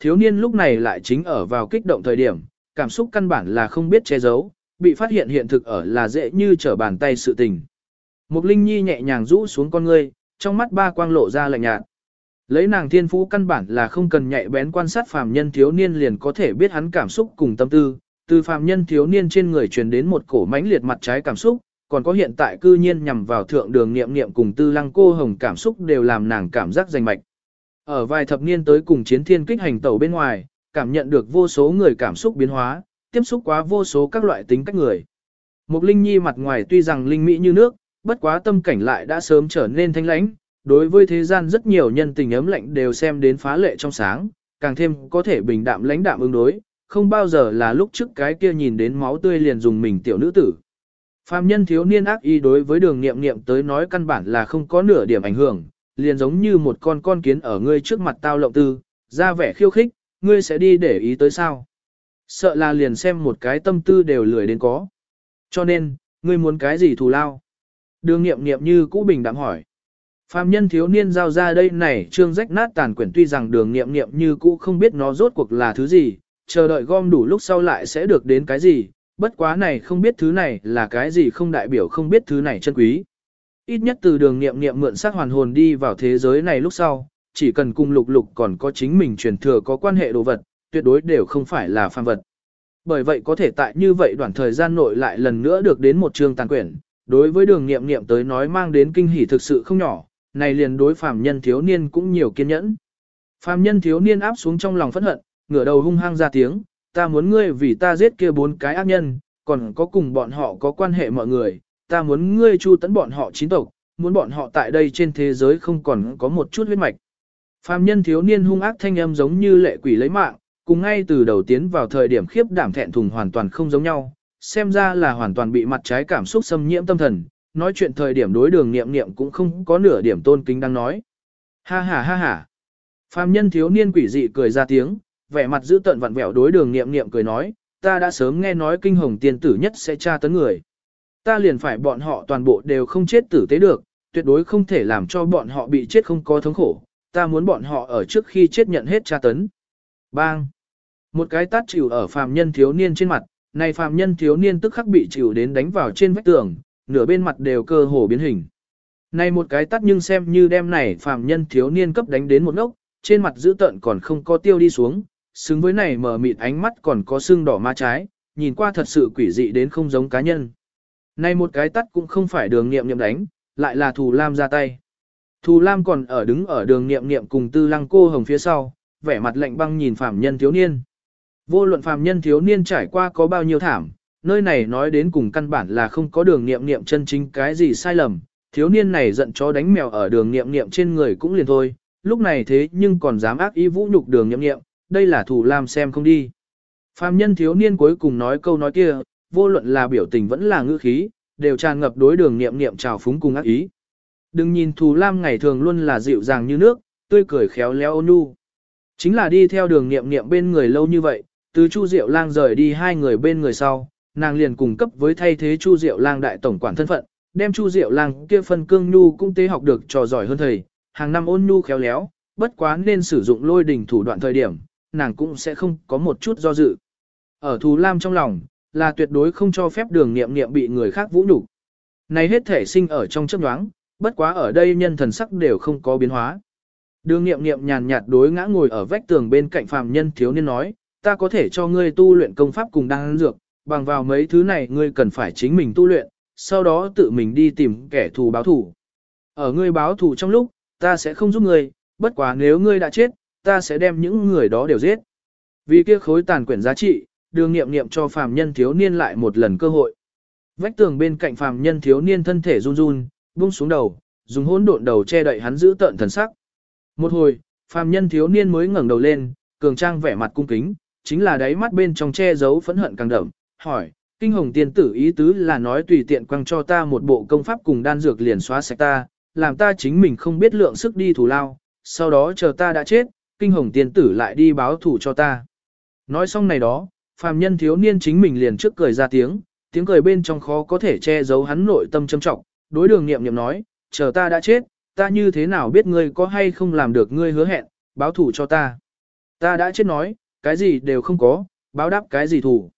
thiếu niên lúc này lại chính ở vào kích động thời điểm, cảm xúc căn bản là không biết che giấu, bị phát hiện hiện thực ở là dễ như trở bàn tay sự tình. Mục Linh Nhi nhẹ nhàng rũ xuống con ngươi, trong mắt ba quang lộ ra lạnh nhạt. Lấy nàng thiên phú căn bản là không cần nhạy bén quan sát phàm nhân thiếu niên liền có thể biết hắn cảm xúc cùng tâm tư, từ phàm nhân thiếu niên trên người truyền đến một cổ mãnh liệt mặt trái cảm xúc, còn có hiện tại cư nhiên nhằm vào thượng đường niệm niệm cùng tư lăng cô hồng cảm xúc đều làm nàng cảm giác rành mạch. Ở vài thập niên tới cùng chiến thiên kích hành tẩu bên ngoài, cảm nhận được vô số người cảm xúc biến hóa, tiếp xúc quá vô số các loại tính cách người. Một linh nhi mặt ngoài tuy rằng linh mỹ như nước, bất quá tâm cảnh lại đã sớm trở nên thanh lãnh, đối với thế gian rất nhiều nhân tình ấm lạnh đều xem đến phá lệ trong sáng, càng thêm có thể bình đạm lãnh đạm ứng đối, không bao giờ là lúc trước cái kia nhìn đến máu tươi liền dùng mình tiểu nữ tử. Phạm nhân thiếu niên ác y đối với đường nghiệm nghiệm tới nói căn bản là không có nửa điểm ảnh hưởng, liền giống như một con con kiến ở ngươi trước mặt tao lộng tư, ra vẻ khiêu khích, ngươi sẽ đi để ý tới sao. Sợ là liền xem một cái tâm tư đều lười đến có. Cho nên, ngươi muốn cái gì thù lao? Đường nghiệm nghiệm như cũ bình đạm hỏi. Phạm nhân thiếu niên giao ra đây này trương rách nát tàn quyển tuy rằng đường nghiệm nghiệm như cũ không biết nó rốt cuộc là thứ gì, chờ đợi gom đủ lúc sau lại sẽ được đến cái gì, bất quá này không biết thứ này là cái gì không đại biểu không biết thứ này chân quý. Ít nhất từ đường nghiệm nghiệm mượn xác hoàn hồn đi vào thế giới này lúc sau, chỉ cần cùng lục lục còn có chính mình truyền thừa có quan hệ đồ vật, tuyệt đối đều không phải là phàm vật. Bởi vậy có thể tại như vậy đoạn thời gian nội lại lần nữa được đến một trường tàn quyển, đối với đường nghiệm nghiệm tới nói mang đến kinh hỉ thực sự không nhỏ, này liền đối phàm nhân thiếu niên cũng nhiều kiên nhẫn. Phàm nhân thiếu niên áp xuống trong lòng phẫn hận, ngửa đầu hung hăng ra tiếng, ta muốn ngươi vì ta giết kia bốn cái ác nhân, còn có cùng bọn họ có quan hệ mọi người, ta muốn ngươi chu tấn bọn họ chín tộc, muốn bọn họ tại đây trên thế giới không còn có một chút huyết mạch. Phàm nhân thiếu niên hung ác thanh âm giống như lệ quỷ lấy mạng, cùng ngay từ đầu tiến vào thời điểm khiếp đảm thẹn thùng hoàn toàn không giống nhau, xem ra là hoàn toàn bị mặt trái cảm xúc xâm nhiễm tâm thần, nói chuyện thời điểm đối đường niệm niệm cũng không có nửa điểm tôn kính đang nói. Ha ha ha ha. Phàm nhân thiếu niên quỷ dị cười ra tiếng, vẻ mặt giữ tận vặn vẹo đối đường niệm niệm cười nói, ta đã sớm nghe nói kinh hồng tiên tử nhất sẽ tra tấn người. Ta liền phải bọn họ toàn bộ đều không chết tử tế được, tuyệt đối không thể làm cho bọn họ bị chết không có thống khổ, ta muốn bọn họ ở trước khi chết nhận hết tra tấn. Bang! Một cái tát chịu ở phàm nhân thiếu niên trên mặt, này phàm nhân thiếu niên tức khắc bị chịu đến đánh vào trên vách tường, nửa bên mặt đều cơ hồ biến hình. Này một cái tát nhưng xem như đem này phàm nhân thiếu niên cấp đánh đến một ngốc, trên mặt dữ tợn còn không có tiêu đi xuống, xứng với này mở mịt ánh mắt còn có xương đỏ ma trái, nhìn qua thật sự quỷ dị đến không giống cá nhân. Này một cái tắt cũng không phải đường nghiệm nghiệm đánh, lại là Thù Lam ra tay. Thù Lam còn ở đứng ở đường nghiệm nghiệm cùng tư lăng cô hồng phía sau, vẻ mặt lạnh băng nhìn phạm nhân thiếu niên. Vô luận phạm nhân thiếu niên trải qua có bao nhiêu thảm, nơi này nói đến cùng căn bản là không có đường nghiệm nghiệm chân chính cái gì sai lầm, thiếu niên này giận chó đánh mèo ở đường nghiệm nghiệm trên người cũng liền thôi, lúc này thế nhưng còn dám ác ý vũ nhục đường nghiệm nghiệm, đây là thủ lam xem không đi. Phạm nhân thiếu niên cuối cùng nói câu nói kia, vô luận là biểu tình vẫn là ngữ khí, đều tràn ngập đối đường nghiệm nghiệm trào phúng cùng ác ý. Đừng nhìn thù lam ngày thường luôn là dịu dàng như nước, tươi cười khéo léo ôn nhu. Chính là đi theo đường nghiệm nghiệm bên người lâu như vậy, từ Chu Diệu Lang rời đi hai người bên người sau, nàng liền cùng cấp với thay thế Chu Diệu Lang đại tổng quản thân phận, đem Chu Diệu Lang kia phân cương nhu cũng tế học được trò giỏi hơn thầy, hàng năm ôn nhu khéo léo, bất quá nên sử dụng lôi đình thủ đoạn thời điểm, nàng cũng sẽ không có một chút do dự. Ở Thù Lam trong lòng, là tuyệt đối không cho phép đường nghiệm nghiệm bị người khác vũ nhục. Này hết thể sinh ở trong chấp nhoáng, bất quá ở đây nhân thần sắc đều không có biến hóa. Đường nghiệm nghiệm nhàn nhạt đối ngã ngồi ở vách tường bên cạnh phàm nhân thiếu niên nói, ta có thể cho ngươi tu luyện công pháp cùng đan dược, bằng vào mấy thứ này ngươi cần phải chính mình tu luyện, sau đó tự mình đi tìm kẻ thù báo thù. Ở ngươi báo thù trong lúc, ta sẽ không giúp ngươi, bất quá nếu ngươi đã chết, ta sẽ đem những người đó đều giết. Vì kia khối tàn quyển giá trị, đường nghiệm nghiệm cho phàm nhân thiếu niên lại một lần cơ hội. Vách tường bên cạnh phàm nhân thiếu niên thân thể run run, buông xuống đầu, dùng hỗn độn đầu che đậy hắn giữ tợn thần sắc. Một hồi, phàm nhân thiếu niên mới ngẩng đầu lên, cường trang vẻ mặt cung kính, chính là đáy mắt bên trong che giấu phẫn hận càng đậm, hỏi, kinh hồng tiên tử ý tứ là nói tùy tiện quăng cho ta một bộ công pháp cùng đan dược liền xóa sạch ta, làm ta chính mình không biết lượng sức đi thủ lao, sau đó chờ ta đã chết, kinh hồng tiên tử lại đi báo thủ cho ta. Nói xong này đó, phàm nhân thiếu niên chính mình liền trước cười ra tiếng, tiếng cười bên trong khó có thể che giấu hắn nội tâm châm trọng, đối đường nghiệm nghiệm nói, chờ ta đã chết, ta như thế nào biết ngươi có hay không làm được ngươi hứa hẹn, báo thủ cho ta. Ta đã chết nói, cái gì đều không có, báo đáp cái gì thủ.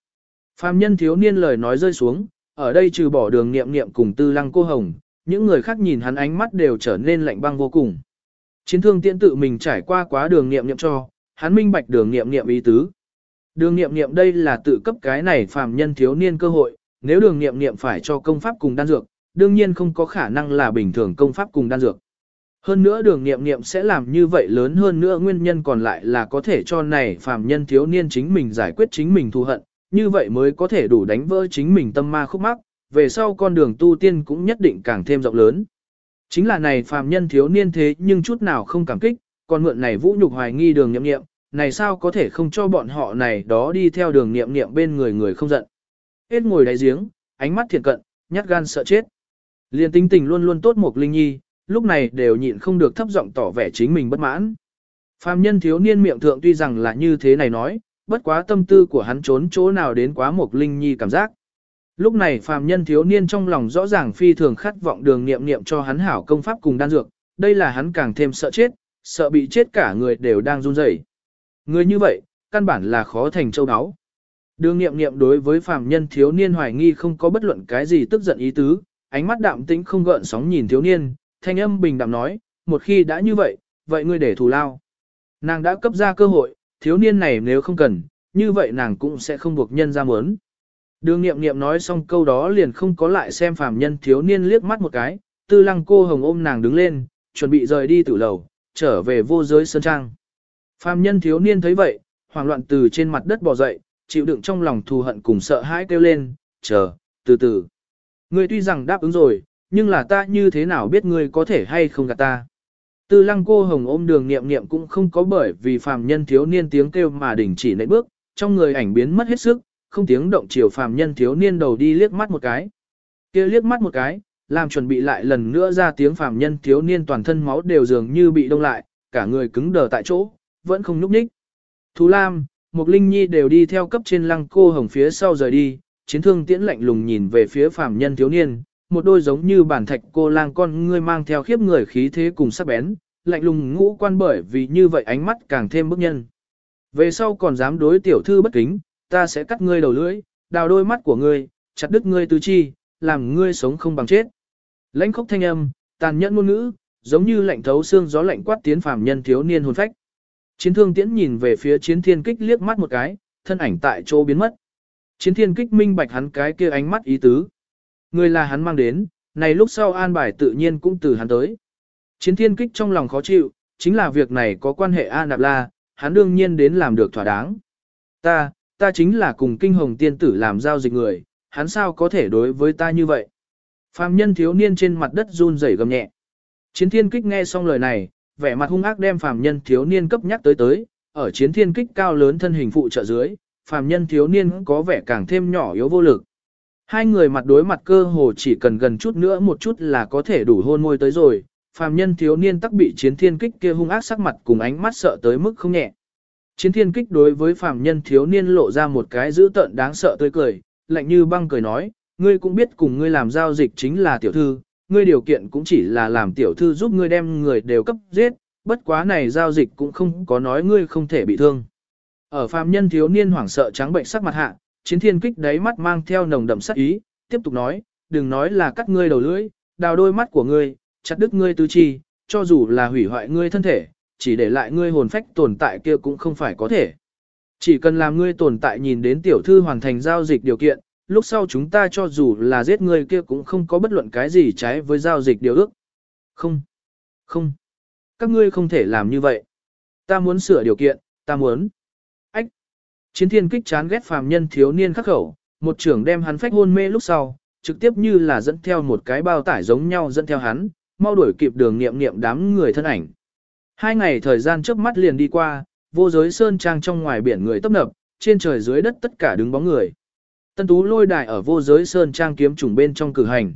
Phàm nhân thiếu niên lời nói rơi xuống, ở đây trừ bỏ đường nghiệm nghiệm cùng tư lăng cô hồng, những người khác nhìn hắn ánh mắt đều trở nên lạnh băng vô cùng. Chiến thương tiễn tự mình trải qua quá đường nghiệm nghiệm cho, hắn minh bạch đường nghiệm nghiệm ý tứ. Đường nghiệm nghiệm đây là tự cấp cái này phàm nhân thiếu niên cơ hội, nếu đường nghiệm nghiệm phải cho công pháp cùng đan dược, đương nhiên không có khả năng là bình thường công pháp cùng đan dược. Hơn nữa đường nghiệm nghiệm sẽ làm như vậy lớn hơn nữa nguyên nhân còn lại là có thể cho này phàm nhân thiếu niên chính mình giải quyết chính mình thù hận, như vậy mới có thể đủ đánh vỡ chính mình tâm ma khúc mắc, về sau con đường tu tiên cũng nhất định càng thêm rộng lớn. Chính là này phàm nhân thiếu niên thế nhưng chút nào không cảm kích, còn mượn này vũ nhục hoài nghi đường nghiệm nghiệm, này sao có thể không cho bọn họ này đó đi theo đường nghiệm nghiệm bên người người không giận. Hết ngồi đáy giếng, ánh mắt thiện cận, nhát gan sợ chết. Liên tính tình luôn luôn tốt một linh nhi, lúc này đều nhịn không được thấp giọng tỏ vẻ chính mình bất mãn. Phàm nhân thiếu niên miệng thượng tuy rằng là như thế này nói, bất quá tâm tư của hắn trốn chỗ nào đến quá một linh nhi cảm giác. Lúc này phàm nhân thiếu niên trong lòng rõ ràng phi thường khát vọng đường nghiệm nghiệm cho hắn hảo công pháp cùng đan dược, đây là hắn càng thêm sợ chết, sợ bị chết cả người đều đang run rẩy. Người như vậy, căn bản là khó thành châu áo. Đường nghiệm nghiệm đối với phàm nhân thiếu niên hoài nghi không có bất luận cái gì tức giận ý tứ, ánh mắt đạm tĩnh không gợn sóng nhìn thiếu niên, thanh âm bình đạm nói, một khi đã như vậy, vậy ngươi để thù lao. Nàng đã cấp ra cơ hội, thiếu niên này nếu không cần, như vậy nàng cũng sẽ không buộc nhân ra mớn. Đường nghiệm nghiệm nói xong câu đó liền không có lại xem phàm nhân thiếu niên liếc mắt một cái, tư lăng cô hồng ôm nàng đứng lên, chuẩn bị rời đi tử lầu, trở về vô giới sơn trang. Phàm nhân thiếu niên thấy vậy, hoảng loạn từ trên mặt đất bò dậy, chịu đựng trong lòng thù hận cùng sợ hãi kêu lên, chờ, từ từ. Ngươi tuy rằng đáp ứng rồi, nhưng là ta như thế nào biết ngươi có thể hay không gạt ta. Tư lăng cô hồng ôm đường niệm niệm cũng không có bởi vì phàm nhân thiếu niên tiếng kêu mà đình chỉ nệm bước, trong người ảnh biến mất hết sức, không tiếng động chiều phàm nhân thiếu niên đầu đi liếc mắt một cái. kia liếc mắt một cái, làm chuẩn bị lại lần nữa ra tiếng phàm nhân thiếu niên toàn thân máu đều dường như bị đông lại, cả người cứng đờ tại chỗ, vẫn không nhúc nhích. Thú Lam, Mục Linh Nhi đều đi theo cấp trên lăng cô hồng phía sau rời đi, chiến thương tiễn lạnh lùng nhìn về phía phàm nhân thiếu niên, một đôi giống như bản thạch cô lang con ngươi mang theo khiếp người khí thế cùng sắc bén, lạnh lùng ngũ quan bởi vì như vậy ánh mắt càng thêm bức nhân. Về sau còn dám đối tiểu thư bất kính, ta sẽ cắt ngươi đầu lưỡi, đào đôi mắt của ngươi, chặt đứt ngươi tứ chi, làm ngươi sống không bằng chết. Lãnh khốc thanh âm, tàn nhẫn ngôn ngữ, giống như lạnh thấu xương gió lạnh quát tiến phàm nhân thiếu niên hồn phách. Chiến thương tiễn nhìn về phía chiến thiên kích liếc mắt một cái, thân ảnh tại chỗ biến mất. Chiến thiên kích minh bạch hắn cái kia ánh mắt ý tứ. Người là hắn mang đến, này lúc sau an bài tự nhiên cũng từ hắn tới. Chiến thiên kích trong lòng khó chịu, chính là việc này có quan hệ A Nạp La, hắn đương nhiên đến làm được thỏa đáng. Ta, ta chính là cùng kinh hồng tiên tử làm giao dịch người, hắn sao có thể đối với ta như vậy. Phạm nhân thiếu niên trên mặt đất run rẩy gầm nhẹ. Chiến thiên kích nghe xong lời này, vẻ mặt hung ác đem phàm nhân thiếu niên cấp nhắc tới tới, ở chiến thiên kích cao lớn thân hình phụ trợ dưới, phàm nhân thiếu niên có vẻ càng thêm nhỏ yếu vô lực. Hai người mặt đối mặt cơ hồ chỉ cần gần chút nữa một chút là có thể đủ hôn môi tới rồi, phàm nhân thiếu niên tắc bị chiến thiên kích kia hung ác sắc mặt cùng ánh mắt sợ tới mức không nhẹ. Chiến thiên kích đối với phàm nhân thiếu niên lộ ra một cái dữ tợn đáng sợ tươi cười, lạnh như băng cười nói, ngươi cũng biết cùng ngươi làm giao dịch chính là tiểu thư, ngươi điều kiện cũng chỉ là làm tiểu thư giúp ngươi đem người đều cấp giết, bất quá này giao dịch cũng không có nói ngươi không thể bị thương. Ở phàm nhân thiếu niên hoảng sợ trắng bệnh sắc mặt hạ, chiến thiên kích đáy mắt mang theo nồng đậm sắc ý, tiếp tục nói, đừng nói là cắt ngươi đầu lưỡi, đào đôi mắt của ngươi, chặt đứt ngươi tứ chi, cho dù là hủy hoại ngươi thân thể, chỉ để lại ngươi hồn phách tồn tại kia cũng không phải có thể. Chỉ cần làm ngươi tồn tại nhìn đến tiểu thư hoàn thành giao dịch điều kiện, lúc sau chúng ta cho dù là giết người kia cũng không có bất luận cái gì trái với giao dịch điều ước. Không, không, các ngươi không thể làm như vậy. Ta muốn sửa điều kiện, ta muốn. Ách. Chiến thiên kích chán ghét phàm nhân thiếu niên khắc khẩu, một trưởng đem hắn phách hôn mê lúc sau, trực tiếp như là dẫn theo một cái bao tải giống nhau dẫn theo hắn, mau đuổi kịp đường nghiệm nghiệm đám người thân ảnh. Hai ngày thời gian trước mắt liền đi qua, vô giới sơn trang trong ngoài biển người tấp nập, trên trời dưới đất tất cả đứng bóng người. Tân tú lôi đài ở vô giới sơn trang kiếm trùng bên trong cử hành.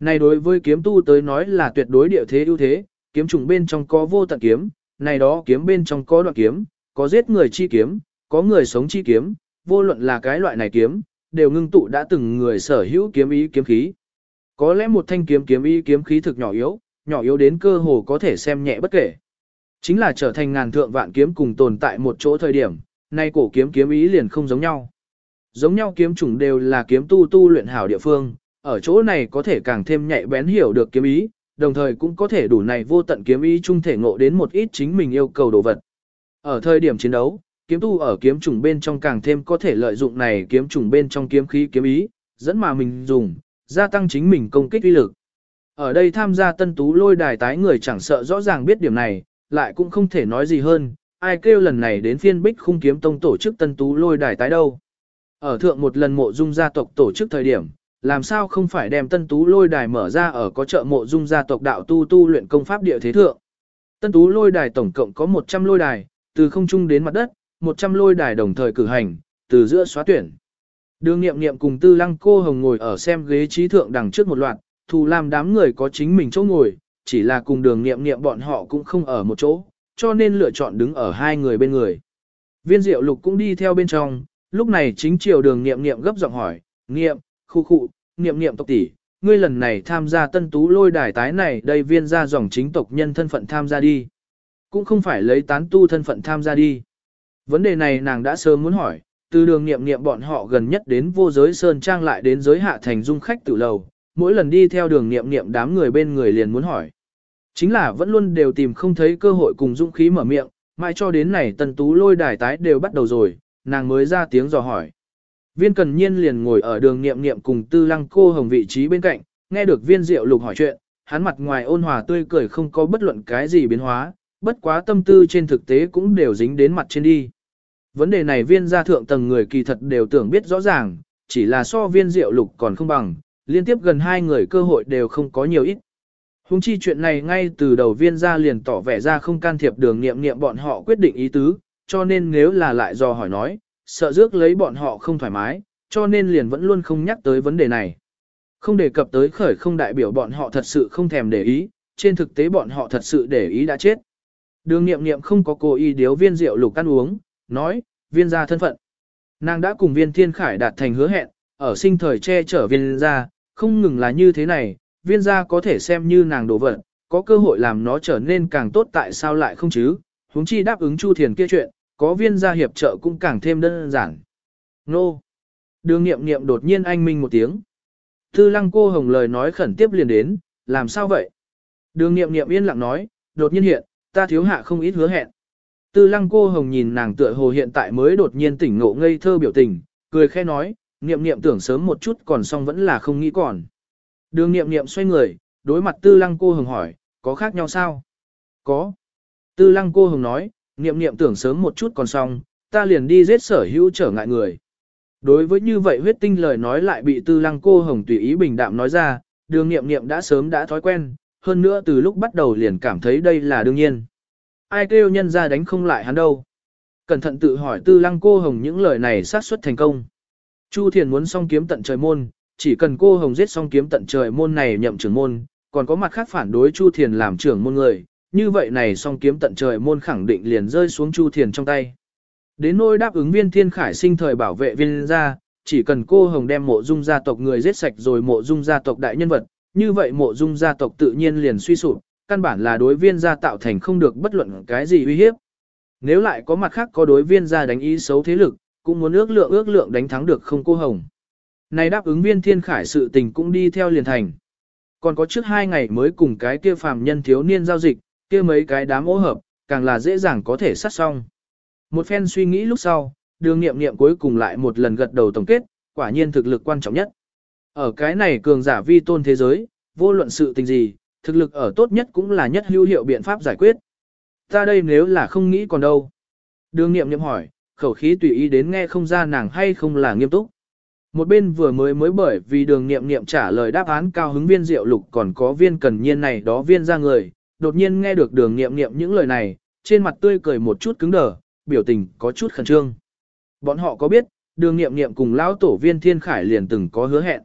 Này đối với kiếm tu tới nói là tuyệt đối địa thế ưu thế, kiếm trùng bên trong có vô tận kiếm, này đó kiếm bên trong có đoạn kiếm, có giết người chi kiếm, có người sống chi kiếm, vô luận là cái loại này kiếm, đều ngưng tụ đã từng người sở hữu kiếm ý kiếm khí. Có lẽ một thanh kiếm kiếm ý kiếm khí thực nhỏ yếu, nhỏ yếu đến cơ hồ có thể xem nhẹ bất kể. Chính là trở thành ngàn thượng vạn kiếm cùng tồn tại một chỗ thời điểm, nay cổ kiếm kiếm ý liền không giống nhau. Giống nhau kiếm chủng đều là kiếm tu tu luyện hảo địa phương, ở chỗ này có thể càng thêm nhạy bén hiểu được kiếm ý, đồng thời cũng có thể đủ này vô tận kiếm ý trung thể ngộ đến một ít chính mình yêu cầu đồ vật. Ở thời điểm chiến đấu, kiếm tu ở kiếm trùng bên trong càng thêm có thể lợi dụng này kiếm trùng bên trong kiếm khí kiếm ý, dẫn mà mình dùng, gia tăng chính mình công kích uy lực. Ở đây tham gia tân tú lôi đài tái người chẳng sợ rõ ràng biết điểm này, lại cũng không thể nói gì hơn, ai kêu lần này đến phiên bích khung kiếm tông tổ chức tân tú lôi đài tái đâu. Ở thượng một lần mộ dung gia tộc tổ chức thời điểm, làm sao không phải đem tân tú lôi đài mở ra ở có chợ mộ dung gia tộc đạo tu tu luyện công pháp địa thế thượng. Tân tú lôi đài tổng cộng có 100 lôi đài, từ không trung đến mặt đất, 100 lôi đài đồng thời cử hành, từ giữa xóa tuyển. Đường nghiệm nghiệm cùng tư lăng cô hồng ngồi ở xem ghế trí thượng đằng trước một loạt, thù làm đám người có chính mình chỗ ngồi, chỉ là cùng đường nghiệm nghiệm bọn họ cũng không ở một chỗ, cho nên lựa chọn đứng ở hai người bên người. Viên diệu lục cũng đi theo bên trong, lúc này chính triều đường nghiệm nghiệm gấp giọng hỏi, nghiệm, khu khu, nghiệm nghiệm tộc tỷ, ngươi lần này tham gia tân tú lôi đài tái này đây viên ra dòng chính tộc nhân thân phận tham gia đi. Cũng không phải lấy tán tu thân phận tham gia đi. Vấn đề này nàng đã sớm muốn hỏi, từ đường nghiệm nghiệm bọn họ gần nhất đến vô giới sơn trang lại đến giới hạ thành dung khách tử lầu, mỗi lần đi theo đường nghiệm nghiệm đám người bên người liền muốn hỏi. Chính là vẫn luôn đều tìm không thấy cơ hội cùng dũng khí mở miệng, mãi cho đến này tần tú lôi đài tái đều bắt đầu rồi, nàng mới ra tiếng dò hỏi. Viên cần nhiên liền ngồi ở đường nghiệm nghiệm cùng tư lăng cô hồng vị trí bên cạnh, nghe được viên diệu lục hỏi chuyện, hắn mặt ngoài ôn hòa tươi cười không có bất luận cái gì biến hóa, bất quá tâm tư trên thực tế cũng đều dính đến mặt trên đi. Vấn đề này viên gia thượng tầng người kỳ thật đều tưởng biết rõ ràng, chỉ là so viên diệu lục còn không bằng, liên tiếp gần hai người cơ hội đều không có nhiều ít. Hùng chi chuyện này ngay từ đầu viên gia liền tỏ vẻ ra không can thiệp đường nghiệm nghiệm bọn họ quyết định ý tứ, cho nên nếu là lại do hỏi nói, sợ rước lấy bọn họ không thoải mái, cho nên liền vẫn luôn không nhắc tới vấn đề này. Không đề cập tới khởi không đại biểu bọn họ thật sự không thèm để ý, trên thực tế bọn họ thật sự để ý đã chết. Đường nghiệm nghiệm không có cố ý điếu viên rượu lục ăn uống, nói, viên gia thân phận. Nàng đã cùng viên thiên khải đạt thành hứa hẹn, ở sinh thời che chở viên gia, không ngừng là như thế này, viên gia có thể xem như nàng đồ vật, có cơ hội làm nó trở nên càng tốt tại sao lại không chứ, huống chi đáp ứng chu thiền kia chuyện, có viên gia hiệp trợ cũng càng thêm đơn giản. Nô! Đường nghiệm nghiệm đột nhiên anh minh một tiếng. Tư lăng cô hồng lời nói khẩn tiếp liền đến, làm sao vậy? Đường nghiệm nghiệm yên lặng nói, đột nhiên hiện, ta thiếu hạ không ít hứa hẹn. Tư lăng cô hồng nhìn nàng tựa hồ hiện tại mới đột nhiên tỉnh ngộ ngây thơ biểu tình, cười khẽ nói, niệm niệm tưởng sớm một chút còn xong vẫn là không nghĩ còn. Đường niệm niệm xoay người, đối mặt tư lăng cô hồng hỏi, có khác nhau sao? Có. Tư lăng cô hồng nói, niệm niệm tưởng sớm một chút còn xong, ta liền đi giết sở hữu trở ngại người. Đối với như vậy huyết tinh lời nói lại bị tư lăng cô hồng tùy ý bình đạm nói ra, đường niệm niệm đã sớm đã thói quen, hơn nữa từ lúc bắt đầu liền cảm thấy đây là đương nhiên. Ai kêu nhân ra đánh không lại hắn đâu. Cẩn thận tự hỏi tư lăng cô hồng những lời này sát xuất thành công. Chu Thiền muốn song kiếm tận trời môn, chỉ cần cô hồng giết song kiếm tận trời môn này nhậm trưởng môn, còn có mặt khác phản đối Chu Thiền làm trưởng môn người, như vậy này song kiếm tận trời môn khẳng định liền rơi xuống Chu Thiền trong tay. Đến nỗi đáp ứng viên thiên khải sinh thời bảo vệ viên gia, chỉ cần cô hồng đem mộ dung gia tộc người giết sạch rồi mộ dung gia tộc đại nhân vật, như vậy mộ dung gia tộc tự nhiên liền suy sụp, căn bản là đối viên gia tạo thành không được bất luận cái gì uy hiếp. Nếu lại có mặt khác có đối viên gia đánh ý xấu thế lực, cũng muốn ước lượng ước lượng đánh thắng được không cô hồng. Này đáp ứng viên thiên khải sự tình cũng đi theo liền thành. Còn có trước hai ngày mới cùng cái kia phàm nhân thiếu niên giao dịch, kia mấy cái đám ố hợp, càng là dễ dàng có thể sát xong. Một phen suy nghĩ lúc sau, đường nghiệm nghiệm cuối cùng lại một lần gật đầu tổng kết, quả nhiên thực lực quan trọng nhất. Ở cái này cường giả vi tôn thế giới, vô luận sự tình gì, thực lực ở tốt nhất cũng là nhất hữu hiệu biện pháp giải quyết. Ta đây nếu là không nghĩ còn đâu. Đường nghiệm nghiệm hỏi, khẩu khí tùy ý đến nghe không ra nàng hay không là nghiêm túc. Một bên vừa mới mới bởi vì đường nghiệm nghiệm trả lời đáp án cao hứng viên diệu lục còn có viên cần nhiên này đó viên ra người, đột nhiên nghe được đường nghiệm nghiệm những lời này, trên mặt tươi cười một chút cứng đờ, biểu tình có chút khẩn trương. Bọn họ có biết, đường nghiệm nghiệm cùng lão tổ viên thiên khải liền từng có hứa hẹn.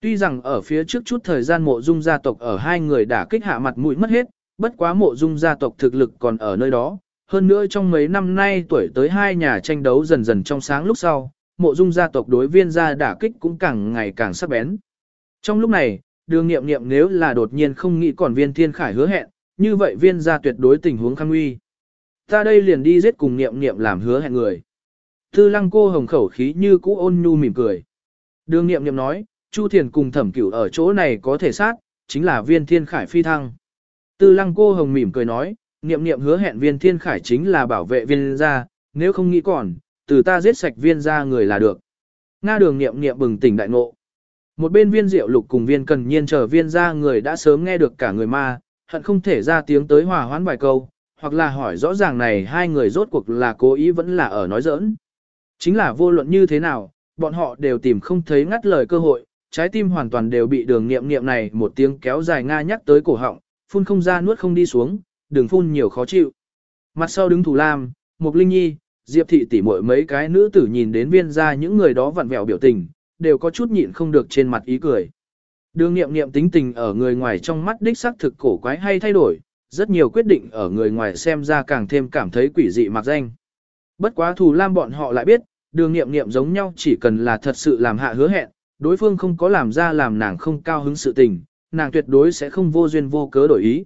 Tuy rằng ở phía trước chút thời gian mộ dung gia tộc ở hai người đã kích hạ mặt mũi mất hết, bất quá mộ dung gia tộc thực lực còn ở nơi đó. Hơn nữa trong mấy năm nay tuổi tới hai nhà tranh đấu dần dần trong sáng lúc sau, mộ dung gia tộc đối viên gia đả kích cũng càng ngày càng sắc bén. Trong lúc này, đường nghiệm nghiệm nếu là đột nhiên không nghĩ còn viên thiên khải hứa hẹn, như vậy viên gia tuyệt đối tình huống khăn nguy. Ta đây liền đi giết cùng niệm niệm làm hứa hẹn người. Tư lăng cô hồng khẩu khí như cũ ôn nhu mỉm cười. Đường niệm niệm nói, Chu Thiền cùng thẩm cửu ở chỗ này có thể sát, chính là viên thiên khải phi thăng. Tư lăng cô hồng mỉm cười nói, niệm niệm hứa hẹn viên thiên khải chính là bảo vệ viên gia, nếu không nghĩ còn, từ ta giết sạch viên gia người là được. Nga đường niệm niệm bừng tỉnh đại ngộ. Một bên viên diệu lục cùng viên cần nhiên chờ viên gia người đã sớm nghe được cả người ma, hận không thể ra tiếng tới hòa hoãn vài câu, hoặc là hỏi rõ ràng này hai người rốt cuộc là cố ý vẫn là ở nói giỡn. Chính là vô luận như thế nào, bọn họ đều tìm không thấy ngắt lời cơ hội, trái tim hoàn toàn đều bị đường nghiệm nghiệm này một tiếng kéo dài nga nhắc tới cổ họng, phun không ra nuốt không đi xuống, đường phun nhiều khó chịu. Mặt sau đứng thủ lam, Mục Linh Nhi, Diệp Thị tỷ muội mấy cái nữ tử nhìn đến viên ra những người đó vặn vẹo biểu tình, đều có chút nhịn không được trên mặt ý cười. Đường nghiệm nghiệm tính tình ở người ngoài trong mắt đích xác thực cổ quái hay thay đổi, rất nhiều quyết định ở người ngoài xem ra càng thêm cảm thấy quỷ dị mặc danh. Bất quá thù lam bọn họ lại biết, đường nghiệm nghiệm giống nhau chỉ cần là thật sự làm hạ hứa hẹn, đối phương không có làm ra làm nàng không cao hứng sự tình, nàng tuyệt đối sẽ không vô duyên vô cớ đổi ý.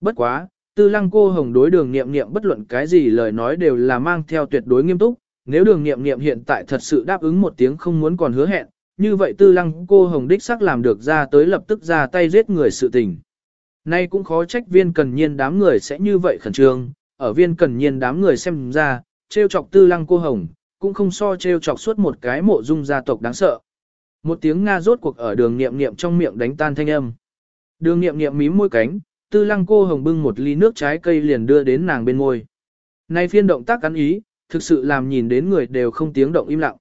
Bất quá, tư lăng cô hồng đối đường nghiệm nghiệm bất luận cái gì lời nói đều là mang theo tuyệt đối nghiêm túc, nếu đường nghiệm nghiệm hiện tại thật sự đáp ứng một tiếng không muốn còn hứa hẹn, như vậy tư lăng cô hồng đích sắc làm được ra tới lập tức ra tay giết người sự tình. Nay cũng khó trách viên cần nhiên đám người sẽ như vậy khẩn trương, ở viên cần nhiên đám người xem ra, trêu chọc tư lăng cô hồng, cũng không so trêu chọc suốt một cái mộ dung gia tộc đáng sợ. Một tiếng Nga rốt cuộc ở đường niệm niệm trong miệng đánh tan thanh âm. Đường niệm niệm mím môi cánh, tư lăng cô hồng bưng một ly nước trái cây liền đưa đến nàng bên môi. Nay phiên động tác cắn ý, thực sự làm nhìn đến người đều không tiếng động im lặng.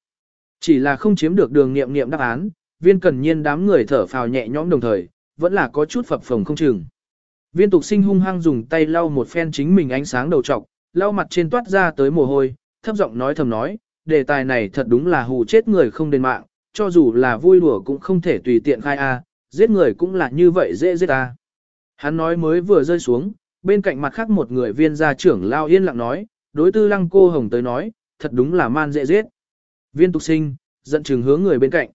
Chỉ là không chiếm được đường niệm niệm đáp án, viên cần nhiên đám người thở phào nhẹ nhõm đồng thời, vẫn là có chút phập phồng không chừng. Viên tục sinh hung hăng dùng tay lau một phen chính mình ánh sáng đầu trọc, lau mặt trên toát ra tới mồ hôi, thấp giọng nói thầm nói, đề tài này thật đúng là hù chết người không đền mạng, cho dù là vui đùa cũng không thể tùy tiện khai a, giết người cũng là như vậy dễ giết a. Hắn nói mới vừa rơi xuống, bên cạnh mặt khác một người viên gia trưởng lao yên lặng nói, đối tư lăng cô hồng tới nói, thật đúng là man dễ giết. Viên tục sinh, giận chừng hướng người bên cạnh.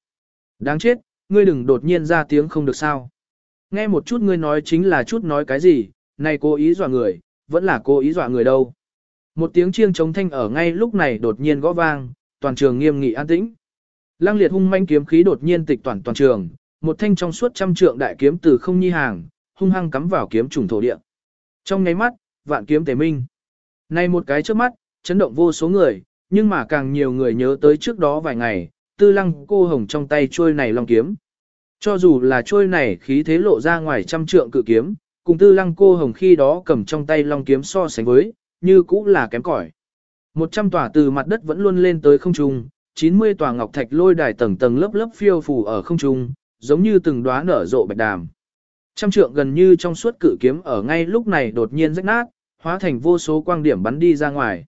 Đáng chết, ngươi đừng đột nhiên ra tiếng không được sao. Nghe một chút ngươi nói chính là chút nói cái gì, này cố ý dọa người, vẫn là cố ý dọa người đâu. Một tiếng chiêng chống thanh ở ngay lúc này đột nhiên gõ vang, toàn trường nghiêm nghị an tĩnh. Lăng liệt hung manh kiếm khí đột nhiên tịch toàn toàn trường, một thanh trong suốt trăm trượng đại kiếm từ không nhi hàng, hung hăng cắm vào kiếm trùng thổ địa. Trong nháy mắt, vạn kiếm tề minh. Này một cái trước mắt, chấn động vô số người, nhưng mà càng nhiều người nhớ tới trước đó vài ngày, tư lăng cô hồng trong tay trôi này long kiếm. Cho dù là trôi này khí thế lộ ra ngoài trăm trượng cự kiếm, cùng tư lăng cô hồng khi đó cầm trong tay long kiếm so sánh với, như cũng là kém cỏi. Một trăm tòa từ mặt đất vẫn luôn lên tới không trung, 90 tòa ngọc thạch lôi đài tầng tầng lớp lớp phiêu phù ở không trung, giống như từng đóa nở rộ bạch đàm. Trăm trượng gần như trong suốt cự kiếm ở ngay lúc này đột nhiên rách nát, hóa thành vô số quang điểm bắn đi ra ngoài.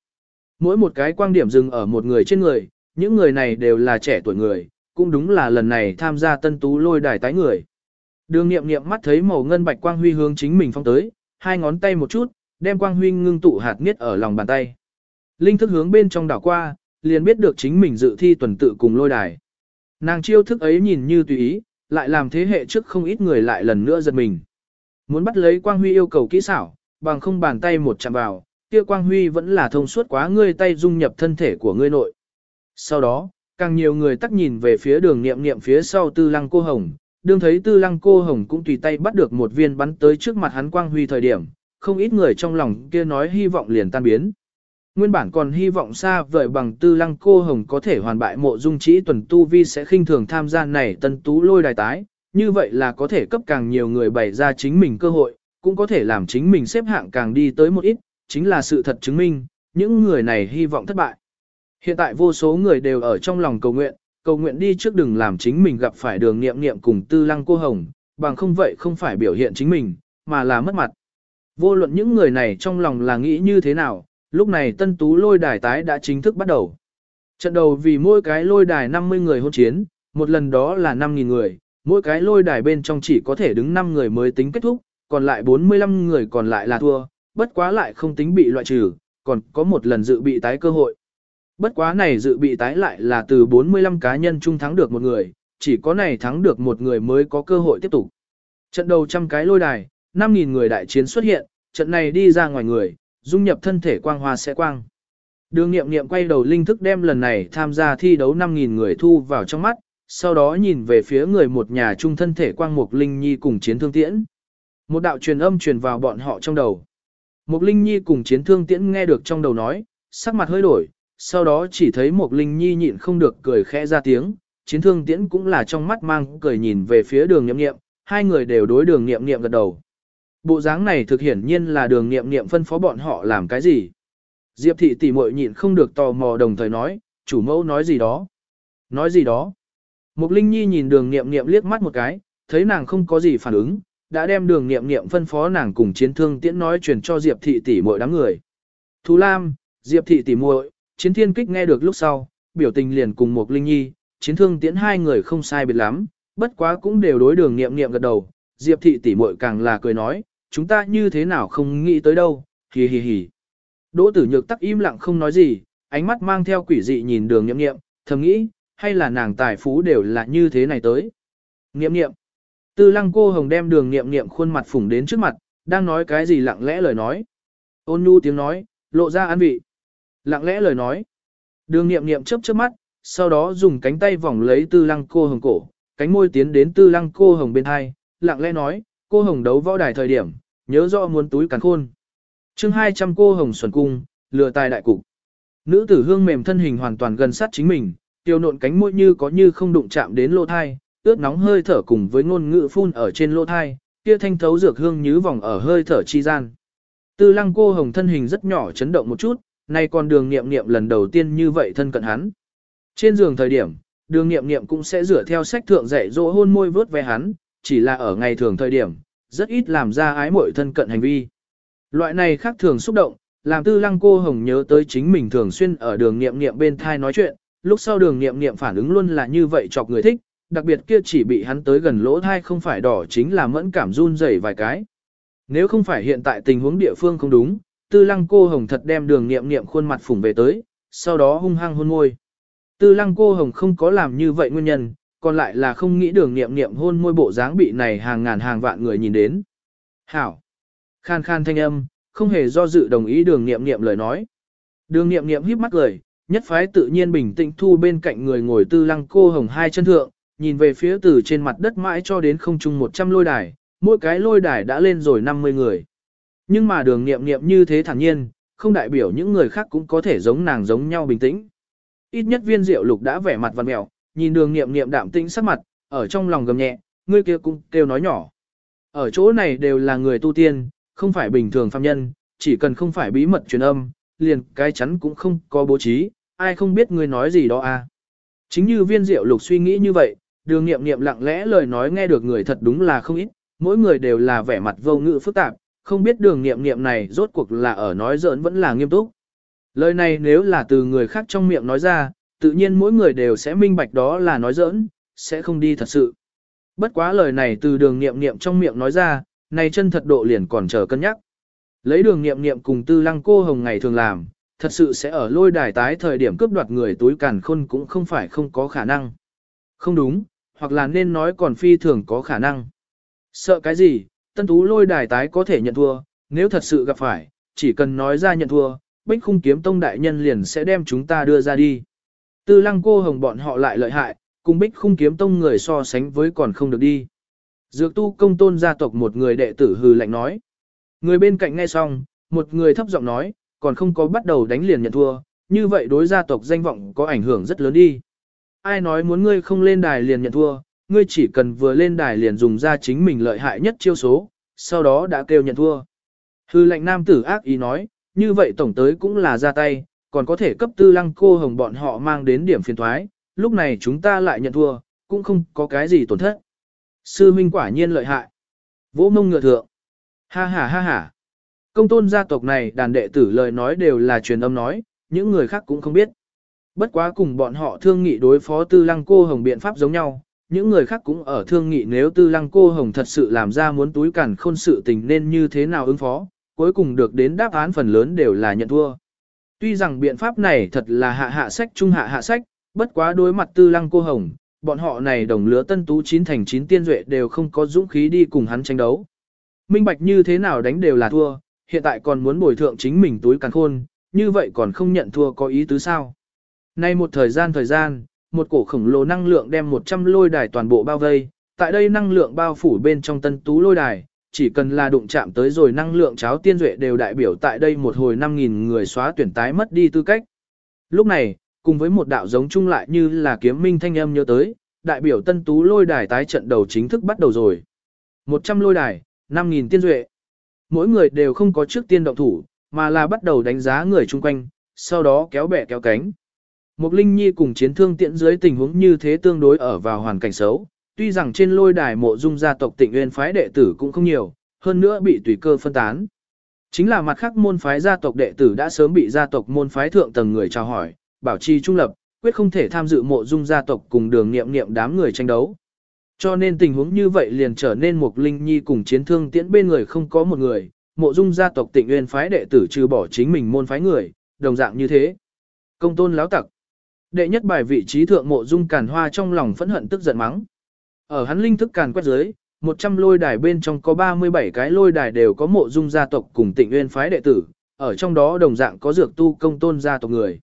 Mỗi một cái quang điểm dừng ở một người trên người, những người này đều là trẻ tuổi người, cũng đúng là lần này tham gia tân tú lôi đài tái người. Đường nghiệm nghiệm mắt thấy màu ngân bạch quang huy hướng chính mình phong tới, hai ngón tay một chút, đem quang huy ngưng tụ hạt niết ở lòng bàn tay. Linh thức hướng bên trong đảo qua, liền biết được chính mình dự thi tuần tự cùng lôi đài. Nàng chiêu thức ấy nhìn như tùy ý, lại làm thế hệ trước không ít người lại lần nữa giật mình. Muốn bắt lấy quang huy yêu cầu kỹ xảo, bằng không bàn tay một chạm vào, kia quang huy vẫn là thông suốt quá ngươi tay dung nhập thân thể của ngươi nội. Sau đó, càng nhiều người tắc nhìn về phía đường niệm niệm phía sau tư lăng cô hồng, đương thấy tư lăng cô hồng cũng tùy tay bắt được một viên bắn tới trước mặt hắn quang huy thời điểm, không ít người trong lòng kia nói hy vọng liền tan biến. Nguyên bản còn hy vọng xa vời bằng tư lăng cô hồng có thể hoàn bại mộ dung trĩ tuần tu vi sẽ khinh thường tham gia này tân tú lôi đài tái, như vậy là có thể cấp càng nhiều người bày ra chính mình cơ hội, cũng có thể làm chính mình xếp hạng càng đi tới một ít, chính là sự thật chứng minh, những người này hy vọng thất bại. Hiện tại vô số người đều ở trong lòng cầu nguyện, cầu nguyện đi trước đừng làm chính mình gặp phải đường nghiệm nghiệm cùng tư lăng cô hồng, bằng không vậy không phải biểu hiện chính mình, mà là mất mặt. Vô luận những người này trong lòng là nghĩ như thế nào, lúc này tân tú lôi đài tái đã chính thức bắt đầu. Trận đầu vì mỗi cái lôi đài 50 người hôn chiến, một lần đó là 5.000 người, mỗi cái lôi đài bên trong chỉ có thể đứng 5 người mới tính kết thúc, còn lại 45 người còn lại là thua, bất quá lại không tính bị loại trừ, còn có một lần dự bị tái cơ hội. Bất quá này dự bị tái lại là từ 45 cá nhân chung thắng được một người, chỉ có này thắng được một người mới có cơ hội tiếp tục. Trận đầu trăm cái lôi đài, 5.000 người đại chiến xuất hiện, trận này đi ra ngoài người, dung nhập thân thể quang hoa sẽ quang. Đường nghiệm nghiệm quay đầu linh thức đem lần này tham gia thi đấu 5.000 người thu vào trong mắt, sau đó nhìn về phía người một nhà chung thân thể quang mục linh nhi cùng chiến thương tiễn. Một đạo truyền âm truyền vào bọn họ trong đầu. Mục linh nhi cùng chiến thương tiễn nghe được trong đầu nói, sắc mặt hơi đổi, sau đó chỉ thấy mục linh nhi nhịn không được cười khẽ ra tiếng, chiến thương tiễn cũng là trong mắt mang cười nhìn về phía đường nghiệm nghiệm, hai người đều đối đường nghiệm nghiệm gật đầu. Bộ dáng này thực hiển nhiên là đường nghiệm nghiệm phân phó bọn họ làm cái gì. Diệp thị tỷ muội nhịn không được tò mò đồng thời nói, chủ mẫu nói gì đó. Nói gì đó. Mục Linh Nhi nhìn đường nghiệm nghiệm liếc mắt một cái, thấy nàng không có gì phản ứng, đã đem đường nghiệm nghiệm phân phó nàng cùng chiến thương tiễn nói truyền cho Diệp thị tỷ muội đám người. Thú Lam, Diệp thị tỷ muội, chiến thiên kích nghe được lúc sau, biểu tình liền cùng một Linh Nhi, chiến thương tiễn hai người không sai biệt lắm, bất quá cũng đều đối đường nghiệm nghiệm gật đầu, Diệp thị tỷ muội càng là cười nói, chúng ta như thế nào không nghĩ tới đâu, hì hì hì. Đỗ tử nhược tắc im lặng không nói gì, ánh mắt mang theo quỷ dị nhìn đường nghiệm nghiệm, thầm nghĩ, hay là nàng tài phú đều là như thế này tới. Nghiệm nghiệm. Tư lăng cô hồng đem đường nghiệm nghiệm khuôn mặt phủng đến trước mặt, đang nói cái gì lặng lẽ lời nói. Ôn nhu tiếng nói, lộ ra an vị. Lặng lẽ lời nói. Đường nghiệm nghiệm chớp chớp mắt, sau đó dùng cánh tay vòng lấy tư lăng cô hồng cổ, cánh môi tiến đến tư lăng cô hồng bên hai, lặng lẽ nói, cô hồng đấu võ đài thời điểm, nhớ rõ muốn túi cắn khôn chương 200 cô hồng xuẩn cung, lừa tài đại cục. Nữ tử hương mềm thân hình hoàn toàn gần sát chính mình, tiêu nộn cánh môi như có như không đụng chạm đến lỗ thai, ướt nóng hơi thở cùng với ngôn ngữ phun ở trên lỗ thai, kia thanh thấu dược hương như vòng ở hơi thở chi gian. Tư lăng cô hồng thân hình rất nhỏ chấn động một chút, nay còn đường nghiệm nghiệm lần đầu tiên như vậy thân cận hắn. Trên giường thời điểm, đường nghiệm nghiệm cũng sẽ rửa theo sách thượng dạy dỗ hôn môi vớt ve hắn, chỉ là ở ngày thường thời điểm, rất ít làm ra ái mội thân cận hành vi. Loại này khác thường xúc động, làm tư lăng cô hồng nhớ tới chính mình thường xuyên ở đường nghiệm nghiệm bên thai nói chuyện, lúc sau đường nghiệm nghiệm phản ứng luôn là như vậy chọc người thích, đặc biệt kia chỉ bị hắn tới gần lỗ thai không phải đỏ chính là mẫn cảm run rẩy vài cái. Nếu không phải hiện tại tình huống địa phương không đúng, tư lăng cô hồng thật đem đường nghiệm nghiệm khuôn mặt phủng về tới, sau đó hung hăng hôn môi. Tư lăng cô hồng không có làm như vậy nguyên nhân, còn lại là không nghĩ đường nghiệm nghiệm hôn môi bộ dáng bị này hàng ngàn hàng vạn người nhìn đến. Hảo! Khan khan thanh âm, không hề do dự đồng ý đường nghiệm nghiệm lời nói. Đường nghiệm nghiệm híp mắt cười, nhất phái tự nhiên bình tĩnh thu bên cạnh người ngồi tư lăng cô hồng hai chân thượng, nhìn về phía từ trên mặt đất mãi cho đến không trung 100 lôi đài, mỗi cái lôi đài đã lên rồi 50 người. Nhưng mà đường nghiệm nghiệm như thế thản nhiên, không đại biểu những người khác cũng có thể giống nàng giống nhau bình tĩnh. Ít nhất viên diệu lục đã vẻ mặt văn mẹo, nhìn đường nghiệm nghiệm đạm tĩnh sắc mặt, ở trong lòng gầm nhẹ, người kia cũng kêu nói nhỏ. Ở chỗ này đều là người tu tiên, không phải bình thường phàm nhân, chỉ cần không phải bí mật truyền âm, liền cái chắn cũng không có bố trí, ai không biết ngươi nói gì đó à. Chính như viên diệu lục suy nghĩ như vậy, đường nghiệm nghiệm lặng lẽ lời nói nghe được người thật đúng là không ít, mỗi người đều là vẻ mặt vô ngữ phức tạp, không biết đường nghiệm nghiệm này rốt cuộc là ở nói giỡn vẫn là nghiêm túc. Lời này nếu là từ người khác trong miệng nói ra, tự nhiên mỗi người đều sẽ minh bạch đó là nói giỡn, sẽ không đi thật sự. Bất quá lời này từ đường nghiệm nghiệm trong miệng nói ra, này chân thật độ liền còn chờ cân nhắc. Lấy đường nghiệm nghiệm cùng tư lăng cô hồng ngày thường làm, thật sự sẽ ở lôi đài tái thời điểm cướp đoạt người túi càn khôn cũng không phải không có khả năng. Không đúng, hoặc là nên nói còn phi thường có khả năng. Sợ cái gì, tân tú lôi đài tái có thể nhận thua, nếu thật sự gặp phải, chỉ cần nói ra nhận thua, bích khung kiếm tông đại nhân liền sẽ đem chúng ta đưa ra đi. Tư lăng cô hồng bọn họ lại lợi hại, cùng bích khung kiếm tông người so sánh với còn không được đi. Dược tu công tôn gia tộc một người đệ tử hừ lạnh nói. Người bên cạnh nghe xong, một người thấp giọng nói, còn không có bắt đầu đánh liền nhận thua, như vậy đối gia tộc danh vọng có ảnh hưởng rất lớn đi. Ai nói muốn ngươi không lên đài liền nhận thua, ngươi chỉ cần vừa lên đài liền dùng ra chính mình lợi hại nhất chiêu số, sau đó đã kêu nhận thua. Hư lệnh nam tử ác ý nói, như vậy tổng tới cũng là ra tay, còn có thể cấp tư lăng cô hồng bọn họ mang đến điểm phiền thoái, lúc này chúng ta lại nhận thua, cũng không có cái gì tổn thất. Sư minh quả nhiên lợi hại. Vỗ mông ngựa thượng. Ha ha ha ha. Công tôn gia tộc này đàn đệ tử lời nói đều là truyền âm nói, những người khác cũng không biết. Bất quá cùng bọn họ thương nghị đối phó tư lăng cô hồng biện pháp giống nhau, những người khác cũng ở thương nghị nếu tư lăng cô hồng thật sự làm ra muốn túi cản khôn sự tình nên như thế nào ứng phó, cuối cùng được đến đáp án phần lớn đều là nhận thua. Tuy rằng biện pháp này thật là hạ hạ sách trung hạ hạ sách, bất quá đối mặt tư lăng cô hồng, bọn họ này đồng lứa tân tú chín thành chín tiên duệ đều không có dũng khí đi cùng hắn tranh đấu. Minh bạch như thế nào đánh đều là thua, hiện tại còn muốn bồi thượng chính mình túi càn khôn, như vậy còn không nhận thua có ý tứ sao. Nay một thời gian thời gian, một cổ khổng lồ năng lượng đem 100 lôi đài toàn bộ bao vây, tại đây năng lượng bao phủ bên trong tân tú lôi đài, chỉ cần là đụng chạm tới rồi năng lượng cháo tiên duệ đều đại biểu tại đây một hồi 5.000 người xóa tuyển tái mất đi tư cách. Lúc này, cùng với một đạo giống chung lại như là kiếm minh thanh âm nhớ tới, đại biểu tân tú lôi đài tái trận đầu chính thức bắt đầu rồi. 100 lôi đài, 5.000 tiên duệ. Mỗi người đều không có trước tiên động thủ, mà là bắt đầu đánh giá người chung quanh, sau đó kéo bẻ kéo cánh. Mục Linh Nhi cùng chiến thương tiện dưới tình huống như thế tương đối ở vào hoàn cảnh xấu, tuy rằng trên lôi đài mộ dung gia tộc tịnh nguyên phái đệ tử cũng không nhiều, hơn nữa bị tùy cơ phân tán. Chính là mặt khác môn phái gia tộc đệ tử đã sớm bị gia tộc môn phái thượng tầng người chào hỏi, bảo trì trung lập, quyết không thể tham dự mộ dung gia tộc cùng đường nghiệm nghiệm đám người tranh đấu. Cho nên tình huống như vậy liền trở nên Mục linh nhi cùng chiến thương tiễn bên người không có một người, mộ dung gia tộc tịnh nguyên phái đệ tử trừ bỏ chính mình môn phái người, đồng dạng như thế. Công tôn láo tặc. Đệ nhất bài vị trí thượng mộ dung càn hoa trong lòng phẫn hận tức giận mắng. Ở hắn linh thức càn quét dưới, 100 lôi đài bên trong có 37 cái lôi đài đều có mộ dung gia tộc cùng tịnh nguyên phái đệ tử, ở trong đó đồng dạng có dược tu công tôn gia tộc người.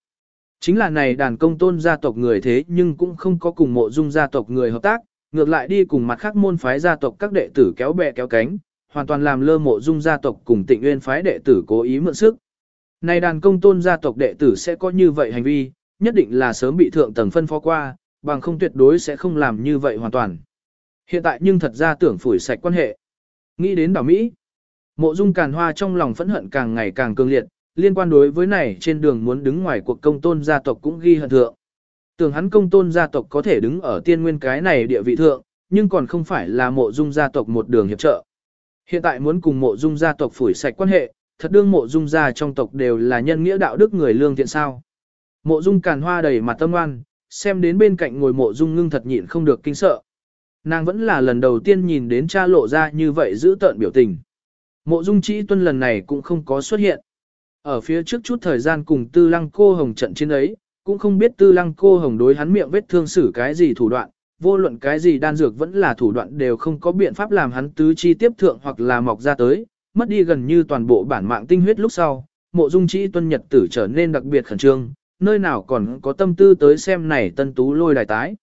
Chính là này đàn công tôn gia tộc người thế nhưng cũng không có cùng mộ dung gia tộc người hợp tác, ngược lại đi cùng mặt khác môn phái gia tộc các đệ tử kéo bè kéo cánh, hoàn toàn làm lơ mộ dung gia tộc cùng tịnh nguyên phái đệ tử cố ý mượn sức. Này đàn công tôn gia tộc đệ tử sẽ có như vậy hành vi, nhất định là sớm bị thượng tầng phân phó qua, bằng không tuyệt đối sẽ không làm như vậy hoàn toàn. Hiện tại nhưng thật ra tưởng phủi sạch quan hệ. Nghĩ đến đảo Mỹ, mộ dung càn hoa trong lòng phẫn hận càng ngày càng cường liệt, liên quan đối với này trên đường muốn đứng ngoài cuộc công tôn gia tộc cũng ghi hận thượng. Tưởng hắn công tôn gia tộc có thể đứng ở tiên nguyên cái này địa vị thượng, nhưng còn không phải là mộ dung gia tộc một đường hiệp trợ. Hiện tại muốn cùng mộ dung gia tộc phủi sạch quan hệ, thật đương mộ dung gia trong tộc đều là nhân nghĩa đạo đức người lương thiện sao. Mộ dung càn hoa đầy mặt tâm oan, xem đến bên cạnh ngồi mộ dung ngưng thật nhịn không được kinh sợ. Nàng vẫn là lần đầu tiên nhìn đến cha lộ ra như vậy giữ tợn biểu tình. Mộ dung Chí tuân lần này cũng không có xuất hiện. Ở phía trước chút thời gian cùng tư lăng cô hồng trận chiến ấy, cũng không biết tư lăng cô hồng đối hắn miệng vết thương xử cái gì thủ đoạn, vô luận cái gì đan dược vẫn là thủ đoạn đều không có biện pháp làm hắn tứ chi tiếp thượng hoặc là mọc ra tới, mất đi gần như toàn bộ bản mạng tinh huyết lúc sau, mộ dung Chí tuân nhật tử trở nên đặc biệt khẩn trương, nơi nào còn có tâm tư tới xem này tân tú lôi đài tái.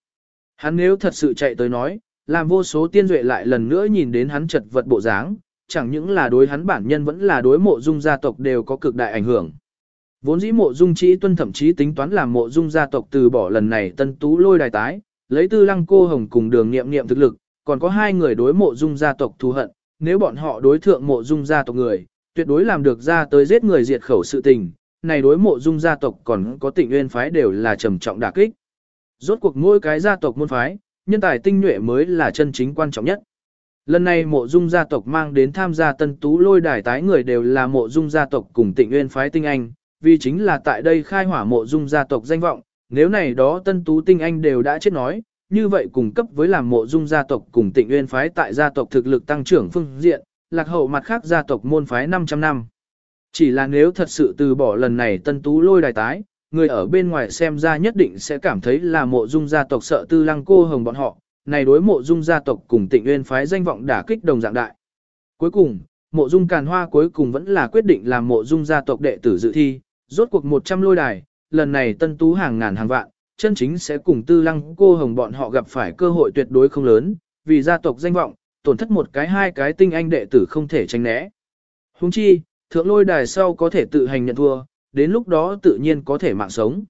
Hắn nếu thật sự chạy tới nói, làm vô số tiên duệ lại lần nữa nhìn đến hắn chật vật bộ dáng, chẳng những là đối hắn bản nhân vẫn là đối mộ dung gia tộc đều có cực đại ảnh hưởng. Vốn dĩ mộ dung chỉ tuân thậm chí tính toán làm mộ dung gia tộc từ bỏ lần này tân tú lôi đài tái, lấy tư lăng cô hồng cùng đường nghiệm nghiệm thực lực, còn có hai người đối mộ dung gia tộc thù hận, nếu bọn họ đối thượng mộ dung gia tộc người, tuyệt đối làm được ra tới giết người diệt khẩu sự tình, này đối mộ dung gia tộc còn có tịnh nguyên phái đều là trầm trọng đả kích. Rốt cuộc mỗi cái gia tộc môn phái, nhân tài tinh nhuệ mới là chân chính quan trọng nhất. Lần này mộ dung gia tộc mang đến tham gia tân tú lôi đài tái người đều là mộ dung gia tộc cùng tịnh nguyên phái tinh anh, vì chính là tại đây khai hỏa mộ dung gia tộc danh vọng, nếu này đó tân tú tinh anh đều đã chết nói, như vậy cùng cấp với làm mộ dung gia tộc cùng tịnh nguyên phái tại gia tộc thực lực tăng trưởng phương diện, lạc hậu mặt khác gia tộc môn phái 500 năm. Chỉ là nếu thật sự từ bỏ lần này tân tú lôi đài tái, người ở bên ngoài xem ra nhất định sẽ cảm thấy là mộ dung gia tộc sợ tư lăng cô hồng bọn họ, này đối mộ dung gia tộc cùng tịnh nguyên phái danh vọng đả kích đồng dạng đại. Cuối cùng, mộ dung càn hoa cuối cùng vẫn là quyết định làm mộ dung gia tộc đệ tử dự thi, rốt cuộc 100 lôi đài, lần này tân tú hàng ngàn hàng vạn, chân chính sẽ cùng tư lăng cô hồng bọn họ gặp phải cơ hội tuyệt đối không lớn, vì gia tộc danh vọng, tổn thất một cái hai cái tinh anh đệ tử không thể tránh né. Huống chi, thượng lôi đài sau có thể tự hành nhận thua, đến lúc đó tự nhiên có thể mạng sống.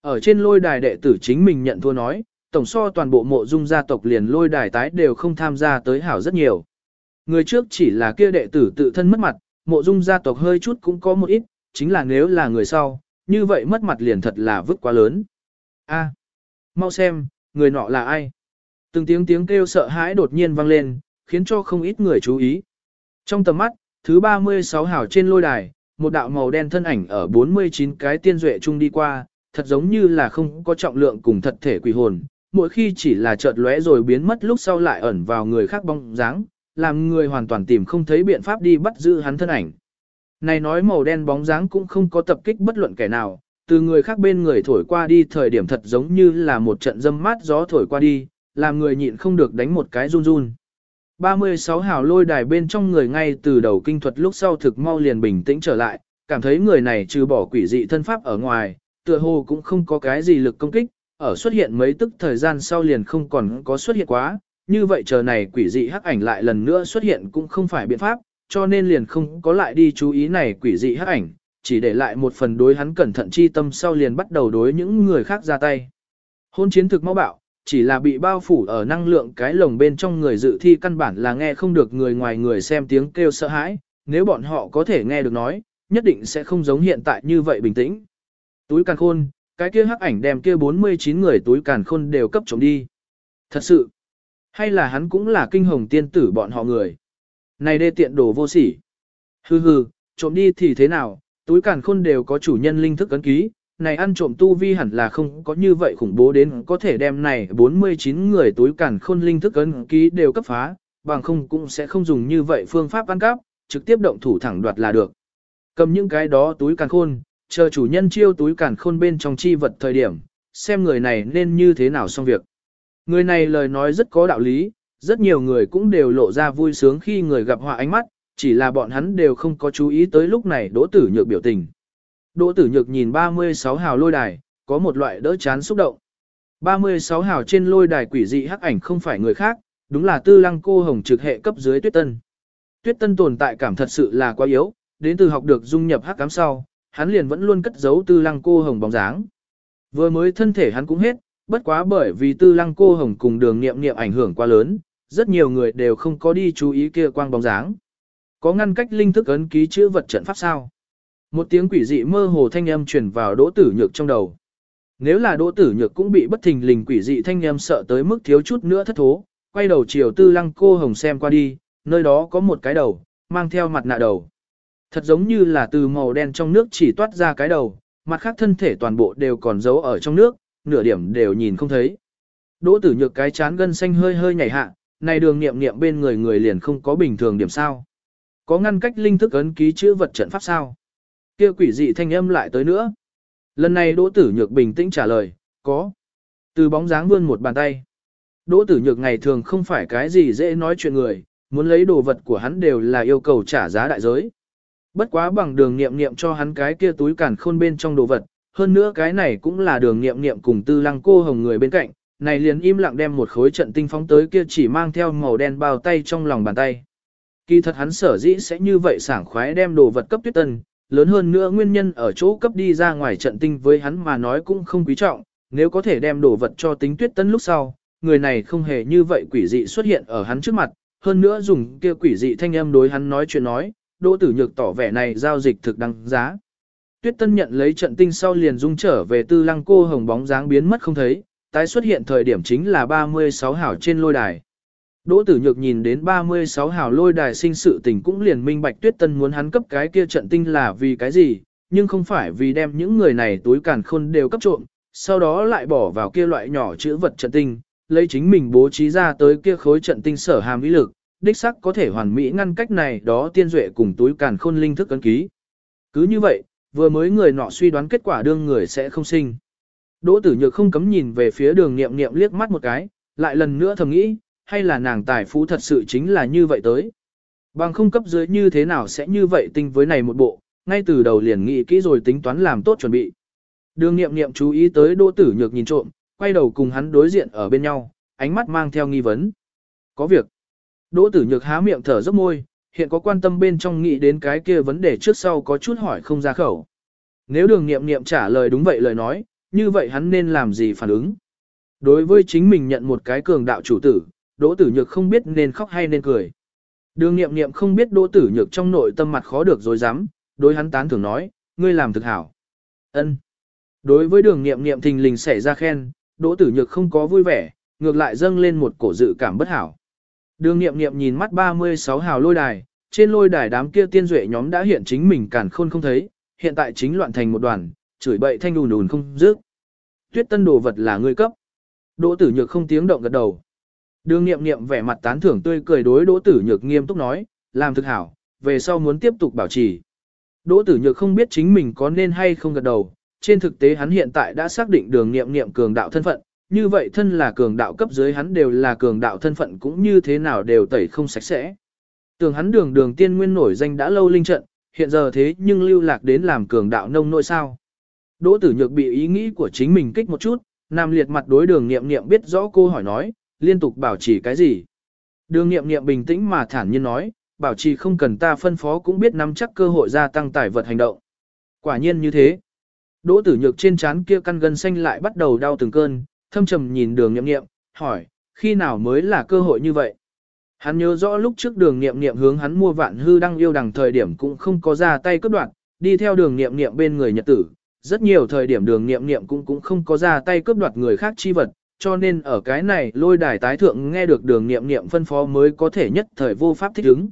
Ở trên lôi đài đệ tử chính mình nhận thua nói, tổng so toàn bộ mộ dung gia tộc liền lôi đài tái đều không tham gia tới hảo rất nhiều. Người trước chỉ là kia đệ tử tự thân mất mặt, mộ dung gia tộc hơi chút cũng có một ít, chính là nếu là người sau, như vậy mất mặt liền thật là vứt quá lớn. A, à, mau xem, người nọ là ai? Từng tiếng tiếng kêu sợ hãi đột nhiên vang lên, khiến cho không ít người chú ý. Trong tầm mắt, thứ 36 hào trên lôi đài, một đạo màu đen thân ảnh ở 49 cái tiên duệ chung đi qua, thật giống như là không có trọng lượng cùng thật thể quỷ hồn, mỗi khi chỉ là chợt lóe rồi biến mất lúc sau lại ẩn vào người khác bóng dáng, làm người hoàn toàn tìm không thấy biện pháp đi bắt giữ hắn thân ảnh. Này nói màu đen bóng dáng cũng không có tập kích bất luận kẻ nào, từ người khác bên người thổi qua đi thời điểm thật giống như là một trận dâm mát gió thổi qua đi, làm người nhịn không được đánh một cái run run. 36 hào lôi đài bên trong người ngay từ đầu kinh thuật lúc sau thực mau liền bình tĩnh trở lại, cảm thấy người này trừ bỏ quỷ dị thân pháp ở ngoài, tựa hồ cũng không có cái gì lực công kích, ở xuất hiện mấy tức thời gian sau liền không còn có xuất hiện quá, như vậy chờ này quỷ dị hắc ảnh lại lần nữa xuất hiện cũng không phải biện pháp, cho nên liền không có lại đi chú ý này quỷ dị hắc ảnh, chỉ để lại một phần đối hắn cẩn thận chi tâm sau liền bắt đầu đối những người khác ra tay. Hôn chiến thực mau bạo, chỉ là bị bao phủ ở năng lượng cái lồng bên trong người dự thi căn bản là nghe không được người ngoài người xem tiếng kêu sợ hãi, nếu bọn họ có thể nghe được nói, nhất định sẽ không giống hiện tại như vậy bình tĩnh. Túi càn khôn, cái kia hắc ảnh đem kia 49 người túi càn khôn đều cấp trộm đi. Thật sự, hay là hắn cũng là kinh hồng tiên tử bọn họ người. Này đê tiện đồ vô sỉ. Hừ hừ, trộm đi thì thế nào, túi càn khôn đều có chủ nhân linh thức ấn ký, này ăn trộm tu vi hẳn là không có như vậy khủng bố đến có thể đem này 49 người túi cản khôn linh thức ấn ký đều cấp phá, bằng không cũng sẽ không dùng như vậy phương pháp ăn cắp, trực tiếp động thủ thẳng đoạt là được. Cầm những cái đó túi càn khôn, chờ chủ nhân chiêu túi càn khôn bên trong chi vật thời điểm, xem người này nên như thế nào xong việc. Người này lời nói rất có đạo lý, rất nhiều người cũng đều lộ ra vui sướng khi người gặp họa ánh mắt, chỉ là bọn hắn đều không có chú ý tới lúc này đỗ tử nhược biểu tình. Đỗ tử nhược nhìn 36 hào lôi đài, có một loại đỡ chán xúc động. 36 hào trên lôi đài quỷ dị hắc ảnh không phải người khác, đúng là tư lăng cô hồng trực hệ cấp dưới tuyết tân. Tuyết tân tồn tại cảm thật sự là quá yếu, đến từ học được dung nhập hắc cám sau, hắn liền vẫn luôn cất giấu tư lăng cô hồng bóng dáng. Vừa mới thân thể hắn cũng hết, bất quá bởi vì tư lăng cô hồng cùng đường nghiệm nghiệm ảnh hưởng quá lớn, rất nhiều người đều không có đi chú ý kia quang bóng dáng. Có ngăn cách linh thức ấn ký chữ vật trận pháp sao? Một tiếng quỷ dị mơ hồ thanh âm truyền vào đỗ tử nhược trong đầu. Nếu là đỗ tử nhược cũng bị bất thình lình quỷ dị thanh âm sợ tới mức thiếu chút nữa thất thố, quay đầu chiều tư lăng cô hồng xem qua đi, nơi đó có một cái đầu, mang theo mặt nạ đầu. Thật giống như là từ màu đen trong nước chỉ toát ra cái đầu, mặt khác thân thể toàn bộ đều còn giấu ở trong nước, nửa điểm đều nhìn không thấy. Đỗ tử nhược cái chán gân xanh hơi hơi nhảy hạ, này đường nghiệm nghiệm bên người người liền không có bình thường điểm sao. Có ngăn cách linh thức ấn ký chữ vật trận pháp sao? Kia quỷ dị thanh âm lại tới nữa. Lần này Đỗ Tử Nhược bình tĩnh trả lời, có. Từ bóng dáng vươn một bàn tay. Đỗ Tử Nhược ngày thường không phải cái gì dễ nói chuyện người, muốn lấy đồ vật của hắn đều là yêu cầu trả giá đại giới. Bất quá bằng đường nghiệm nghiệm cho hắn cái kia túi cản khôn bên trong đồ vật, hơn nữa cái này cũng là đường nghiệm nghiệm cùng tư lăng cô hồng người bên cạnh, này liền im lặng đem một khối trận tinh phóng tới kia chỉ mang theo màu đen bao tay trong lòng bàn tay. Kỳ thật hắn sở dĩ sẽ như vậy sảng khoái đem đồ vật cấp tuyết tân, lớn hơn nữa nguyên nhân ở chỗ cấp đi ra ngoài trận tinh với hắn mà nói cũng không quý trọng, nếu có thể đem đồ vật cho tính tuyết tân lúc sau, người này không hề như vậy quỷ dị xuất hiện ở hắn trước mặt, hơn nữa dùng kia quỷ dị thanh âm đối hắn nói chuyện nói, đỗ tử nhược tỏ vẻ này giao dịch thực đăng giá. Tuyết tân nhận lấy trận tinh sau liền dung trở về tư lăng cô hồng bóng dáng biến mất không thấy, tái xuất hiện thời điểm chính là 36 hảo trên lôi đài. Đỗ tử nhược nhìn đến 36 hào lôi đài sinh sự tình cũng liền minh bạch tuyết tân muốn hắn cấp cái kia trận tinh là vì cái gì, nhưng không phải vì đem những người này túi càn khôn đều cấp trộm, sau đó lại bỏ vào kia loại nhỏ chữ vật trận tinh, lấy chính mình bố trí ra tới kia khối trận tinh sở hàm vĩ lực, đích sắc có thể hoàn mỹ ngăn cách này đó tiên duệ cùng túi càn khôn linh thức ấn ký. Cứ như vậy, vừa mới người nọ suy đoán kết quả đương người sẽ không sinh. Đỗ tử nhược không cấm nhìn về phía đường nghiệm nghiệm liếc mắt một cái, lại lần nữa thầm nghĩ, hay là nàng tài phú thật sự chính là như vậy tới. Bằng không cấp dưới như thế nào sẽ như vậy tinh với này một bộ, ngay từ đầu liền nghĩ kỹ rồi tính toán làm tốt chuẩn bị. Đường nghiệm nghiệm chú ý tới đỗ tử nhược nhìn trộm, quay đầu cùng hắn đối diện ở bên nhau, ánh mắt mang theo nghi vấn. Có việc. Đỗ tử nhược há miệng thở dốc môi, hiện có quan tâm bên trong nghĩ đến cái kia vấn đề trước sau có chút hỏi không ra khẩu. Nếu đường nghiệm nghiệm trả lời đúng vậy lời nói, như vậy hắn nên làm gì phản ứng? Đối với chính mình nhận một cái cường đạo chủ tử, Đỗ Tử Nhược không biết nên khóc hay nên cười. Đường Nghiệm Nghiệm không biết Đỗ Tử Nhược trong nội tâm mặt khó được rồi dám, đối hắn tán thưởng nói, ngươi làm thực hảo. Ân. Đối với Đường Nghiệm Nghiệm thình lình xảy ra khen, Đỗ Tử Nhược không có vui vẻ, ngược lại dâng lên một cổ dự cảm bất hảo. Đường Nghiệm Nghiệm nhìn mắt 36 hào lôi đài, trên lôi đài đám kia tiên duệ nhóm đã hiện chính mình cản khôn không thấy, hiện tại chính loạn thành một đoàn, chửi bậy thanh đùn đùn không dứt. Tuyết tân đồ vật là ngươi cấp. Đỗ Tử Nhược không tiếng động gật đầu. Đường nghiệm nghiệm vẻ mặt tán thưởng tươi cười đối đỗ tử nhược nghiêm túc nói, làm thực hảo, về sau muốn tiếp tục bảo trì. Đỗ tử nhược không biết chính mình có nên hay không gật đầu, trên thực tế hắn hiện tại đã xác định đường nghiệm nghiệm cường đạo thân phận, như vậy thân là cường đạo cấp dưới hắn đều là cường đạo thân phận cũng như thế nào đều tẩy không sạch sẽ. Tưởng hắn đường đường tiên nguyên nổi danh đã lâu linh trận, hiện giờ thế nhưng lưu lạc đến làm cường đạo nông nội sao. Đỗ tử nhược bị ý nghĩ của chính mình kích một chút, nam liệt mặt đối đường nghiệm nghiệm biết rõ cô hỏi nói, liên tục bảo trì cái gì. Đường nghiệm nghiệm bình tĩnh mà thản nhiên nói, bảo trì không cần ta phân phó cũng biết nắm chắc cơ hội gia tăng tài vật hành động. Quả nhiên như thế. Đỗ tử nhược trên trán kia căn gân xanh lại bắt đầu đau từng cơn, thâm trầm nhìn đường nghiệm nghiệm, hỏi, khi nào mới là cơ hội như vậy? Hắn nhớ rõ lúc trước đường nghiệm nghiệm hướng hắn mua vạn hư đăng yêu đằng thời điểm cũng không có ra tay cướp đoạt, đi theo đường nghiệm nghiệm bên người nhật tử. Rất nhiều thời điểm đường nghiệm nghiệm cũng cũng không có ra tay cướp đoạt người khác chi vật, cho nên ở cái này lôi đài tái thượng nghe được đường nghiệm nghiệm phân phó mới có thể nhất thời vô pháp thích ứng.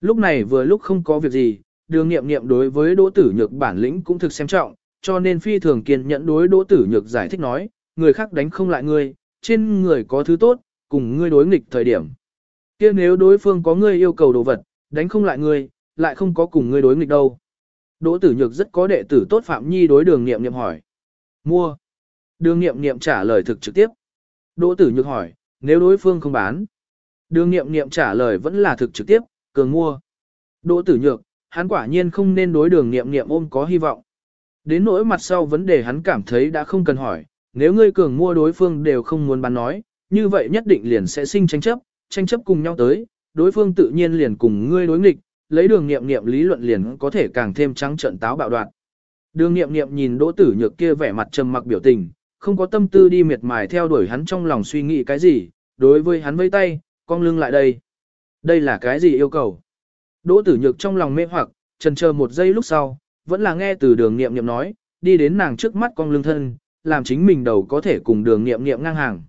Lúc này vừa lúc không có việc gì, đường nghiệm nghiệm đối với đỗ tử nhược bản lĩnh cũng thực xem trọng, cho nên phi thường kiên nhẫn đối đỗ tử nhược giải thích nói, người khác đánh không lại ngươi, trên người có thứ tốt, cùng ngươi đối nghịch thời điểm. kia nếu đối phương có ngươi yêu cầu đồ vật, đánh không lại ngươi, lại không có cùng ngươi đối nghịch đâu. Đỗ tử nhược rất có đệ tử tốt Phạm Nhi đối đường nghiệm nghiệm hỏi. Mua. Đường nghiệm nghiệm trả lời thực trực tiếp. Đỗ tử nhược hỏi, nếu đối phương không bán. Đường nghiệm nghiệm trả lời vẫn là thực trực tiếp, cường mua. Đỗ tử nhược, hắn quả nhiên không nên đối đường nghiệm nghiệm ôm có hy vọng. Đến nỗi mặt sau vấn đề hắn cảm thấy đã không cần hỏi, nếu ngươi cường mua đối phương đều không muốn bán nói, như vậy nhất định liền sẽ sinh tranh chấp, tranh chấp cùng nhau tới, đối phương tự nhiên liền cùng ngươi đối nghịch, lấy đường nghiệm nghiệm lý luận liền có thể càng thêm trắng trận táo bạo đoạn. Đường nghiệm nghiệm nhìn đỗ tử nhược kia vẻ mặt trầm mặc biểu tình, không có tâm tư đi miệt mài theo đuổi hắn trong lòng suy nghĩ cái gì, đối với hắn vây tay, cong lưng lại đây. Đây là cái gì yêu cầu? Đỗ tử nhược trong lòng mê hoặc, trần chờ một giây lúc sau, vẫn là nghe từ đường nghiệm nghiệm nói, đi đến nàng trước mắt cong lưng thân, làm chính mình đầu có thể cùng đường nghiệm nghiệm ngang hàng.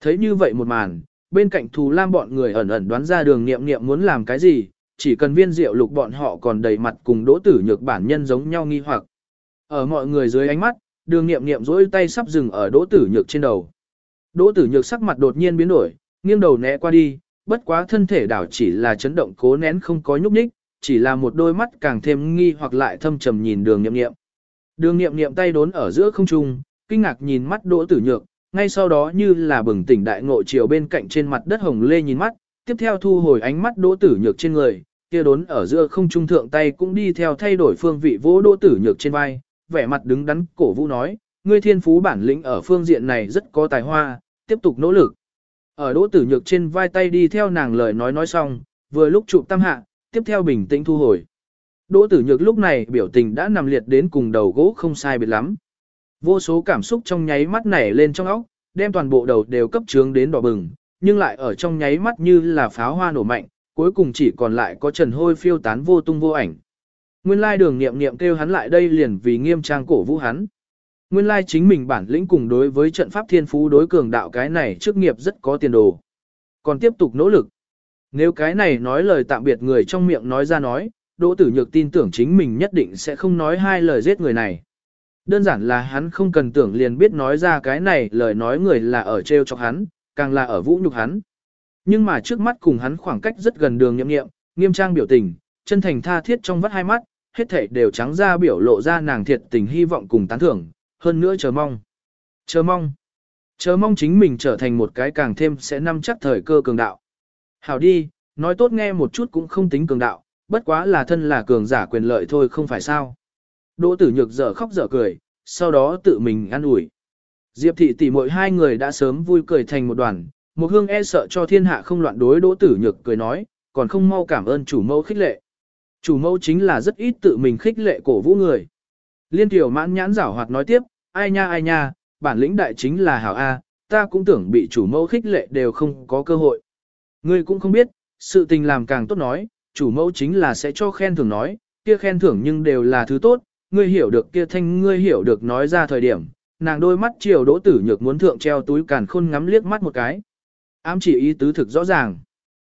Thấy như vậy một màn, bên cạnh thù lam bọn người ẩn ẩn đoán ra đường nghiệm nghiệm muốn làm cái gì, chỉ cần viên rượu lục bọn họ còn đầy mặt cùng đỗ tử nhược bản nhân giống nhau nghi hoặc. Ở mọi người dưới ánh mắt, đường nghiệm nghiệm rỗi tay sắp dừng ở đỗ tử nhược trên đầu. Đỗ tử nhược sắc mặt đột nhiên biến đổi, nghiêng đầu né qua đi, bất quá thân thể đảo chỉ là chấn động cố nén không có nhúc nhích, chỉ là một đôi mắt càng thêm nghi hoặc lại thâm trầm nhìn đường nghiệm nghiệm. Đường nghiệm nghiệm tay đốn ở giữa không trung, kinh ngạc nhìn mắt đỗ tử nhược, ngay sau đó như là bừng tỉnh đại ngộ chiều bên cạnh trên mặt đất hồng lê nhìn mắt, tiếp theo thu hồi ánh mắt đỗ tử nhược trên người, kia đốn ở giữa không trung thượng tay cũng đi theo thay đổi phương vị vỗ đỗ tử nhược trên vai, vẻ mặt đứng đắn cổ vũ nói, ngươi thiên phú bản lĩnh ở phương diện này rất có tài hoa, tiếp tục nỗ lực. Ở đỗ tử nhược trên vai tay đi theo nàng lời nói nói xong, vừa lúc chụp tam hạ, tiếp theo bình tĩnh thu hồi. Đỗ tử nhược lúc này biểu tình đã nằm liệt đến cùng đầu gỗ không sai biệt lắm. Vô số cảm xúc trong nháy mắt nảy lên trong óc, đem toàn bộ đầu đều cấp trướng đến đỏ bừng, nhưng lại ở trong nháy mắt như là pháo hoa nổ mạnh, cuối cùng chỉ còn lại có trần hôi phiêu tán vô tung vô ảnh. Nguyên lai đường nghiệm nghiệm kêu hắn lại đây liền vì nghiêm trang cổ vũ hắn. Nguyên lai chính mình bản lĩnh cùng đối với trận pháp thiên phú đối cường đạo cái này trước nghiệp rất có tiền đồ. Còn tiếp tục nỗ lực. Nếu cái này nói lời tạm biệt người trong miệng nói ra nói, Đỗ Tử Nhược tin tưởng chính mình nhất định sẽ không nói hai lời giết người này. Đơn giản là hắn không cần tưởng liền biết nói ra cái này lời nói người là ở treo chọc hắn, càng là ở vũ nhục hắn. Nhưng mà trước mắt cùng hắn khoảng cách rất gần đường nhậm nghiệm, nghiêm trang biểu tình, chân thành tha thiết trong vắt hai mắt, hết thảy đều trắng ra biểu lộ ra nàng thiệt tình hy vọng cùng tán thưởng, hơn nữa chờ mong. Chờ mong. Chờ mong chính mình trở thành một cái càng thêm sẽ nắm chắc thời cơ cường đạo. Hảo đi, nói tốt nghe một chút cũng không tính cường đạo, bất quá là thân là cường giả quyền lợi thôi không phải sao. Đỗ tử nhược dở khóc dở cười, sau đó tự mình ăn ủi. Diệp thị tỷ muội hai người đã sớm vui cười thành một đoàn, một hương e sợ cho thiên hạ không loạn đối đỗ tử nhược cười nói, còn không mau cảm ơn chủ mẫu khích lệ. Chủ mẫu chính là rất ít tự mình khích lệ cổ vũ người. Liên tiểu mãn nhãn giảo hoạt nói tiếp, ai nha ai nha, bản lĩnh đại chính là hảo A, ta cũng tưởng bị chủ mẫu khích lệ đều không có cơ hội. Ngươi cũng không biết, sự tình làm càng tốt nói, chủ mẫu chính là sẽ cho khen thưởng nói, kia khen thưởng nhưng đều là thứ tốt, ngươi hiểu được kia thanh ngươi hiểu được nói ra thời điểm, nàng đôi mắt chiều đỗ tử nhược muốn thượng treo túi càn khôn ngắm liếc mắt một cái. Ám chỉ ý tứ thực rõ ràng.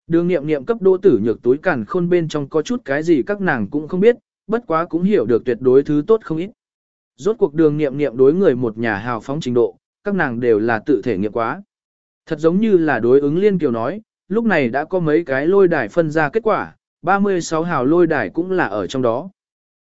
Đường nghiệm nghiệm cấp đỗ tử nhược túi càn khôn bên trong có chút cái gì các nàng cũng không biết, bất quá cũng hiểu được tuyệt đối thứ tốt không ít. Rốt cuộc đường nghiệm nghiệm đối người một nhà hào phóng trình độ, các nàng đều là tự thể nghiệm quá. Thật giống như là đối ứng liên kiều nói, lúc này đã có mấy cái lôi đài phân ra kết quả, 36 hào lôi đài cũng là ở trong đó.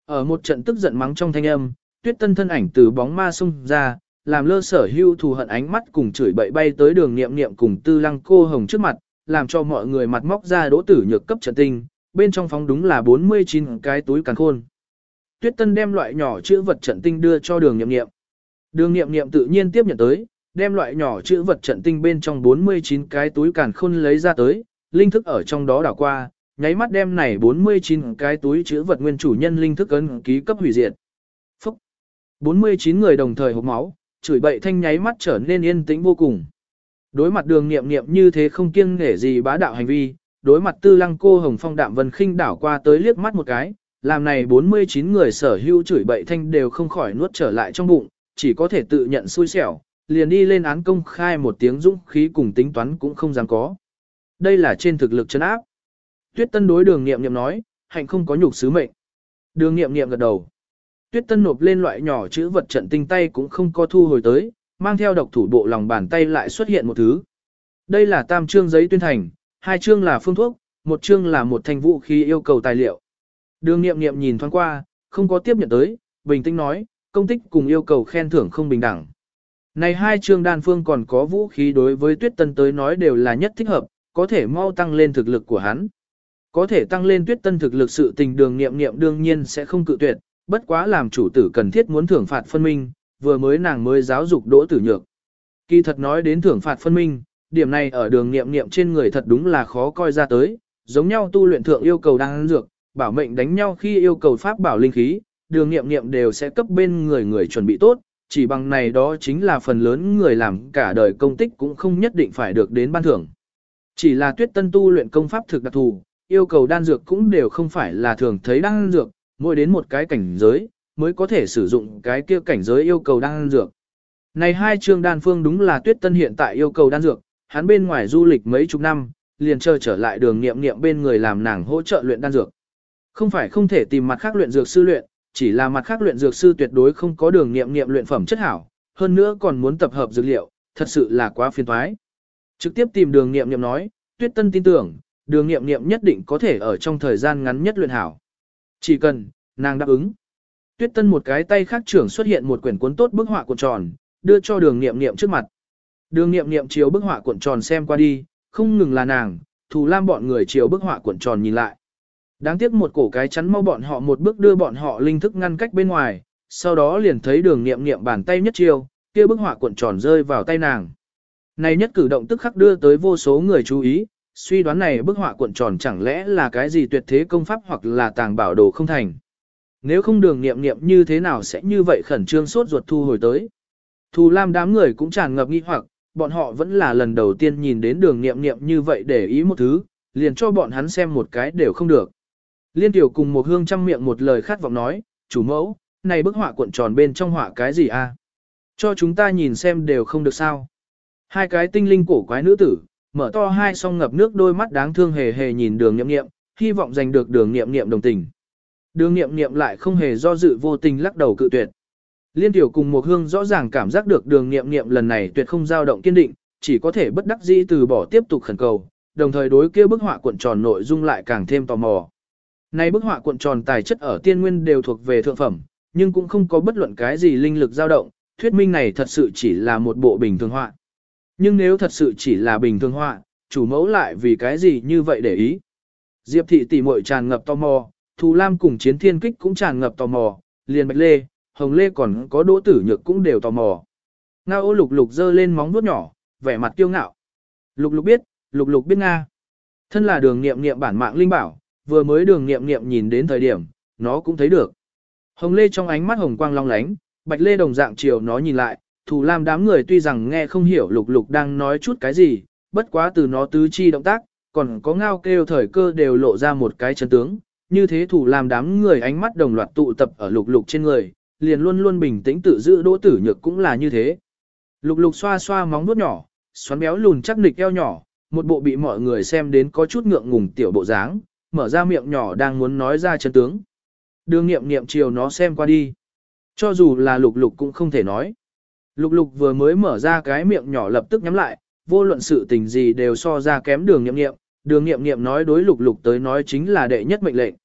Ở một trận tức giận mắng trong thanh âm, tuyết tân thân ảnh từ bóng ma xung ra, làm lơ sở hưu thù hận ánh mắt cùng chửi bậy bay tới đường nghiệm nghiệm cùng tư lăng cô hồng trước mặt, làm cho mọi người mặt móc ra đỗ tử nhược cấp trận tinh, bên trong phóng đúng là 49 cái túi càng khôn. Tuyết Tân đem loại nhỏ chữ vật trận tinh đưa cho đường nghiệm nghiệm. Đường nghiệm nghiệm tự nhiên tiếp nhận tới, đem loại nhỏ chữ vật trận tinh bên trong 49 cái túi càn khôn lấy ra tới, linh thức ở trong đó đảo qua, nháy mắt đem này 49 cái túi chữ vật nguyên chủ nhân linh thức ấn ký cấp hủy diệt. Phúc! 49 người đồng thời hộp máu, chửi bậy thanh nháy mắt trở nên yên tĩnh vô cùng. Đối mặt đường nghiệm nghiệm như thế không kiêng nể gì bá đạo hành vi, đối mặt tư lăng cô hồng phong đạm vân khinh đảo qua tới liếc mắt một cái, làm này 49 người sở hữu chửi bậy thanh đều không khỏi nuốt trở lại trong bụng, chỉ có thể tự nhận xui xẻo, liền đi lên án công khai một tiếng dũng khí cùng tính toán cũng không dám có. Đây là trên thực lực chân áp. Tuyết Tân đối đường nghiệm nghiệm nói, hạnh không có nhục sứ mệnh. Đường nghiệm nghiệm gật đầu. Tuyết Tân nộp lên loại nhỏ chữ vật trận tinh tay cũng không có thu hồi tới, mang theo độc thủ bộ lòng bàn tay lại xuất hiện một thứ. Đây là tam chương giấy tuyên thành, hai chương là phương thuốc, một chương là một thanh vũ khí yêu cầu tài liệu. Đường nghiệm nghiệm nhìn thoáng qua, không có tiếp nhận tới, bình tĩnh nói, công tích cùng yêu cầu khen thưởng không bình đẳng. Này hai chương đan phương còn có vũ khí đối với tuyết tân tới nói đều là nhất thích hợp, có thể mau tăng lên thực lực của hắn. Có thể tăng lên tuyết tân thực lực sự tình đường nghiệm nghiệm đương nhiên sẽ không cự tuyệt, bất quá làm chủ tử cần thiết muốn thưởng phạt phân minh, vừa mới nàng mới giáo dục đỗ tử nhược. Kỳ thật nói đến thưởng phạt phân minh, điểm này ở đường nghiệm nghiệm trên người thật đúng là khó coi ra tới, giống nhau tu luyện thượng yêu cầu đang dược, bảo mệnh đánh nhau khi yêu cầu pháp bảo linh khí, đường nghiệm nghiệm đều sẽ cấp bên người người chuẩn bị tốt, chỉ bằng này đó chính là phần lớn người làm cả đời công tích cũng không nhất định phải được đến ban thưởng. Chỉ là tuyết tân tu luyện công pháp thực đặc thù, yêu cầu đan dược cũng đều không phải là thường thấy đan dược, mỗi đến một cái cảnh giới, mới có thể sử dụng cái kia cảnh giới yêu cầu đan dược. Này hai chương đan phương đúng là tuyết tân hiện tại yêu cầu đan dược, hắn bên ngoài du lịch mấy chục năm, liền chờ trở lại đường nghiệm nghiệm bên người làm nàng hỗ trợ luyện đan dược. Không phải không thể tìm mặt khác luyện dược sư luyện, chỉ là mặt khác luyện dược sư tuyệt đối không có đường nghiệm nghiệm luyện phẩm chất hảo, hơn nữa còn muốn tập hợp dược liệu, thật sự là quá phiền toái. Trực tiếp tìm đường nghiệm nghiệm nói, tuyết tân tin tưởng, đường nghiệm nghiệm nhất định có thể ở trong thời gian ngắn nhất luyện hảo. Chỉ cần, nàng đáp ứng. Tuyết tân một cái tay khác trưởng xuất hiện một quyển cuốn tốt bức họa cuộn tròn, đưa cho đường nghiệm nghiệm trước mặt. Đường nghiệm nghiệm chiếu bức họa cuộn tròn xem qua đi, không ngừng là nàng, thù lam bọn người chiếu bức họa cuộn tròn nhìn lại. Đáng tiếc một cổ cái chắn mau bọn họ một bước đưa bọn họ linh thức ngăn cách bên ngoài, sau đó liền thấy đường nghiệm nghiệm bàn tay nhất chiêu, kia bức họa cuộn tròn rơi vào tay nàng. Này nhất cử động tức khắc đưa tới vô số người chú ý, suy đoán này bức họa cuộn tròn chẳng lẽ là cái gì tuyệt thế công pháp hoặc là tàng bảo đồ không thành. Nếu không đường nghiệm nghiệm như thế nào sẽ như vậy khẩn trương sốt ruột thu hồi tới. Thù Lam đám người cũng tràn ngập nghi hoặc, bọn họ vẫn là lần đầu tiên nhìn đến đường nghiệm nghiệm như vậy để ý một thứ, liền cho bọn hắn xem một cái đều không được. Liên tiểu cùng một hương trăm miệng một lời khát vọng nói, chủ mẫu, này bức họa cuộn tròn bên trong họa cái gì a? Cho chúng ta nhìn xem đều không được sao. Hai cái tinh linh cổ quái nữ tử, mở to hai song ngập nước đôi mắt đáng thương hề hề nhìn đường nghiệm nghiệm, hy vọng giành được đường nghiệm nghiệm đồng tình. Đường nghiệm nghiệm lại không hề do dự vô tình lắc đầu cự tuyệt. Liên tiểu cùng một hương rõ ràng cảm giác được đường nghiệm nghiệm lần này tuyệt không dao động kiên định, chỉ có thể bất đắc dĩ từ bỏ tiếp tục khẩn cầu, đồng thời đối kia bức họa cuộn tròn nội dung lại càng thêm tò mò. Nay bức họa cuộn tròn tài chất ở tiên nguyên đều thuộc về thượng phẩm, nhưng cũng không có bất luận cái gì linh lực dao động, thuyết minh này thật sự chỉ là một bộ bình thường họa. Nhưng nếu thật sự chỉ là bình thường họa, chủ mẫu lại vì cái gì như vậy để ý. Diệp thị tỷ muội tràn ngập tò mò, Thù Lam cùng chiến thiên kích cũng tràn ngập tò mò, liền bạch lê, hồng lê còn có đỗ tử nhược cũng đều tò mò. Ngao ô lục lục giơ lên móng vuốt nhỏ, vẻ mặt kiêu ngạo. Lục lục biết, lục lục biết Nga. Thân là đường nghiệm nghiệm bản mạng linh bảo, vừa mới đường nghiệm nghiệm nhìn đến thời điểm, nó cũng thấy được. Hồng lê trong ánh mắt hồng quang long lánh, bạch lê đồng dạng chiều nó nhìn lại, thù lam đám người tuy rằng nghe không hiểu lục lục đang nói chút cái gì, bất quá từ nó tứ chi động tác, còn có ngao kêu thời cơ đều lộ ra một cái chân tướng, như thế thủ làm đám người ánh mắt đồng loạt tụ tập ở lục lục trên người, liền luôn luôn bình tĩnh tự giữ đỗ tử nhược cũng là như thế. Lục lục xoa xoa móng vuốt nhỏ, xoắn béo lùn chắc nịch eo nhỏ, một bộ bị mọi người xem đến có chút ngượng ngùng tiểu bộ dáng, mở ra miệng nhỏ đang muốn nói ra chân tướng. Đường nghiệm nghiệm chiều nó xem qua đi. Cho dù là lục lục cũng không thể nói. Lục lục vừa mới mở ra cái miệng nhỏ lập tức nhắm lại, vô luận sự tình gì đều so ra kém đường nghiệm nghiệm, đường nghiệm nghiệm nói đối lục lục tới nói chính là đệ nhất mệnh lệnh.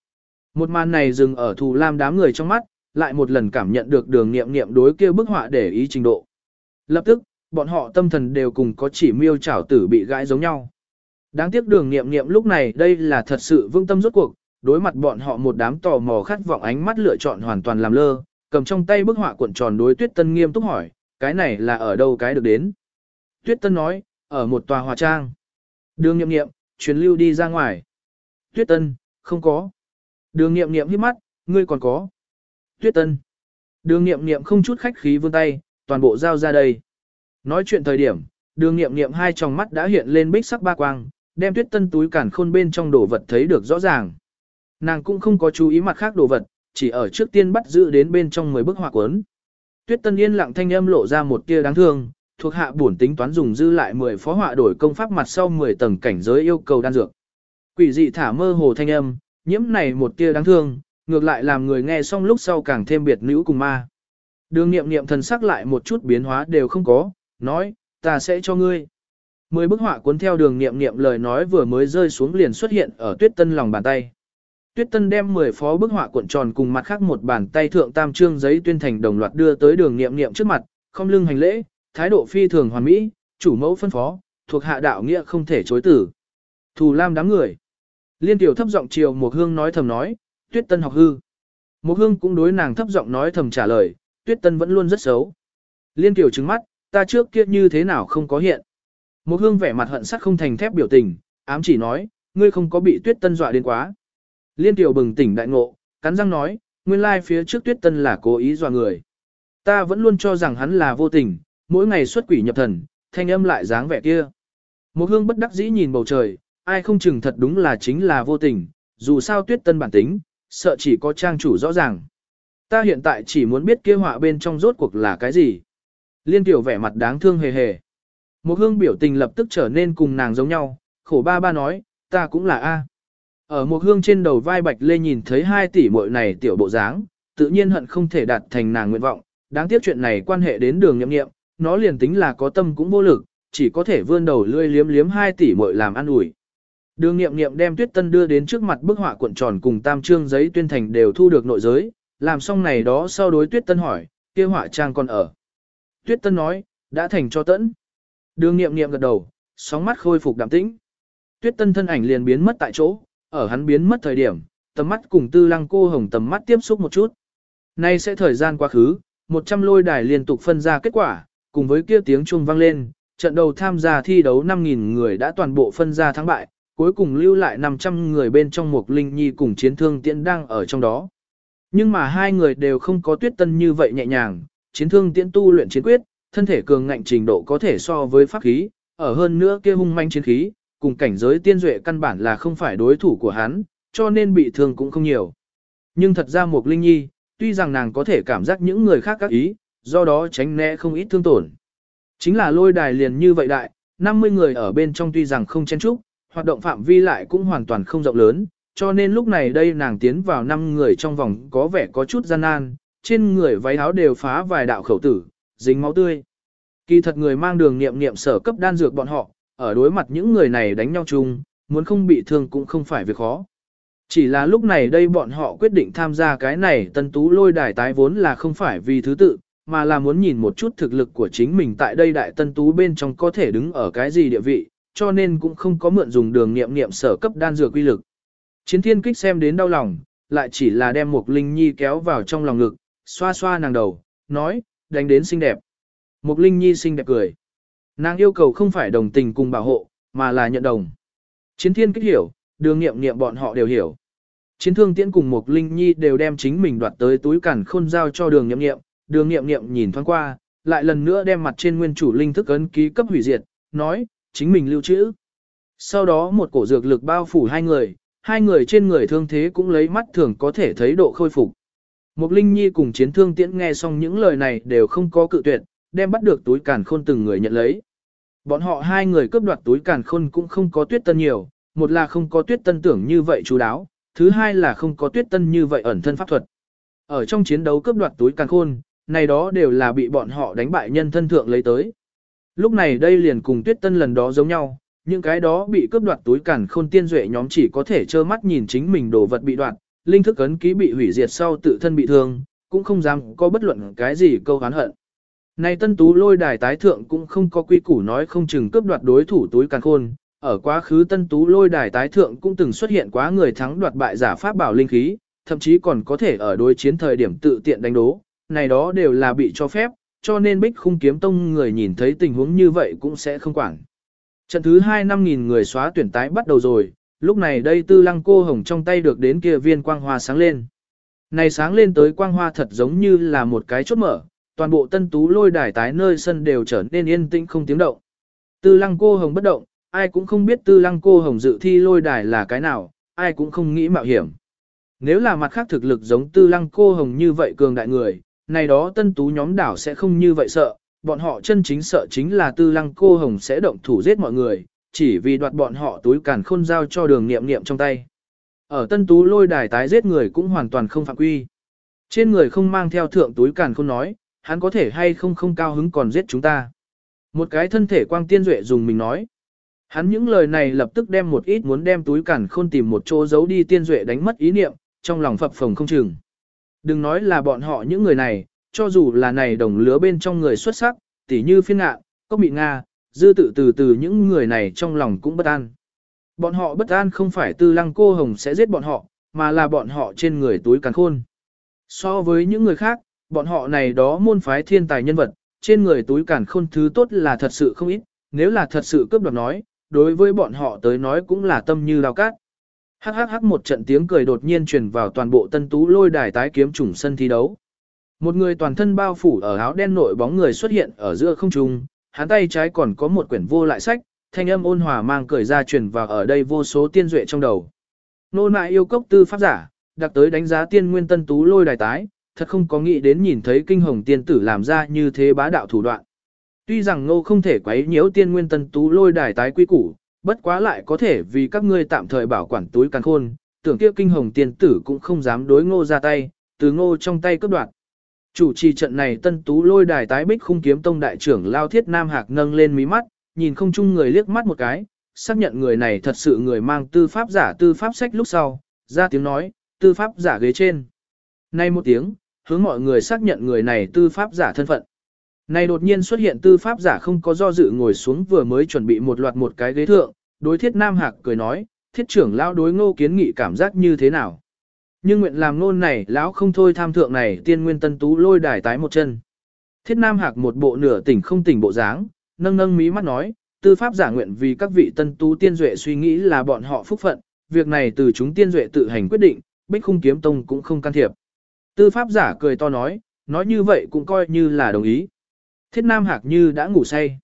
Một màn này dừng ở thù lam đám người trong mắt, lại một lần cảm nhận được đường nghiệm nghiệm đối kia bức họa để ý trình độ. Lập tức, bọn họ tâm thần đều cùng có chỉ miêu chảo tử bị gãi giống nhau. Đáng tiếc đường nghiệm nghiệm lúc này đây là thật sự vương tâm rốt cuộc, đối mặt bọn họ một đám tò mò khát vọng ánh mắt lựa chọn hoàn toàn làm lơ, cầm trong tay bức họa cuộn tròn đối tuyết tân nghiêm túc hỏi, cái này là ở đâu cái được đến. Tuyết tân nói, ở một tòa hòa trang. Đường nghiệm nghiệm, truyền lưu đi ra ngoài. Tuyết tân, không có. Đường nghiệm nghiệm hít mắt, ngươi còn có. Tuyết tân. Đường nghiệm nghiệm không chút khách khí vươn tay, toàn bộ giao ra đây. Nói chuyện thời điểm, đường nghiệm nghiệm hai tròng mắt đã hiện lên bích sắc ba quang, đem tuyết tân túi cản khôn bên trong đồ vật thấy được rõ ràng. Nàng cũng không có chú ý mặt khác đồ vật, chỉ ở trước tiên bắt giữ đến bên trong mười bức họa cuốn. Tuyết tân yên lặng thanh âm lộ ra một tia đáng thương, thuộc hạ bổn tính toán dùng dư lại 10 phó họa đổi công pháp mặt sau 10 tầng cảnh giới yêu cầu đan dược. Quỷ dị thả mơ hồ thanh âm, nhiễm này một tia đáng thương, ngược lại làm người nghe xong lúc sau càng thêm biệt nữ cùng ma. Đường nghiệm nghiệm thần sắc lại một chút biến hóa đều không có, nói, ta sẽ cho ngươi. Mười bức họa cuốn theo đường nghiệm nghiệm lời nói vừa mới rơi xuống liền xuất hiện ở tuyết tân lòng bàn tay. Tuyết tân đem 10 phó bức họa cuộn tròn cùng mặt khác một bàn tay thượng tam trương giấy tuyên thành đồng loạt đưa tới đường nghiệm nghiệm trước mặt, không lưng hành lễ, thái độ phi thường hoàn mỹ, chủ mẫu phân phó, thuộc hạ đạo nghĩa không thể chối tử. Thù lam đám người. Liên tiểu thấp giọng chiều một hương nói thầm nói, tuyết tân học hư. Một hương cũng đối nàng thấp giọng nói thầm trả lời, tuyết tân vẫn luôn rất xấu. Liên tiểu trứng mắt, ta trước kia như thế nào không có hiện. Một hương vẻ mặt hận sắc không thành thép biểu tình, ám chỉ nói, ngươi không có bị tuyết tân dọa đến quá. Liên tiểu bừng tỉnh đại ngộ, cắn răng nói, nguyên lai phía trước tuyết tân là cố ý dọa người. Ta vẫn luôn cho rằng hắn là vô tình, mỗi ngày xuất quỷ nhập thần, thanh âm lại dáng vẻ kia. Một hương bất đắc dĩ nhìn bầu trời, ai không chừng thật đúng là chính là vô tình, dù sao tuyết tân bản tính, sợ chỉ có trang chủ rõ ràng. Ta hiện tại chỉ muốn biết kia họa bên trong rốt cuộc là cái gì. Liên tiểu vẻ mặt đáng thương hề hề. Một hương biểu tình lập tức trở nên cùng nàng giống nhau, khổ ba ba nói, ta cũng là A. Ở một hương trên đầu vai bạch lê nhìn thấy hai tỷ muội này tiểu bộ dáng, tự nhiên hận không thể đạt thành nàng nguyện vọng, đáng tiếc chuyện này quan hệ đến đường nhậm nghiệm, nó liền tính là có tâm cũng vô lực, chỉ có thể vươn đầu lươi liếm liếm hai tỷ muội làm ăn ủi. Đường nghiệm nghiệm đem tuyết tân đưa đến trước mặt bức họa cuộn tròn cùng tam trương giấy tuyên thành đều thu được nội giới, làm xong này đó sau đối tuyết tân hỏi, kia họa trang còn ở. Tuyết tân nói, đã thành cho tẫn. Đường nghiệm nghiệm gật đầu, sóng mắt khôi phục đạm tĩnh. Tuyết tân thân ảnh liền biến mất tại chỗ, ở hắn biến mất thời điểm, tầm mắt cùng tư lăng cô hồng tầm mắt tiếp xúc một chút. Nay sẽ thời gian quá khứ, 100 lôi đài liên tục phân ra kết quả, cùng với kia tiếng chuông vang lên, trận đầu tham gia thi đấu 5.000 người đã toàn bộ phân ra thắng bại, cuối cùng lưu lại 500 người bên trong Mục linh nhi cùng chiến thương tiễn đang ở trong đó. Nhưng mà hai người đều không có tuyết tân như vậy nhẹ nhàng, chiến thương tiễn tu luyện chiến quyết, thân thể cường ngạnh trình độ có thể so với pháp khí, ở hơn nữa kia hung manh chiến khí, cùng cảnh giới tiên duệ căn bản là không phải đối thủ của hắn, cho nên bị thương cũng không nhiều. Nhưng thật ra Mục linh nhi, tuy rằng nàng có thể cảm giác những người khác các ý, do đó tránh né không ít thương tổn. Chính là lôi đài liền như vậy đại, 50 người ở bên trong tuy rằng không chen trúc hoạt động phạm vi lại cũng hoàn toàn không rộng lớn, cho nên lúc này đây nàng tiến vào 5 người trong vòng có vẻ có chút gian nan, trên người váy áo đều phá vài đạo khẩu tử, dính máu tươi. Kỳ thật người mang đường niệm niệm sở cấp đan dược bọn họ, ở đối mặt những người này đánh nhau chung, muốn không bị thương cũng không phải việc khó. Chỉ là lúc này đây bọn họ quyết định tham gia cái này tân tú lôi đài tái vốn là không phải vì thứ tự, mà là muốn nhìn một chút thực lực của chính mình tại đây đại tân tú bên trong có thể đứng ở cái gì địa vị, cho nên cũng không có mượn dùng đường nghiệm nghiệm sở cấp đan dược quy lực. Chiến thiên kích xem đến đau lòng, lại chỉ là đem một linh nhi kéo vào trong lòng ngực, xoa xoa nàng đầu, nói, đánh đến xinh đẹp. Một linh nhi xinh đẹp cười. Nàng yêu cầu không phải đồng tình cùng bảo hộ, mà là nhận đồng. Chiến thiên kích hiểu, đường nghiệm nghiệm bọn họ đều hiểu. Chiến thương tiễn cùng một linh nhi đều đem chính mình đoạt tới túi cản khôn giao cho đường nghiệm nghiệm, đường nghiệm nghiệm nhìn thoáng qua, lại lần nữa đem mặt trên nguyên chủ linh thức ấn ký cấp hủy diệt, nói, chính mình lưu trữ. Sau đó một cổ dược lực bao phủ hai người, hai người trên người thương thế cũng lấy mắt thường có thể thấy độ khôi phục. Một linh nhi cùng chiến thương tiễn nghe xong những lời này đều không có cự tuyệt, đem bắt được túi càn khôn từng người nhận lấy. Bọn họ hai người cướp đoạt túi càn khôn cũng không có tuyết tân nhiều, một là không có tuyết tân tưởng như vậy chú đáo, thứ hai là không có tuyết tân như vậy ẩn thân pháp thuật. Ở trong chiến đấu cướp đoạt túi càn khôn, này đó đều là bị bọn họ đánh bại nhân thân thượng lấy tới. Lúc này đây liền cùng tuyết tân lần đó giống nhau, những cái đó bị cướp đoạt túi cản khôn tiên duệ nhóm chỉ có thể trơ mắt nhìn chính mình đồ vật bị đoạt, linh thức ấn ký bị hủy diệt sau tự thân bị thương, cũng không dám có bất luận cái gì câu hán hận. Này tân tú lôi đài tái thượng cũng không có quy củ nói không chừng cướp đoạt đối thủ túi càn khôn. Ở quá khứ tân tú lôi đài tái thượng cũng từng xuất hiện quá người thắng đoạt bại giả pháp bảo linh khí, thậm chí còn có thể ở đối chiến thời điểm tự tiện đánh đố. Này đó đều là bị cho phép, cho nên bích khung kiếm tông người nhìn thấy tình huống như vậy cũng sẽ không quản. Trận thứ 2 năm nghìn người xóa tuyển tái bắt đầu rồi, lúc này đây tư lăng cô hồng trong tay được đến kia viên quang hoa sáng lên. Này sáng lên tới quang hoa thật giống như là một cái chốt mở, toàn bộ tân tú lôi đài tái nơi sân đều trở nên yên tĩnh không tiếng động. Tư lăng cô hồng bất động, ai cũng không biết tư lăng cô hồng dự thi lôi đài là cái nào, ai cũng không nghĩ mạo hiểm. Nếu là mặt khác thực lực giống tư lăng cô hồng như vậy cường đại người, này đó tân tú nhóm đảo sẽ không như vậy sợ, bọn họ chân chính sợ chính là tư lăng cô hồng sẽ động thủ giết mọi người, chỉ vì đoạt bọn họ túi càn khôn giao cho đường nghiệm nghiệm trong tay. Ở tân tú lôi đài tái giết người cũng hoàn toàn không phạm quy. Trên người không mang theo thượng túi càn khôn nói, hắn có thể hay không không cao hứng còn giết chúng ta. Một cái thân thể quang tiên duệ dùng mình nói. Hắn những lời này lập tức đem một ít muốn đem túi càn khôn tìm một chỗ giấu đi tiên duệ đánh mất ý niệm, trong lòng phập phồng không chừng. Đừng nói là bọn họ những người này, cho dù là này đồng lứa bên trong người xuất sắc, tỉ như phiên ngạ, cốc bị Nga, dư tự từ từ những người này trong lòng cũng bất an. Bọn họ bất an không phải tư lăng cô hồng sẽ giết bọn họ, mà là bọn họ trên người túi càn khôn. So với những người khác, bọn họ này đó môn phái thiên tài nhân vật, trên người túi càn khôn thứ tốt là thật sự không ít, nếu là thật sự cướp đoạt nói, đối với bọn họ tới nói cũng là tâm như lao cát. Hắc hắc hắc một trận tiếng cười đột nhiên truyền vào toàn bộ tân tú lôi đài tái kiếm trùng sân thi đấu. Một người toàn thân bao phủ ở áo đen nội bóng người xuất hiện ở giữa không trung, hắn tay trái còn có một quyển vô lại sách, thanh âm ôn hòa mang cười ra truyền vào ở đây vô số tiên duệ trong đầu. Nô nại yêu cốc tư pháp giả, đặc tới đánh giá tiên nguyên tân tú lôi đài tái, thật không có nghĩ đến nhìn thấy kinh hồng tiên tử làm ra như thế bá đạo thủ đoạn. Tuy rằng ngô không thể quấy nhiễu tiên nguyên tân tú lôi đài tái quy củ, bất quá lại có thể vì các ngươi tạm thời bảo quản túi càn khôn, tưởng kia kinh hồng tiên tử cũng không dám đối ngô ra tay, từ ngô trong tay cướp đoạt. Chủ trì trận này tân tú lôi đài tái bích khung kiếm tông đại trưởng lao thiết nam hạc nâng lên mí mắt, nhìn không chung người liếc mắt một cái, xác nhận người này thật sự người mang tư pháp giả tư pháp sách lúc sau, ra tiếng nói, tư pháp giả ghế trên. Nay một tiếng, hướng mọi người xác nhận người này tư pháp giả thân phận. Này đột nhiên xuất hiện tư pháp giả không có do dự ngồi xuống vừa mới chuẩn bị một loạt một cái ghế thượng, đối thiết nam hạc cười nói, thiết trưởng lão đối ngô kiến nghị cảm giác như thế nào. Nhưng nguyện làm ngôn này lão không thôi tham thượng này tiên nguyên tân tú lôi đài tái một chân. Thiết nam hạc một bộ nửa tỉnh không tỉnh bộ dáng, nâng nâng mí mắt nói, tư pháp giả nguyện vì các vị tân tú tiên duệ suy nghĩ là bọn họ phúc phận, việc này từ chúng tiên duệ tự hành quyết định, bích khung kiếm tông cũng không can thiệp. Tư pháp giả cười to nói, nói như vậy cũng coi như là đồng ý. Thiết nam hạc như đã ngủ say.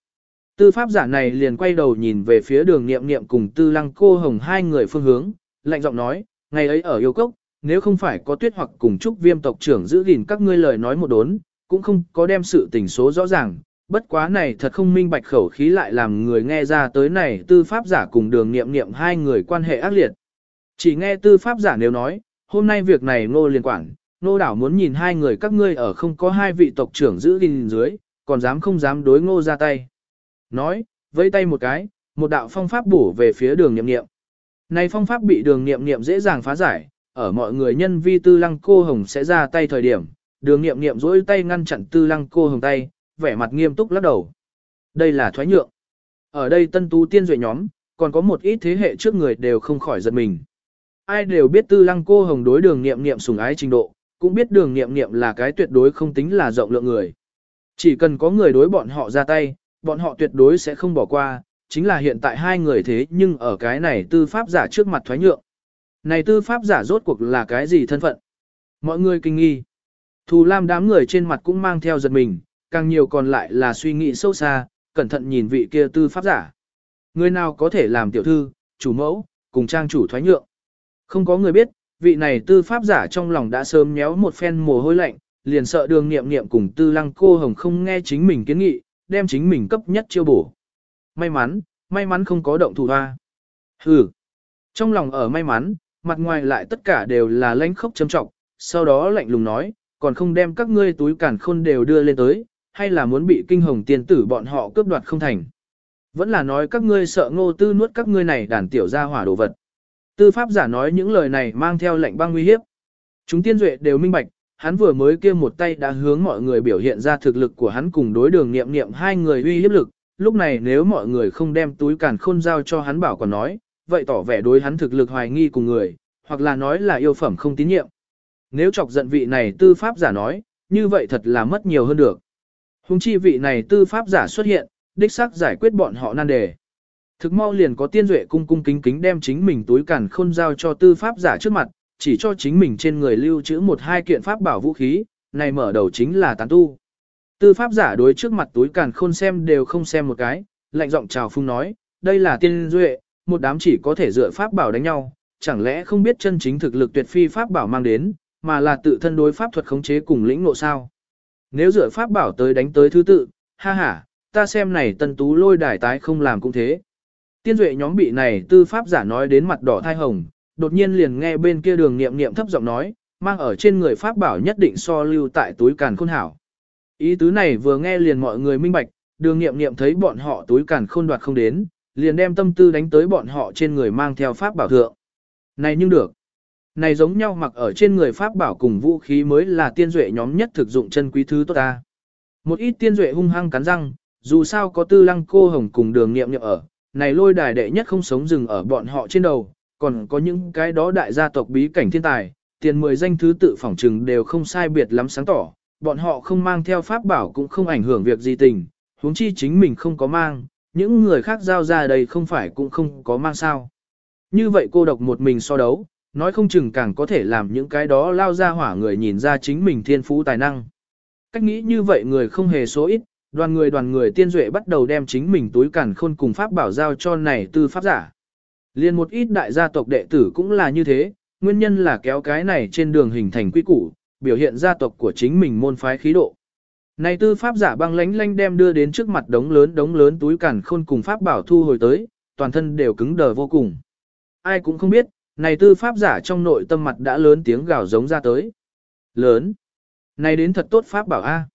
Tư pháp giả này liền quay đầu nhìn về phía đường nghiệm nghiệm cùng tư lăng cô hồng hai người phương hướng, lạnh giọng nói, ngày ấy ở yêu cốc, nếu không phải có tuyết hoặc cùng chúc viêm tộc trưởng giữ gìn các ngươi lời nói một đốn, cũng không có đem sự tình số rõ ràng, bất quá này thật không minh bạch khẩu khí lại làm người nghe ra tới này tư pháp giả cùng đường nghiệm nghiệm hai người quan hệ ác liệt. Chỉ nghe tư pháp giả nếu nói, hôm nay việc này ngô liên quản, ngô đảo muốn nhìn hai người các ngươi ở không có hai vị tộc trưởng giữ gìn dưới, còn dám không dám đối ngô ra tay. Nói, vẫy tay một cái, một đạo phong pháp bổ về phía đường nghiệm nghiệm. Này phong pháp bị đường nghiệm nghiệm dễ dàng phá giải, ở mọi người nhân vi tư lăng cô hồng sẽ ra tay thời điểm, đường nghiệm nghiệm dỗi tay ngăn chặn tư lăng cô hồng tay, vẻ mặt nghiêm túc lắc đầu. Đây là thoái nhượng. Ở đây tân tú tiên duệ nhóm, còn có một ít thế hệ trước người đều không khỏi giật mình. Ai đều biết tư lăng cô hồng đối đường nghiệm nghiệm sùng ái trình độ, cũng biết đường nghiệm nghiệm là cái tuyệt đối không tính là rộng lượng người. Chỉ cần có người đối bọn họ ra tay, bọn họ tuyệt đối sẽ không bỏ qua, chính là hiện tại hai người thế nhưng ở cái này tư pháp giả trước mặt thoái nhượng. Này tư pháp giả rốt cuộc là cái gì thân phận? Mọi người kinh nghi. Thù Lam đám người trên mặt cũng mang theo giật mình, càng nhiều còn lại là suy nghĩ sâu xa, cẩn thận nhìn vị kia tư pháp giả. Người nào có thể làm tiểu thư, chủ mẫu, cùng trang chủ thoái nhượng. Không có người biết, vị này tư pháp giả trong lòng đã sớm nhéo một phen mồ hôi lạnh, liền sợ đường nghiệm nghiệm cùng tư lăng cô hồng không nghe chính mình kiến nghị, đem chính mình cấp nhất chiêu bổ. May mắn, may mắn không có động thủ hoa. Hừ. Trong lòng ở may mắn, mặt ngoài lại tất cả đều là lãnh khốc châm trọng, sau đó lạnh lùng nói, còn không đem các ngươi túi cản khôn đều đưa lên tới, hay là muốn bị kinh hồng tiên tử bọn họ cướp đoạt không thành. Vẫn là nói các ngươi sợ ngô tư nuốt các ngươi này đàn tiểu ra hỏa đồ vật. Tư pháp giả nói những lời này mang theo lệnh băng nguy hiếp. Chúng tiên duệ đều minh bạch, hắn vừa mới kia một tay đã hướng mọi người biểu hiện ra thực lực của hắn cùng đối đường nghiệm nghiệm hai người uy hiếp lực, lúc này nếu mọi người không đem túi càn khôn giao cho hắn bảo còn nói, vậy tỏ vẻ đối hắn thực lực hoài nghi cùng người, hoặc là nói là yêu phẩm không tín nhiệm. Nếu chọc giận vị này tư pháp giả nói, như vậy thật là mất nhiều hơn được. Hùng chi vị này tư pháp giả xuất hiện, đích xác giải quyết bọn họ nan đề. Thực mau liền có tiên duệ cung cung kính kính đem chính mình túi càn khôn giao cho tư pháp giả trước mặt, chỉ cho chính mình trên người lưu trữ một hai kiện pháp bảo vũ khí, này mở đầu chính là tán tu. Tư pháp giả đối trước mặt túi càn khôn xem đều không xem một cái, lạnh giọng chào phung nói, đây là tiên duệ, một đám chỉ có thể dựa pháp bảo đánh nhau, chẳng lẽ không biết chân chính thực lực tuyệt phi pháp bảo mang đến, mà là tự thân đối pháp thuật khống chế cùng lĩnh ngộ sao. Nếu dựa pháp bảo tới đánh tới thứ tự, ha ha, ta xem này tân tú lôi đài tái không làm cũng thế. Tiên duệ nhóm bị này tư pháp giả nói đến mặt đỏ thai hồng, đột nhiên liền nghe bên kia đường niệm niệm thấp giọng nói, mang ở trên người pháp bảo nhất định so lưu tại túi càn khôn hảo. Ý tứ này vừa nghe liền mọi người minh bạch, đường niệm niệm thấy bọn họ túi càn khôn đoạt không đến, liền đem tâm tư đánh tới bọn họ trên người mang theo pháp bảo thượng. Này nhưng được. Này giống nhau mặc ở trên người pháp bảo cùng vũ khí mới là tiên duệ nhóm nhất thực dụng chân quý thứ tốt ta. Một ít tiên duệ hung hăng cắn răng, dù sao có tư lăng cô hồng cùng đường niệm niệm ở, này lôi đài đệ nhất không sống dừng ở bọn họ trên đầu, còn có những cái đó đại gia tộc bí cảnh thiên tài, tiền mười danh thứ tự phỏng trừng đều không sai biệt lắm sáng tỏ, bọn họ không mang theo pháp bảo cũng không ảnh hưởng việc gì tình, huống chi chính mình không có mang, những người khác giao ra đây không phải cũng không có mang sao. Như vậy cô độc một mình so đấu, nói không chừng càng có thể làm những cái đó lao ra hỏa người nhìn ra chính mình thiên phú tài năng. Cách nghĩ như vậy người không hề số ít, đoàn người đoàn người tiên duệ bắt đầu đem chính mình túi cản khôn cùng pháp bảo giao cho này tư pháp giả. Liên một ít đại gia tộc đệ tử cũng là như thế, nguyên nhân là kéo cái này trên đường hình thành quy củ, biểu hiện gia tộc của chính mình môn phái khí độ. Này tư pháp giả băng lánh lánh đem đưa đến trước mặt đống lớn đống lớn túi cản khôn cùng pháp bảo thu hồi tới, toàn thân đều cứng đờ vô cùng. Ai cũng không biết, này tư pháp giả trong nội tâm mặt đã lớn tiếng gào giống ra tới. Lớn. Này đến thật tốt pháp bảo A.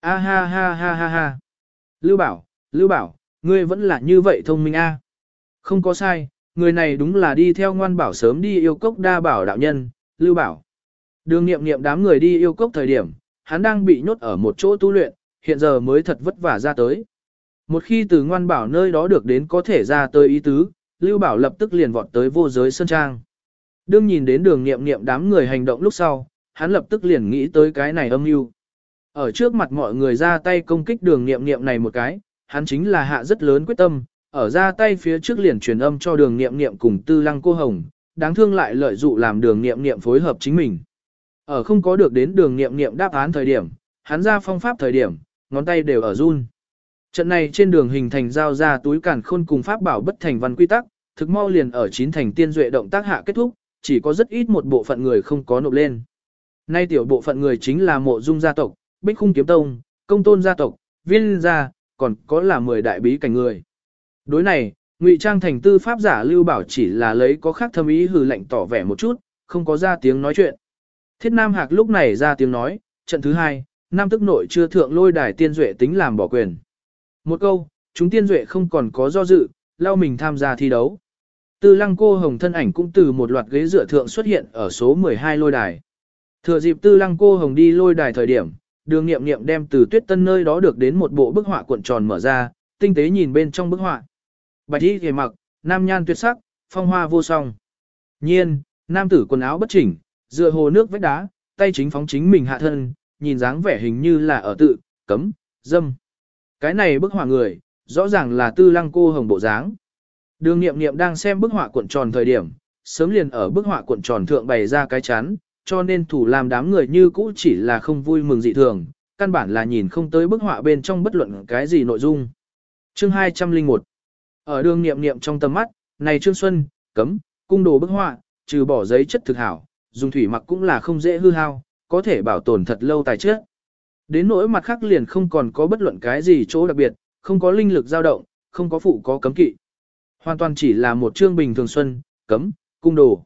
A ha ha ha ha ha. Lưu bảo, Lưu bảo, ngươi vẫn là như vậy thông minh A. Không có sai, người này đúng là đi theo ngoan bảo sớm đi yêu cốc đa bảo đạo nhân, Lưu bảo. Đường nghiệm nghiệm đám người đi yêu cốc thời điểm, hắn đang bị nhốt ở một chỗ tu luyện, hiện giờ mới thật vất vả ra tới. Một khi từ ngoan bảo nơi đó được đến có thể ra tới ý tứ, Lưu Bảo lập tức liền vọt tới vô giới sơn trang. Đương nhìn đến đường nghiệm nghiệm đám người hành động lúc sau, hắn lập tức liền nghĩ tới cái này âm mưu. Ở trước mặt mọi người ra tay công kích đường nghiệm nghiệm này một cái, hắn chính là hạ rất lớn quyết tâm, ở ra tay phía trước liền truyền âm cho đường nghiệm nghiệm cùng tư lăng cô hồng, đáng thương lại lợi dụ làm đường nghiệm nghiệm phối hợp chính mình. Ở không có được đến đường nghiệm nghiệm đáp án thời điểm, hắn ra phong pháp thời điểm, ngón tay đều ở run. Trận này trên đường hình thành giao ra túi cản khôn cùng pháp bảo bất thành văn quy tắc, thực mau liền ở chín thành tiên duệ động tác hạ kết thúc, chỉ có rất ít một bộ phận người không có nộp lên. Nay tiểu bộ phận người chính là mộ dung gia tộc, bích khung kiếm tông, công tôn gia tộc, viên gia, còn có là 10 đại bí cảnh người. Đối này, ngụy trang thành tư pháp giả lưu bảo chỉ là lấy có khác thâm ý hừ lệnh tỏ vẻ một chút, không có ra tiếng nói chuyện. Thiết Nam Hạc lúc này ra tiếng nói, trận thứ hai, Nam tức nội chưa thượng lôi đài tiên duệ tính làm bỏ quyền. Một câu, chúng tiên duệ không còn có do dự, lao mình tham gia thi đấu. Tư lăng cô hồng thân ảnh cũng từ một loạt ghế dựa thượng xuất hiện ở số 12 lôi đài. Thừa dịp tư lăng cô hồng đi lôi đài thời điểm, đường nghiệm nghiệm đem từ tuyết tân nơi đó được đến một bộ bức họa cuộn tròn mở ra, tinh tế nhìn bên trong bức họa. Bạch y hề mặc, nam nhan tuyệt sắc, phong hoa vô song. Nhiên, nam tử quần áo bất chỉnh, dựa hồ nước vách đá, tay chính phóng chính mình hạ thân, nhìn dáng vẻ hình như là ở tự, cấm, dâm. Cái này bức họa người, rõ ràng là tư lăng cô hồng bộ dáng. Đường nghiệm nghiệm đang xem bức họa cuộn tròn thời điểm, sớm liền ở bức họa cuộn tròn thượng bày ra cái chán, cho nên thủ làm đám người như cũ chỉ là không vui mừng dị thường, căn bản là nhìn không tới bức họa bên trong bất luận cái gì nội dung. Chương 201 ở đường nghiệm nghiệm trong tầm mắt, này Trương Xuân, cấm, cung đồ bức họa, trừ bỏ giấy chất thực hảo, dùng thủy mặc cũng là không dễ hư hao, có thể bảo tồn thật lâu tài chất. Đến nỗi mặt khác liền không còn có bất luận cái gì chỗ đặc biệt, không có linh lực dao động, không có phụ có cấm kỵ. Hoàn toàn chỉ là một chương bình thường xuân, cấm, cung đồ.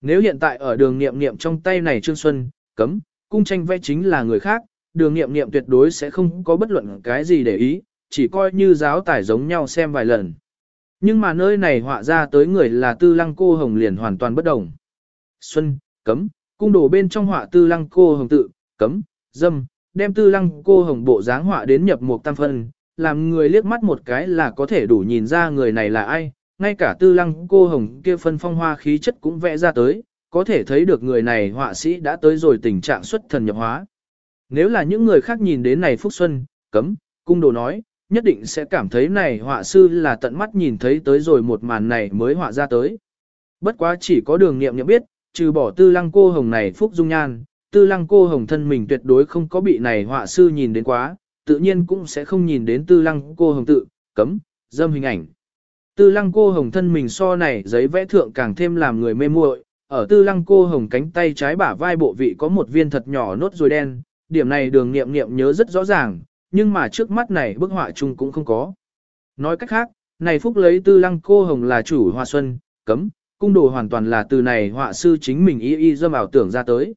Nếu hiện tại ở đường nghiệm nghiệm trong tay này trương xuân, cấm, cung tranh vẽ chính là người khác, đường nghiệm nghiệm tuyệt đối sẽ không có bất luận cái gì để ý, chỉ coi như giáo tải giống nhau xem vài lần. Nhưng mà nơi này họa ra tới người là tư lăng cô hồng liền hoàn toàn bất đồng. Xuân, cấm, cung đồ bên trong họa tư lăng cô hồng tự, cấm, dâm, đem tư lăng cô hồng bộ dáng họa đến nhập một tam phân, làm người liếc mắt một cái là có thể đủ nhìn ra người này là ai, ngay cả tư lăng cô hồng kia phân phong hoa khí chất cũng vẽ ra tới, có thể thấy được người này họa sĩ đã tới rồi tình trạng xuất thần nhập hóa. Nếu là những người khác nhìn đến này Phúc Xuân, cấm, cung đồ nói, nhất định sẽ cảm thấy này họa sư là tận mắt nhìn thấy tới rồi một màn này mới họa ra tới. Bất quá chỉ có đường nghiệm nhận biết, trừ bỏ tư lăng cô hồng này Phúc Dung Nhan, tư lăng cô hồng thân mình tuyệt đối không có bị này họa sư nhìn đến quá, tự nhiên cũng sẽ không nhìn đến tư lăng cô hồng tự, cấm, dâm hình ảnh. Tư lăng cô hồng thân mình so này giấy vẽ thượng càng thêm làm người mê muội. ở tư lăng cô hồng cánh tay trái bả vai bộ vị có một viên thật nhỏ nốt ruồi đen, điểm này đường nghiệm nghiệm nhớ rất rõ ràng, nhưng mà trước mắt này bức họa chung cũng không có. Nói cách khác, này phúc lấy tư lăng cô hồng là chủ hoa xuân, cấm, cung đồ hoàn toàn là từ này họa sư chính mình y y dâm ảo tưởng ra tới.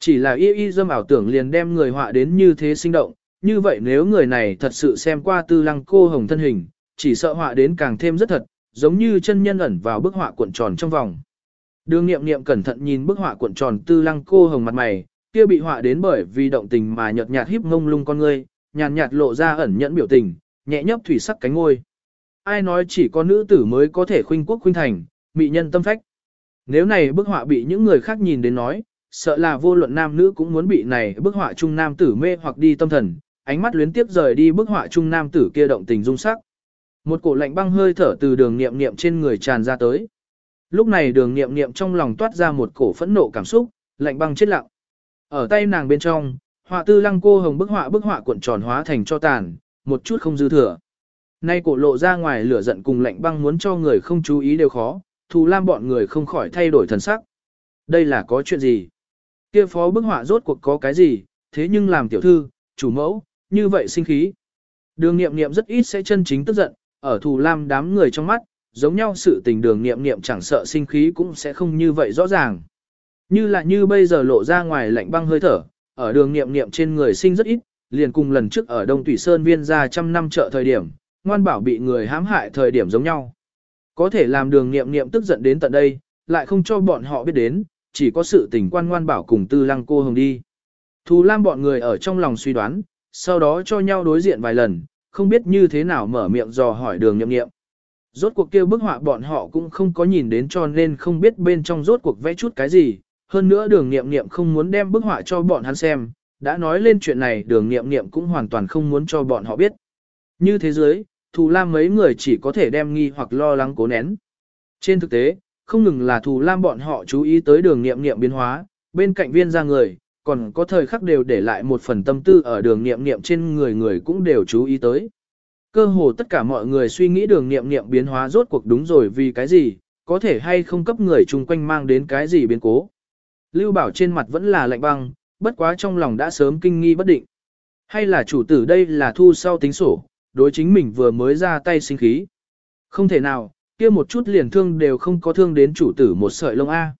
Chỉ là y y dâm ảo tưởng liền đem người họa đến như thế sinh động, như vậy nếu người này thật sự xem qua tư lăng cô hồng thân hình, chỉ sợ họa đến càng thêm rất thật, giống như chân nhân ẩn vào bức họa cuộn tròn trong vòng. Đường nghiệm nghiệm cẩn thận nhìn bức họa cuộn tròn tư lăng cô hồng mặt mày, kia bị họa đến bởi vì động tình mà nhợt nhạt híp ngông lung con ngươi, nhàn nhạt lộ ra ẩn nhẫn biểu tình, nhẹ nhấp thủy sắc cánh ngôi. Ai nói chỉ có nữ tử mới có thể khuynh quốc khuynh thành, mị nhân tâm phách. Nếu này bức họa bị những người khác nhìn đến nói, sợ là vô luận nam nữ cũng muốn bị này bức họa trung nam tử mê hoặc đi tâm thần, ánh mắt luyến tiếp rời đi bức họa trung nam tử kia động tình dung sắc. Một cổ lạnh băng hơi thở từ đường niệm niệm trên người tràn ra tới. Lúc này đường niệm niệm trong lòng toát ra một cổ phẫn nộ cảm xúc, lạnh băng chết lặng. Ở tay nàng bên trong, họa tư lăng cô hồng bức họa bức họa cuộn tròn hóa thành cho tàn, một chút không dư thừa. Nay cổ lộ ra ngoài lửa giận cùng lạnh băng muốn cho người không chú ý đều khó, thù lam bọn người không khỏi thay đổi thần sắc. Đây là có chuyện gì? Kia phó bức họa rốt cuộc có cái gì, thế nhưng làm tiểu thư, chủ mẫu, như vậy sinh khí. Đường nghiệm nghiệm rất ít sẽ chân chính tức giận, ở thù lam đám người trong mắt, giống nhau sự tình đường nghiệm nghiệm chẳng sợ sinh khí cũng sẽ không như vậy rõ ràng. Như là như bây giờ lộ ra ngoài lạnh băng hơi thở, ở đường nghiệm nghiệm trên người sinh rất ít, liền cùng lần trước ở Đông Thủy Sơn viên ra trăm năm chợ thời điểm, ngoan bảo bị người hãm hại thời điểm giống nhau. Có thể làm đường nghiệm nghiệm tức giận đến tận đây, lại không cho bọn họ biết đến, chỉ có sự tình quan ngoan bảo cùng tư lăng cô hồng đi. Thù lam bọn người ở trong lòng suy đoán, sau đó cho nhau đối diện vài lần, không biết như thế nào mở miệng dò hỏi đường nghiệm nghiệm. Rốt cuộc kêu bức họa bọn họ cũng không có nhìn đến cho nên không biết bên trong rốt cuộc vẽ chút cái gì, hơn nữa đường nghiệm nghiệm không muốn đem bức họa cho bọn hắn xem, đã nói lên chuyện này đường nghiệm nghiệm cũng hoàn toàn không muốn cho bọn họ biết. Như thế giới, thù lam mấy người chỉ có thể đem nghi hoặc lo lắng cố nén. Trên thực tế, không ngừng là thù lam bọn họ chú ý tới đường nghiệm nghiệm biến hóa, bên cạnh viên ra người, còn có thời khắc đều để lại một phần tâm tư ở đường nghiệm nghiệm trên người người cũng đều chú ý tới. Cơ hồ tất cả mọi người suy nghĩ đường nghiệm nghiệm biến hóa rốt cuộc đúng rồi vì cái gì, có thể hay không cấp người chung quanh mang đến cái gì biến cố. Lưu Bảo trên mặt vẫn là lạnh băng, bất quá trong lòng đã sớm kinh nghi bất định. Hay là chủ tử đây là thu sau tính sổ, đối chính mình vừa mới ra tay sinh khí. Không thể nào, kia một chút liền thương đều không có thương đến chủ tử một sợi lông A.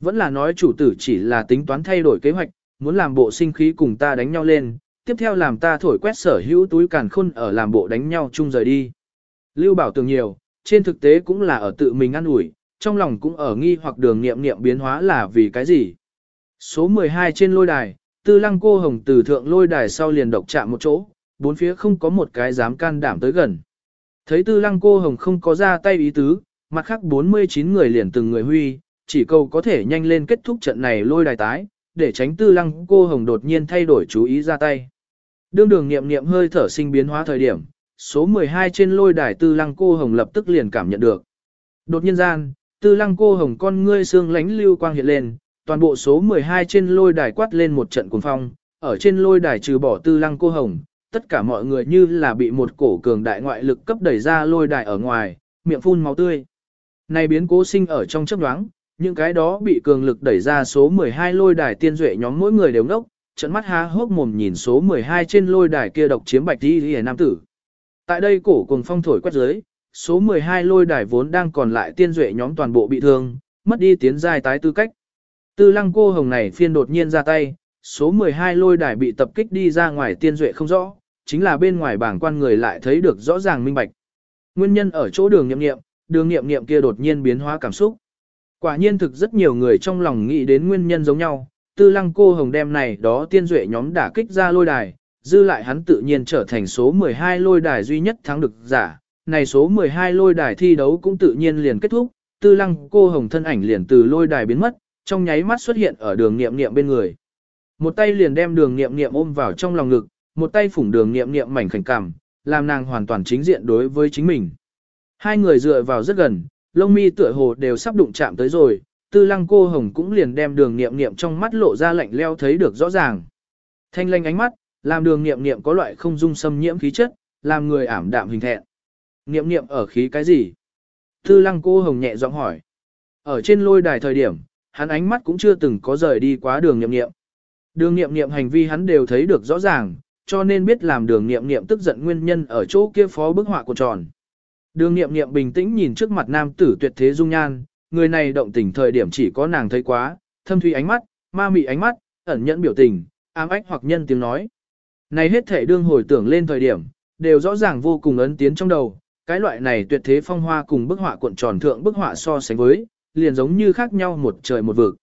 Vẫn là nói chủ tử chỉ là tính toán thay đổi kế hoạch, muốn làm bộ sinh khí cùng ta đánh nhau lên, tiếp theo làm ta thổi quét sở hữu túi càn khôn ở làm bộ đánh nhau chung rời đi. Lưu Bảo tưởng nhiều, trên thực tế cũng là ở tự mình ăn ủi trong lòng cũng ở nghi hoặc đường nghiệm nghiệm biến hóa là vì cái gì. Số 12 trên lôi đài, tư lăng cô hồng từ thượng lôi đài sau liền độc chạm một chỗ, bốn phía không có một cái dám can đảm tới gần. Thấy tư lăng cô hồng không có ra tay ý tứ, mặt khác 49 người liền từng người huy, chỉ cầu có thể nhanh lên kết thúc trận này lôi đài tái, để tránh tư lăng cô hồng đột nhiên thay đổi chú ý ra tay. Đương đường nghiệm nghiệm hơi thở sinh biến hóa thời điểm, số 12 trên lôi đài tư lăng cô hồng lập tức liền cảm nhận được. Đột nhiên gian, tư lăng cô hồng con ngươi xương lánh lưu quang hiện lên, toàn bộ số 12 trên lôi đài quát lên một trận cuồng phong, ở trên lôi đài trừ bỏ tư lăng cô hồng, tất cả mọi người như là bị một cổ cường đại ngoại lực cấp đẩy ra lôi đài ở ngoài, miệng phun máu tươi. Này biến cố sinh ở trong chấp đoáng, những cái đó bị cường lực đẩy ra số 12 lôi đài tiên duệ nhóm mỗi người đều ngốc, trận mắt há hốc mồm nhìn số 12 trên lôi đài kia độc chiếm bạch đi hề nam tử. Tại đây cổ cùng phong thổi quét dưới, số 12 lôi đài vốn đang còn lại tiên duệ nhóm toàn bộ bị thương, mất đi tiến giai tái tư cách. Tư lăng cô hồng này phiên đột nhiên ra tay, số 12 lôi đài bị tập kích đi ra ngoài tiên duệ không rõ, chính là bên ngoài bảng quan người lại thấy được rõ ràng minh bạch. Nguyên nhân ở chỗ đường nghiệm nghiệm, đường nghiệm nghiệm kia đột nhiên biến hóa cảm xúc. Quả nhiên thực rất nhiều người trong lòng nghĩ đến nguyên nhân giống nhau, tư lăng cô hồng đem này đó tiên duệ nhóm đả kích ra lôi đài, dư lại hắn tự nhiên trở thành số 12 lôi đài duy nhất thắng được giả. Này số 12 lôi đài thi đấu cũng tự nhiên liền kết thúc, tư lăng cô hồng thân ảnh liền từ lôi đài biến mất, trong nháy mắt xuất hiện ở đường nghiệm nghiệm bên người. Một tay liền đem đường nghiệm nghiệm ôm vào trong lòng ngực, một tay phủng đường nghiệm nghiệm mảnh khảnh cảm, làm nàng hoàn toàn chính diện đối với chính mình. Hai người dựa vào rất gần, lông mi tựa hồ đều sắp đụng chạm tới rồi, tư lăng cô hồng cũng liền đem đường nghiệm nghiệm trong mắt lộ ra lạnh leo thấy được rõ ràng. Thanh lanh ánh mắt, làm đường nghiệm nghiệm có loại không dung xâm nhiễm khí chất, làm người ảm đạm hình thẹn. Niệm niệm ở khí cái gì? Tư lăng cô hồng nhẹ giọng hỏi. Ở trên lôi đài thời điểm, hắn ánh mắt cũng chưa từng có rời đi quá đường Niệm niệm. Đường Niệm niệm hành vi hắn đều thấy được rõ ràng, cho nên biết làm đường Niệm niệm tức giận nguyên nhân ở chỗ kia phó bức họa của tròn. Đường Niệm niệm bình tĩnh nhìn trước mặt nam tử tuyệt thế dung nhan, người này động tình thời điểm chỉ có nàng thấy quá, thâm thủy ánh mắt, ma mị ánh mắt, ẩn nhẫn biểu tình, ám ách hoặc nhân tiếng nói. Này hết thể đương hồi tưởng lên thời điểm, đều rõ ràng vô cùng ấn tiến trong đầu, cái loại này tuyệt thế phong hoa cùng bức họa cuộn tròn thượng bức họa so sánh với, liền giống như khác nhau một trời một vực.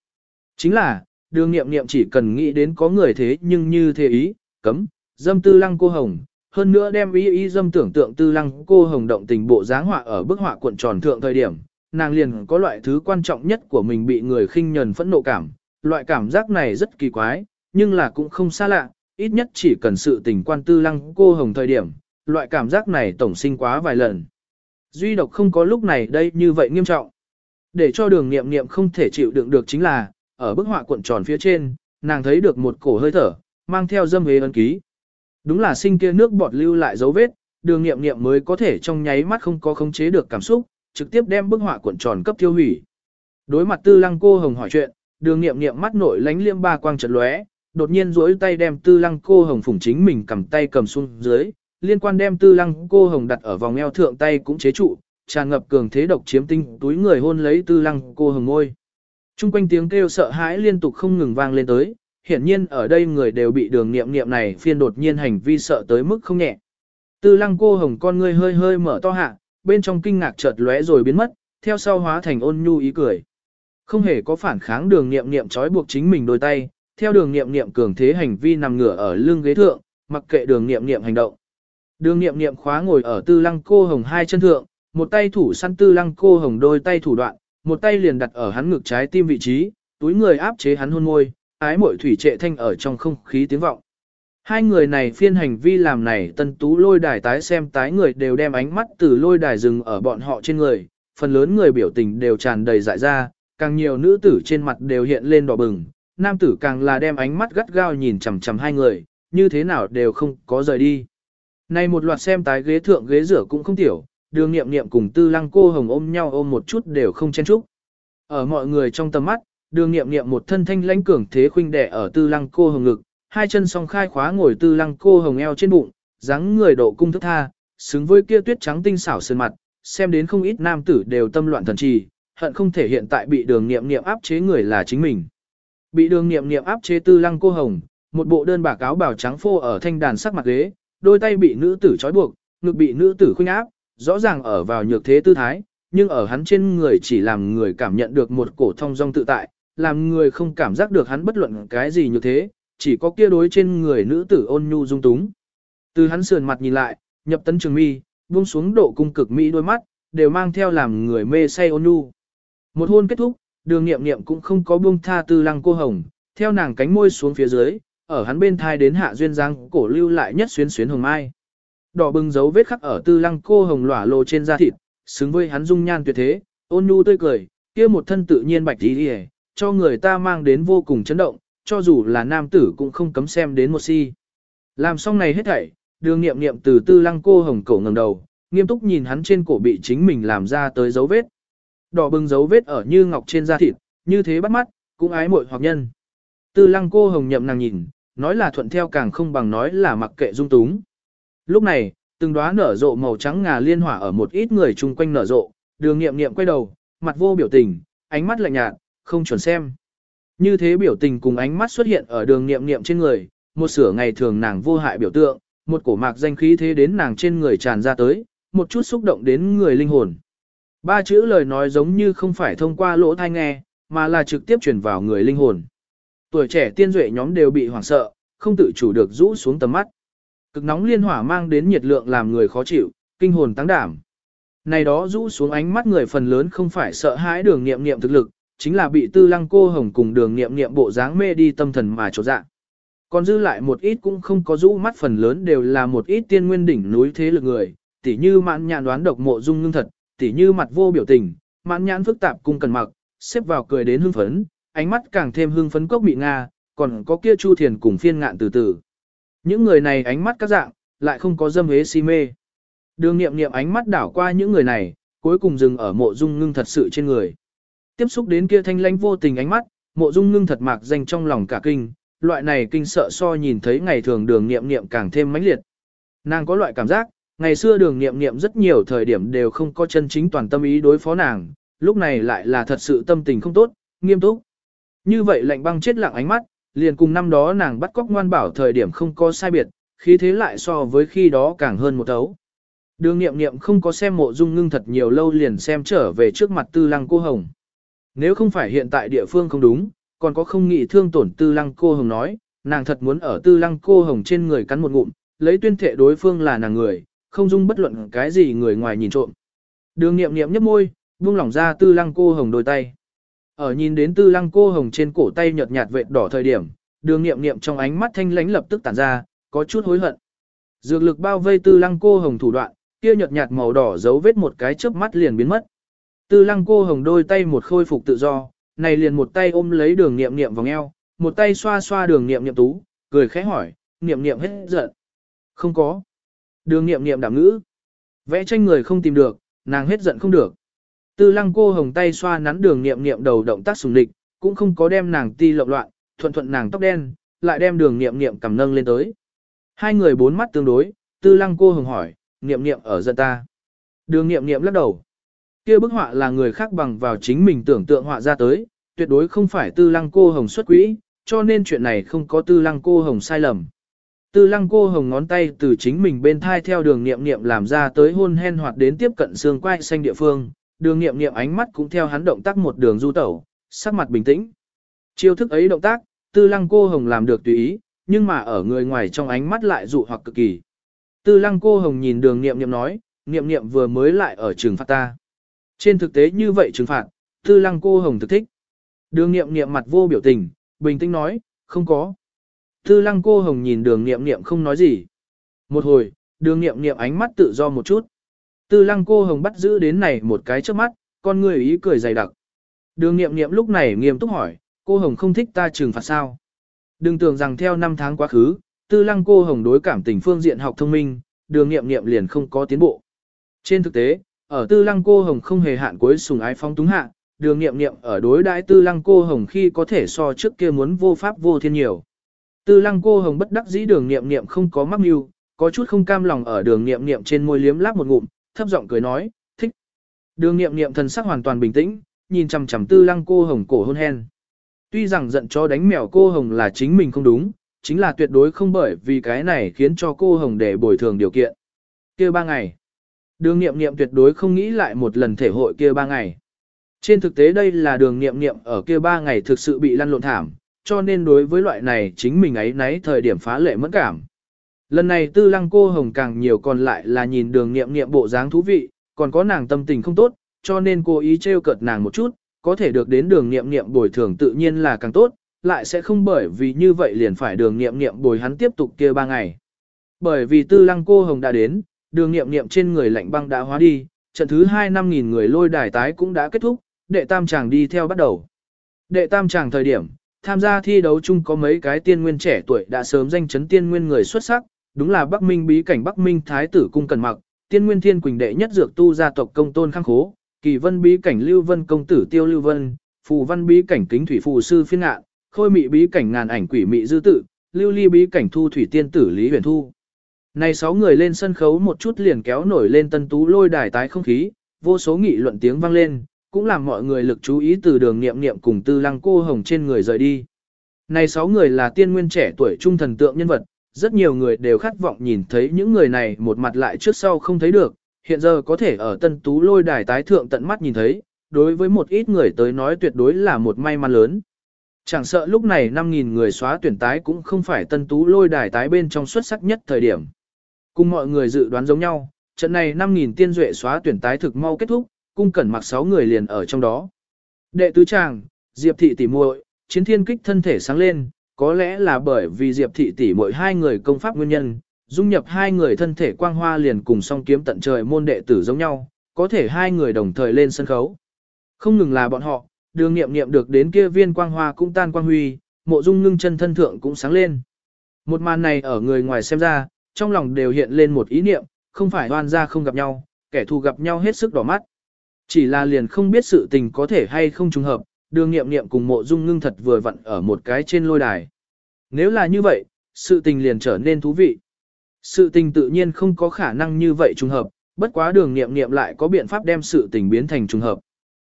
Chính là, đường nghiệm nghiệm chỉ cần nghĩ đến có người thế nhưng như thế ý, cấm, dâm tư lăng cô hồng, hơn nữa đem ý ý dâm tưởng tượng tư lăng cô hồng động tình bộ dáng họa ở bức họa cuộn tròn thượng thời điểm, nàng liền có loại thứ quan trọng nhất của mình bị người khinh nhần phẫn nộ cảm, loại cảm giác này rất kỳ quái, nhưng là cũng không xa lạ, ít nhất chỉ cần sự tình quan tư lăng cô hồng thời điểm, loại cảm giác này tổng sinh quá vài lần. Duy độc không có lúc này đây như vậy nghiêm trọng. Để cho đường nghiệm nghiệm không thể chịu đựng được chính là, ở bức họa cuộn tròn phía trên, nàng thấy được một cổ hơi thở, mang theo dâm hế ấn ký. Đúng là sinh kia nước bọt lưu lại dấu vết, đường nghiệm nghiệm mới có thể trong nháy mắt không có khống chế được cảm xúc, trực tiếp đem bức họa cuộn tròn cấp tiêu hủy. Đối mặt tư lăng cô hồng hỏi chuyện, đường nghiệm nghiệm mắt nội lánh liêm ba quang trật lóe, đột nhiên duỗi tay đem tư lăng cô hồng phủng chính mình cầm tay cầm xuống dưới, liên quan đem tư lăng cô hồng đặt ở vòng eo thượng tay cũng chế trụ, tràn ngập cường thế độc chiếm tinh túi người hôn lấy tư lăng cô hồng ngôi. Trung quanh tiếng kêu sợ hãi liên tục không ngừng vang lên tới, hiển nhiên ở đây người đều bị đường nghiệm nghiệm này phiên đột nhiên hành vi sợ tới mức không nhẹ. Tư lăng cô hồng con ngươi hơi hơi mở to hạ, bên trong kinh ngạc chợt lóe rồi biến mất, theo sau hóa thành ôn nhu ý cười. Không hề có phản kháng đường nghiệm nghiệm trói buộc chính mình đôi tay, theo đường nghiệm nghiệm cường thế hành vi nằm ngửa ở lưng ghế thượng, mặc kệ đường nghiệm nghiệm hành động. Đường nghiệm nghiệm khóa ngồi ở tư lăng cô hồng hai chân thượng, một tay thủ săn tư lăng cô hồng đôi tay thủ đoạn, một tay liền đặt ở hắn ngực trái tim vị trí, túi người áp chế hắn hôn môi, ái mội thủy trệ thanh ở trong không khí tiếng vọng. Hai người này phiên hành vi làm này tân tú lôi đài tái xem tái người đều đem ánh mắt từ lôi đài rừng ở bọn họ trên người, phần lớn người biểu tình đều tràn đầy dại ra, càng nhiều nữ tử trên mặt đều hiện lên đỏ bừng, nam tử càng là đem ánh mắt gắt gao nhìn chằm chằm hai người, như thế nào đều không có rời đi. Này một loạt xem tái ghế thượng ghế rửa cũng không tiểu, đường nghiệm nghiệm cùng tư lăng cô hồng ôm nhau ôm một chút đều không chen chúc. Ở mọi người trong tầm mắt, đường nghiệm nghiệm một thân thanh lãnh cường thế khuynh đẻ ở tư lăng cô hồng ngực, hai chân song khai khóa ngồi tư lăng cô hồng eo trên bụng, dáng người độ cung thức tha, xứng với kia tuyết trắng tinh xảo sơn mặt, xem đến không ít nam tử đều tâm loạn thần trì, hận không thể hiện tại bị đường nghiệm nghiệm áp chế người là chính mình. Bị đường nghiệm nghiệm áp chế tư lăng cô hồng, một bộ đơn bà cáo bảo trắng phô ở thanh đàn sắc mặt ghế, đôi tay bị nữ tử trói buộc, ngực bị nữ tử khuynh áp, rõ ràng ở vào nhược thế tư thái, nhưng ở hắn trên người chỉ làm người cảm nhận được một cổ thông dong tự tại, làm người không cảm giác được hắn bất luận cái gì như thế, chỉ có kia đối trên người nữ tử ôn nhu dung túng. Từ hắn sườn mặt nhìn lại, nhập tấn trường mi, buông xuống độ cung cực mỹ đôi mắt, đều mang theo làm người mê say ôn nhu. Một hôn kết thúc, đường nghiệm nghiệm cũng không có buông tha tư lăng cô hồng, theo nàng cánh môi xuống phía dưới, ở hắn bên thai đến hạ duyên giang cổ lưu lại nhất xuyến xuyến hồng mai. Đỏ bừng dấu vết khắc ở tư lăng cô hồng lỏa lồ trên da thịt, xứng với hắn dung nhan tuyệt thế, ôn nhu tươi cười, kia một thân tự nhiên bạch tí hề, cho người ta mang đến vô cùng chấn động, cho dù là nam tử cũng không cấm xem đến một si. Làm xong này hết thảy, đường nghiệm nghiệm từ tư lăng cô hồng cổ ngẩng đầu, nghiêm túc nhìn hắn trên cổ bị chính mình làm ra tới dấu vết. Đỏ bừng dấu vết ở như ngọc trên da thịt, như thế bắt mắt, cũng ái muội hoặc nhân. Tư lăng cô hồng nhậm nàng nhìn, nói là thuận theo càng không bằng nói là mặc kệ dung túng. Lúc này, từng đóa nở rộ màu trắng ngà liên hỏa ở một ít người chung quanh nở rộ, đường nghiệm nghiệm quay đầu, mặt vô biểu tình, ánh mắt lạnh nhạt, không chuẩn xem. Như thế biểu tình cùng ánh mắt xuất hiện ở đường nghiệm nghiệm trên người, một sửa ngày thường nàng vô hại biểu tượng, một cổ mạc danh khí thế đến nàng trên người tràn ra tới, một chút xúc động đến người linh hồn. Ba chữ lời nói giống như không phải thông qua lỗ thai nghe, mà là trực tiếp truyền vào người linh hồn. Tuổi trẻ tiên duệ nhóm đều bị hoảng sợ, không tự chủ được rũ xuống tầm mắt. Cực nóng liên hỏa mang đến nhiệt lượng làm người khó chịu, kinh hồn tăng đảm. Này đó rũ xuống ánh mắt người phần lớn không phải sợ hãi đường nghiệm nghiệm thực lực, chính là bị tư lăng cô hồng cùng đường nghiệm nghiệm bộ dáng mê đi tâm thần mà trột dạ. Còn dư lại một ít cũng không có rũ mắt phần lớn đều là một ít tiên nguyên đỉnh núi thế lực người, tỉ như mãn nhãn đoán độc mộ dung ngưng thật, tỉ như mặt vô biểu tình, mãn nhãn phức tạp cung cần mặc, xếp vào cười đến hưng phấn, ánh mắt càng thêm hưng phấn cốc bị nga, còn có kia chu thiền cùng phiên ngạn từ từ. Những người này ánh mắt các dạng, lại không có dâm hế si mê. Đường nghiệm nghiệm ánh mắt đảo qua những người này, cuối cùng dừng ở mộ dung ngưng thật sự trên người. Tiếp xúc đến kia thanh lãnh vô tình ánh mắt, mộ dung ngưng thật mạc danh trong lòng cả kinh, loại này kinh sợ so nhìn thấy ngày thường đường nghiệm nghiệm càng thêm mãnh liệt. Nàng có loại cảm giác, ngày xưa đường nghiệm nghiệm rất nhiều thời điểm đều không có chân chính toàn tâm ý đối phó nàng, lúc này lại là thật sự tâm tình không tốt, nghiêm túc. Như vậy lạnh băng chết lặng ánh mắt, liền cùng năm đó nàng bắt cóc ngoan bảo thời điểm không có sai biệt, khí thế lại so với khi đó càng hơn một tấu. Đường nghiệm nghiệm không có xem mộ dung ngưng thật nhiều lâu liền xem trở về trước mặt tư lăng cô hồng. Nếu không phải hiện tại địa phương không đúng, còn có không nghĩ thương tổn tư lăng cô hồng nói, nàng thật muốn ở tư lăng cô hồng trên người cắn một ngụm, lấy tuyên thệ đối phương là nàng người, không dung bất luận cái gì người ngoài nhìn trộm. Đường nghiệm nghiệm nhấp môi, buông lỏng ra tư lăng cô hồng đôi tay. Ở nhìn đến tư lăng cô hồng trên cổ tay nhợt nhạt vệt đỏ thời điểm, đường nghiệm nghiệm trong ánh mắt thanh lánh lập tức tản ra, có chút hối hận. Dược lực bao vây tư lăng cô hồng thủ đoạn, kia nhợt nhạt màu đỏ dấu vết một cái chớp mắt liền biến mất. Tư lăng cô hồng đôi tay một khôi phục tự do, này liền một tay ôm lấy đường nghiệm nghiệm vòng eo, một tay xoa xoa đường nghiệm nghiệm tú, cười khẽ hỏi, nghiệm nghiệm hết giận. Không có. Đường nghiệm nghiệm đảm ngữ. Vẽ tranh người không tìm được, nàng hết giận không được. Tư lăng cô hồng tay xoa nắn đường nghiệm nghiệm đầu động tác sùng địch, cũng không có đem nàng ti lộn loạn, thuận thuận nàng tóc đen, lại đem đường nghiệm nghiệm cầm nâng lên tới. Hai người bốn mắt tương đối, tư lăng cô hồng hỏi, nghiệm nghiệm ở dân ta. Đường nghiệm nghiệm lắc đầu. kia bức họa là người khác bằng vào chính mình tưởng tượng họa ra tới, tuyệt đối không phải tư lăng cô hồng xuất quỹ, cho nên chuyện này không có tư lăng cô hồng sai lầm. Tư lăng cô hồng ngón tay từ chính mình bên thai theo đường Niệm Niệm làm ra tới hôn hen hoạt đến tiếp cận xương quai xanh địa phương, đường nghiệm nghiệm ánh mắt cũng theo hắn động tác một đường du tẩu, sắc mặt bình tĩnh. Chiêu thức ấy động tác, tư lăng cô hồng làm được tùy ý, nhưng mà ở người ngoài trong ánh mắt lại dụ hoặc cực kỳ. Tư lăng cô hồng nhìn đường nghiệm nghiệm nói, nghiệm nghiệm vừa mới lại ở trường phạt ta. Trên thực tế như vậy trừng phạt, tư lăng cô hồng thực thích. Đường nghiệm nghiệm mặt vô biểu tình, bình tĩnh nói, không có. Tư lăng cô hồng nhìn đường nghiệm nghiệm không nói gì. Một hồi, đường nghiệm nghiệm ánh mắt tự do một chút. Tư lăng cô hồng bắt giữ đến này một cái trước mắt, con người ý cười dày đặc. Đường nghiệm nghiệm lúc này nghiêm túc hỏi, cô hồng không thích ta trừng phạt sao? Đừng tưởng rằng theo năm tháng quá khứ, tư lăng cô hồng đối cảm tình phương diện học thông minh, đường nghiệm nghiệm liền không có tiến bộ. Trên thực tế, ở tư lăng cô hồng không hề hạn cuối sùng ái phong túng hạ, đường nghiệm nghiệm ở đối đãi tư lăng cô hồng khi có thể so trước kia muốn vô pháp vô thiên nhiều. Tư lăng cô hồng bất đắc dĩ đường nghiệm nghiệm không có mắc mưu, có chút không cam lòng ở đường nghiệm nghiệm trên môi liếm láp một ngụm, thấp giọng cười nói, thích. Đường nghiệm nghiệm thần sắc hoàn toàn bình tĩnh, nhìn chằm chằm tư lăng cô hồng cổ hôn hen. Tuy rằng giận cho đánh mèo cô hồng là chính mình không đúng, chính là tuyệt đối không bởi vì cái này khiến cho cô hồng để bồi thường điều kiện. kia ba ngày. Đường nghiệm nghiệm tuyệt đối không nghĩ lại một lần thể hội kia ba ngày. Trên thực tế đây là đường nghiệm nghiệm ở kia ba ngày thực sự bị lăn lộn thảm, cho nên đối với loại này chính mình ấy nấy thời điểm phá lệ mất cảm. Lần này tư lăng cô hồng càng nhiều còn lại là nhìn đường nghiệm nghiệm bộ dáng thú vị, còn có nàng tâm tình không tốt, cho nên cô ý trêu cợt nàng một chút, có thể được đến đường nghiệm nghiệm bồi thường tự nhiên là càng tốt, lại sẽ không bởi vì như vậy liền phải đường nghiệm nghiệm bồi hắn tiếp tục kia ba ngày. Bởi vì tư lăng cô hồng đã đến, đường nghiệm nghiệm trên người lạnh băng đã hóa đi, trận thứ hai năm nghìn người lôi đài tái cũng đã kết thúc, đệ tam chàng đi theo bắt đầu. Đệ tam chàng thời điểm, tham gia thi đấu chung có mấy cái tiên nguyên trẻ tuổi đã sớm danh chấn tiên nguyên người xuất sắc, đúng là Bắc Minh bí cảnh Bắc Minh Thái tử cung cần mặc, tiên nguyên thiên quỳnh đệ nhất dược tu gia tộc công tôn khang khố, kỳ vân bí cảnh lưu vân công tử tiêu lưu vân, phù văn bí cảnh kính thủy phù sư phiên Ngạn, khôi mị bí cảnh ngàn ảnh quỷ mị dư tự, lưu ly bí cảnh thu thủy tiên tử lý huyền thu. Này sáu người lên sân khấu một chút liền kéo nổi lên tân tú lôi đài tái không khí, vô số nghị luận tiếng vang lên, cũng làm mọi người lực chú ý từ đường nghiệm nghiệm cùng tư lăng cô hồng trên người rời đi. Này sáu người là tiên nguyên trẻ tuổi trung thần tượng nhân vật, rất nhiều người đều khát vọng nhìn thấy những người này một mặt lại trước sau không thấy được, hiện giờ có thể ở tân tú lôi đài tái thượng tận mắt nhìn thấy, đối với một ít người tới nói tuyệt đối là một may mắn lớn. Chẳng sợ lúc này 5.000 người xóa tuyển tái cũng không phải tân tú lôi đài tái bên trong xuất sắc nhất thời điểm. Cùng mọi người dự đoán giống nhau, trận này 5.000 tiên duệ xóa tuyển tái thực mau kết thúc, cung cẩn mặc 6 người liền ở trong đó. Đệ tứ tràng, Diệp thị tỷ muội, chiến thiên kích thân thể sáng lên, có lẽ là bởi vì Diệp thị tỷ mỗi hai người công pháp nguyên nhân, dung nhập hai người thân thể quang hoa liền cùng song kiếm tận trời môn đệ tử giống nhau, có thể hai người đồng thời lên sân khấu. Không ngừng là bọn họ, đường nghiệm nghiệm được đến kia viên quang hoa cũng tan quang huy, mộ dung ngưng chân thân thượng cũng sáng lên. Một màn này ở người ngoài xem ra, trong lòng đều hiện lên một ý niệm, không phải đoan ra không gặp nhau, kẻ thù gặp nhau hết sức đỏ mắt. Chỉ là liền không biết sự tình có thể hay không trùng hợp, đường nghiệm nghiệm cùng mộ dung ngưng thật vừa vặn ở một cái trên lôi đài. Nếu là như vậy, sự tình liền trở nên thú vị. Sự tình tự nhiên không có khả năng như vậy trùng hợp, bất quá đường nghiệm nghiệm lại có biện pháp đem sự tình biến thành trùng hợp.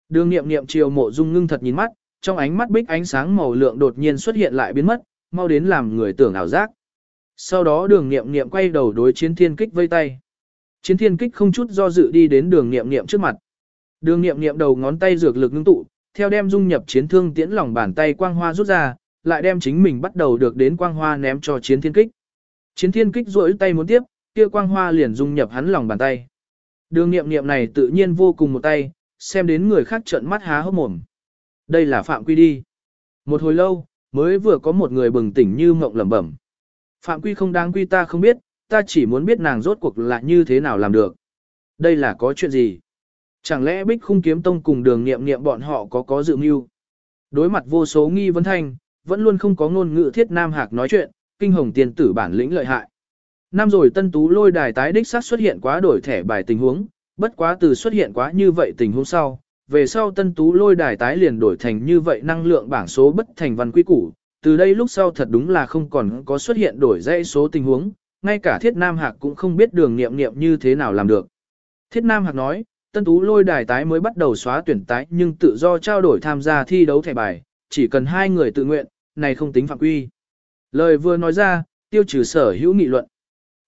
Đường nghiệm nghiệm chiều mộ dung ngưng thật nhìn mắt, trong ánh mắt bích ánh sáng màu lượng đột nhiên xuất hiện lại biến mất, mau đến làm người tưởng ảo giác. Sau đó đường nghiệm nghiệm quay đầu đối chiến thiên kích vây tay. Chiến thiên kích không chút do dự đi đến đường nghiệm nghiệm trước mặt. Đường nghiệm nghiệm đầu ngón tay dược lực ngưng tụ, theo đem dung nhập chiến thương tiễn lòng bàn tay quang hoa rút ra, lại đem chính mình bắt đầu được đến quang hoa ném cho chiến thiên kích. Chiến thiên kích rỗi tay muốn tiếp, kia quang hoa liền dung nhập hắn lòng bàn tay. Đường nghiệm nghiệm này tự nhiên vô cùng một tay, xem đến người khác trợn mắt há hốc mồm. Đây là phạm quy đi. Một hồi lâu, mới vừa có một người bừng tỉnh như mộng lẩm bẩm. Phạm quy không đáng quy ta không biết, ta chỉ muốn biết nàng rốt cuộc là như thế nào làm được. Đây là có chuyện gì? Chẳng lẽ bích khung kiếm tông cùng đường nghiệm nghiệm bọn họ có có dự mưu? Đối mặt vô số nghi vấn thanh, vẫn luôn không có ngôn ngữ thiết nam hạc nói chuyện, kinh hồng tiền tử bản lĩnh lợi hại. Năm rồi tân tú lôi đài tái đích sát xuất hiện quá đổi thẻ bài tình huống, bất quá từ xuất hiện quá như vậy tình huống sau, về sau tân tú lôi đài tái liền đổi thành như vậy năng lượng bảng số bất thành văn quy củ, từ đây lúc sau thật đúng là không còn có xuất hiện đổi dãy số tình huống, ngay cả thiết nam hạc cũng không biết đường nghiệm nghiệm như thế nào làm được. Thiết nam hạc nói, tân tú lôi đài tái mới bắt đầu xóa tuyển tái nhưng tự do trao đổi tham gia thi đấu thẻ bài, chỉ cần hai người tự nguyện, này không tính phạm quy. Lời vừa nói ra, tiêu trừ sở hữu nghị luận.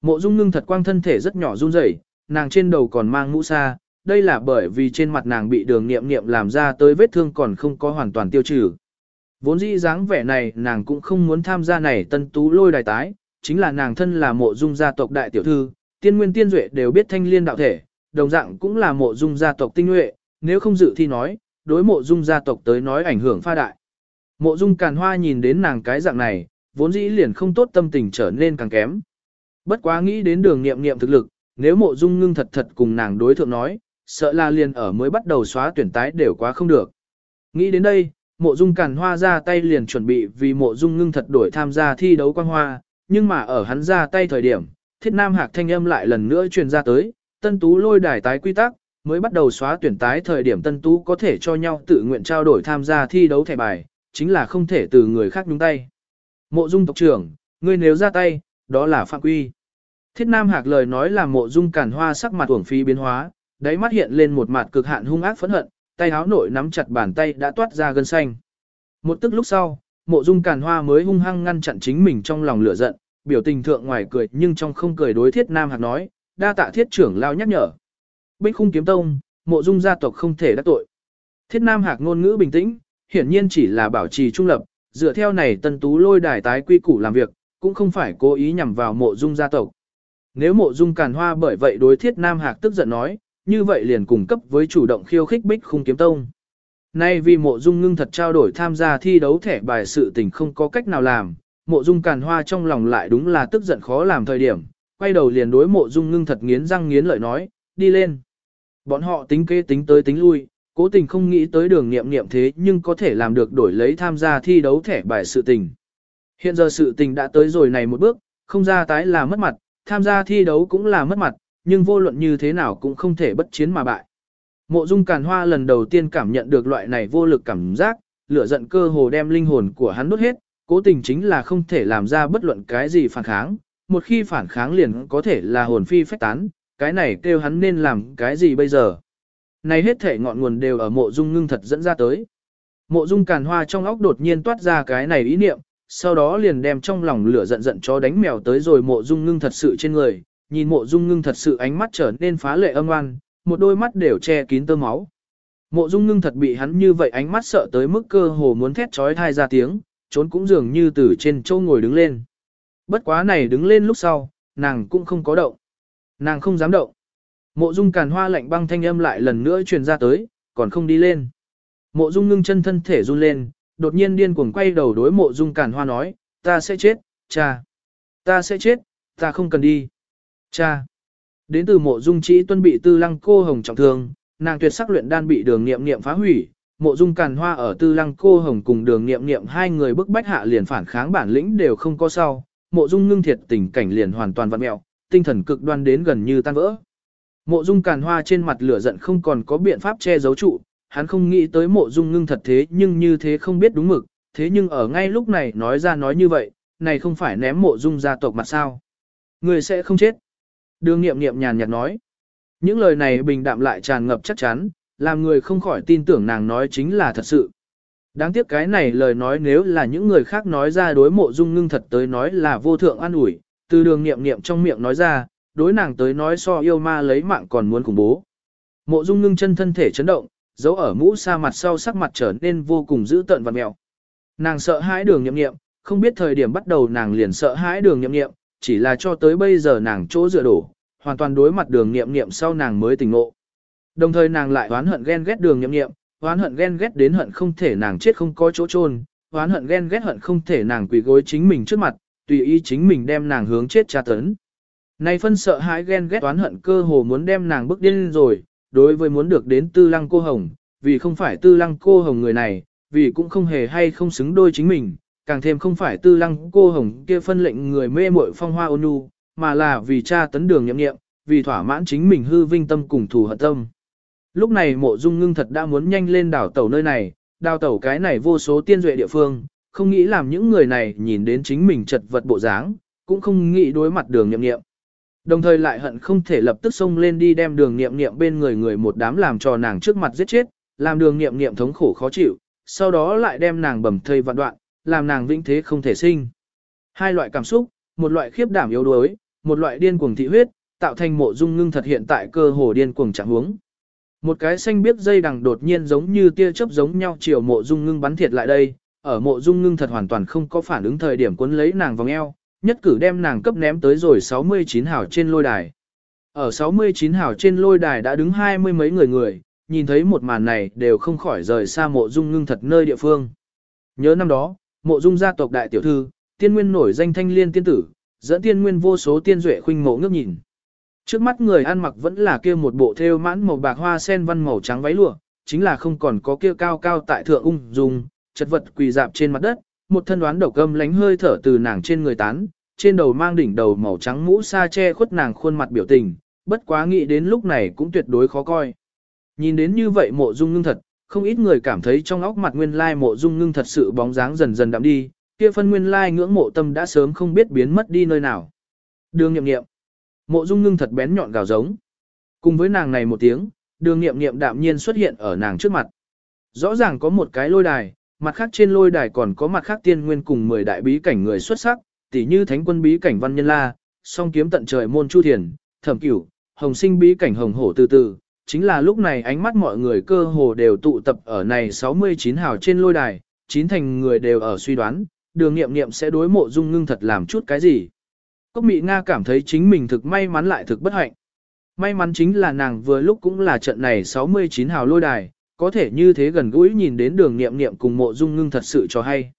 Mộ Dung Ngưng thật quang thân thể rất nhỏ run rẩy, nàng trên đầu còn mang mũ sa, đây là bởi vì trên mặt nàng bị đường nghiệm nghiệm làm ra tới vết thương còn không có hoàn toàn tiêu trừ. Vốn dĩ dáng vẻ này nàng cũng không muốn tham gia này tân tú lôi đài tái, chính là nàng thân là mộ dung gia tộc đại tiểu thư, tiên nguyên tiên duệ đều biết thanh liên đạo thể, đồng dạng cũng là mộ dung gia tộc tinh nhuệ, nếu không dự thi nói, đối mộ dung gia tộc tới nói ảnh hưởng pha đại. Mộ dung càn hoa nhìn đến nàng cái dạng này, vốn dĩ liền không tốt tâm tình trở nên càng kém. Bất quá nghĩ đến đường nghiệm nghiệm thực lực, nếu mộ dung ngưng thật thật cùng nàng đối thượng nói, sợ là liền ở mới bắt đầu xóa tuyển tái đều quá không được. Nghĩ đến đây, mộ dung càn hoa ra tay liền chuẩn bị vì mộ dung ngưng thật đổi tham gia thi đấu quan hoa, nhưng mà ở hắn ra tay thời điểm, thiết nam hạc thanh âm lại lần nữa truyền ra tới, tân tú lôi đài tái quy tắc, mới bắt đầu xóa tuyển tái thời điểm tân tú có thể cho nhau tự nguyện trao đổi tham gia thi đấu thẻ bài, chính là không thể từ người khác nhúng tay. Mộ dung tộc trưởng, ngươi nếu ra tay, đó là phạm quy. Thiết Nam Hạc lời nói làm mộ dung cản hoa sắc mặt uổng phí biến hóa, đáy mắt hiện lên một mặt cực hạn hung ác phẫn hận, tay áo nội nắm chặt bàn tay đã toát ra gân xanh. Một tức lúc sau, mộ dung cản hoa mới hung hăng ngăn chặn chính mình trong lòng lửa giận, biểu tình thượng ngoài cười nhưng trong không cười đối Thiết Nam Hạc nói, đa tạ thiết trưởng lao nhắc nhở. Bích khung kiếm tông, mộ dung gia tộc không thể đắc tội. Thiết Nam Hạc ngôn ngữ bình tĩnh, hiển nhiên chỉ là bảo trì trung lập, dựa theo này tân tú lôi đài tái quy củ làm việc, cũng không phải cố ý nhằm vào mộ dung gia tộc. Nếu mộ dung càn hoa bởi vậy đối thiết Nam Hạc tức giận nói, như vậy liền cùng cấp với chủ động khiêu khích bích khung kiếm tông. Nay vì mộ dung ngưng thật trao đổi tham gia thi đấu thẻ bài sự tình không có cách nào làm, mộ dung càn hoa trong lòng lại đúng là tức giận khó làm thời điểm, quay đầu liền đối mộ dung ngưng thật nghiến răng nghiến lợi nói, đi lên. Bọn họ tính kế tính tới tính lui, cố tình không nghĩ tới đường nghiệm nghiệm thế nhưng có thể làm được đổi lấy tham gia thi đấu thẻ bài sự tình. Hiện giờ sự tình đã tới rồi này một bước, không ra tái là mất mặt, tham gia thi đấu cũng là mất mặt, nhưng vô luận như thế nào cũng không thể bất chiến mà bại. Mộ Dung Càn Hoa lần đầu tiên cảm nhận được loại này vô lực cảm giác, lửa giận cơ hồ đem linh hồn của hắn đốt hết, cố tình chính là không thể làm ra bất luận cái gì phản kháng, một khi phản kháng liền có thể là hồn phi phách tán, cái này kêu hắn nên làm cái gì bây giờ. Này hết thể ngọn nguồn đều ở mộ dung ngưng thật dẫn ra tới. Mộ dung càn hoa trong óc đột nhiên toát ra cái này ý niệm, sau đó liền đem trong lòng lửa giận giận cho đánh mèo tới rồi mộ dung ngưng thật sự trên người, nhìn mộ dung ngưng thật sự ánh mắt trở nên phá lệ âm oan, một đôi mắt đều che kín tơ máu. Mộ Dung ngưng thật bị hắn như vậy ánh mắt sợ tới mức cơ hồ muốn thét trói thai ra tiếng, trốn cũng dường như từ trên châu ngồi đứng lên. Bất quá này đứng lên lúc sau, nàng cũng không có động. Nàng không dám động. Mộ Dung càn hoa lạnh băng thanh âm lại lần nữa truyền ra tới, còn không đi lên. Mộ Dung ngưng chân thân thể run lên, đột nhiên điên cuồng quay đầu đối Mộ Dung càn hoa nói, ta sẽ chết, cha. Ta sẽ chết, ta không cần đi. Cha. Đến từ Mộ Dung chỉ tuân bị tư lăng cô hồng trọng thương, nàng tuyệt sắc luyện đan bị đường nghiệm nghiệm phá hủy, mộ dung càn hoa ở tư lăng cô hồng cùng đường nghiệm nghiệm hai người bức bách hạ liền phản kháng bản lĩnh đều không có sau, mộ dung ngưng thiệt tình cảnh liền hoàn toàn vặn mẹo, tinh thần cực đoan đến gần như tan vỡ. Mộ dung càn hoa trên mặt lửa giận không còn có biện pháp che giấu trụ, hắn không nghĩ tới mộ dung ngưng thật thế nhưng như thế không biết đúng mực, thế nhưng ở ngay lúc này nói ra nói như vậy, này không phải ném mộ dung gia tộc mặt sao. Người sẽ không chết. Đường nghiệm nghiệm nhàn nhạt nói. Những lời này bình đạm lại tràn ngập chắc chắn, làm người không khỏi tin tưởng nàng nói chính là thật sự. Đáng tiếc cái này lời nói nếu là những người khác nói ra đối mộ dung ngưng thật tới nói là vô thượng an ủi, từ đường nghiệm nghiệm trong miệng nói ra, đối nàng tới nói so yêu ma lấy mạng còn muốn khủng bố. Mộ dung ngưng chân thân thể chấn động, giấu ở mũ xa mặt sau sắc mặt trở nên vô cùng dữ tợn và mèo. Nàng sợ hãi đường nghiệm nghiệm, không biết thời điểm bắt đầu nàng liền sợ hãi đường nghiệm nghiệm, chỉ là cho tới bây giờ nàng chỗ dựa đổ, hoàn toàn đối mặt đường nghiệm nghiệm sau nàng mới tỉnh ngộ. Đồng thời nàng lại oán hận ghen ghét đường nghiệm nghiệm, oán hận ghen ghét đến hận không thể nàng chết không có chỗ chôn, oán hận ghen ghét hận không thể nàng quỳ gối chính mình trước mặt, tùy ý chính mình đem nàng hướng chết tra tấn. Này phân sợ hãi ghen ghét oán hận cơ hồ muốn đem nàng bức điên rồi, đối với muốn được đến tư lăng cô hồng, vì không phải tư lăng cô hồng người này, vì cũng không hề hay không xứng đôi chính mình, càng thêm không phải tư lăng cô hồng kia phân lệnh người mê muội phong hoa ôn nhu, mà là vì cha tấn đường nhậm nghiệm, vì thỏa mãn chính mình hư vinh tâm cùng thù hận tâm. Lúc này mộ dung ngưng thật đã muốn nhanh lên đảo tàu nơi này, đào tàu cái này vô số tiên duệ địa phương, không nghĩ làm những người này nhìn đến chính mình chật vật bộ dáng, cũng không nghĩ đối mặt đường nhậm nghiệm. Đồng thời lại hận không thể lập tức xông lên đi đem đường nghiệm nghiệm bên người người một đám làm cho nàng trước mặt giết chết, làm đường nghiệm nghiệm thống khổ khó chịu, sau đó lại đem nàng bầm thây vạn đoạn, làm nàng vĩnh thế không thể sinh. Hai loại cảm xúc, một loại khiếp đảm yếu đuối, một loại điên cuồng thị huyết, tạo thành mộ dung ngưng thật hiện tại cơ hồ điên cuồng trạng huống. Một cái xanh biết dây đằng đột nhiên giống như tia chớp giống nhau chiều mộ dung ngưng bắn thiệt lại đây, ở mộ dung ngưng thật hoàn toàn không có phản ứng thời điểm cuốn lấy nàng vòng eo, nhất cử đem nàng cấp ném tới rồi 69 hào trên lôi đài. Ở 69 hào trên lôi đài đã đứng hai mươi mấy người người, nhìn thấy một màn này đều không khỏi rời xa mộ dung ngưng thật nơi địa phương. Nhớ năm đó, mộ dung gia tộc đại tiểu thư, tiên nguyên nổi danh thanh liên tiên tử, dẫn tiên nguyên vô số tiên duệ khuynh mộ ngước nhìn. Trước mắt người ăn mặc vẫn là kia một bộ thêu mãn màu bạc hoa sen văn màu trắng váy lụa, chính là không còn có kia cao cao tại thượng ung dung, chật vật quỳ dạp trên mặt đất, một thân đoán độc gâm lánh hơi thở từ nàng trên người tán, trên đầu mang đỉnh đầu màu trắng mũ sa che khuất nàng khuôn mặt biểu tình, bất quá nghĩ đến lúc này cũng tuyệt đối khó coi. Nhìn đến như vậy mộ dung ngưng thật, không ít người cảm thấy trong óc mặt nguyên lai mộ dung ngưng thật sự bóng dáng dần dần đậm đi, kia phân nguyên lai ngưỡng mộ tâm đã sớm không biết biến mất đi nơi nào. Đường nhậm nghiệm. Mộ Dung Ngưng thật bén nhọn gào giống. Cùng với nàng này một tiếng, đường nghiệm nghiệm đạm nhiên xuất hiện ở nàng trước mặt. Rõ ràng có một cái lôi đài, mặt khác trên lôi đài còn có mặt khác tiên nguyên cùng 10 đại bí cảnh người xuất sắc, tỉ như thánh quân bí cảnh văn nhân la, song kiếm tận trời môn chu thiền, thẩm cửu, hồng sinh bí cảnh hồng hổ từ từ. Chính là lúc này ánh mắt mọi người cơ hồ đều tụ tập ở này 69 hào trên lôi đài, chín thành người đều ở suy đoán, đường nghiệm nghiệm sẽ đối mộ dung ngưng thật làm chút cái gì. Cốc Mị Nga cảm thấy chính mình thực may mắn lại thực bất hạnh. May mắn chính là nàng vừa lúc cũng là trận này 69 hào lôi đài, có thể như thế gần gũi nhìn đến đường nghiệm nghiệm cùng mộ dung ngưng thật sự cho hay.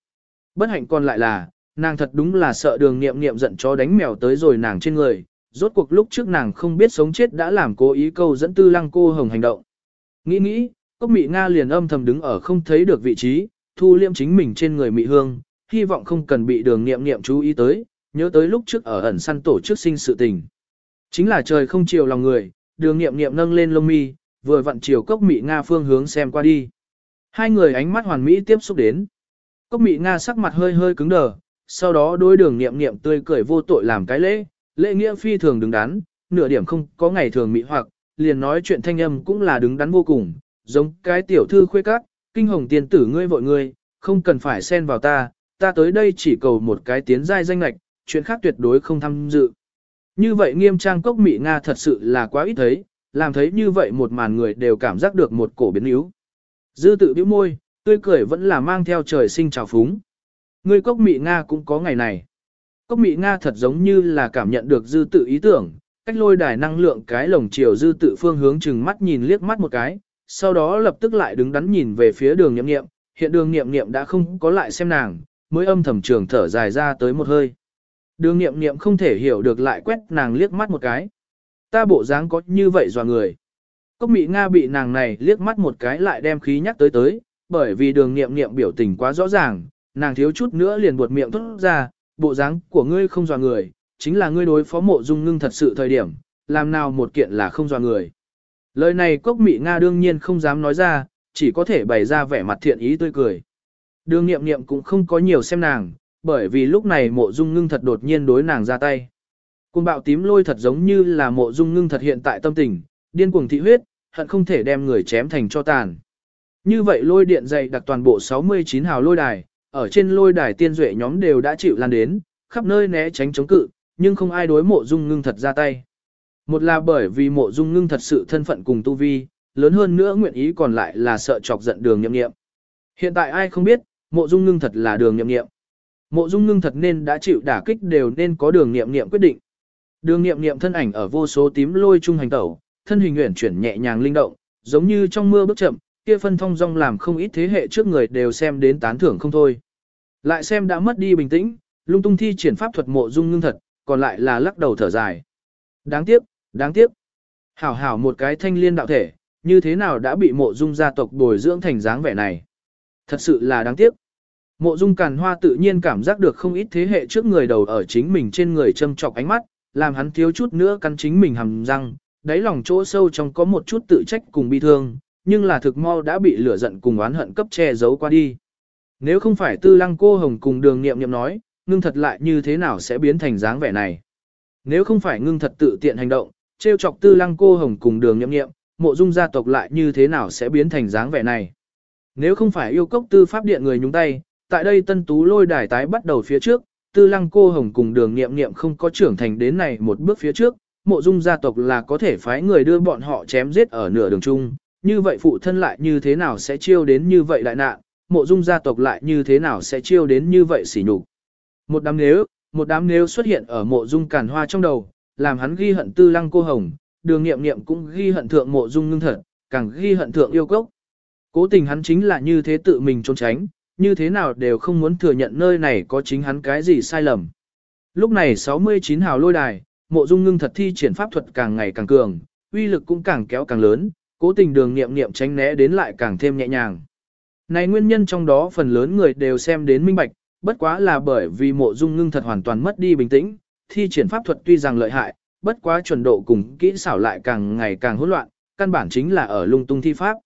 Bất hạnh còn lại là, nàng thật đúng là sợ đường nghiệm nghiệm giận cho đánh mèo tới rồi nàng trên người, rốt cuộc lúc trước nàng không biết sống chết đã làm cố ý câu dẫn tư lăng cô hồng hành động. Nghĩ nghĩ, cốc mị Nga liền âm thầm đứng ở không thấy được vị trí, thu liêm chính mình trên người mị hương, hy vọng không cần bị đường nghiệm nghiệm chú ý tới, nhớ tới lúc trước ở ẩn săn tổ chức sinh sự tình. Chính là trời không chiều lòng người, đường nghiệm nghiệm nâng lên lông mi, vừa vặn chiều cốc mị Nga phương hướng xem qua đi. Hai người ánh mắt hoàn mỹ tiếp xúc đến. Cốc mị Nga sắc mặt hơi hơi cứng đờ, sau đó đối đường nghiệm nghiệm tươi cười vô tội làm cái lễ, lễ nghĩa phi thường đứng đắn, nửa điểm không có ngày thường mị hoặc, liền nói chuyện thanh âm cũng là đứng đắn vô cùng, giống cái tiểu thư khuê các, kinh hồng tiên tử ngươi vội ngươi, không cần phải xen vào ta, ta tới đây chỉ cầu một cái tiến giai danh lạch, chuyện khác tuyệt đối không tham dự. Như vậy nghiêm trang cốc mỹ Nga thật sự là quá ít thấy, làm thấy như vậy một màn người đều cảm giác được một cổ biến yếu. Dư tự bĩu môi, tươi cười vẫn là mang theo trời sinh trào phúng. người cốc mỹ Nga cũng có ngày này. Cốc mỹ Nga thật giống như là cảm nhận được dư tự ý tưởng, cách lôi đài năng lượng cái lồng chiều dư tự phương hướng chừng mắt nhìn liếc mắt một cái, sau đó lập tức lại đứng đắn nhìn về phía đường nghiệm nghiệm, hiện đường nghiệm nghiệm đã không có lại xem nàng, mới âm thầm trường thở dài ra tới một hơi. Đường nghiệm nghiệm không thể hiểu được lại quét nàng liếc mắt một cái. Ta bộ dáng có như vậy dò người. Cốc mị Nga bị nàng này liếc mắt một cái lại đem khí nhắc tới tới, bởi vì đường nghiệm nghiệm biểu tình quá rõ ràng, nàng thiếu chút nữa liền buột miệng thốt ra, bộ dáng của ngươi không dò người, chính là ngươi đối phó mộ dung ngưng thật sự thời điểm, làm nào một kiện là không dò người. Lời này cốc mị Nga đương nhiên không dám nói ra, chỉ có thể bày ra vẻ mặt thiện ý tươi cười. Đường nghiệm nghiệm cũng không có nhiều xem nàng, bởi vì lúc này mộ dung ngưng thật đột nhiên đối nàng ra tay. Cuồng bạo tím lôi thật giống như là mộ dung ngưng thật hiện tại tâm tình, điên cuồng thị huyết, hận không thể đem người chém thành cho tàn. Như vậy lôi điện dày đặc toàn bộ 69 hào lôi đài, ở trên lôi đài tiên duệ nhóm đều đã chịu lan đến, khắp nơi né tránh chống cự, nhưng không ai đối mộ dung ngưng thật ra tay. Một là bởi vì mộ dung ngưng thật sự thân phận cùng tu vi, lớn hơn nữa nguyện ý còn lại là sợ chọc giận đường nhậm nghiệm. Hiện tại ai không biết, mộ dung ngưng thật là đường nhậm nghiệm. Mộ dung ngưng thật nên đã chịu đả kích đều nên có đường nghiệm nghiệm quyết định. Đường nghiệm nghiệm thân ảnh ở vô số tím lôi trung hành tẩu, thân hình uyển chuyển nhẹ nhàng linh động, giống như trong mưa bước chậm, kia phân thông dong làm không ít thế hệ trước người đều xem đến tán thưởng không thôi. Lại xem đã mất đi bình tĩnh, lung tung thi triển pháp thuật mộ dung ngưng thật, còn lại là lắc đầu thở dài. Đáng tiếc, đáng tiếc. Hảo hảo một cái thanh liên đạo thể, như thế nào đã bị mộ dung gia tộc bồi dưỡng thành dáng vẻ này. Thật sự là đáng tiếc. Mộ dung càn hoa tự nhiên cảm giác được không ít thế hệ trước người đầu ở chính mình trên người châm trọc ánh mắt, làm hắn thiếu chút nữa cắn chính mình hầm răng, đáy lòng chỗ sâu trong có một chút tự trách cùng bi thương, nhưng là thực mau đã bị lửa giận cùng oán hận cấp che giấu qua đi. Nếu không phải tư lăng cô hồng cùng đường nghiệm nghiệm nói, ngưng thật lại như thế nào sẽ biến thành dáng vẻ này. Nếu không phải ngưng thật tự tiện hành động, trêu chọc tư lăng cô hồng cùng đường nghiệm nghiệm, mộ dung gia tộc lại như thế nào sẽ biến thành dáng vẻ này. Nếu không phải yêu cốc tư pháp điện người nhúng tay, tại đây tân tú lôi đài tái bắt đầu phía trước, tư lăng cô hồng cùng đường nghiệm nghiệm không có trưởng thành đến này một bước phía trước, mộ dung gia tộc là có thể phái người đưa bọn họ chém giết ở nửa đường chung, như vậy phụ thân lại như thế nào sẽ chiêu đến như vậy đại nạn, mộ dung gia tộc lại như thế nào sẽ chiêu đến như vậy sỉ nhục. Một đám nếu, một đám nếu xuất hiện ở mộ dung càn hoa trong đầu, làm hắn ghi hận tư lăng cô hồng, đường nghiệm nghiệm cũng ghi hận thượng mộ dung ngưng thật, càng ghi hận thượng yêu cốc. Cố tình hắn chính là như thế tự mình trốn tránh, như thế nào đều không muốn thừa nhận nơi này có chính hắn cái gì sai lầm. Lúc này 69 hào lôi đài, mộ dung ngưng thật thi triển pháp thuật càng ngày càng cường, uy lực cũng càng kéo càng lớn, cố tình đường nghiệm nghiệm tránh né đến lại càng thêm nhẹ nhàng. Này nguyên nhân trong đó phần lớn người đều xem đến minh bạch, bất quá là bởi vì mộ dung ngưng thật hoàn toàn mất đi bình tĩnh, thi triển pháp thuật tuy rằng lợi hại, bất quá chuẩn độ cùng kỹ xảo lại càng ngày càng hỗn loạn, căn bản chính là ở lung tung thi pháp.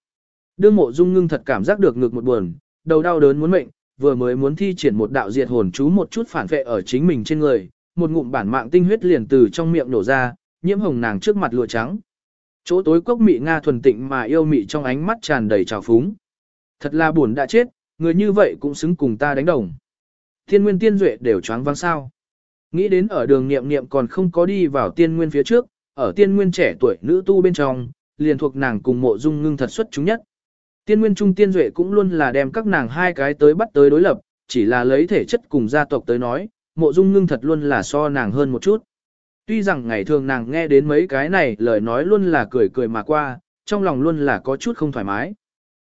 Đương mộ dung ngưng thật cảm giác được ngược một buồn, đầu đau đớn muốn mệnh, vừa mới muốn thi triển một đạo diệt hồn chú một chút phản vệ ở chính mình trên người, một ngụm bản mạng tinh huyết liền từ trong miệng nổ ra, nhiễm hồng nàng trước mặt lụa trắng. Chỗ tối cốc mị Nga thuần tịnh mà yêu mị trong ánh mắt tràn đầy trào phúng. Thật là buồn đã chết, người như vậy cũng xứng cùng ta đánh đồng. Thiên nguyên tiên duệ đều choáng vang sao. Nghĩ đến ở đường niệm niệm còn không có đi vào tiên nguyên phía trước, ở tiên nguyên trẻ tuổi nữ tu bên trong, liền thuộc nàng cùng mộ dung ngưng thật xuất chúng nhất. Tiên nguyên trung tiên duệ cũng luôn là đem các nàng hai cái tới bắt tới đối lập, chỉ là lấy thể chất cùng gia tộc tới nói, mộ dung ngưng thật luôn là so nàng hơn một chút. Tuy rằng ngày thường nàng nghe đến mấy cái này lời nói luôn là cười cười mà qua, trong lòng luôn là có chút không thoải mái.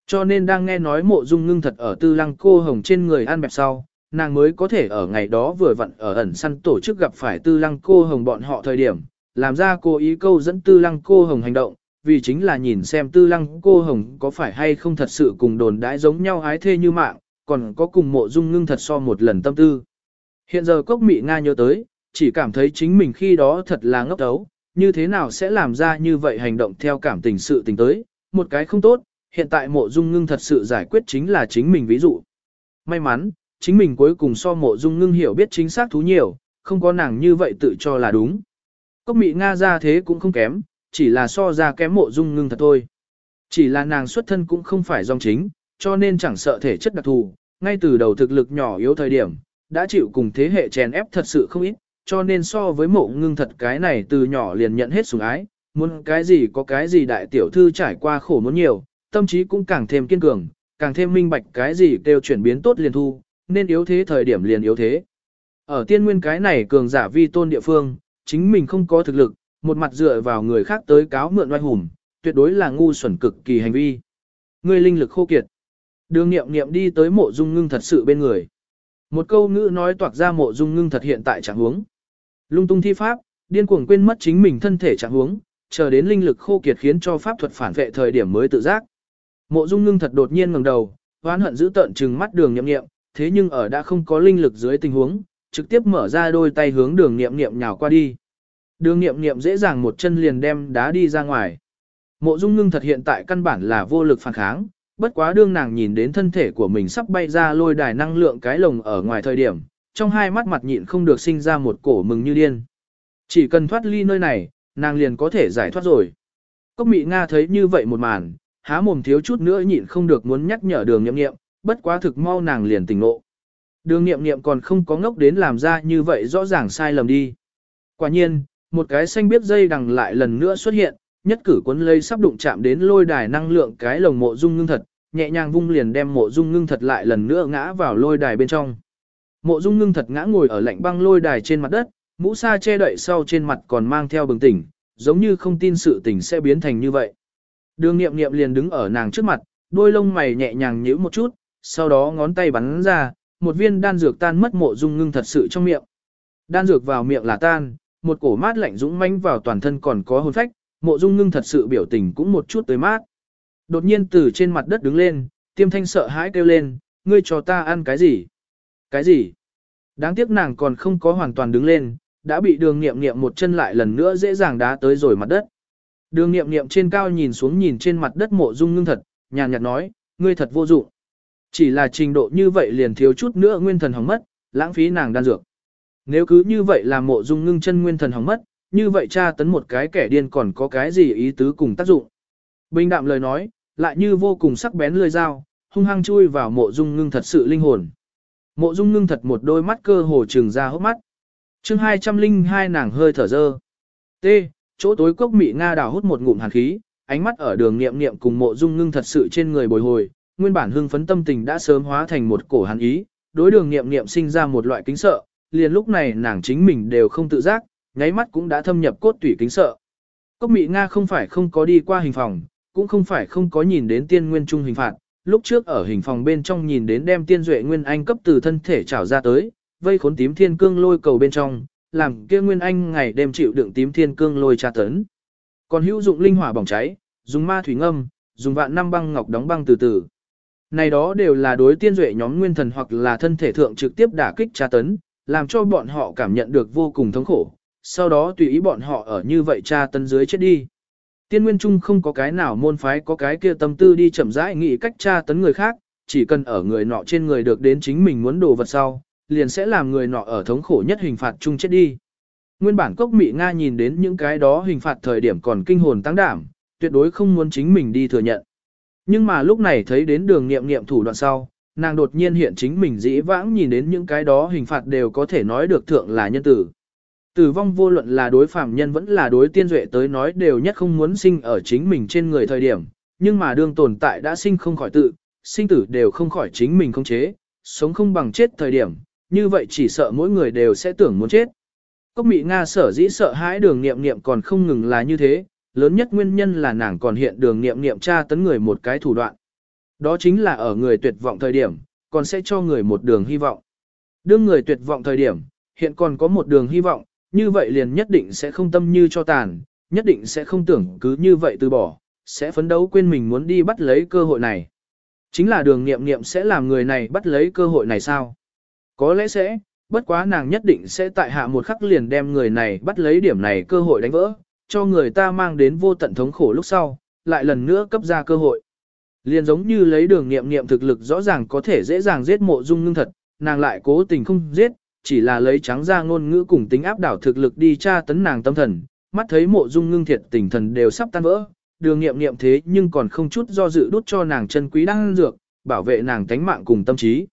Cho nên đang nghe nói mộ dung ngưng thật ở tư lăng cô hồng trên người ăn bẹp sau, nàng mới có thể ở ngày đó vừa vặn ở ẩn săn tổ chức gặp phải tư lăng cô hồng bọn họ thời điểm, làm ra cô ý câu dẫn tư lăng cô hồng hành động, vì chính là nhìn xem tư lăng cô hồng có phải hay không thật sự cùng đồn đãi giống nhau ái thê như mạng, còn có cùng mộ dung ngưng thật so một lần tâm tư. Hiện giờ cốc mị Nga nhớ tới, chỉ cảm thấy chính mình khi đó thật là ngốc đấu, như thế nào sẽ làm ra như vậy hành động theo cảm tình sự tình tới, một cái không tốt, hiện tại mộ dung ngưng thật sự giải quyết chính là chính mình ví dụ. May mắn, chính mình cuối cùng so mộ dung ngưng hiểu biết chính xác thú nhiều, không có nàng như vậy tự cho là đúng. Cốc mị Nga ra thế cũng không kém, chỉ là so ra kém mộ dung ngưng thật thôi. Chỉ là nàng xuất thân cũng không phải dòng chính, cho nên chẳng sợ thể chất đặc thù, ngay từ đầu thực lực nhỏ yếu thời điểm, đã chịu cùng thế hệ chèn ép thật sự không ít, cho nên so với mộ ngưng thật cái này từ nhỏ liền nhận hết sủng ái, muốn cái gì có cái gì đại tiểu thư trải qua khổ muốn nhiều, tâm trí cũng càng thêm kiên cường, càng thêm minh bạch cái gì kêu chuyển biến tốt liền thu, nên yếu thế thời điểm liền yếu thế. Ở tiên nguyên cái này cường giả vi tôn địa phương, chính mình không có thực lực, một mặt dựa vào người khác tới cáo mượn oai hùng, tuyệt đối là ngu xuẩn cực kỳ hành vi. Người linh lực khô kiệt. Đường nghiệm nghiệm đi tới mộ dung ngưng thật sự bên người. Một câu ngữ nói toạc ra mộ dung ngưng thật hiện tại trạng huống. Lung tung thi pháp, điên cuồng quên mất chính mình thân thể trạng huống, chờ đến linh lực khô kiệt khiến cho pháp thuật phản vệ thời điểm mới tự giác. Mộ Dung Ngưng thật đột nhiên ngẩng đầu, oán hận giữ tợn trừng mắt Đường Nghiệm Nghiệm, thế nhưng ở đã không có linh lực dưới tình huống, trực tiếp mở ra đôi tay hướng Đường Nghiệm Nghiệm nhào qua đi. Đường Nghiệm Nghiệm dễ dàng một chân liền đem đá đi ra ngoài. Mộ Dung Ngưng thật hiện tại căn bản là vô lực phản kháng, bất quá đương nàng nhìn đến thân thể của mình sắp bay ra lôi đài năng lượng cái lồng ở ngoài thời điểm, trong hai mắt mặt nhịn không được sinh ra một cổ mừng như điên. Chỉ cần thoát ly nơi này, nàng liền có thể giải thoát rồi. Cốc mị Nga thấy như vậy một màn, há mồm thiếu chút nữa nhịn không được muốn nhắc nhở đường Nghiệm nghiệm, bất quá thực mau nàng liền tỉnh ngộ. Đường nghiệm nghiệm còn không có ngốc đến làm ra như vậy rõ ràng sai lầm đi. Quả nhiên, một cái xanh biết dây đằng lại lần nữa xuất hiện, nhất cử cuốn lây sắp đụng chạm đến lôi đài năng lượng cái lồng mộ dung ngưng thật, nhẹ nhàng vung liền đem mộ dung ngưng thật lại lần nữa ngã vào lôi đài bên trong. Mộ dung ngưng thật ngã ngồi ở lạnh băng lôi đài trên mặt đất, mũ sa che đậy sau trên mặt còn mang theo bừng tỉnh, giống như không tin sự tình sẽ biến thành như vậy. Đường nghiệm nghiệm liền đứng ở nàng trước mặt, đôi lông mày nhẹ nhàng nhíu một chút, sau đó ngón tay bắn ra, một viên đan dược tan mất mộ dung ngưng thật sự trong miệng. Đan dược vào miệng là tan, một cổ mát lạnh dũng manh vào toàn thân còn có hồn phách, mộ dung ngưng thật sự biểu tình cũng một chút tới mát. Đột nhiên từ trên mặt đất đứng lên, tiêm thanh sợ hãi kêu lên, ngươi cho ta ăn cái gì? Cái gì? Đáng tiếc nàng còn không có hoàn toàn đứng lên, đã bị đường nghiệm nghiệm một chân lại lần nữa dễ dàng đá tới rồi mặt đất. Đường nghiệm nghiệm trên cao nhìn xuống nhìn trên mặt đất mộ dung ngưng thật, nhàn nhạt nói, ngươi thật vô dụng. Chỉ là trình độ như vậy liền thiếu chút nữa nguyên thần hỏng mất, lãng phí nàng đan dược. Nếu cứ như vậy là mộ dung ngưng chân nguyên thần hỏng mất, như vậy cha tấn một cái kẻ điên còn có cái gì ý tứ cùng tác dụng. Bình đạm lời nói, lại như vô cùng sắc bén lưỡi dao, hung hăng chui vào mộ dung ngưng thật sự linh hồn. Mộ dung ngưng thật một đôi mắt cơ hồ trừng ra hốc mắt. chương 202 nàng hơi thở dơ. T. Chỗ tối cốc mị Nga đào hút một ngụm hàn khí, ánh mắt ở đường nghiệm nghiệm cùng mộ dung ngưng thật sự trên người bồi hồi, nguyên bản hưng phấn tâm tình đã sớm hóa thành một cổ hàn ý, đối đường nghiệm nghiệm sinh ra một loại kính sợ, liền lúc này nàng chính mình đều không tự giác, nháy mắt cũng đã thâm nhập cốt tủy kính sợ. Cốc mị Nga không phải không có đi qua hình phòng, cũng không phải không có nhìn đến tiên nguyên trung hình phạt, lúc trước ở hình phòng bên trong nhìn đến đem tiên duệ nguyên anh cấp từ thân thể trào ra tới, vây khốn tím thiên cương lôi cầu bên trong, làm kia nguyên anh ngày đêm chịu đựng tím thiên cương lôi tra tấn. Còn hữu dụng linh hỏa bỏng cháy, dùng ma thủy ngâm, dùng vạn năm băng ngọc đóng băng từ từ. Này đó đều là đối tiên duệ nhóm nguyên thần hoặc là thân thể thượng trực tiếp đả kích tra tấn, làm cho bọn họ cảm nhận được vô cùng thống khổ, sau đó tùy ý bọn họ ở như vậy tra tấn dưới chết đi. Tiên nguyên trung không có cái nào môn phái có cái kia tâm tư đi chậm rãi nghĩ cách tra tấn người khác, chỉ cần ở người nọ trên người được đến chính mình muốn đồ vật sau, liền sẽ làm người nọ ở thống khổ nhất hình phạt chung chết đi. Nguyên bản cốc mỹ Nga nhìn đến những cái đó hình phạt thời điểm còn kinh hồn tăng đảm, tuyệt đối không muốn chính mình đi thừa nhận. Nhưng mà lúc này thấy đến đường nghiệm nghiệm thủ đoạn sau, nàng đột nhiên hiện chính mình dĩ vãng nhìn đến những cái đó hình phạt đều có thể nói được thượng là nhân tử. Tử vong vô luận là đối phạm nhân vẫn là đối tiên duệ tới nói đều nhất không muốn sinh ở chính mình trên người thời điểm, nhưng mà đương tồn tại đã sinh không khỏi tự, sinh tử đều không khỏi chính mình không chế, sống không bằng chết thời điểm, như vậy chỉ sợ mỗi người đều sẽ tưởng muốn chết. Cốc mị Nga sở dĩ sợ hãi đường nghiệm nghiệm còn không ngừng là như thế, lớn nhất nguyên nhân là nàng còn hiện đường nghiệm nghiệm tra tấn người một cái thủ đoạn. Đó chính là ở người tuyệt vọng thời điểm, còn sẽ cho người một đường hy vọng. Đương người tuyệt vọng thời điểm, hiện còn có một đường hy vọng, như vậy liền nhất định sẽ không tâm như cho tàn, nhất định sẽ không tưởng cứ như vậy từ bỏ, sẽ phấn đấu quên mình muốn đi bắt lấy cơ hội này. Chính là đường nghiệm nghiệm sẽ làm người này bắt lấy cơ hội này sao? Có lẽ sẽ, bất quá nàng nhất định sẽ tại hạ một khắc liền đem người này bắt lấy điểm này cơ hội đánh vỡ, cho người ta mang đến vô tận thống khổ lúc sau, lại lần nữa cấp ra cơ hội. Liền giống như lấy đường nghiệm nghiệm thực lực rõ ràng có thể dễ dàng giết mộ dung ngưng thật, nàng lại cố tình không giết, chỉ là lấy trắng ra ngôn ngữ cùng tính áp đảo thực lực đi tra tấn nàng tâm thần, mắt thấy mộ dung ngưng thiệt tình thần đều sắp tan vỡ, đường nghiệm nghiệm thế nhưng còn không chút do dự đút cho nàng chân quý đang dược, bảo vệ nàng tánh mạng cùng tâm trí.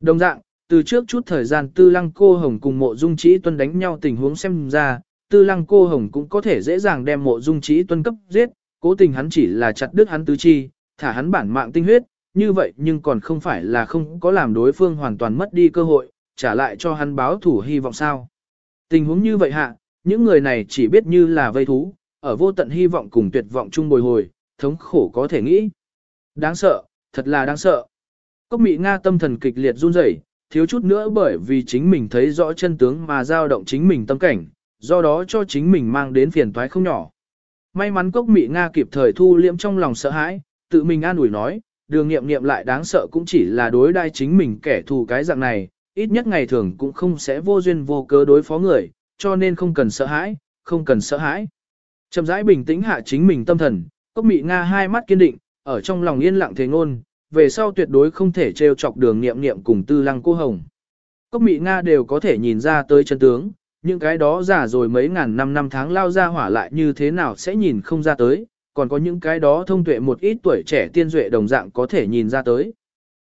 Đồng dạng, từ trước chút thời gian tư lăng cô hồng cùng mộ dung trí tuân đánh nhau tình huống xem ra, tư lăng cô hồng cũng có thể dễ dàng đem mộ dung trí tuân cấp giết, cố tình hắn chỉ là chặt đứt hắn tứ chi, thả hắn bản mạng tinh huyết, như vậy nhưng còn không phải là không có làm đối phương hoàn toàn mất đi cơ hội, trả lại cho hắn báo thủ hy vọng sao. Tình huống như vậy hạ, những người này chỉ biết như là vây thú, ở vô tận hy vọng cùng tuyệt vọng chung bồi hồi, thống khổ có thể nghĩ. Đáng sợ, thật là đáng sợ. Cốc mỹ Nga tâm thần kịch liệt run rẩy, thiếu chút nữa bởi vì chính mình thấy rõ chân tướng mà dao động chính mình tâm cảnh, do đó cho chính mình mang đến phiền toái không nhỏ. May mắn cốc mỹ Nga kịp thời thu liễm trong lòng sợ hãi, tự mình an ủi nói, đường nghiệm nghiệm lại đáng sợ cũng chỉ là đối đai chính mình kẻ thù cái dạng này, ít nhất ngày thường cũng không sẽ vô duyên vô cớ đối phó người, cho nên không cần sợ hãi, không cần sợ hãi. Chậm rãi bình tĩnh hạ chính mình tâm thần, cốc mị Nga hai mắt kiên định, ở trong lòng yên lặng thế ngôn, về sau tuyệt đối không thể trêu chọc đường nghiệm nghiệm cùng tư lăng cô hồng. Cốc mị Nga đều có thể nhìn ra tới chân tướng, những cái đó giả rồi mấy ngàn năm năm tháng lao ra hỏa lại như thế nào sẽ nhìn không ra tới, còn có những cái đó thông tuệ một ít tuổi trẻ tiên duệ đồng dạng có thể nhìn ra tới.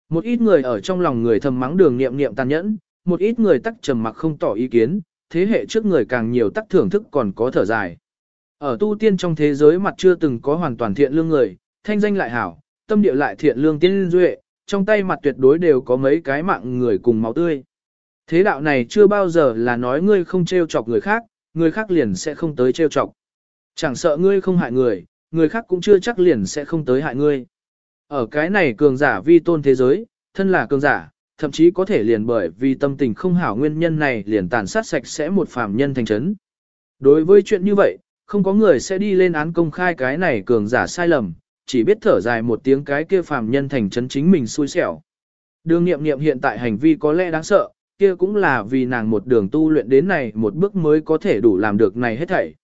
Một ít người ở trong lòng người thầm mắng đường nghiệm nghiệm tàn nhẫn, một ít người tắc trầm mặc không tỏ ý kiến, thế hệ trước người càng nhiều tắc thưởng thức còn có thở dài. Ở tu tiên trong thế giới mặt chưa từng có hoàn toàn thiện lương người, thanh danh lại hảo, tâm địa lại thiện lương tiên duệ, trong tay mặt tuyệt đối đều có mấy cái mạng người cùng máu tươi. Thế đạo này chưa bao giờ là nói ngươi không trêu chọc người khác, người khác liền sẽ không tới trêu chọc. Chẳng sợ ngươi không hại người, người khác cũng chưa chắc liền sẽ không tới hại ngươi. Ở cái này cường giả vi tôn thế giới, thân là cường giả, thậm chí có thể liền bởi vì tâm tình không hảo nguyên nhân này liền tàn sát sạch sẽ một phàm nhân thành chấn. Đối với chuyện như vậy, không có người sẽ đi lên án công khai cái này cường giả sai lầm, chỉ biết thở dài một tiếng cái kia phàm nhân thành chấn chính mình xui xẻo. Đường nghiệm nghiệm hiện tại hành vi có lẽ đáng sợ, kia cũng là vì nàng một đường tu luyện đến này một bước mới có thể đủ làm được này hết thảy.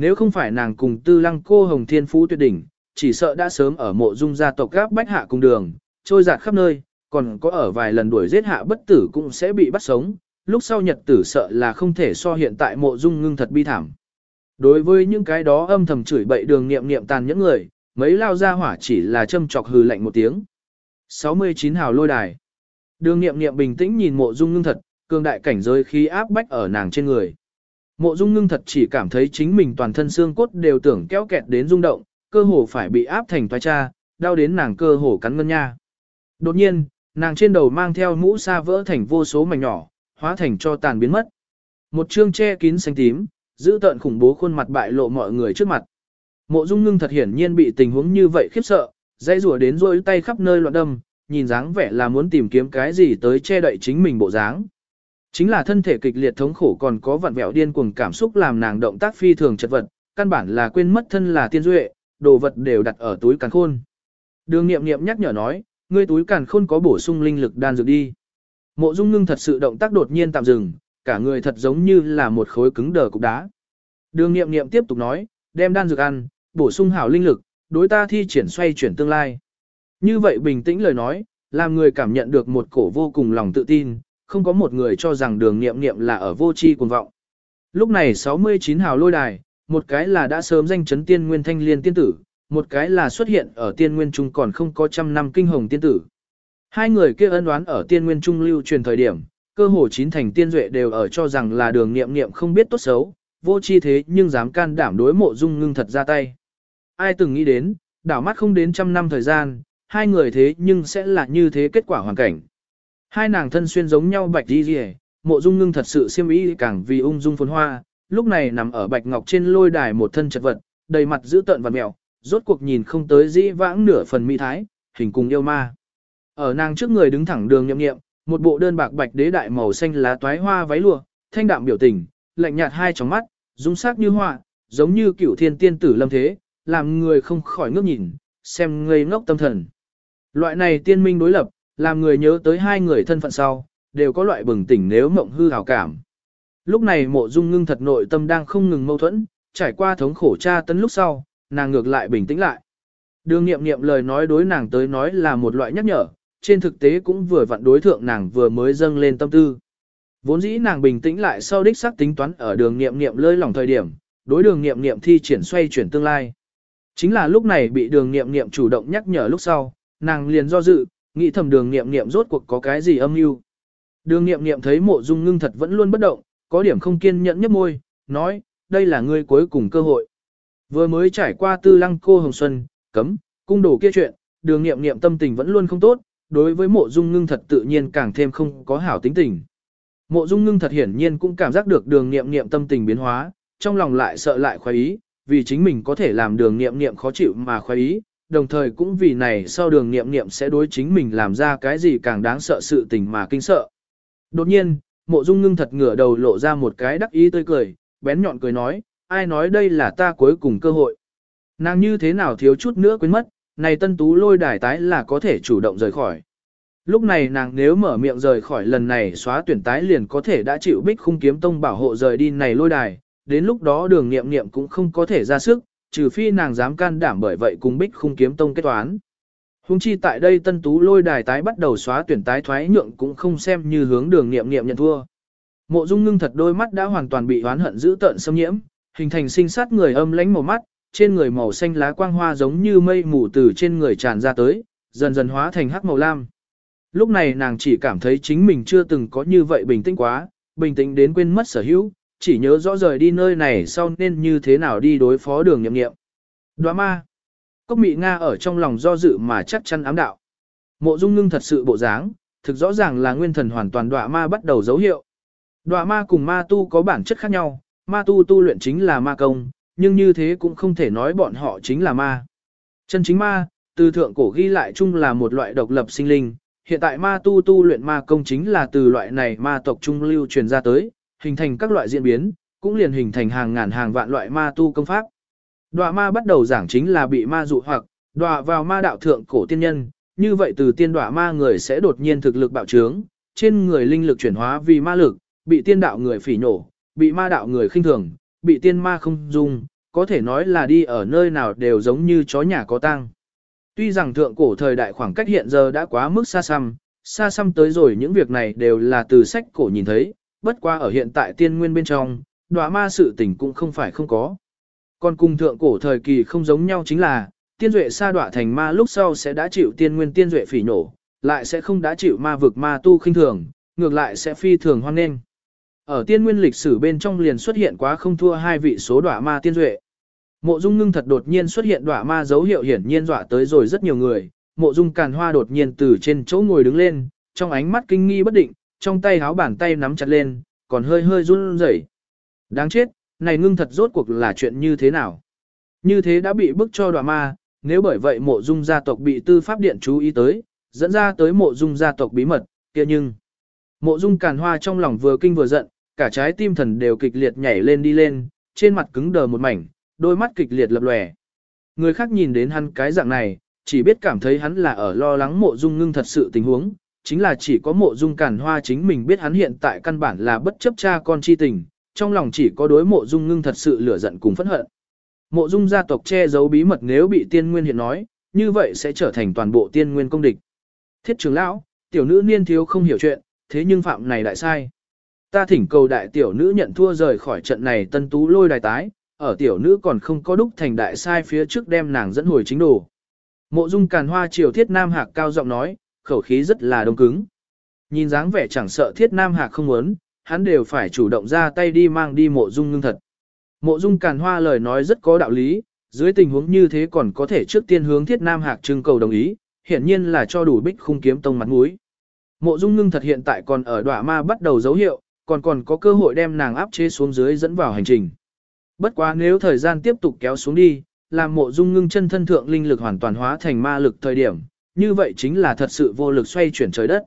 Nếu không phải nàng cùng tư lăng cô hồng thiên phú tuyệt đỉnh, chỉ sợ đã sớm ở mộ dung gia tộc gáp bách hạ cùng đường, trôi giạt khắp nơi, còn có ở vài lần đuổi giết hạ bất tử cũng sẽ bị bắt sống, lúc sau nhật tử sợ là không thể so hiện tại mộ dung ngưng thật bi thảm. Đối với những cái đó âm thầm chửi bậy đường nghiệm nghiệm tàn những người, mấy lao ra hỏa chỉ là châm chọc hừ lạnh một tiếng. 69 hào lôi đài. Đường nghiệm nghiệm bình tĩnh nhìn mộ dung ngưng thật, cường đại cảnh giới khí áp bách ở nàng trên người. Mộ dung ngưng thật chỉ cảm thấy chính mình toàn thân xương cốt đều tưởng kéo kẹt đến rung động, cơ hồ phải bị áp thành toa cha, đau đến nàng cơ hồ cắn ngân nha. Đột nhiên, nàng trên đầu mang theo mũ sa vỡ thành vô số mảnh nhỏ, hóa thành cho tàn biến mất. Một chương che kín xanh tím, giữ tợn khủng bố khuôn mặt bại lộ mọi người trước mặt. Mộ Dung Ngưng thật hiển nhiên bị tình huống như vậy khiếp sợ, dây rủa đến rôi tay khắp nơi loạn đâm, nhìn dáng vẻ là muốn tìm kiếm cái gì tới che đậy chính mình bộ dáng. Chính là thân thể kịch liệt thống khổ còn có vặn vẹo điên cuồng cảm xúc làm nàng động tác phi thường chật vật, căn bản là quên mất thân là tiên duệ, đồ vật đều đặt ở túi càn khôn. Đường Nghiệm Nghiệm nhắc nhở nói, ngươi túi càn khôn có bổ sung linh lực đan dược đi. Mộ Dung Ngưng thật sự động tác đột nhiên tạm dừng, cả người thật giống như là một khối cứng đờ cục đá. Đường Nghiệm Nghiệm tiếp tục nói, đem đan dược ăn, bổ sung hảo linh lực, đối ta thi triển xoay chuyển tương lai. Như vậy bình tĩnh lời nói, làm người cảm nhận được một cổ vô cùng lòng tự tin, không có một người cho rằng đường nghiệm nghiệm là ở vô tri cuồng vọng. Lúc này 69 hào lôi đài, một cái là đã sớm danh chấn tiên nguyên thanh liên tiên tử, một cái là xuất hiện ở tiên nguyên trung còn không có trăm năm kinh hồng tiên tử. Hai người kia ân đoán ở tiên nguyên trung lưu truyền thời điểm, cơ hồ chín thành tiên duệ đều ở cho rằng là đường nghiệm nghiệm không biết tốt xấu, vô chi thế nhưng dám can đảm đối mộ dung ngưng thật ra tay. Ai từng nghĩ đến, đảo mắt không đến trăm năm thời gian, hai người thế nhưng sẽ là như thế kết quả hoàn cảnh. Hai nàng thân xuyên giống nhau bạch đi rìa, mộ dung ngưng thật sự siêm ý càng vì ung dung phồn hoa, lúc này nằm ở bạch ngọc trên lôi đài một thân chật vật, đầy mặt giữ tợn và mẹo, rốt cuộc nhìn không tới dĩ vãng nửa phần mỹ thái, hình cùng yêu ma. Ở nàng trước người đứng thẳng đường nhậm nghiệm, một bộ đơn bạc bạch đế đại màu xanh lá toái hoa váy lụa, thanh đạm biểu tình, lạnh nhạt hai tròng mắt, dung sắc như hoa, giống như cửu thiên tiên tử lâm thế, làm người không khỏi ngước nhìn, xem ngây ngốc tâm thần. Loại này tiên minh đối lập, làm người nhớ tới hai người thân phận sau, đều có loại bừng tỉnh nếu mộng hư hào cảm. Lúc này mộ dung ngưng thật nội tâm đang không ngừng mâu thuẫn, trải qua thống khổ tra tấn lúc sau, nàng ngược lại bình tĩnh lại. Đường nghiệm nghiệm lời nói đối nàng tới nói là một loại nhắc nhở, trên thực tế cũng vừa vặn đối thượng nàng vừa mới dâng lên tâm tư. Vốn dĩ nàng bình tĩnh lại sau đích xác tính toán ở đường nghiệm nghiệm lơi lỏng thời điểm, đối đường nghiệm nghiệm thi triển xoay chuyển tương lai. Chính là lúc này bị đường nghiệm nghiệm chủ động nhắc nhở lúc sau, nàng liền do dự, nghĩ thầm đường nghiệm nghiệm rốt cuộc có cái gì âm mưu. Đường nghiệm nghiệm thấy mộ dung ngưng thật vẫn luôn bất động, có điểm không kiên nhẫn nhấp môi, nói, đây là ngươi cuối cùng cơ hội. Vừa mới trải qua tư lăng cô Hồng Xuân, cấm, cung đồ kia chuyện, đường nghiệm nghiệm tâm tình vẫn luôn không tốt, đối với mộ dung ngưng thật tự nhiên càng thêm không có hảo tính tình. Mộ dung ngưng thật hiển nhiên cũng cảm giác được đường nghiệm nghiệm tâm tình biến hóa, trong lòng lại sợ lại khoái ý, vì chính mình có thể làm đường nghiệm nghiệm khó chịu mà khoái ý, đồng thời cũng vì này sau đường nghiệm nghiệm sẽ đối chính mình làm ra cái gì càng đáng sợ sự tình mà kinh sợ. Đột nhiên, mộ dung ngưng thật ngửa đầu lộ ra một cái đắc ý tươi cười, bén nhọn cười nói, ai nói đây là ta cuối cùng cơ hội. Nàng như thế nào thiếu chút nữa quên mất, này tân tú lôi đài tái là có thể chủ động rời khỏi. Lúc này nàng nếu mở miệng rời khỏi lần này xóa tuyển tái liền có thể đã chịu bích khung kiếm tông bảo hộ rời đi này lôi đài, đến lúc đó đường nghiệm nghiệm cũng không có thể ra sức, trừ phi nàng dám can đảm bởi vậy cùng bích khung kiếm tông kết toán. Hùng chi tại đây tân tú lôi đài tái bắt đầu xóa tuyển tái thoái nhượng cũng không xem như hướng đường nghiệm nghiệm nhận thua. Mộ dung ngưng thật đôi mắt đã hoàn toàn bị oán hận giữ tợn xâm nhiễm, hình thành sinh sát người âm lãnh màu mắt, trên người màu xanh lá quang hoa giống như mây mù từ trên người tràn ra tới, dần dần hóa thành hắc màu lam. Lúc này nàng chỉ cảm thấy chính mình chưa từng có như vậy bình tĩnh quá, bình tĩnh đến quên mất sở hữu, chỉ nhớ rõ rời đi nơi này sau nên như thế nào đi đối phó đường nhậm nghiệm. Đóa ma. Cốc mị Nga ở trong lòng do dự mà chắc chắn ám đạo. Mộ dung ngưng thật sự bộ dáng, thực rõ ràng là nguyên thần hoàn toàn đọa ma bắt đầu dấu hiệu. Đọa ma cùng ma tu có bản chất khác nhau, ma tu tu luyện chính là ma công, nhưng như thế cũng không thể nói bọn họ chính là ma. Chân chính ma, từ thượng cổ ghi lại chung là một loại độc lập sinh linh, hiện tại ma tu tu luyện ma công chính là từ loại này ma tộc trung lưu truyền ra tới, hình thành các loại diễn biến, cũng liền hình thành hàng ngàn hàng vạn loại ma tu công pháp. Đọa ma bắt đầu giảng chính là bị ma dụ hoặc, đọa vào ma đạo thượng cổ tiên nhân, như vậy từ tiên đọa ma người sẽ đột nhiên thực lực bạo trướng, trên người linh lực chuyển hóa vì ma lực, bị tiên đạo người phỉ nổ, bị ma đạo người khinh thường, bị tiên ma không dung, có thể nói là đi ở nơi nào đều giống như chó nhà có tang. Tuy rằng thượng cổ thời đại khoảng cách hiện giờ đã quá mức xa xăm, xa xăm tới rồi những việc này đều là từ sách cổ nhìn thấy, bất qua ở hiện tại tiên nguyên bên trong, đọa ma sự tình cũng không phải không có. Còn cùng thượng cổ thời kỳ không giống nhau chính là, tiên duệ sa đọa thành ma lúc sau sẽ đã chịu tiên nguyên tiên duệ phỉ nổ, lại sẽ không đã chịu ma vực ma tu khinh thường, ngược lại sẽ phi thường hoan nghênh. Ở tiên nguyên lịch sử bên trong liền xuất hiện quá không thua hai vị số đọa ma tiên duệ. Mộ Dung ngưng thật đột nhiên xuất hiện đọa ma dấu hiệu hiển nhiên dọa tới rồi rất nhiều người. Mộ Dung càn hoa đột nhiên từ trên chỗ ngồi đứng lên, trong ánh mắt kinh nghi bất định, trong tay háo bàn tay nắm chặt lên, còn hơi hơi run rẩy. Đáng chết, này ngưng thật rốt cuộc là chuyện như thế nào? Như thế đã bị bức cho đọa ma, nếu bởi vậy mộ dung gia tộc bị tư pháp điện chú ý tới, dẫn ra tới mộ dung gia tộc bí mật, kia nhưng. Mộ dung càn hoa trong lòng vừa kinh vừa giận, cả trái tim thần đều kịch liệt nhảy lên đi lên, trên mặt cứng đờ một mảnh, đôi mắt kịch liệt lập lòe. Người khác nhìn đến hắn cái dạng này, chỉ biết cảm thấy hắn là ở lo lắng mộ dung ngưng thật sự tình huống, chính là chỉ có mộ dung cản hoa chính mình biết hắn hiện tại căn bản là bất chấp cha con chi tình, trong lòng chỉ có đối mộ dung ngưng thật sự lửa giận cùng phẫn hận. Mộ dung gia tộc che giấu bí mật nếu bị tiên nguyên hiện nói, như vậy sẽ trở thành toàn bộ tiên nguyên công địch. Thiết trưởng lão, tiểu nữ niên thiếu không hiểu chuyện, thế nhưng phạm này lại sai. Ta thỉnh cầu đại tiểu nữ nhận thua rời khỏi trận này tân tú lôi đài tái, ở tiểu nữ còn không có đúc thành đại sai phía trước đem nàng dẫn hồi chính đồ. Mộ dung càn hoa triều thiết nam hạc cao giọng nói, khẩu khí rất là đông cứng. Nhìn dáng vẻ chẳng sợ thiết nam hạc không muốn, hắn đều phải chủ động ra tay đi mang đi mộ dung ngưng thật. Mộ dung càn hoa lời nói rất có đạo lý, dưới tình huống như thế còn có thể trước tiên hướng thiết nam hạc trưng cầu đồng ý, hiển nhiên là cho đủ bích khung kiếm tông mặt mũi. Mộ dung ngưng thật hiện tại còn ở đọa ma bắt đầu dấu hiệu, còn còn có cơ hội đem nàng áp chế xuống dưới dẫn vào hành trình. Bất quá nếu thời gian tiếp tục kéo xuống đi, làm mộ dung ngưng chân thân thượng linh lực hoàn toàn hóa thành ma lực thời điểm, như vậy chính là thật sự vô lực xoay chuyển trời đất.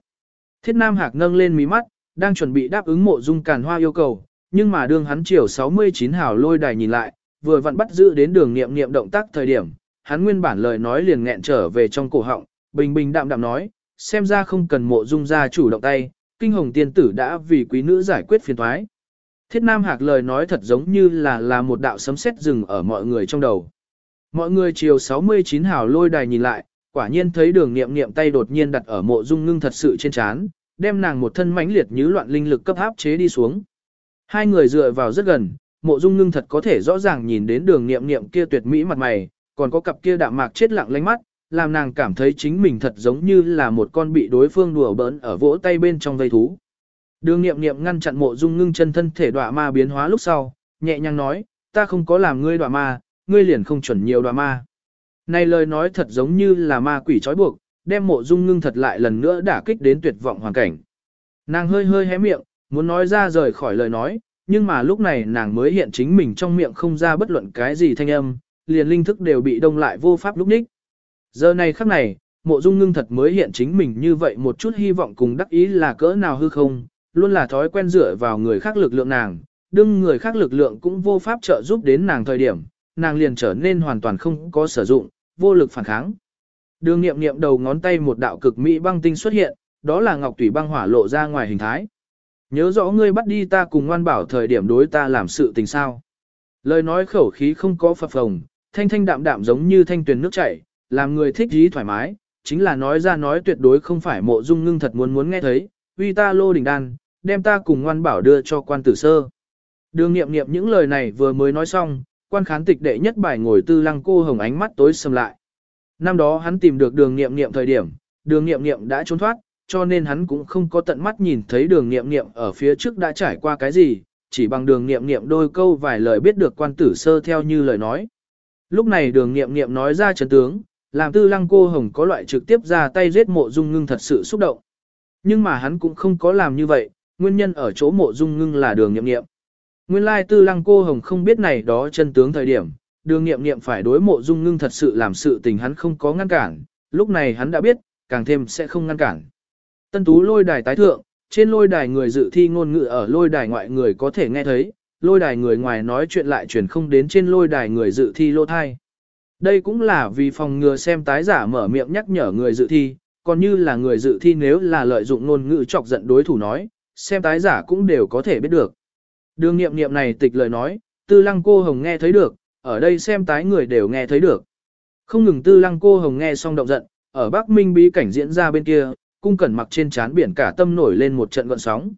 Thiết Nam Hạc nâng lên mí mắt, đang chuẩn bị đáp ứng mộ dung càn hoa yêu cầu, nhưng mà đương hắn chiều 69 hào lôi đài nhìn lại, vừa vặn bắt giữ đến đường nghiệm nghiệm động tác thời điểm, hắn nguyên bản lời nói liền nghẹn trở về trong cổ họng, bình bình đạm đạm nói, xem ra không cần mộ dung ra chủ động tay, kinh hồng tiên tử đã vì quý nữ giải quyết phiền thoái. Thiết Nam Hạc lời nói thật giống như là là một đạo sấm sét rừng ở mọi người trong đầu. Mọi người chiều 69 hào lôi đài nhìn lại, quả nhiên thấy đường nghiệm nghiệm tay đột nhiên đặt ở mộ dung ngưng thật sự trên chán, đem nàng một thân mãnh liệt như loạn linh lực cấp áp chế đi xuống. Hai người dựa vào rất gần, mộ dung ngưng thật có thể rõ ràng nhìn đến đường nghiệm nghiệm kia tuyệt mỹ mặt mày, còn có cặp kia đạm mạc chết lặng lánh mắt, làm nàng cảm thấy chính mình thật giống như là một con bị đối phương đùa bỡn ở vỗ tay bên trong vây thú. Đường nghiệm nghiệm ngăn chặn mộ dung ngưng chân thân thể đọa ma biến hóa lúc sau, nhẹ nhàng nói, ta không có làm ngươi đọa ma, ngươi liền không chuẩn nhiều đọa ma. Này lời nói thật giống như là ma quỷ trói buộc, đem mộ dung ngưng thật lại lần nữa đả kích đến tuyệt vọng hoàn cảnh. Nàng hơi hơi hé miệng, muốn nói ra rời khỏi lời nói, nhưng mà lúc này nàng mới hiện chính mình trong miệng không ra bất luận cái gì thanh âm, liền linh thức đều bị đông lại vô pháp lúc ních. Giờ này khắc này, mộ dung ngưng thật mới hiện chính mình như vậy một chút hy vọng cùng đắc ý là cỡ nào hư không, luôn là thói quen dựa vào người khác lực lượng nàng, đương người khác lực lượng cũng vô pháp trợ giúp đến nàng thời điểm, nàng liền trở nên hoàn toàn không có sử dụng, vô lực phản kháng. Đường nghiệm nghiệm đầu ngón tay một đạo cực mỹ băng tinh xuất hiện, đó là ngọc tủy băng hỏa lộ ra ngoài hình thái. Nhớ rõ ngươi bắt đi ta cùng ngoan bảo thời điểm đối ta làm sự tình sao. Lời nói khẩu khí không có phập phồng, thanh thanh đạm đạm giống như thanh tuyền nước chảy, làm người thích dí thoải mái, chính là nói ra nói tuyệt đối không phải mộ dung ngưng thật muốn muốn nghe thấy, uy ta lô đỉnh đan, đem ta cùng ngoan bảo đưa cho quan tử sơ. Đường nghiệm nghiệm những lời này vừa mới nói xong, quan khán tịch đệ nhất bài ngồi tư lăng cô hồng ánh mắt tối sầm lại. Năm đó hắn tìm được đường nghiệm nghiệm thời điểm, đường nghiệm nghiệm đã trốn thoát, cho nên hắn cũng không có tận mắt nhìn thấy đường nghiệm nghiệm ở phía trước đã trải qua cái gì, chỉ bằng đường nghiệm nghiệm đôi câu vài lời biết được quan tử sơ theo như lời nói. Lúc này đường nghiệm nghiệm nói ra chấn tướng, làm tư lăng cô hồng có loại trực tiếp ra tay giết mộ dung ngưng thật sự xúc động. Nhưng mà hắn cũng không có làm như vậy, nguyên nhân ở chỗ mộ dung ngưng là đường nghiệm nghiệm. Nguyên lai tư lăng cô hồng không biết này đó chân tướng thời điểm, đường nghiệm nghiệm phải đối mộ dung ngưng thật sự làm sự tình hắn không có ngăn cản, lúc này hắn đã biết, càng thêm sẽ không ngăn cản. Tân tú lôi đài tái thượng, trên lôi đài người dự thi ngôn ngữ ở lôi đài ngoại người có thể nghe thấy, lôi đài người ngoài nói chuyện lại truyền không đến trên lôi đài người dự thi lô thai. Đây cũng là vì phòng ngừa xem tái giả mở miệng nhắc nhở người dự thi, còn như là người dự thi nếu là lợi dụng ngôn ngữ chọc giận đối thủ nói, xem tái giả cũng đều có thể biết được. Đường nghiệm nghiệm này tịch lời nói, tư lăng cô hồng nghe thấy được, ở đây xem tái người đều nghe thấy được. Không ngừng tư lăng cô hồng nghe xong động giận, ở Bắc Minh bí cảnh diễn ra bên kia, cung cẩn mặc trên trán biển cả tâm nổi lên một trận gọn sóng.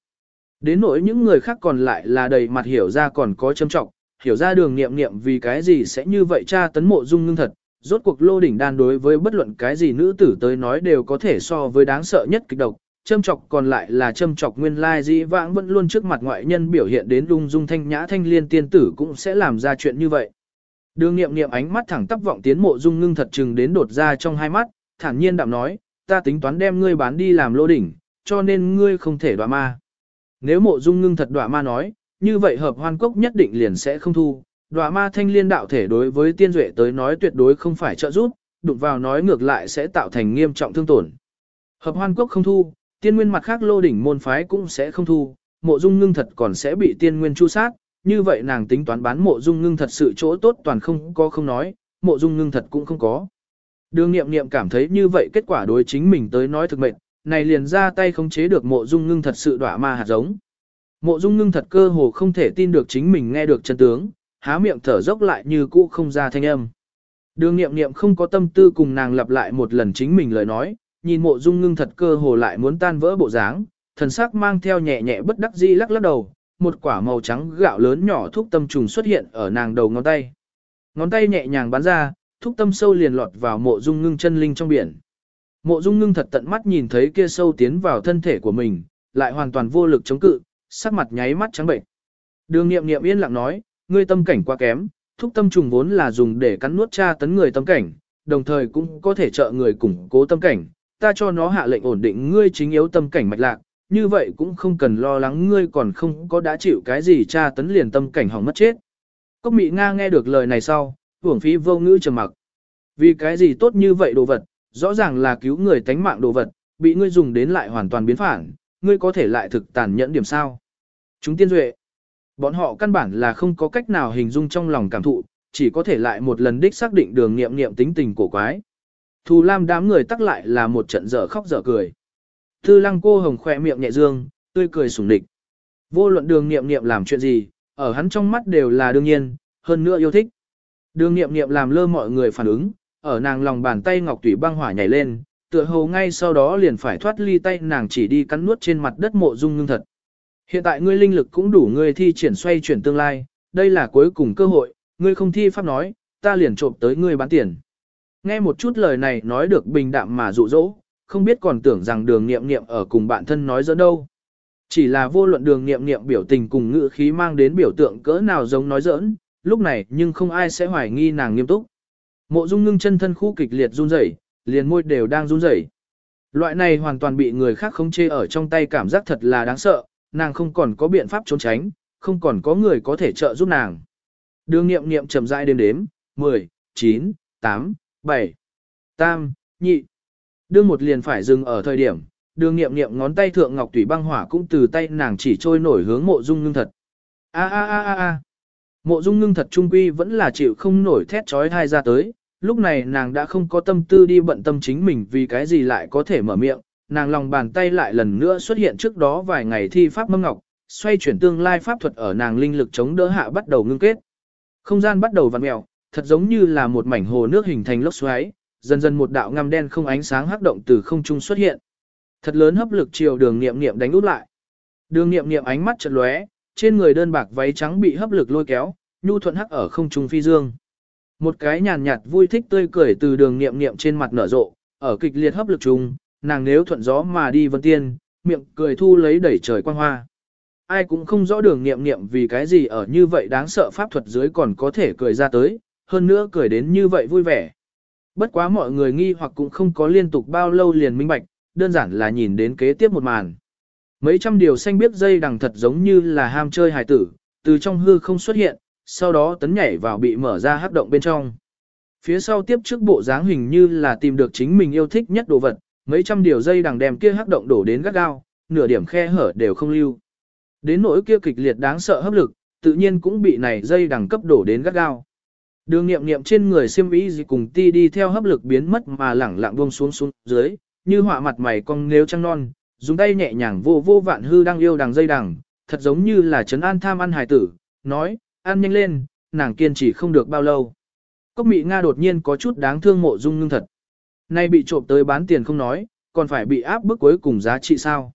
Đến nỗi những người khác còn lại là đầy mặt hiểu ra còn có châm trọng, hiểu ra đường nghiệm nghiệm vì cái gì sẽ như vậy cha tấn mộ dung ngưng thật, rốt cuộc lô đỉnh đan đối với bất luận cái gì nữ tử tới nói đều có thể so với đáng sợ nhất kịch độc, châm chọc còn lại là châm chọc nguyên lai dĩ vãng vẫn luôn trước mặt ngoại nhân biểu hiện đến lung dung thanh nhã thanh liên tiên tử cũng sẽ làm ra chuyện như vậy. Đường nghiệm nghiệm ánh mắt thẳng tắp vọng tiến mộ dung ngưng thật chừng đến đột ra trong hai mắt, thản nhiên đạm nói, ta tính toán đem ngươi bán đi làm lô đỉnh, cho nên ngươi không thể đọa ma. Nếu mộ dung ngưng thật đọa ma nói, như vậy hợp hoan cốc nhất định liền sẽ không thu. Đọa ma thanh liên đạo thể đối với tiên duệ tới nói tuyệt đối không phải trợ giúp, đụng vào nói ngược lại sẽ tạo thành nghiêm trọng thương tổn. Hợp hoan cốc không thu, tiên nguyên mặt khác lô đỉnh môn phái cũng sẽ không thu, mộ dung ngưng thật còn sẽ bị tiên nguyên chu sát, như vậy nàng tính toán bán mộ dung ngưng thật sự chỗ tốt toàn không có không nói, mộ dung ngưng thật cũng không có. Đường nghiệm nghiệm cảm thấy như vậy kết quả đối chính mình tới nói thực mệnh, này liền ra tay không chế được mộ dung ngưng thật sự đỏa ma hạt giống. Mộ dung ngưng thật cơ hồ không thể tin được chính mình nghe được chân tướng, há miệng thở dốc lại như cũ không ra thanh âm. Đường nghiệm nghiệm không có tâm tư cùng nàng lặp lại một lần chính mình lời nói, nhìn mộ dung ngưng thật cơ hồ lại muốn tan vỡ bộ dáng, thần sắc mang theo nhẹ nhẹ bất đắc dĩ lắc lắc đầu, một quả màu trắng gạo lớn nhỏ thuốc tâm trùng xuất hiện ở nàng đầu ngón tay. Ngón tay nhẹ nhàng bắn ra, thuốc tâm sâu liền lọt vào mộ dung ngưng chân linh trong biển. Mộ dung ngưng thật tận mắt nhìn thấy kia sâu tiến vào thân thể của mình, lại hoàn toàn vô lực chống cự, sắc mặt nháy mắt trắng bệnh. Đường nghiệm nghiệm yên lặng nói, ngươi tâm cảnh quá kém, thuốc tâm trùng vốn là dùng để cắn nuốt tra tấn người tâm cảnh, đồng thời cũng có thể trợ người củng cố tâm cảnh, ta cho nó hạ lệnh ổn định ngươi chính yếu tâm cảnh mạch lạc, như vậy cũng không cần lo lắng ngươi còn không có đã chịu cái gì tra tấn liền tâm cảnh hỏng mất chết. Cốc Mị Nga nghe được lời này sau, hưởng phí vô ngữ trầm mặc. Vì cái gì tốt như vậy đồ vật, rõ ràng là cứu người tánh mạng đồ vật, bị ngươi dùng đến lại hoàn toàn biến phản, ngươi có thể lại thực tàn nhẫn điểm sao. Chúng tiên duệ, bọn họ căn bản là không có cách nào hình dung trong lòng cảm thụ, chỉ có thể lại một lần đích xác định đường nghiệm nghiệm tính tình cổ quái. Thù Lam đám người tắc lại là một trận dở khóc dở cười. Thư lăng cô hồng khỏe miệng nhẹ dương, tươi cười sủng địch. Vô luận đường nghiệm nghiệm làm chuyện gì, ở hắn trong mắt đều là đương nhiên, hơn nữa yêu thích. Đường nghiệm nghiệm làm lơ mọi người phản ứng, ở nàng lòng bàn tay ngọc tủy băng hỏa nhảy lên, tựa hồ ngay sau đó liền phải thoát ly tay nàng chỉ đi cắn nuốt trên mặt đất mộ dung ngưng thật. Hiện tại ngươi linh lực cũng đủ ngươi thi triển xoay chuyển tương lai, đây là cuối cùng cơ hội, ngươi không thi pháp nói, ta liền trộm tới ngươi bán tiền. Nghe một chút lời này nói được bình đạm mà dụ dỗ, không biết còn tưởng rằng đường nghiệm nghiệm ở cùng bạn thân nói giỡn đâu. Chỉ là vô luận đường nghiệm nghiệm biểu tình cùng ngữ khí mang đến biểu tượng cỡ nào giống nói giỡn, lúc này nhưng không ai sẽ hoài nghi nàng nghiêm túc. Mộ Dung ngưng chân thân khu kịch liệt run rẩy, liền môi đều đang run rẩy. Loại này hoàn toàn bị người khác khống chế ở trong tay cảm giác thật là đáng sợ, nàng không còn có biện pháp trốn tránh, không còn có người có thể trợ giúp nàng. Đường nghiệm nghiệm chậm rãi đếm đếm, 10, 9, 8, 7, tam, nhị. Đương một liền phải dừng ở thời điểm, đường nghiệm nghiệm ngón tay thượng ngọc tủy băng hỏa cũng từ tay nàng chỉ trôi nổi hướng mộ dung ngưng thật. A a a a a. Mộ dung ngưng thật trung quy vẫn là chịu không nổi thét trói thai ra tới, lúc này nàng đã không có tâm tư đi bận tâm chính mình vì cái gì lại có thể mở miệng, nàng lòng bàn tay lại lần nữa xuất hiện trước đó vài ngày thi pháp mâm ngọc, xoay chuyển tương lai pháp thuật ở nàng linh lực chống đỡ hạ bắt đầu ngưng kết. Không gian bắt đầu vặn mèo, thật giống như là một mảnh hồ nước hình thành lốc xoáy, dần dần một đạo ngăm đen không ánh sáng hắc động từ không trung xuất hiện. Thật lớn hấp lực chiều đường niệm niệm đánh út lại. Đường niệm niệm ánh mắt chợt lóe, trên người đơn bạc váy trắng bị hấp lực lôi kéo, nhu thuận hắc ở không trung phi dương. Một cái nhàn nhạt vui thích tươi cười từ đường niệm niệm trên mặt nở rộ, ở kịch liệt hấp lực chung, nàng nếu thuận gió mà đi vân tiên, miệng cười thu lấy đẩy trời quang hoa. Ai cũng không rõ đường niệm niệm vì cái gì ở như vậy đáng sợ pháp thuật dưới còn có thể cười ra tới, hơn nữa cười đến như vậy vui vẻ. Bất quá mọi người nghi hoặc cũng không có liên tục bao lâu liền minh bạch, đơn giản là nhìn đến kế tiếp một màn. Mấy trăm điều xanh biết dây đằng thật giống như là ham chơi hài tử, từ trong hư không xuất hiện, sau đó tấn nhảy vào bị mở ra hấp động bên trong. Phía sau tiếp trước bộ dáng hình như là tìm được chính mình yêu thích nhất đồ vật, mấy trăm điều dây đằng đem kia hấp động đổ đến gắt gao, nửa điểm khe hở đều không lưu. Đến nỗi kia kịch liệt đáng sợ hấp lực, tự nhiên cũng bị này dây đằng cấp đổ đến gắt gao. Đường nghiệm nghiệm trên người siêm ý gì cùng ti đi theo hấp lực biến mất mà lẳng lặng buông xuống xuống dưới, như họa mặt mày cong nếu trăng non, dùng tay nhẹ nhàng vô vô vạn hư đang yêu đằng dây đằng, thật giống như là trấn an tham ăn hài tử, nói, ăn nhanh lên, nàng kiên trì không được bao lâu. Cốc mị Nga đột nhiên có chút đáng thương mộ dung ngưng thật. Nay bị trộm tới bán tiền không nói, còn phải bị áp bức cuối cùng giá trị sao.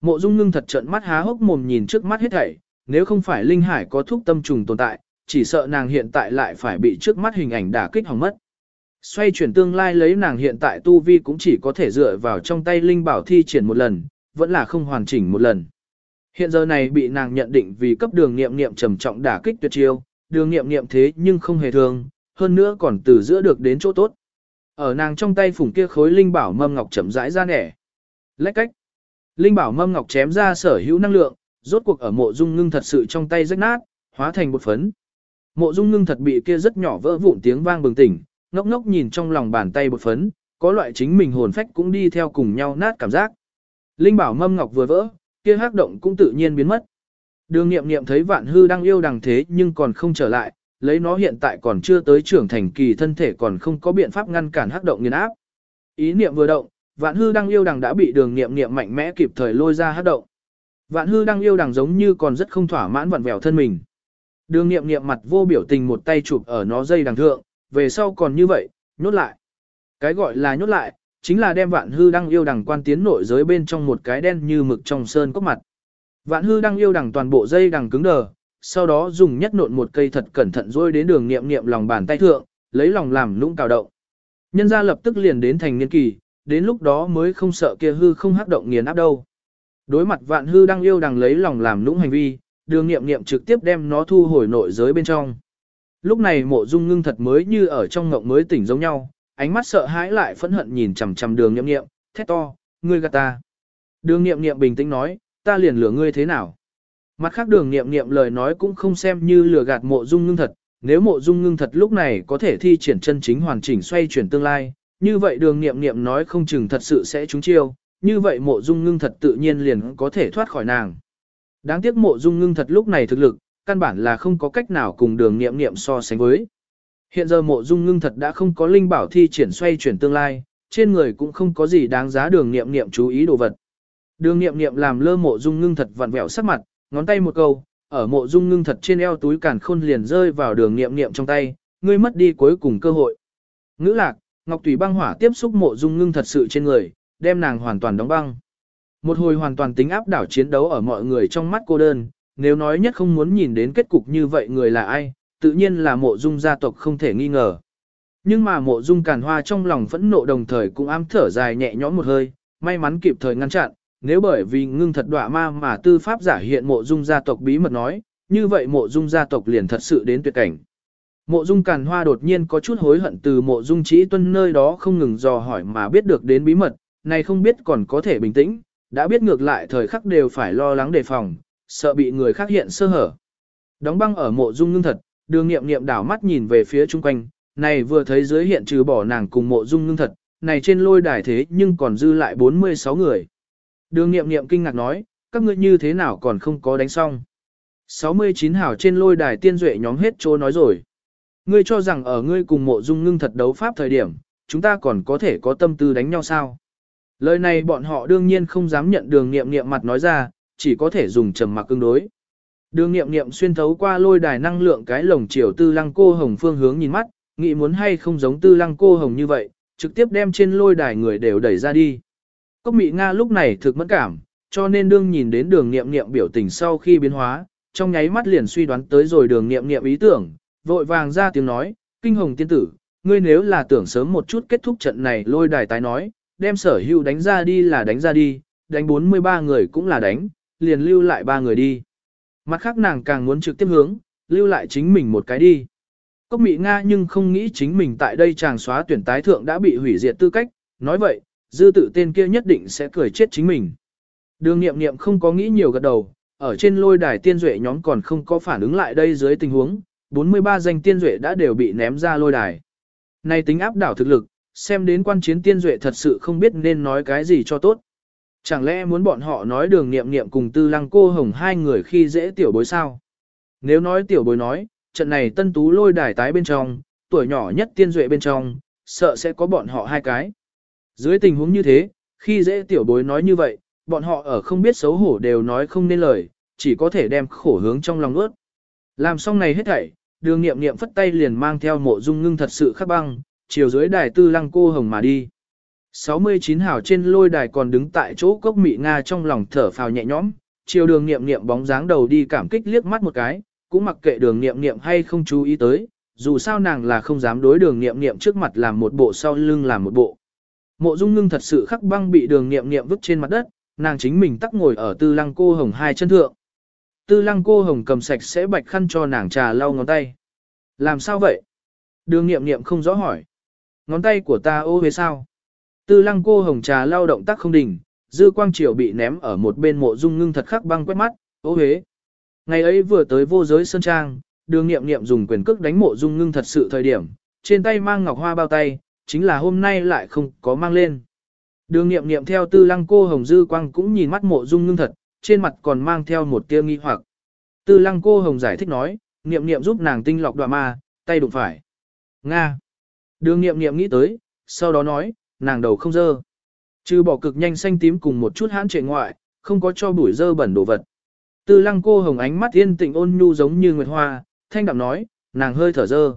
Mộ dung ngưng thật trợn mắt há hốc mồm nhìn trước mắt hết thảy, nếu không phải linh hải có thuốc tâm trùng tồn tại, chỉ sợ nàng hiện tại lại phải bị trước mắt hình ảnh đả kích hỏng mất. Xoay chuyển tương lai lấy nàng hiện tại tu vi cũng chỉ có thể dựa vào trong tay linh bảo thi triển một lần, vẫn là không hoàn chỉnh một lần. Hiện giờ này bị nàng nhận định vì cấp đường nghiệm nghiệm trầm trọng đả kích tuyệt chiêu, đường nghiệm nghiệm thế nhưng không hề thương, hơn nữa còn từ giữa được đến chỗ tốt. Ở nàng trong tay phủng kia khối linh bảo mâm ngọc chậm rãi ra nẻ. Lách cách. Linh bảo mâm ngọc chém ra sở hữu năng lượng, rốt cuộc ở mộ dung ngưng thật sự trong tay rách nát, hóa thành một phấn. Mộ dung ngưng thật bị kia rất nhỏ vỡ vụn tiếng vang bừng tỉnh, ngốc ngốc nhìn trong lòng bàn tay bột phấn, có loại chính mình hồn phách cũng đi theo cùng nhau nát cảm giác. Linh bảo mâm ngọc vừa vỡ, kia hắc động cũng tự nhiên biến mất. Đường nghiệm nghiệm thấy vạn hư đang yêu đằng thế nhưng còn không trở lại, lấy nó hiện tại còn chưa tới trưởng thành kỳ thân thể còn không có biện pháp ngăn cản hắc động nghiền áp. Ý niệm vừa động, vạn hư đang yêu đằng đã bị đường nghiệm nghiệm mạnh mẽ kịp thời lôi ra hắc động. Vạn hư đang yêu đằng giống như còn rất không thỏa mãn vặn vẹo thân mình. Đường nghiệm nghiệm mặt vô biểu tình một tay chụp ở nó dây đằng thượng, về sau còn như vậy, nhốt lại. Cái gọi là nhốt lại, chính là đem vạn hư đăng yêu đằng quan tiến nội giới bên trong một cái đen như mực trong sơn cốc mặt. Vạn hư đăng yêu đằng toàn bộ dây đằng cứng đờ, sau đó dùng nhất nộn một cây thật cẩn thận rồi đến đường niệm niệm lòng bàn tay thượng, lấy lòng làm lũng cào động. Nhân ra lập tức liền đến thành niên kỳ, đến lúc đó mới không sợ kia hư không hắc động nghiền áp đâu. Đối mặt vạn hư đăng yêu đằng lấy lòng làm lũng hành vi, đường niệm niệm trực tiếp đem nó thu hồi nội giới bên trong. Lúc này mộ dung ngưng thật mới như ở trong ngộng mới tỉnh giống nhau, ánh mắt sợ hãi lại phẫn hận nhìn chằm chằm đường nghiệm nghiệm, thét to, ngươi gạt ta. Đường nghiệm nghiệm bình tĩnh nói, ta liền lừa ngươi thế nào. Mặt khác đường nghiệm nghiệm lời nói cũng không xem như lừa gạt mộ dung ngưng thật, nếu mộ dung ngưng thật lúc này có thể thi triển chân chính hoàn chỉnh xoay chuyển tương lai, như vậy đường nghiệm nghiệm nói không chừng thật sự sẽ trúng chiêu, như vậy mộ dung ngưng thật tự nhiên liền có thể thoát khỏi nàng. Đáng tiếc mộ dung ngưng thật lúc này thực lực, căn bản là không có cách nào cùng đường nghiệm nghiệm so sánh với. Hiện giờ mộ dung ngưng thật đã không có linh bảo thi triển xoay chuyển tương lai, trên người cũng không có gì đáng giá đường nghiệm nghiệm chú ý đồ vật. Đường nghiệm nghiệm làm lơ mộ dung ngưng thật vặn vẹo sắc mặt, ngón tay một câu, ở mộ dung ngưng thật trên eo túi càn khôn liền rơi vào đường nghiệm nghiệm trong tay, ngươi mất đi cuối cùng cơ hội. Ngữ lạc, Ngọc Tùy băng hỏa tiếp xúc mộ dung ngưng thật sự trên người, đem nàng hoàn toàn đóng băng. Một hồi hoàn toàn tính áp đảo chiến đấu ở mọi người trong mắt cô đơn, nếu nói nhất không muốn nhìn đến kết cục như vậy người là ai, tự nhiên là mộ dung gia tộc không thể nghi ngờ. Nhưng mà mộ dung càn hoa trong lòng phẫn nộ đồng thời cũng ám thở dài nhẹ nhõm một hơi, may mắn kịp thời ngăn chặn, nếu bởi vì ngưng thật đọa ma mà tư pháp giả hiện mộ dung gia tộc bí mật nói, như vậy mộ dung gia tộc liền thật sự đến tuyệt cảnh. Mộ dung càn hoa đột nhiên có chút hối hận từ mộ dung trí tuân nơi đó không ngừng dò hỏi mà biết được đến bí mật, này không biết còn có thể bình tĩnh, đã biết ngược lại thời khắc đều phải lo lắng đề phòng, sợ bị người khác hiện sơ hở. Đóng băng ở mộ dung ngưng thật, đường nghiệm nghiệm đảo mắt nhìn về phía chung quanh, này vừa thấy dưới hiện trừ bỏ nàng cùng mộ dung ngưng thật, này trên lôi đài thế nhưng còn dư lại 46 người. Đường nghiệm nghiệm kinh ngạc nói, các ngươi như thế nào còn không có đánh xong. 69 hảo trên lôi đài tiên duệ nhóm hết chỗ nói rồi. Ngươi cho rằng ở ngươi cùng mộ dung ngưng thật đấu pháp thời điểm, chúng ta còn có thể có tâm tư đánh nhau sao? Lời này bọn họ đương nhiên không dám nhận đường nghiệm nghiệm mặt nói ra, chỉ có thể dùng trầm mặc cương đối. Đường nghiệm nghiệm xuyên thấu qua lôi đài năng lượng cái lồng chiều tư lăng cô hồng phương hướng nhìn mắt, nghĩ muốn hay không giống tư lăng cô hồng như vậy, trực tiếp đem trên lôi đài người đều đẩy ra đi. Cốc mị Nga lúc này thực mẫn cảm, cho nên đương nhìn đến đường nghiệm nghiệm biểu tình sau khi biến hóa, trong nháy mắt liền suy đoán tới rồi đường nghiệm nghiệm ý tưởng, vội vàng ra tiếng nói, kinh hồng tiên tử, ngươi nếu là tưởng sớm một chút kết thúc trận này lôi đài tái nói, đem sở hữu đánh ra đi là đánh ra đi, đánh 43 người cũng là đánh, liền lưu lại ba người đi. Mặt khác nàng càng muốn trực tiếp hướng, lưu lại chính mình một cái đi. Cốc mỹ Nga nhưng không nghĩ chính mình tại đây chàng xóa tuyển tái thượng đã bị hủy diệt tư cách, nói vậy, dư tự tên kia nhất định sẽ cười chết chính mình. Đường nghiệm nghiệm không có nghĩ nhiều gật đầu, ở trên lôi đài tiên duệ nhóm còn không có phản ứng lại đây dưới tình huống, 43 danh tiên duệ đã đều bị ném ra lôi đài. Này tính áp đảo thực lực, xem đến quan chiến tiên duệ thật sự không biết nên nói cái gì cho tốt. Chẳng lẽ muốn bọn họ nói đường nghiệm nghiệm cùng tư lăng cô hồng hai người khi dễ tiểu bối sao? Nếu nói tiểu bối nói, trận này tân tú lôi đài tái bên trong, tuổi nhỏ nhất tiên duệ bên trong, sợ sẽ có bọn họ hai cái. Dưới tình huống như thế, khi dễ tiểu bối nói như vậy, bọn họ ở không biết xấu hổ đều nói không nên lời, chỉ có thể đem khổ hướng trong lòng ướt. Làm xong này hết thảy, đường nghiệm nghiệm phất tay liền mang theo mộ dung ngưng thật sự khắc băng, chiều dưới đài tư lăng cô hồng mà đi. 69 hào trên lôi đài còn đứng tại chỗ cốc mị Nga trong lòng thở phào nhẹ nhõm, chiều đường nghiệm nghiệm bóng dáng đầu đi cảm kích liếc mắt một cái, cũng mặc kệ đường nghiệm nghiệm hay không chú ý tới, dù sao nàng là không dám đối đường nghiệm nghiệm trước mặt làm một bộ sau lưng làm một bộ. Mộ dung ngưng thật sự khắc băng bị đường nghiệm nghiệm vứt trên mặt đất, nàng chính mình tắc ngồi ở tư lăng cô hồng hai chân thượng. Tư lăng cô hồng cầm sạch sẽ bạch khăn cho nàng trà lau ngón tay. Làm sao vậy? Đường nghiệm nghiệm không rõ hỏi. Ngón tay của ta ô huế sao? Tư lăng cô hồng trà lao động tác không đỉnh, dư quang triều bị ném ở một bên mộ dung ngưng thật khắc băng quét mắt, ô hế. Ngày ấy vừa tới vô giới sơn trang, đường nghiệm nghiệm dùng quyền cước đánh mộ dung ngưng thật sự thời điểm, trên tay mang ngọc hoa bao tay, chính là hôm nay lại không có mang lên. Đường nghiệm nghiệm theo tư lăng cô hồng dư quang cũng nhìn mắt mộ dung ngưng thật, trên mặt còn mang theo một tia nghi hoặc. Tư lăng cô hồng giải thích nói, nghiệm nghiệm giúp nàng tinh lọc đoạn ma, tay đụng phải. Nga. Đường nghiệm nghiệm nghĩ tới, sau đó nói, nàng đầu không dơ. Trừ bỏ cực nhanh xanh tím cùng một chút hãn trệ ngoại, không có cho bụi dơ bẩn đồ vật. Tư lăng cô hồng ánh mắt yên tĩnh ôn nhu giống như nguyệt hoa, thanh đạm nói, nàng hơi thở dơ.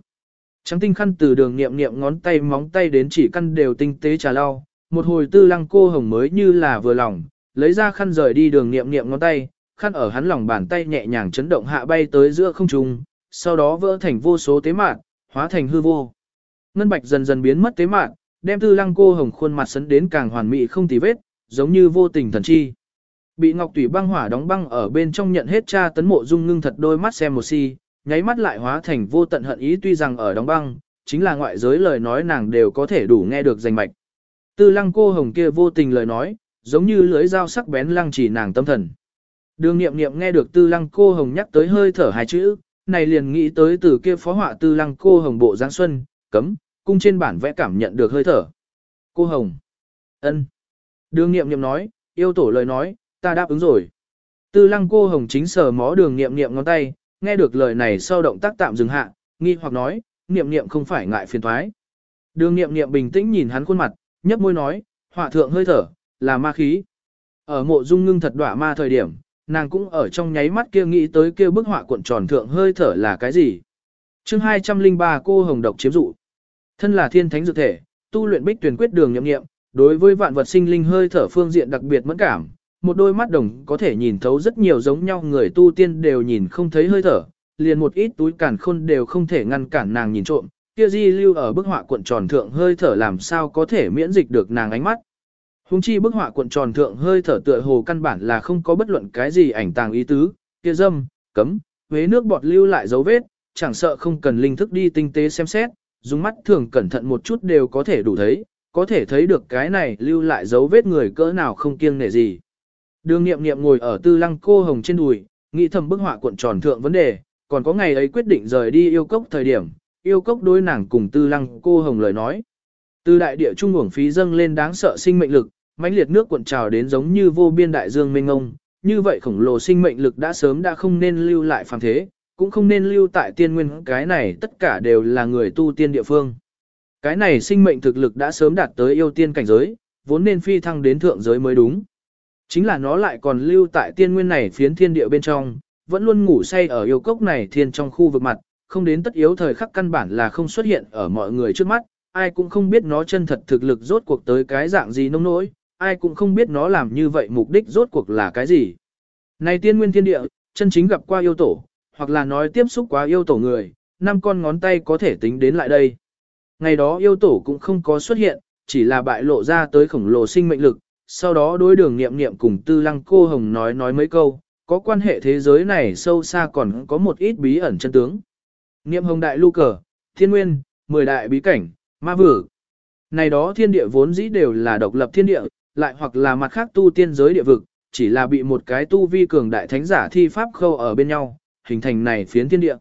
Trắng tinh khăn từ đường nghiệm nghiệm ngón tay móng tay đến chỉ căn đều tinh tế trà lau, một hồi tư lăng cô hồng mới như là vừa lòng, lấy ra khăn rời đi đường nghiệm nghiệm ngón tay, khăn ở hắn lòng bàn tay nhẹ nhàng chấn động hạ bay tới giữa không trung, sau đó vỡ thành vô số tế mạn, hóa thành hư vô. Ngân bạch dần dần biến mất tế mạng, đem tư lăng cô hồng khuôn mặt sấn đến càng hoàn mỹ không tì vết, giống như vô tình thần chi. Bị ngọc tủy băng hỏa đóng băng ở bên trong nhận hết cha tấn mộ dung ngưng thật đôi mắt xem một si, nháy mắt lại hóa thành vô tận hận ý tuy rằng ở đóng băng, chính là ngoại giới lời nói nàng đều có thể đủ nghe được danh mạch. Tư lăng cô hồng kia vô tình lời nói, giống như lưới dao sắc bén lăng chỉ nàng tâm thần. Đường nghiệm nghiệm nghe được tư lăng cô hồng nhắc tới hơi thở hai chữ, này liền nghĩ tới từ kia phó họa tư lăng cô hồng bộ giáng xuân, cấm, cung trên bản vẽ cảm nhận được hơi thở. Cô hồng. ân. Đường nghiệm nghiệm nói, yêu tổ lời nói, ta đáp ứng rồi. Tư lăng cô hồng chính sờ mó đường nghiệm nghiệm ngón tay, nghe được lời này sau động tác tạm dừng hạ, nghi hoặc nói, nghiệm nghiệm không phải ngại phiền thoái. Đường nghiệm nghiệm bình tĩnh nhìn hắn khuôn mặt, nhấp môi nói, họa thượng hơi thở, là ma khí. Ở mộ dung ngưng thật đọa ma thời điểm, nàng cũng ở trong nháy mắt kia nghĩ tới kia bức họa cuộn tròn thượng hơi thở là cái gì. chương 203 cô hồng độc chiếm dụ. Thân là thiên thánh dược thể, tu luyện bích tuyển quyết đường nhậm nghiệm, đối với vạn vật sinh linh hơi thở phương diện đặc biệt mẫn cảm, một đôi mắt đồng có thể nhìn thấu rất nhiều giống nhau người tu tiên đều nhìn không thấy hơi thở, liền một ít túi cản khôn đều không thể ngăn cản nàng nhìn trộm, kia di lưu ở bức họa cuộn tròn thượng hơi thở làm sao có thể miễn dịch được nàng ánh mắt. Hùng chi bức họa cuộn tròn thượng hơi thở tựa hồ căn bản là không có bất luận cái gì ảnh tàng ý tứ, kia dâm, cấm, huế nước bọt lưu lại dấu vết, chẳng sợ không cần linh thức đi tinh tế xem xét, dùng mắt thường cẩn thận một chút đều có thể đủ thấy, có thể thấy được cái này lưu lại dấu vết người cỡ nào không kiêng nể gì. Đường nghiệm nghiệm ngồi ở tư lăng cô hồng trên đùi, nghĩ thầm bức họa cuộn tròn thượng vấn đề, còn có ngày ấy quyết định rời đi yêu cốc thời điểm, yêu cốc đối nàng cùng tư lăng cô hồng lời nói. Từ đại địa trung uổng phí dâng lên đáng sợ sinh mệnh lực, mãnh liệt nước cuộn trào đến giống như vô biên đại dương mênh ngông, như vậy khổng lồ sinh mệnh lực đã sớm đã không nên lưu lại phàm thế, cũng không nên lưu tại tiên nguyên cái này tất cả đều là người tu tiên địa phương. Cái này sinh mệnh thực lực đã sớm đạt tới yêu tiên cảnh giới, vốn nên phi thăng đến thượng giới mới đúng. Chính là nó lại còn lưu tại tiên nguyên này phiến thiên địa bên trong, vẫn luôn ngủ say ở yêu cốc này thiên trong khu vực mặt, không đến tất yếu thời khắc căn bản là không xuất hiện ở mọi người trước mắt, ai cũng không biết nó chân thật thực lực rốt cuộc tới cái dạng gì nông nỗi, ai cũng không biết nó làm như vậy mục đích rốt cuộc là cái gì. Này tiên nguyên thiên địa, chân chính gặp qua yêu tổ, hoặc là nói tiếp xúc quá yêu tổ người, năm con ngón tay có thể tính đến lại đây. Ngày đó yêu tổ cũng không có xuất hiện, chỉ là bại lộ ra tới khổng lồ sinh mệnh lực, sau đó đối đường nghiệm nghiệm cùng tư lăng cô hồng nói nói mấy câu, có quan hệ thế giới này sâu xa còn có một ít bí ẩn chân tướng. Nghiệm hồng đại lưu cờ, thiên nguyên, mười đại bí cảnh, ma vử. Này đó thiên địa vốn dĩ đều là độc lập thiên địa, lại hoặc là mặt khác tu tiên giới địa vực, chỉ là bị một cái tu vi cường đại thánh giả thi pháp khâu ở bên nhau, hình thành này phiến thiên địa.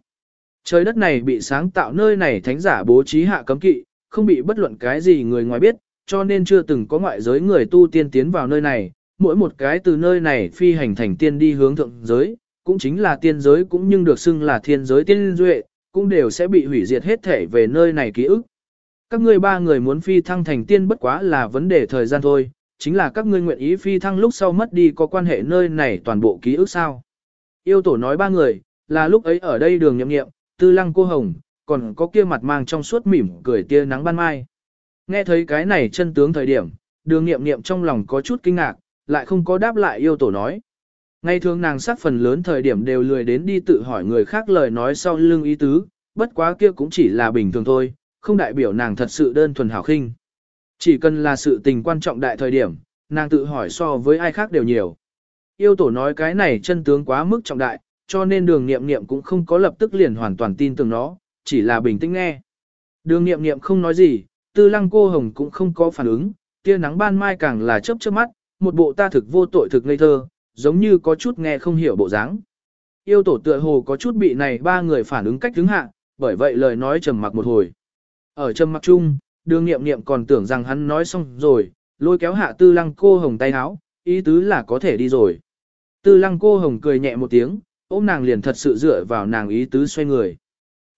Trời đất này bị sáng tạo nơi này thánh giả bố trí hạ cấm kỵ, không bị bất luận cái gì người ngoài biết, cho nên chưa từng có ngoại giới người tu tiên tiến vào nơi này, mỗi một cái từ nơi này phi hành thành tiên đi hướng thượng giới, cũng chính là tiên giới cũng nhưng được xưng là thiên giới tiên duệ, cũng đều sẽ bị hủy diệt hết thể về nơi này ký ức. Các ngươi ba người muốn phi thăng thành tiên bất quá là vấn đề thời gian thôi, chính là các ngươi nguyện ý phi thăng lúc sau mất đi có quan hệ nơi này toàn bộ ký ức sao. Yêu tổ nói ba người, là lúc ấy ở đây đường nhậm nghiệm, tư lăng cô hồng, còn có kia mặt mang trong suốt mỉm cười tia nắng ban mai. Nghe thấy cái này chân tướng thời điểm, đường nghiệm nghiệm trong lòng có chút kinh ngạc, lại không có đáp lại yêu tổ nói. Ngày thường nàng sắc phần lớn thời điểm đều lười đến đi tự hỏi người khác lời nói sau lưng ý tứ, bất quá kia cũng chỉ là bình thường thôi, không đại biểu nàng thật sự đơn thuần hảo khinh. Chỉ cần là sự tình quan trọng đại thời điểm, nàng tự hỏi so với ai khác đều nhiều. Yêu tổ nói cái này chân tướng quá mức trọng đại, cho nên đường nghiệm nghiệm cũng không có lập tức liền hoàn toàn tin tưởng nó, chỉ là bình tĩnh nghe. Đường nghiệm nghiệm không nói gì, tư lăng cô hồng cũng không có phản ứng, tia nắng ban mai càng là chớp chớp mắt, một bộ ta thực vô tội thực ngây thơ, giống như có chút nghe không hiểu bộ dáng. Yêu tổ tựa hồ có chút bị này ba người phản ứng cách đứng hạ, bởi vậy lời nói trầm mặc một hồi. Ở trầm mặc chung, đường nghiệm nghiệm còn tưởng rằng hắn nói xong rồi, lôi kéo hạ tư lăng cô hồng tay áo, ý tứ là có thể đi rồi. Tư lăng cô hồng cười nhẹ một tiếng, ôm nàng liền thật sự dựa vào nàng ý tứ xoay người.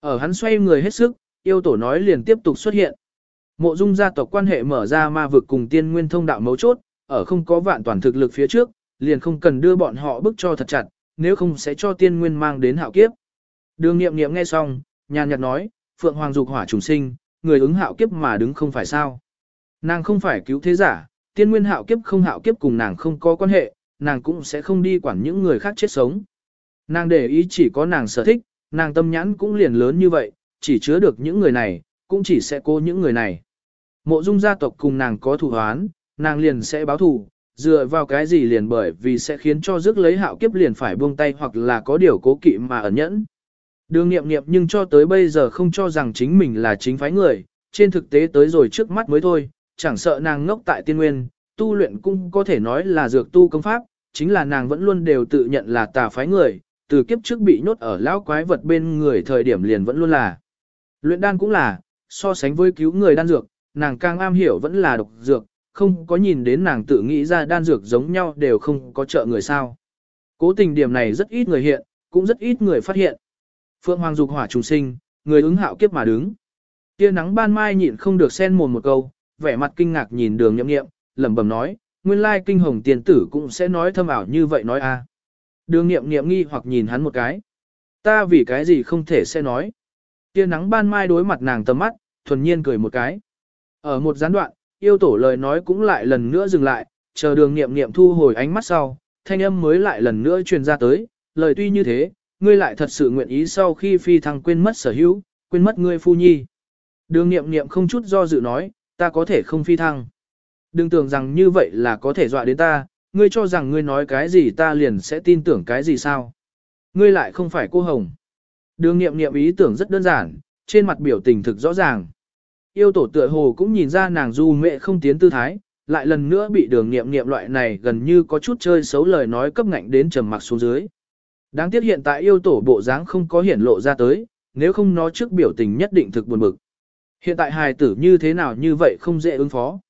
Ở hắn xoay người hết sức, yêu tổ nói liền tiếp tục xuất hiện. Mộ dung gia tộc quan hệ mở ra ma vực cùng tiên nguyên thông đạo mấu chốt, ở không có vạn toàn thực lực phía trước, liền không cần đưa bọn họ bức cho thật chặt, nếu không sẽ cho tiên nguyên mang đến hạo kiếp. Đường nghiệm nghiệm nghe xong, nhàn nhạt nói, Phượng Hoàng dục hỏa trùng sinh, người ứng hạo kiếp mà đứng không phải sao. Nàng không phải cứu thế giả, tiên nguyên hạo kiếp không hạo kiếp cùng nàng không có quan hệ, nàng cũng sẽ không đi quản những người khác chết sống. Nàng để ý chỉ có nàng sở thích, nàng tâm nhãn cũng liền lớn như vậy, chỉ chứa được những người này, cũng chỉ sẽ cô những người này. Mộ dung gia tộc cùng nàng có thù hoán, nàng liền sẽ báo thù, dựa vào cái gì liền bởi vì sẽ khiến cho rước lấy hạo kiếp liền phải buông tay hoặc là có điều cố kỵ mà ẩn nhẫn. Đường nghiệm nghiệm nhưng cho tới bây giờ không cho rằng chính mình là chính phái người, trên thực tế tới rồi trước mắt mới thôi, chẳng sợ nàng ngốc tại tiên nguyên, tu luyện cũng có thể nói là dược tu công pháp, chính là nàng vẫn luôn đều tự nhận là tà phái người, từ kiếp trước bị nhốt ở lão quái vật bên người thời điểm liền vẫn luôn là. Luyện đan cũng là, so sánh với cứu người đan dược, nàng càng am hiểu vẫn là độc dược, không có nhìn đến nàng tự nghĩ ra đan dược giống nhau đều không có trợ người sao. Cố tình điểm này rất ít người hiện, cũng rất ít người phát hiện. Phượng Hoàng dục hỏa trùng sinh, người ứng hạo kiếp mà đứng. Tia nắng ban mai nhịn không được xen mồm một câu, vẻ mặt kinh ngạc nhìn đường nhậm nghiệm, lẩm bẩm nói, nguyên lai kinh hồng tiền tử cũng sẽ nói thâm ảo như vậy nói a. Đường nghiệm nghiệm nghi hoặc nhìn hắn một cái. Ta vì cái gì không thể sẽ nói. Tia nắng ban mai đối mặt nàng tầm mắt, thuần nhiên cười một cái. Ở một gián đoạn, yêu tổ lời nói cũng lại lần nữa dừng lại, chờ đường nghiệm nghiệm thu hồi ánh mắt sau, thanh âm mới lại lần nữa truyền ra tới, lời tuy như thế, ngươi lại thật sự nguyện ý sau khi phi thăng quên mất sở hữu, quên mất ngươi phu nhi. Đường nghiệm nghiệm không chút do dự nói, ta có thể không phi thăng. Đừng tưởng rằng như vậy là có thể dọa đến ta, ngươi cho rằng ngươi nói cái gì ta liền sẽ tin tưởng cái gì sao. Ngươi lại không phải cô Hồng. Đường nghiệm nghiệm ý tưởng rất đơn giản, trên mặt biểu tình thực rõ ràng. Yêu tổ tựa hồ cũng nhìn ra nàng du mẹ không tiến tư thái, lại lần nữa bị đường nghiệm nghiệm loại này gần như có chút chơi xấu lời nói cấp ngạnh đến trầm mặc xuống dưới. Đáng tiếc hiện tại yêu tổ bộ dáng không có hiển lộ ra tới, nếu không nó trước biểu tình nhất định thực buồn bực. Hiện tại hài tử như thế nào như vậy không dễ ứng phó.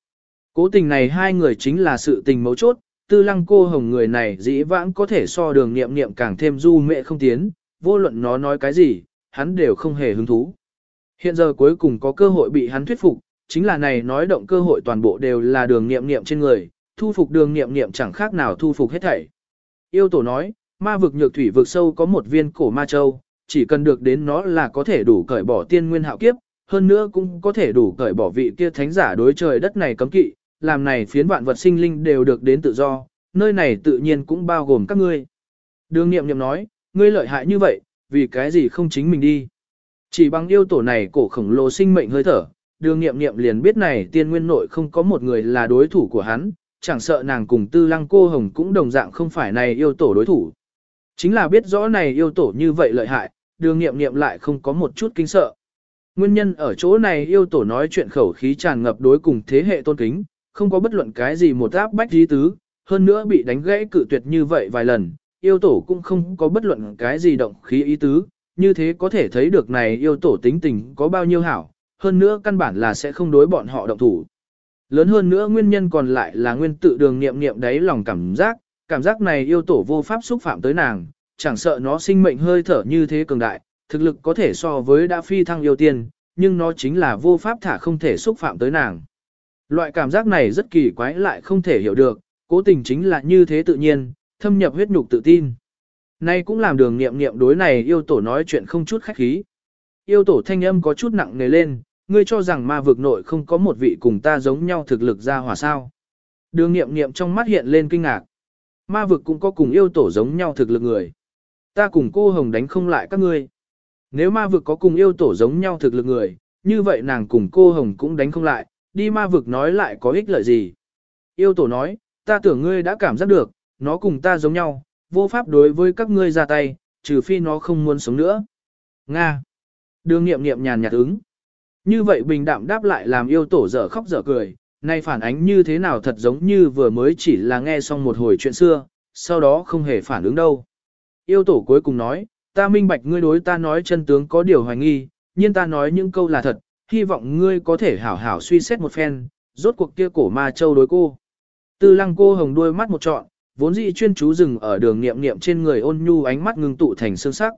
Cố tình này hai người chính là sự tình mấu chốt, tư lăng cô hồng người này dĩ vãng có thể so đường nghiệm nghiệm càng thêm du mẹ không tiến, vô luận nó nói cái gì, hắn đều không hề hứng thú. Hiện giờ cuối cùng có cơ hội bị hắn thuyết phục, chính là này nói động cơ hội toàn bộ đều là đường nghiệm nghiệm trên người, thu phục đường nghiệm nghiệm chẳng khác nào thu phục hết thảy. Yêu tổ nói, ma vực nhược thủy vực sâu có một viên cổ ma châu, chỉ cần được đến nó là có thể đủ cởi bỏ tiên nguyên hạo kiếp, hơn nữa cũng có thể đủ cởi bỏ vị kia thánh giả đối trời đất này cấm kỵ, làm này phiến vạn vật sinh linh đều được đến tự do, nơi này tự nhiên cũng bao gồm các ngươi. Đường nghiệm nghiệm nói, ngươi lợi hại như vậy, vì cái gì không chính mình đi. Chỉ bằng yêu tổ này cổ khổng lồ sinh mệnh hơi thở, đường nghiệm nghiệm liền biết này tiên nguyên nội không có một người là đối thủ của hắn, chẳng sợ nàng cùng tư lăng cô hồng cũng đồng dạng không phải này yêu tổ đối thủ. Chính là biết rõ này yêu tổ như vậy lợi hại, đường nghiệm nghiệm lại không có một chút kinh sợ. Nguyên nhân ở chỗ này yêu tổ nói chuyện khẩu khí tràn ngập đối cùng thế hệ tôn kính, không có bất luận cái gì một áp bách dí tứ, hơn nữa bị đánh gãy cự tuyệt như vậy vài lần, yêu tổ cũng không có bất luận cái gì động khí ý tứ, như thế có thể thấy được này yêu tổ tính tình có bao nhiêu hảo, hơn nữa căn bản là sẽ không đối bọn họ động thủ. Lớn hơn nữa nguyên nhân còn lại là nguyên tự đường nghiệm nghiệm đấy lòng cảm giác, cảm giác này yêu tổ vô pháp xúc phạm tới nàng, chẳng sợ nó sinh mệnh hơi thở như thế cường đại, thực lực có thể so với đã phi thăng yêu tiên, nhưng nó chính là vô pháp thả không thể xúc phạm tới nàng. Loại cảm giác này rất kỳ quái lại không thể hiểu được, cố tình chính là như thế tự nhiên, thâm nhập huyết nhục tự tin. Nay cũng làm đường nghiệm nghiệm đối này yêu tổ nói chuyện không chút khách khí. Yêu tổ thanh âm có chút nặng nề lên, ngươi cho rằng ma vực nội không có một vị cùng ta giống nhau thực lực ra hỏa sao. Đường nghiệm nghiệm trong mắt hiện lên kinh ngạc. Ma vực cũng có cùng yêu tổ giống nhau thực lực người. Ta cùng cô Hồng đánh không lại các ngươi. Nếu ma vực có cùng yêu tổ giống nhau thực lực người, như vậy nàng cùng cô Hồng cũng đánh không lại, đi ma vực nói lại có ích lợi gì. Yêu tổ nói, ta tưởng ngươi đã cảm giác được, nó cùng ta giống nhau, vô pháp đối với các ngươi ra tay, trừ phi nó không muốn sống nữa. Nga. Đường nghiệm nghiệm nhàn nhạt ứng. Như vậy bình đạm đáp lại làm yêu tổ dở khóc dở cười, nay phản ánh như thế nào thật giống như vừa mới chỉ là nghe xong một hồi chuyện xưa, sau đó không hề phản ứng đâu. Yêu tổ cuối cùng nói, ta minh bạch ngươi đối ta nói chân tướng có điều hoài nghi, nhưng ta nói những câu là thật, hy vọng ngươi có thể hảo hảo suy xét một phen, rốt cuộc kia cổ ma châu đối cô. Tư lăng cô hồng đuôi mắt một trọn, vốn dĩ chuyên chú dừng ở đường nghiệm nghiệm trên người ôn nhu ánh mắt ngưng tụ thành sương sắc.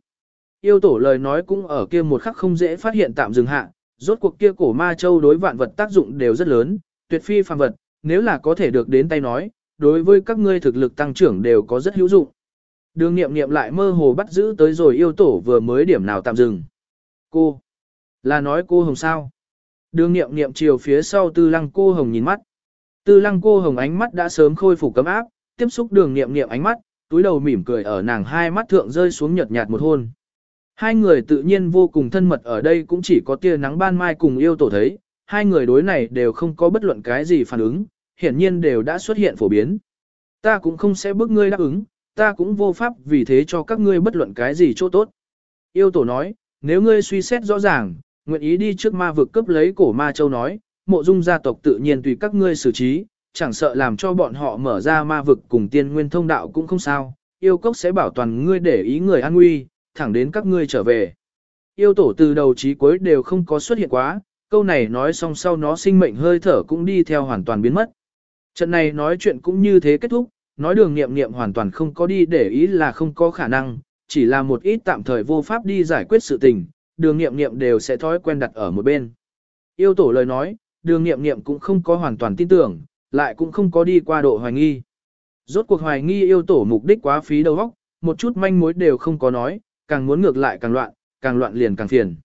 Yêu tổ lời nói cũng ở kia một khắc không dễ phát hiện tạm dừng hạ, rốt cuộc kia cổ ma châu đối vạn vật tác dụng đều rất lớn, tuyệt phi phàm vật, nếu là có thể được đến tay nói, đối với các ngươi thực lực tăng trưởng đều có rất hữu dụng. Đường nghiệm nghiệm lại mơ hồ bắt giữ tới rồi yêu tổ vừa mới điểm nào tạm dừng. Cô, là nói cô hồng sao? Đường nghiệm nghiệm chiều phía sau tư lăng cô hồng nhìn mắt. Tư lăng cô hồng ánh mắt đã sớm khôi phục cấm áp, tiếp xúc đường nghiệm nghiệm ánh mắt, túi đầu mỉm cười ở nàng hai mắt thượng rơi xuống nhợt nhạt một hôn. Hai người tự nhiên vô cùng thân mật ở đây cũng chỉ có tia nắng ban mai cùng yêu tổ thấy, hai người đối này đều không có bất luận cái gì phản ứng, hiển nhiên đều đã xuất hiện phổ biến. Ta cũng không sẽ bức ngươi đáp ứng, ta cũng vô pháp vì thế cho các ngươi bất luận cái gì chỗ tốt. Yêu tổ nói, nếu ngươi suy xét rõ ràng, nguyện ý đi trước ma vực cấp lấy cổ ma châu nói, mộ dung gia tộc tự nhiên tùy các ngươi xử trí, chẳng sợ làm cho bọn họ mở ra ma vực cùng tiên nguyên thông đạo cũng không sao, yêu cốc sẽ bảo toàn ngươi để ý người an nguy, thẳng đến các ngươi trở về. Yêu tổ từ đầu chí cuối đều không có xuất hiện quá, câu này nói xong sau nó sinh mệnh hơi thở cũng đi theo hoàn toàn biến mất. Trận này nói chuyện cũng như thế kết thúc, nói đường nghiệm nghiệm hoàn toàn không có đi để ý là không có khả năng, chỉ là một ít tạm thời vô pháp đi giải quyết sự tình, đường nghiệm nghiệm đều sẽ thói quen đặt ở một bên. Yêu tổ lời nói, đường nghiệm nghiệm cũng không có hoàn toàn tin tưởng, lại cũng không có đi qua độ hoài nghi. Rốt cuộc hoài nghi yêu tổ mục đích quá phí đầu óc, một chút manh mối đều không có nói, càng muốn ngược lại càng loạn, càng loạn liền càng phiền.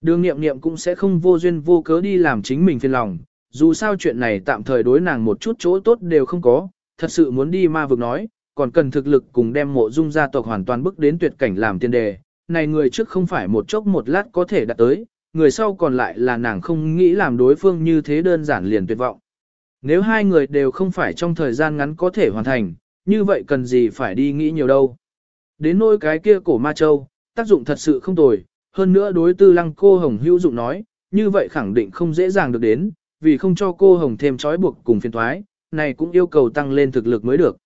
Đường nghiệm nghiệm cũng sẽ không vô duyên vô cớ đi làm chính mình phiền lòng, dù sao chuyện này tạm thời đối nàng một chút chỗ tốt đều không có, thật sự muốn đi ma vực nói, còn cần thực lực cùng đem mộ dung gia tộc hoàn toàn bước đến tuyệt cảnh làm tiên đề. Này người trước không phải một chốc một lát có thể đạt tới, người sau còn lại là nàng không nghĩ làm đối phương như thế đơn giản liền tuyệt vọng. Nếu hai người đều không phải trong thời gian ngắn có thể hoàn thành, như vậy cần gì phải đi nghĩ nhiều đâu. Đến nỗi cái kia cổ ma châu, tác dụng thật sự không tồi, hơn nữa đối tư lăng cô hồng hữu dụng nói, như vậy khẳng định không dễ dàng được đến, vì không cho cô hồng thêm trói buộc cùng phiền thoái, này cũng yêu cầu tăng lên thực lực mới được.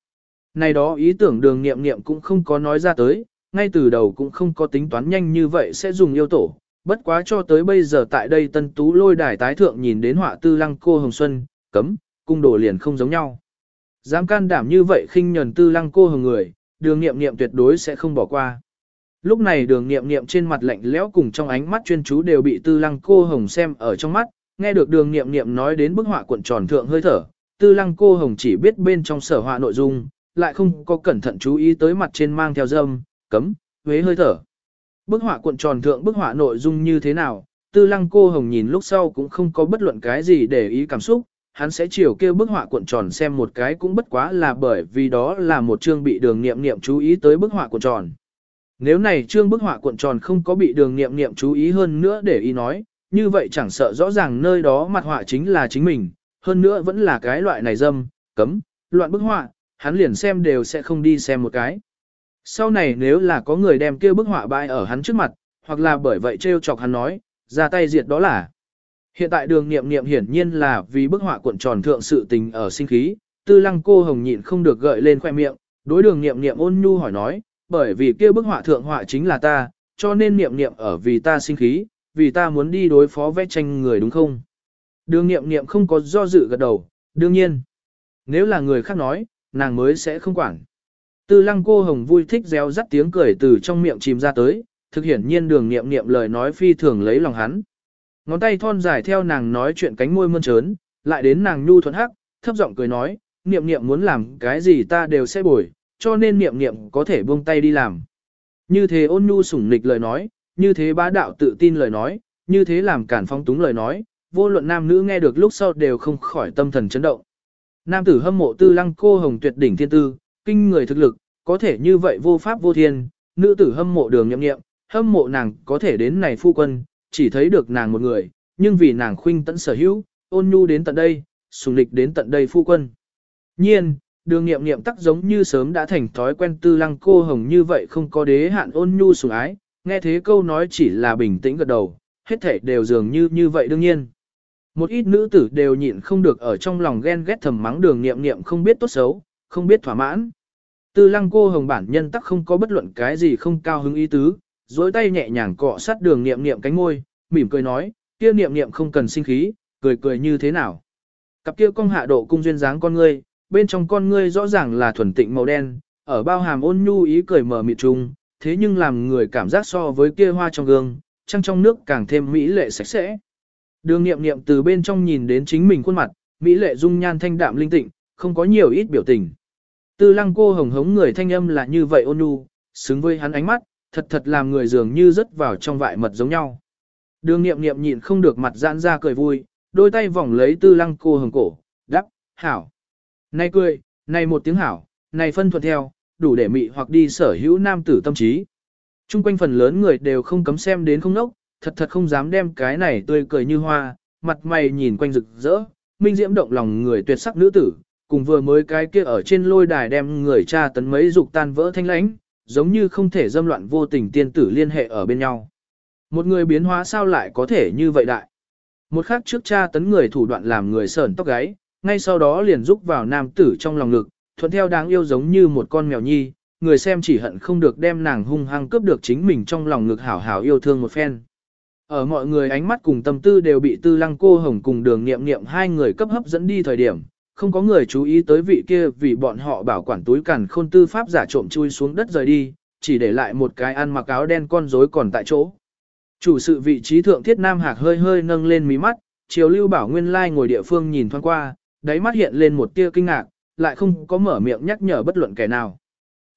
Này đó ý tưởng đường nghiệm nghiệm cũng không có nói ra tới, ngay từ đầu cũng không có tính toán nhanh như vậy sẽ dùng yêu tổ, bất quá cho tới bây giờ tại đây tân tú lôi đài tái thượng nhìn đến họa tư lăng cô hồng xuân, cấm, cung đồ liền không giống nhau. Dám can đảm như vậy khinh nhẫn tư lăng cô hồng người, đường nghiệm nghiệm tuyệt đối sẽ không bỏ qua. Lúc này đường nghiệm nghiệm trên mặt lạnh lẽo cùng trong ánh mắt chuyên chú đều bị tư lăng cô hồng xem ở trong mắt, nghe được đường nghiệm nghiệm nói đến bức họa cuộn tròn thượng hơi thở, tư lăng cô hồng chỉ biết bên trong sở họa nội dung, lại không có cẩn thận chú ý tới mặt trên mang theo dâm, cấm, huế hơi thở. Bức họa cuộn tròn thượng bức họa nội dung như thế nào, tư lăng cô hồng nhìn lúc sau cũng không có bất luận cái gì để ý cảm xúc, hắn sẽ chiều kêu bức họa cuộn tròn xem một cái cũng bất quá là bởi vì đó là một chương bị đường nghiệm nghiệm chú ý tới bức họa cuộn tròn. Nếu này chương bức họa cuộn tròn không có bị đường nghiệm nghiệm chú ý hơn nữa để ý nói, như vậy chẳng sợ rõ ràng nơi đó mặt họa chính là chính mình, hơn nữa vẫn là cái loại này dâm, cấm, loạn bức họa, hắn liền xem đều sẽ không đi xem một cái. Sau này nếu là có người đem kia bức họa bại ở hắn trước mặt, hoặc là bởi vậy trêu chọc hắn nói, ra tay diệt đó là. Hiện tại đường nghiệm nghiệm hiển nhiên là vì bức họa cuộn tròn thượng sự tình ở sinh khí, tư lăng cô hồng nhịn không được gợi lên khoe miệng, đối đường nghiệm nghiệm ôn nhu hỏi nói, bởi vì kia bức họa thượng họa chính là ta, cho nên nghiệm nghiệm ở vì ta sinh khí, vì ta muốn đi đối phó vẽ tranh người đúng không? Đường nghiệm nghiệm không có do dự gật đầu, đương nhiên. Nếu là người khác nói, nàng mới sẽ không quản. Tư lăng cô hồng vui thích réo rắt tiếng cười từ trong miệng chìm ra tới, thực hiển nhiên đường nghiệm nghiệm lời nói phi thường lấy lòng hắn. Ngón tay thon dài theo nàng nói chuyện cánh môi mơn trớn, lại đến nàng nhu thuận hắc, thấp giọng cười nói, niệm niệm muốn làm cái gì ta đều sẽ bồi, cho nên niệm niệm có thể buông tay đi làm. Như thế ôn nhu sủng nịch lời nói, như thế bá đạo tự tin lời nói, như thế làm cản phong túng lời nói, vô luận nam nữ nghe được lúc sau đều không khỏi tâm thần chấn động. Nam tử hâm mộ tư lăng cô hồng tuyệt đỉnh thiên tư, kinh người thực lực, có thể như vậy vô pháp vô thiên, nữ tử hâm mộ đường nhậm nghiệm, hâm mộ nàng có thể đến này phu quân, chỉ thấy được nàng một người, nhưng vì nàng khuynh tẫn sở hữu, ôn nhu đến tận đây, sùng lịch đến tận đây phu quân. Nhiên, đường nghiệm nghiệm tắc giống như sớm đã thành thói quen tư lăng cô hồng như vậy không có đế hạn ôn nhu sủng ái, nghe thế câu nói chỉ là bình tĩnh gật đầu, hết thể đều dường như như vậy đương nhiên. Một ít nữ tử đều nhịn không được ở trong lòng ghen ghét thầm mắng đường nghiệm nghiệm không biết tốt xấu, không biết thỏa mãn. Tư lăng cô hồng bản nhân tắc không có bất luận cái gì không cao hứng ý tứ, dối tay nhẹ nhàng cọ sát đường niệm niệm cánh môi, mỉm cười nói, kia niệm niệm không cần sinh khí, cười cười như thế nào. Cặp kia cong hạ độ cung duyên dáng con ngươi, bên trong con ngươi rõ ràng là thuần tịnh màu đen, ở bao hàm ôn nhu ý cười mở mịt trùng, thế nhưng làm người cảm giác so với kia hoa trong gương, trăng trong nước càng thêm mỹ lệ sạch sẽ. Đường nghiệm nghiệm từ bên trong nhìn đến chính mình khuôn mặt, mỹ lệ dung nhan thanh đạm linh tịnh, không có nhiều ít biểu tình. Tư lăng cô hồng hống người thanh âm là như vậy ôn nhu, xứng với hắn ánh mắt, thật thật làm người dường như rớt vào trong vại mật giống nhau. Đường nghiệm nghiệm nhịn không được mặt giãn ra cười vui, đôi tay vòng lấy tư lăng cô hồng cổ, đắp, hảo. Này cười, này một tiếng hảo, này phân thuận theo, đủ để mị hoặc đi sở hữu nam tử tâm trí. Trung quanh phần lớn người đều không cấm xem đến không nốc, thật thật không dám đem cái này tươi cười như hoa, mặt mày nhìn quanh rực rỡ, minh diễm động lòng người tuyệt sắc nữ tử, cùng vừa mới cái kia ở trên lôi đài đem người cha tấn mấy dục tan vỡ thanh lãnh, giống như không thể dâm loạn vô tình tiên tử liên hệ ở bên nhau. Một người biến hóa sao lại có thể như vậy đại? Một khắc trước cha tấn người thủ đoạn làm người sờn tóc gáy, ngay sau đó liền rúc vào nam tử trong lòng ngực, thuận theo đáng yêu giống như một con mèo nhi, người xem chỉ hận không được đem nàng hung hăng cướp được chính mình trong lòng ngực hảo hảo yêu thương một phen. Ở mọi người ánh mắt cùng tâm tư đều bị tư lăng cô hồng cùng đường nghiệm nghiệm hai người cấp hấp dẫn đi thời điểm, không có người chú ý tới vị kia vì bọn họ bảo quản túi cằn khôn tư pháp giả trộm chui xuống đất rời đi, chỉ để lại một cái ăn mặc áo đen con rối còn tại chỗ. Chủ sự vị trí thượng thiết Nam Hạc hơi hơi nâng lên mí mắt, chiều lưu bảo nguyên lai ngồi địa phương nhìn thoáng qua, đáy mắt hiện lên một tia kinh ngạc, lại không có mở miệng nhắc nhở bất luận kẻ nào.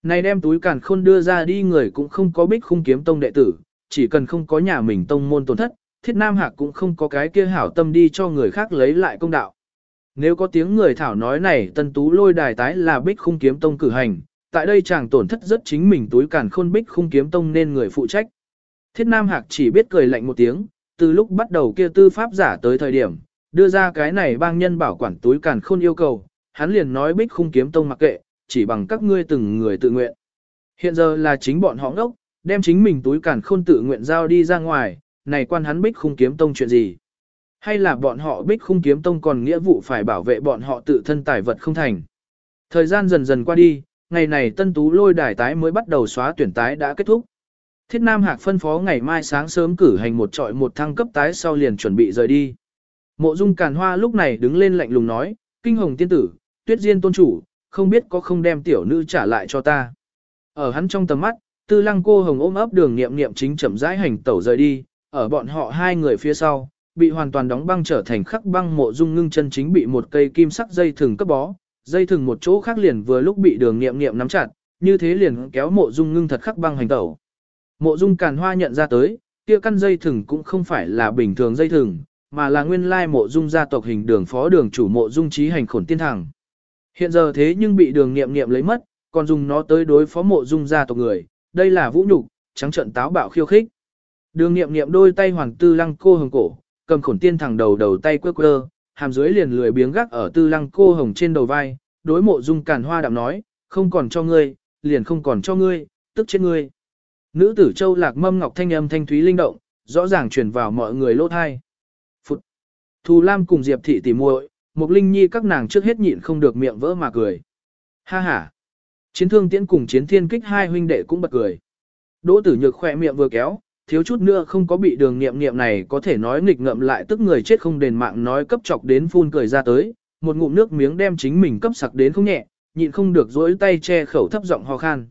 Này đem túi càn khôn đưa ra đi người cũng không có bích khung kiếm tông đệ tử, chỉ cần không có nhà mình tông môn tổn thất, thiết Nam Hạc cũng không có cái kia hảo tâm đi cho người khác lấy lại công đạo. Nếu có tiếng người thảo nói này tân tú lôi đài tái là bích khung kiếm tông cử hành, tại đây chàng tổn thất rất chính mình túi càn khôn bích khung kiếm tông nên người phụ trách. Thiết Nam Hạc chỉ biết cười lạnh một tiếng, từ lúc bắt đầu kia tư pháp giả tới thời điểm, đưa ra cái này bang nhân bảo quản túi càn khôn yêu cầu, hắn liền nói bích khung kiếm tông mặc kệ, chỉ bằng các ngươi từng người tự nguyện. Hiện giờ là chính bọn họ ngốc, đem chính mình túi cản khôn tự nguyện giao đi ra ngoài, này quan hắn bích khung kiếm tông chuyện gì. Hay là bọn họ bích khung kiếm tông còn nghĩa vụ phải bảo vệ bọn họ tự thân tài vật không thành. Thời gian dần dần qua đi, ngày này tân tú lôi đài tái mới bắt đầu xóa tuyển tái đã kết thúc. Thiết Nam Hạc phân phó ngày mai sáng sớm cử hành một trọi một thăng cấp tái sau liền chuẩn bị rời đi. Mộ Dung Càn Hoa lúc này đứng lên lạnh lùng nói, kinh hồng tiên tử, tuyết diên tôn chủ, không biết có không đem tiểu nữ trả lại cho ta. Ở hắn trong tầm mắt, tư lăng cô hồng ôm ấp đường nghiệm nghiệm chính chậm rãi hành tẩu rời đi, ở bọn họ hai người phía sau, bị hoàn toàn đóng băng trở thành khắc băng mộ dung ngưng chân chính bị một cây kim sắc dây thừng cấp bó, dây thừng một chỗ khác liền vừa lúc bị đường nghiệm nghiệm nắm chặt, như thế liền kéo mộ dung ngưng thật khắc băng hành tẩu. Mộ dung càn hoa nhận ra tới, kia căn dây thừng cũng không phải là bình thường dây thừng, mà là nguyên lai mộ dung gia tộc hình đường phó đường chủ mộ dung trí hành khổn tiên thẳng. Hiện giờ thế nhưng bị đường nghiệm nghiệm lấy mất, còn dùng nó tới đối phó mộ dung gia tộc người, đây là vũ nhục, trắng trận táo bạo khiêu khích. Đường nghiệm nghiệm đôi tay hoàng tư lăng cô hồng cổ, cầm khổn tiên thẳng đầu đầu tay quơ quơ, hàm dưới liền lười biếng gác ở tư lăng cô hồng trên đầu vai, đối mộ dung càn hoa đạm nói, không còn cho ngươi, liền không còn cho ngươi, tức chết ngươi. Nữ tử châu lạc mâm ngọc thanh âm thanh thúy linh động, rõ ràng truyền vào mọi người lỗ thai. Phụt! Thù Lam cùng Diệp thị tỉ muội, Mục Linh Nhi các nàng trước hết nhịn không được miệng vỡ mà cười. Ha ha! Chiến thương tiễn cùng chiến thiên kích hai huynh đệ cũng bật cười. Đỗ tử nhược khỏe miệng vừa kéo, thiếu chút nữa không có bị đường nghiệm nghiệm này có thể nói nghịch ngợm lại tức người chết không đền mạng nói cấp chọc đến phun cười ra tới, một ngụm nước miếng đem chính mình cấp sặc đến không nhẹ, nhịn không được dối tay che khẩu thấp giọng ho khan.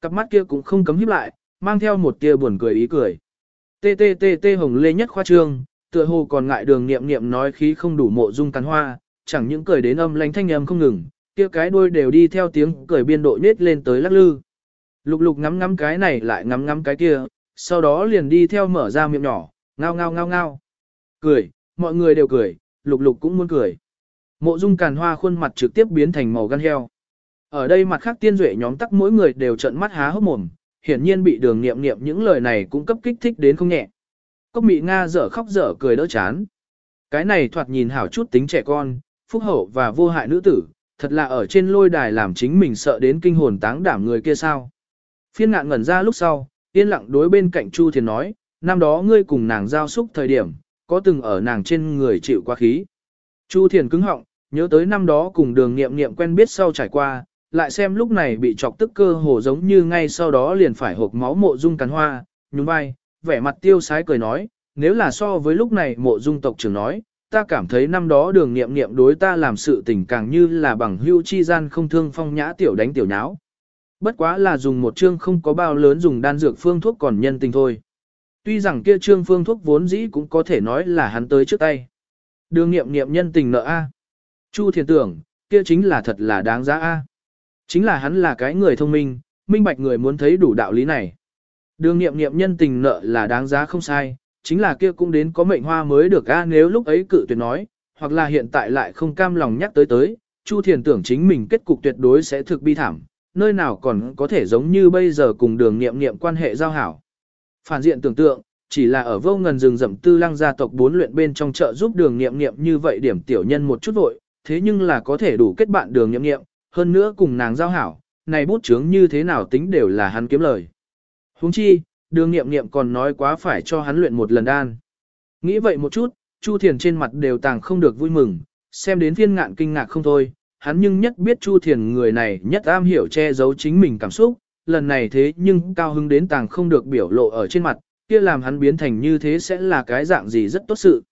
Cặp mắt kia cũng không cấm híp lại, mang theo một tia buồn cười ý cười. Tê tê tê tê hồng lê nhất khoa trương, tựa hồ còn ngại đường nghiệm nghiệm nói khí không đủ mộ dung cắn hoa, chẳng những cười đến âm lánh thanh âm không ngừng, kia cái đuôi đều đi theo tiếng cười biên độ nết lên tới lắc lư. Lục lục ngắm ngắm cái này lại ngắm ngắm cái kia, sau đó liền đi theo mở ra miệng nhỏ, ngao ngao ngao ngao. Cười, mọi người đều cười, lục lục cũng muốn cười. Mộ dung càn hoa khuôn mặt trực tiếp biến thành màu gan heo. Ở đây mặt khác tiên duệ nhóm tắc mỗi người đều trợn mắt há hốc mồm, hiển nhiên bị đường nghiệm nghiệm những lời này cũng cấp kích thích đến không nhẹ. Cốc mị Nga dở khóc dở cười đỡ chán. Cái này thoạt nhìn hảo chút tính trẻ con, phúc hậu và vô hại nữ tử, thật là ở trên lôi đài làm chính mình sợ đến kinh hồn táng đảm người kia sao. Phiên ngạn ngẩn ra lúc sau, yên lặng đối bên cạnh Chu Thiền nói, năm đó ngươi cùng nàng giao xúc thời điểm, có từng ở nàng trên người chịu quá khí. Chu Thiền cứng họng, nhớ tới năm đó cùng đường nghiệm nghiệm quen biết sau trải qua, lại xem lúc này bị chọc tức cơ hồ giống như ngay sau đó liền phải hộp máu mộ dung cắn hoa, nhún vai, vẻ mặt tiêu sái cười nói, nếu là so với lúc này mộ dung tộc trưởng nói, ta cảm thấy năm đó đường nghiệm nghiệm đối ta làm sự tình càng như là bằng hưu chi gian không thương phong nhã tiểu đánh tiểu nháo. Bất quá là dùng một chương không có bao lớn dùng đan dược phương thuốc còn nhân tình thôi. Tuy rằng kia trương phương thuốc vốn dĩ cũng có thể nói là hắn tới trước tay. Đường nghiệm nghiệm nhân tình nợ A. Chu thiền tưởng, kia chính là thật là đáng giá A. Chính là hắn là cái người thông minh, minh bạch người muốn thấy đủ đạo lý này. Đường nghiệm nghiệm nhân tình nợ là đáng giá không sai, chính là kia cũng đến có mệnh hoa mới được a nếu lúc ấy cự tuyệt nói, hoặc là hiện tại lại không cam lòng nhắc tới tới, Chu Thiền tưởng chính mình kết cục tuyệt đối sẽ thực bi thảm, nơi nào còn có thể giống như bây giờ cùng đường nghiệm nghiệm quan hệ giao hảo. Phản diện tưởng tượng, chỉ là ở vô ngần rừng rậm tư lăng gia tộc bốn luyện bên trong chợ giúp đường nghiệm nghiệm như vậy điểm tiểu nhân một chút vội, thế nhưng là có thể đủ kết bạn đường nghiệm nghiệm, hơn nữa cùng nàng giao hảo, này bút chướng như thế nào tính đều là hắn kiếm lời. Huống chi, đường nghiệm nghiệm còn nói quá phải cho hắn luyện một lần đan. Nghĩ vậy một chút, Chu Thiền trên mặt đều tàng không được vui mừng, xem đến viên ngạn kinh ngạc không thôi, hắn nhưng nhất biết Chu Thiền người này nhất am hiểu che giấu chính mình cảm xúc, lần này thế nhưng cao hứng đến tàng không được biểu lộ ở trên mặt, kia làm hắn biến thành như thế sẽ là cái dạng gì rất tốt sự.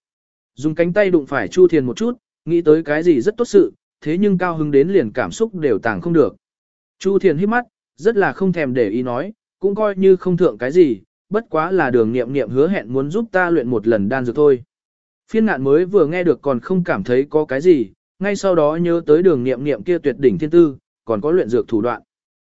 Dùng cánh tay đụng phải Chu Thiền một chút, nghĩ tới cái gì rất tốt sự, thế nhưng cao hứng đến liền cảm xúc đều tàng không được. Chu Thiền hít mắt, rất là không thèm để ý nói, cũng coi như không thượng cái gì, bất quá là đường nghiệm nghiệm hứa hẹn muốn giúp ta luyện một lần đan dược thôi. Phiên ngạn mới vừa nghe được còn không cảm thấy có cái gì, ngay sau đó nhớ tới đường nghiệm nghiệm kia tuyệt đỉnh thiên tư, còn có luyện dược thủ đoạn.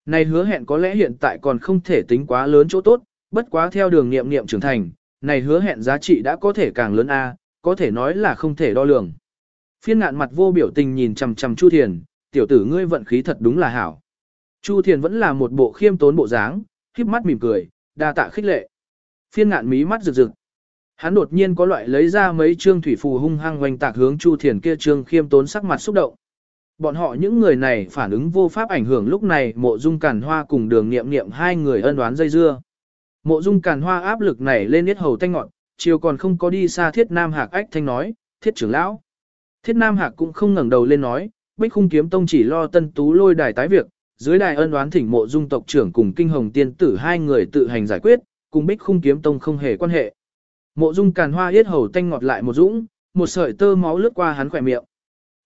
Này hứa hẹn có lẽ hiện tại còn không thể tính quá lớn chỗ tốt, bất quá theo đường nghiệm nghiệm trưởng thành, này hứa hẹn giá trị đã có thể càng lớn a, có thể nói là không thể đo lường. Phiên ngạn mặt vô biểu tình nhìn chằm chằm Chu Thiền, tiểu tử ngươi vận khí thật đúng là hảo. Chu Thiền vẫn là một bộ khiêm tốn bộ dáng, híp mắt mỉm cười, đa tạ khích lệ. Phiên ngạn mí mắt rực rực. Hắn đột nhiên có loại lấy ra mấy trương thủy phù hung hăng hoành tạc hướng Chu Thiền kia trương khiêm tốn sắc mặt xúc động. Bọn họ những người này phản ứng vô pháp ảnh hưởng lúc này mộ dung cản hoa cùng đường nghiệm nghiệm hai người ân đoán dây dưa. Mộ dung càn hoa áp lực nảy lên yết hầu thanh ngọn, chiều còn không có đi xa thiết nam hạc ách thanh nói, thiết trưởng lão. Thiết nam hạc cũng không ngẩng đầu lên nói, bích khung kiếm tông chỉ lo tân tú lôi đài tái việc, dưới đài ân đoán thỉnh mộ dung tộc trưởng cùng kinh hồng tiên tử hai người tự hành giải quyết, cùng bích khung kiếm tông không hề quan hệ. Mộ dung càn hoa yết hầu tanh ngọt lại một dũng, một sợi tơ máu lướt qua hắn khỏe miệng.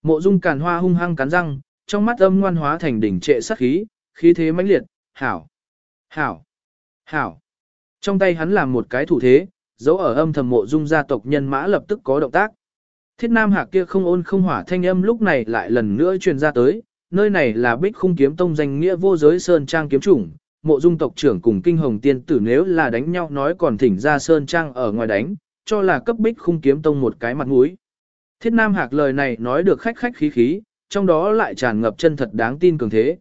Mộ dung càn hoa hung hăng cắn răng, trong mắt âm ngoan hóa thành đỉnh trệ sát khí, khí thế mãnh liệt, hảo, hảo, hảo. Trong tay hắn làm một cái thủ thế, dấu ở âm thầm mộ dung gia tộc nhân mã lập tức có động tác. Thiết Nam Hạc kia không ôn không hỏa thanh âm lúc này lại lần nữa truyền ra tới, nơi này là Bích Khung kiếm tông danh nghĩa vô giới sơn trang kiếm chủng, mộ dung tộc trưởng cùng kinh hồng tiên tử nếu là đánh nhau nói còn thỉnh ra sơn trang ở ngoài đánh, cho là cấp Bích Khung kiếm tông một cái mặt mũi. Thiết Nam Hạc lời này nói được khách khách khí khí, trong đó lại tràn ngập chân thật đáng tin cường thế.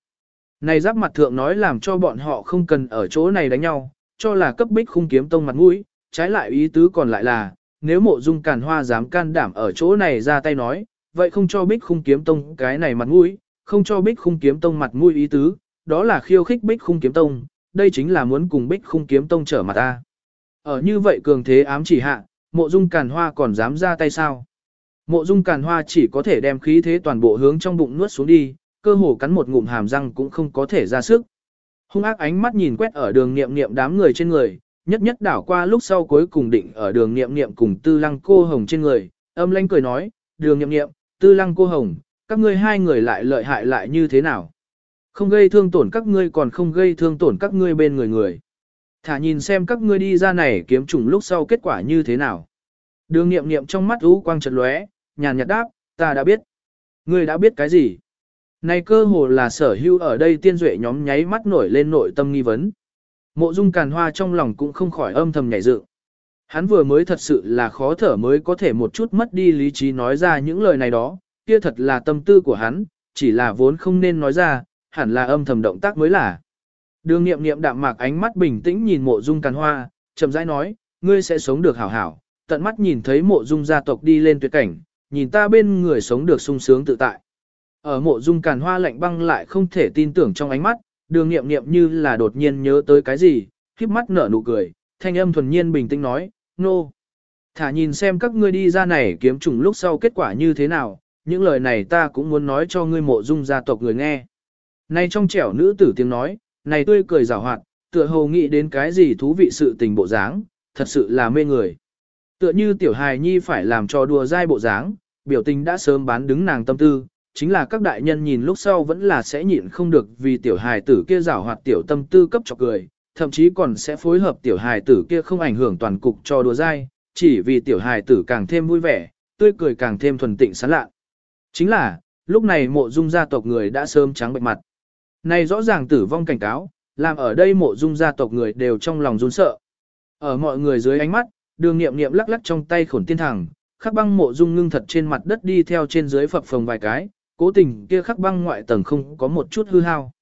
Này giáp mặt thượng nói làm cho bọn họ không cần ở chỗ này đánh nhau, cho là cấp Bích Khung kiếm tông mặt mũi, trái lại ý tứ còn lại là, nếu mộ dung càn hoa dám can đảm ở chỗ này ra tay nói, vậy không cho bích khung kiếm tông cái này mặt mũi, không cho bích khung kiếm tông mặt mũi ý tứ, đó là khiêu khích bích khung kiếm tông, đây chính là muốn cùng bích khung kiếm tông trở mặt ta. Ở như vậy cường thế ám chỉ hạ, mộ dung càn hoa còn dám ra tay sao? Mộ dung càn hoa chỉ có thể đem khí thế toàn bộ hướng trong bụng nuốt xuống đi, cơ hồ cắn một ngụm hàm răng cũng không có thể ra sức. Hung ác ánh mắt nhìn quét ở đường niệm niệm đám người trên người, nhất nhất đảo qua lúc sau cuối cùng định ở đường nghiệm nghiệm cùng tư lăng cô hồng trên người, âm lanh cười nói, đường nghiệm nghiệm, tư lăng cô hồng, các ngươi hai người lại lợi hại lại như thế nào? Không gây thương tổn các ngươi còn không gây thương tổn các ngươi bên người người. Thả nhìn xem các ngươi đi ra này kiếm trùng lúc sau kết quả như thế nào. Đường nghiệm nghiệm trong mắt ú quang trật lóe, nhàn nhạt đáp, ta đã biết. Ngươi đã biết cái gì? Này cơ hồ là sở hữu ở đây tiên duệ nhóm nháy mắt nổi lên nội tâm nghi vấn. Mộ dung càn hoa trong lòng cũng không khỏi âm thầm nhảy dựng. Hắn vừa mới thật sự là khó thở mới có thể một chút mất đi lý trí nói ra những lời này đó, kia thật là tâm tư của hắn, chỉ là vốn không nên nói ra, hẳn là âm thầm động tác mới là. Đường nghiệm nghiệm đạm mạc ánh mắt bình tĩnh nhìn mộ dung càn hoa, chậm rãi nói, ngươi sẽ sống được hảo hảo, tận mắt nhìn thấy mộ dung gia tộc đi lên tuyệt cảnh, nhìn ta bên người sống được sung sướng tự tại. Ở mộ dung càn hoa lạnh băng lại không thể tin tưởng trong ánh mắt, đường nghiệm nghiệm như là đột nhiên nhớ tới cái gì, khiếp mắt nở nụ cười, thanh âm thuần nhiên bình tĩnh nói, nô. No. Thả nhìn xem các ngươi đi ra này kiếm trùng lúc sau kết quả như thế nào, những lời này ta cũng muốn nói cho ngươi mộ dung gia tộc người nghe. Này trong trẻo nữ tử tiếng nói, này tươi cười rào hoạt, tựa hồ nghĩ đến cái gì thú vị sự tình bộ dáng, thật sự là mê người. Tựa như tiểu hài nhi phải làm cho đùa dai bộ dáng, biểu tình đã sớm bán đứng nàng tâm tư, chính là các đại nhân nhìn lúc sau vẫn là sẽ nhịn không được vì tiểu hài tử kia rào hoạt tiểu tâm tư cấp cho cười, thậm chí còn sẽ phối hợp tiểu hài tử kia không ảnh hưởng toàn cục cho đùa dai, chỉ vì tiểu hài tử càng thêm vui vẻ, tươi cười càng thêm thuần tịnh sán lạ. Chính là, lúc này mộ dung gia tộc người đã sớm trắng bệnh mặt. Này rõ ràng tử vong cảnh cáo, làm ở đây mộ dung gia tộc người đều trong lòng run sợ. Ở mọi người dưới ánh mắt, đường nghiệm nghiệm lắc lắc trong tay khổn tiên thẳng, khắc băng mộ dung ngưng thật trên mặt đất đi theo trên dưới phập phồng vài cái, cố tình kia khắc băng ngoại tầng không có một chút hư hao.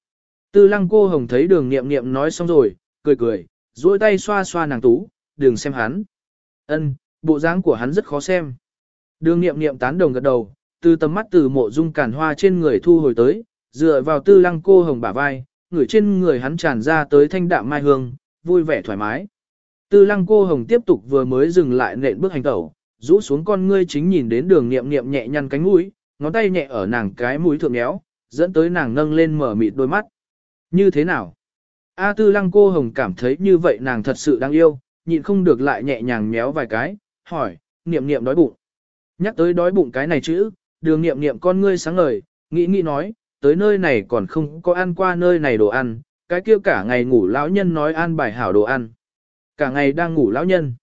Tư lăng cô hồng thấy đường nghiệm nghiệm nói xong rồi, cười cười, duỗi tay xoa xoa nàng tú, đừng xem hắn. ân bộ dáng của hắn rất khó xem. Đường nghiệm nghiệm tán đồng gật đầu, từ tầm mắt từ mộ dung cản hoa trên người thu hồi tới, dựa vào tư lăng cô hồng bả vai, người trên người hắn tràn ra tới thanh đạm mai hương, vui vẻ thoải mái. Tư lăng cô hồng tiếp tục vừa mới dừng lại nện bước hành tẩu, rũ xuống con ngươi chính nhìn đến đường nghiệm nghiệm nhẹ nhăn cánh mũi, ngón tay nhẹ ở nàng cái mũi thượng méo, dẫn tới nàng nâng lên mở mịt đôi mắt. Như thế nào? A tư lăng cô hồng cảm thấy như vậy nàng thật sự đáng yêu, nhịn không được lại nhẹ nhàng méo vài cái, hỏi, niệm niệm đói bụng. Nhắc tới đói bụng cái này chữ, đường niệm niệm con ngươi sáng ngời, nghĩ nghĩ nói, tới nơi này còn không có ăn qua nơi này đồ ăn, cái kia cả ngày ngủ lão nhân nói ăn bài hảo đồ ăn. Cả ngày đang ngủ lão nhân.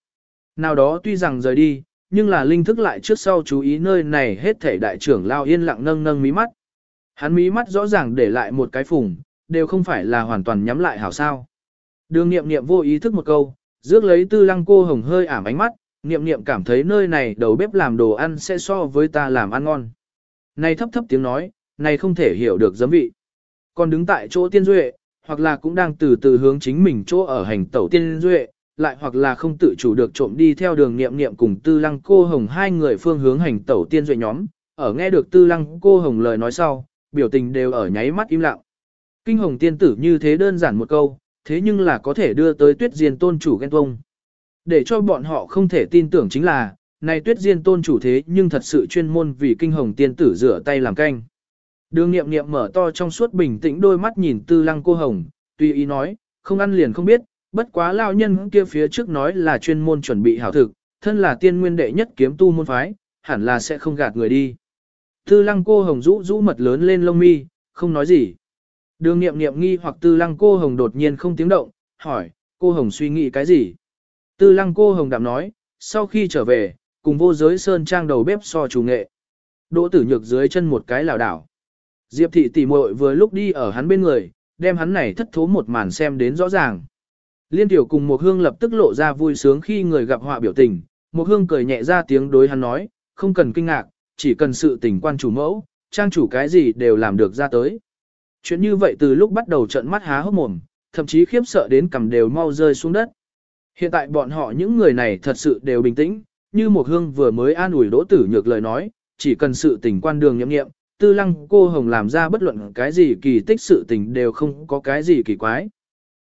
Nào đó tuy rằng rời đi, nhưng là linh thức lại trước sau chú ý nơi này hết thể đại trưởng lao yên lặng nâng nâng mí mắt. Hắn mí mắt rõ ràng để lại một cái phùng, đều không phải là hoàn toàn nhắm lại hảo sao. Đường nghiệm nghiệm vô ý thức một câu, rước lấy tư lăng cô hồng hơi ảm ánh mắt, nghiệm nghiệm cảm thấy nơi này đầu bếp làm đồ ăn sẽ so với ta làm ăn ngon. Này thấp thấp tiếng nói, này không thể hiểu được giấm vị. Còn đứng tại chỗ tiên duệ, hoặc là cũng đang từ từ hướng chính mình chỗ ở hành tẩu tiên duệ, lại hoặc là không tự chủ được trộm đi theo đường nghiệm nghiệm cùng tư lăng cô hồng hai người phương hướng hành tẩu tiên duệ nhóm, ở nghe được tư lăng cô hồng lời nói sau, biểu tình đều ở nháy mắt im lặng. Kinh hồng tiên tử như thế đơn giản một câu, thế nhưng là có thể đưa tới tuyết diên tôn chủ ghen tuông. Để cho bọn họ không thể tin tưởng chính là, này tuyết diên tôn chủ thế nhưng thật sự chuyên môn vì kinh hồng tiên tử rửa tay làm canh. Đường nghiệm nghiệm mở to trong suốt bình tĩnh đôi mắt nhìn tư lăng cô hồng, tùy ý nói, không ăn liền không biết, bất quá lao nhân kia phía trước nói là chuyên môn chuẩn bị hảo thực, thân là tiên nguyên đệ nhất kiếm tu môn phái, hẳn là sẽ không gạt người đi. Tư lăng cô hồng rũ rũ mật lớn lên lông mi, không nói gì. Đường nghiệm nghiệm nghi hoặc tư lăng cô hồng đột nhiên không tiếng động, hỏi, cô hồng suy nghĩ cái gì? Tư lăng cô hồng đạm nói, sau khi trở về, cùng vô giới sơn trang đầu bếp so chủ nghệ. Đỗ tử nhược dưới chân một cái lảo đảo. Diệp thị tỉ muội vừa lúc đi ở hắn bên người, đem hắn này thất thố một màn xem đến rõ ràng. Liên tiểu cùng một hương lập tức lộ ra vui sướng khi người gặp họa biểu tình, một hương cười nhẹ ra tiếng đối hắn nói, không cần kinh ngạc, chỉ cần sự tình quan chủ mẫu, trang chủ cái gì đều làm được ra tới. Chuyện như vậy từ lúc bắt đầu trận mắt há hốc mồm, thậm chí khiếp sợ đến cầm đều mau rơi xuống đất. Hiện tại bọn họ những người này thật sự đều bình tĩnh, như một hương vừa mới an ủi đỗ tử nhược lời nói, chỉ cần sự tình quan đường nhậm nghiệm, tư lăng cô hồng làm ra bất luận cái gì kỳ tích sự tình đều không có cái gì kỳ quái.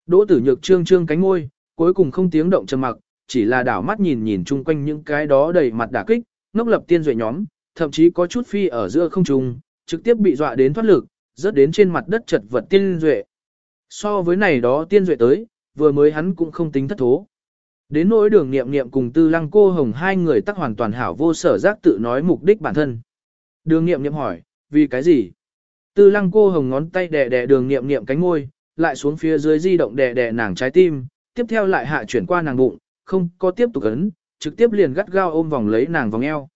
Đỗ tử nhược trương trương cánh ngôi, cuối cùng không tiếng động trầm mặc, chỉ là đảo mắt nhìn nhìn chung quanh những cái đó đầy mặt đả kích, ngốc lập tiên duệ nhóm, thậm chí có chút phi ở giữa không trung, trực tiếp bị dọa đến thoát lực, rớt đến trên mặt đất chật vật tiên duệ. So với này đó tiên duệ tới, vừa mới hắn cũng không tính thất thố. Đến nỗi đường nghiệm nghiệm cùng tư lăng cô hồng hai người tắc hoàn toàn hảo vô sở giác tự nói mục đích bản thân. Đường nghiệm nghiệm hỏi, vì cái gì? Tư lăng cô hồng ngón tay đè đè đường nghiệm nghiệm cánh ngôi, lại xuống phía dưới di động đè đè nàng trái tim, tiếp theo lại hạ chuyển qua nàng bụng, không có tiếp tục ấn, trực tiếp liền gắt gao ôm vòng lấy nàng vòng eo.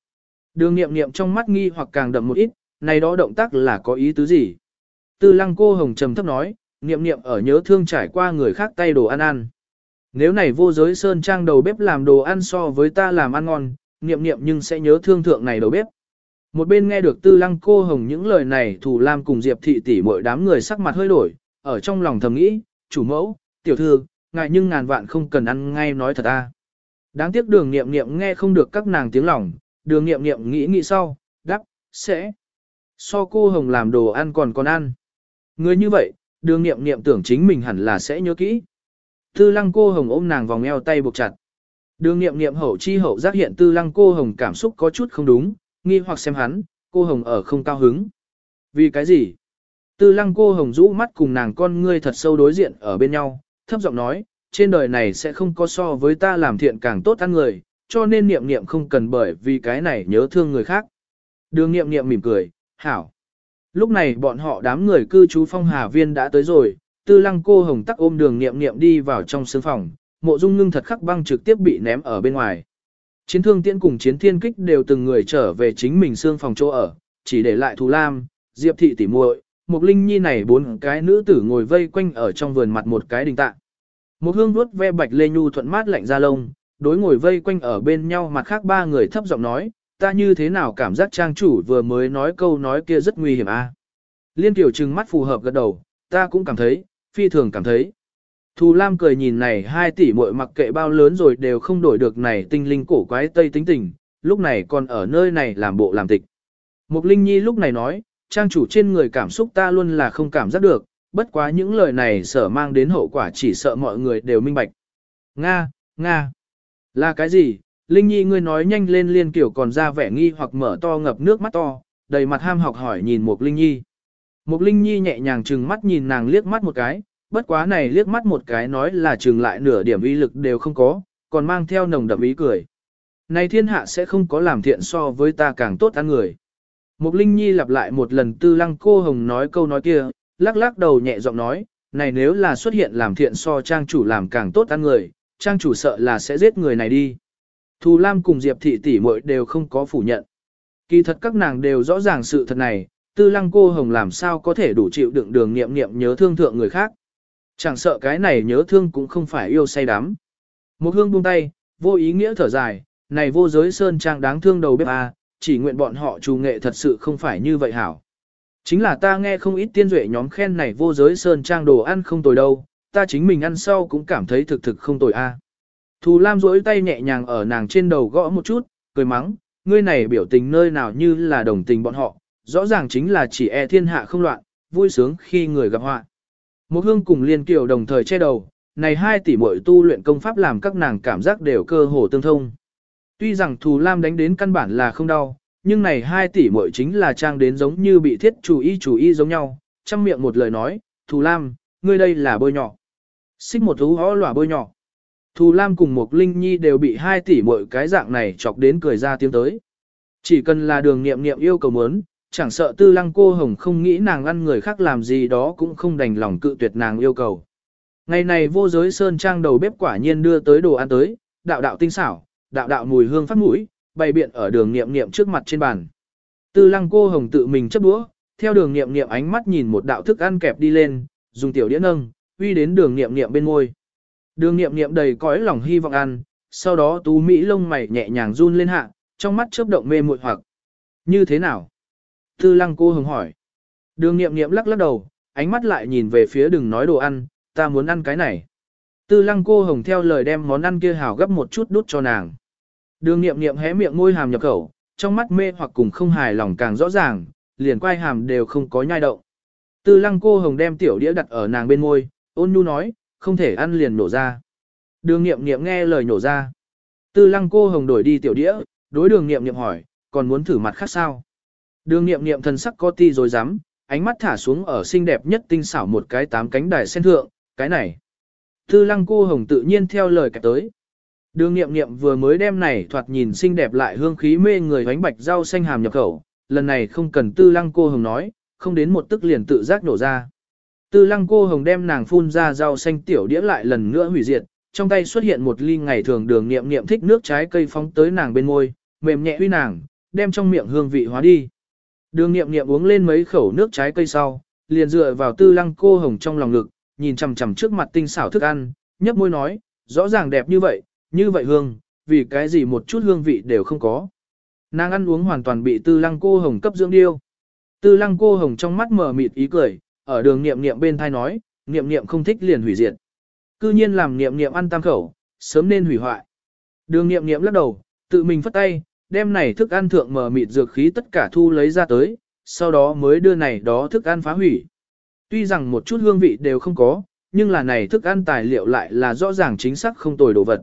Đường nghiệm nghiệm trong mắt nghi hoặc càng đậm một ít, này đó động tác là có ý tứ gì? Tư lăng cô hồng trầm thấp nói, nghiệm nghiệm ở nhớ thương trải qua người khác tay đồ ăn ăn. Nếu này vô giới sơn trang đầu bếp làm đồ ăn so với ta làm ăn ngon, nghiệm nghiệm nhưng sẽ nhớ thương thượng này đầu bếp. Một bên nghe được tư lăng cô hồng những lời này thủ lam cùng diệp thị tỷ mỗi đám người sắc mặt hơi đổi, ở trong lòng thầm nghĩ, chủ mẫu, tiểu thư, ngại nhưng ngàn vạn không cần ăn ngay nói thật ta. Đáng tiếc đường nghiệm nghiệm nghe không được các nàng tiếng lòng, đường nghiệm nghiệm nghĩ nghĩ sau, đắp, sẽ. So cô hồng làm đồ ăn còn còn ăn. Người như vậy, đường nghiệm nghiệm tưởng chính mình hẳn là sẽ nhớ kỹ. Tư lăng cô hồng ôm nàng vòng eo tay buộc chặt. Đường nghiệm nghiệm hậu chi hậu giác hiện tư lăng cô hồng cảm xúc có chút không đúng, nghi hoặc xem hắn, cô hồng ở không cao hứng. Vì cái gì? Tư lăng cô hồng rũ mắt cùng nàng con ngươi thật sâu đối diện ở bên nhau, thấp giọng nói, trên đời này sẽ không có so với ta làm thiện càng tốt ăn người, cho nên niệm niệm không cần bởi vì cái này nhớ thương người khác. Đường niệm niệm mỉm cười, hảo. Lúc này bọn họ đám người cư trú phong hà viên đã tới rồi, tư lăng cô hồng tắc ôm đường niệm niệm đi vào trong sương phòng, mộ dung ngưng thật khắc băng trực tiếp bị ném ở bên ngoài. Chiến thương tiễn cùng chiến thiên kích đều từng người trở về chính mình xương phòng chỗ ở, chỉ để lại Thù Lam, Diệp Thị tỉ muội, Mục Linh Nhi này bốn cái nữ tử ngồi vây quanh ở trong vườn mặt một cái đình tạ. Một hương vuốt ve bạch lê nhu thuận mát lạnh ra lông, đối ngồi vây quanh ở bên nhau mặt khác ba người thấp giọng nói, ta như thế nào cảm giác trang chủ vừa mới nói câu nói kia rất nguy hiểm a. Liên tiểu trừng mắt phù hợp gật đầu, ta cũng cảm thấy, phi thường cảm thấy. Thù Lam cười nhìn này hai tỷ muội mặc kệ bao lớn rồi đều không đổi được này tinh linh cổ quái tây tính tình, lúc này còn ở nơi này làm bộ làm tịch. Mục Linh Nhi lúc này nói, trang chủ trên người cảm xúc ta luôn là không cảm giác được, bất quá những lời này sở mang đến hậu quả chỉ sợ mọi người đều minh bạch. Nga, Nga, là cái gì? Linh Nhi ngươi nói nhanh lên liên kiểu còn ra vẻ nghi hoặc mở to ngập nước mắt to, đầy mặt ham học hỏi nhìn Mục Linh Nhi. Mục Linh Nhi nhẹ nhàng trừng mắt nhìn nàng liếc mắt một cái, bất quá này liếc mắt một cái nói là chừng lại nửa điểm uy lực đều không có, còn mang theo nồng đậm ý cười. Này thiên hạ sẽ không có làm thiện so với ta càng tốt ăn người. Mục Linh Nhi lặp lại một lần tư lăng cô hồng nói câu nói kia, lắc lắc đầu nhẹ giọng nói, này nếu là xuất hiện làm thiện so trang chủ làm càng tốt ăn người, trang chủ sợ là sẽ giết người này đi. Thù Lam cùng Diệp thị tỷ muội đều không có phủ nhận. Kỳ thật các nàng đều rõ ràng sự thật này, tư lăng cô hồng làm sao có thể đủ chịu đựng đường nghiệm nghiệm nhớ thương thượng người khác. Chẳng sợ cái này nhớ thương cũng không phải yêu say đắm. Một hương buông tay, vô ý nghĩa thở dài, này vô giới sơn trang đáng thương đầu bếp à, chỉ nguyện bọn họ trù nghệ thật sự không phải như vậy hảo. Chính là ta nghe không ít tiên duệ nhóm khen này vô giới sơn trang đồ ăn không tồi đâu, ta chính mình ăn sau cũng cảm thấy thực thực không tồi a. À. Thù Lam duỗi tay nhẹ nhàng ở nàng trên đầu gõ một chút, cười mắng, ngươi này biểu tình nơi nào như là đồng tình bọn họ, rõ ràng chính là chỉ e thiên hạ không loạn, vui sướng khi người gặp họa. Một hương cùng liên kiều đồng thời che đầu, này hai tỷ muội tu luyện công pháp làm các nàng cảm giác đều cơ hồ tương thông. Tuy rằng Thù Lam đánh đến căn bản là không đau, nhưng này hai tỷ muội chính là trang đến giống như bị thiết chủ y chủ y giống nhau, chăm miệng một lời nói, Thù Lam, ngươi đây là bôi nhỏ. Xích một thú hó lỏa bôi nhỏ. Thù Lam cùng một Linh Nhi đều bị hai tỷ muội cái dạng này chọc đến cười ra tiếng tới. Chỉ cần là đường nghiệm nghiệm yêu cầu muốn, chẳng sợ tư lăng cô hồng không nghĩ nàng ăn người khác làm gì đó cũng không đành lòng cự tuyệt nàng yêu cầu. Ngày này vô giới sơn trang đầu bếp quả nhiên đưa tới đồ ăn tới, đạo đạo tinh xảo, đạo đạo mùi hương phát mũi, bày biện ở đường nghiệm nghiệm trước mặt trên bàn. Tư lăng cô hồng tự mình chấp đũa, theo đường nghiệm nghiệm ánh mắt nhìn một đạo thức ăn kẹp đi lên, dùng tiểu đĩa nâng, uy đến đường nghiệm nghiệm bên ngôi. Đường nghiệm nghiệm đầy cõi lòng hy vọng ăn, sau đó tú Mỹ lông mày nhẹ nhàng run lên hạ, trong mắt chớp động mê muội hoặc. Như thế nào? Tư lăng cô hồng hỏi. Đường nghiệm nghiệm lắc lắc đầu, ánh mắt lại nhìn về phía đừng nói đồ ăn, ta muốn ăn cái này. Tư lăng cô hồng theo lời đem món ăn kia hào gấp một chút đút cho nàng. Đường nghiệm nghiệm hé miệng môi hàm nhập khẩu, trong mắt mê hoặc cùng không hài lòng càng rõ ràng, liền quay hàm đều không có nhai động. Tư lăng cô hồng đem tiểu đĩa đặt ở nàng bên môi, ôn nhu nói, không thể ăn liền nổ ra. Đường nghiệm nghiệm nghe lời nổ ra. Tư lăng cô hồng đổi đi tiểu đĩa, đối đường nghiệm nghiệm hỏi, còn muốn thử mặt khác sao? Đường nghiệm nghiệm thần sắc có ti rồi dám, ánh mắt thả xuống ở xinh đẹp nhất tinh xảo một cái tám cánh đài sen thượng, cái này. Tư lăng cô hồng tự nhiên theo lời kẹp tới. Đường nghiệm nghiệm vừa mới đem này thoạt nhìn xinh đẹp lại hương khí mê người bánh bạch rau xanh hàm nhập khẩu, lần này không cần tư lăng cô hồng nói, không đến một tức liền tự giác nổ ra. Tư lăng cô hồng đem nàng phun ra rau xanh tiểu đĩa lại lần nữa hủy diệt, trong tay xuất hiện một ly ngày thường đường nghiệm nghiệm thích nước trái cây phóng tới nàng bên môi, mềm nhẹ uy nàng, đem trong miệng hương vị hóa đi. Đường nghiệm nghiệm uống lên mấy khẩu nước trái cây sau, liền dựa vào tư lăng cô hồng trong lòng ngực, nhìn chằm chằm trước mặt tinh xảo thức ăn, nhấp môi nói, rõ ràng đẹp như vậy, như vậy hương, vì cái gì một chút hương vị đều không có. Nàng ăn uống hoàn toàn bị tư lăng cô hồng cấp dưỡng điêu. Tư lăng cô hồng trong mắt mở mịt ý cười, ở đường niệm niệm bên thai nói, niệm niệm không thích liền hủy diệt. Cư nhiên làm niệm niệm ăn tam khẩu, sớm nên hủy hoại. Đường niệm niệm lắc đầu, tự mình phất tay, đem này thức ăn thượng mờ mịt dược khí tất cả thu lấy ra tới, sau đó mới đưa này đó thức ăn phá hủy. Tuy rằng một chút hương vị đều không có, nhưng là này thức ăn tài liệu lại là rõ ràng chính xác không tồi đồ vật.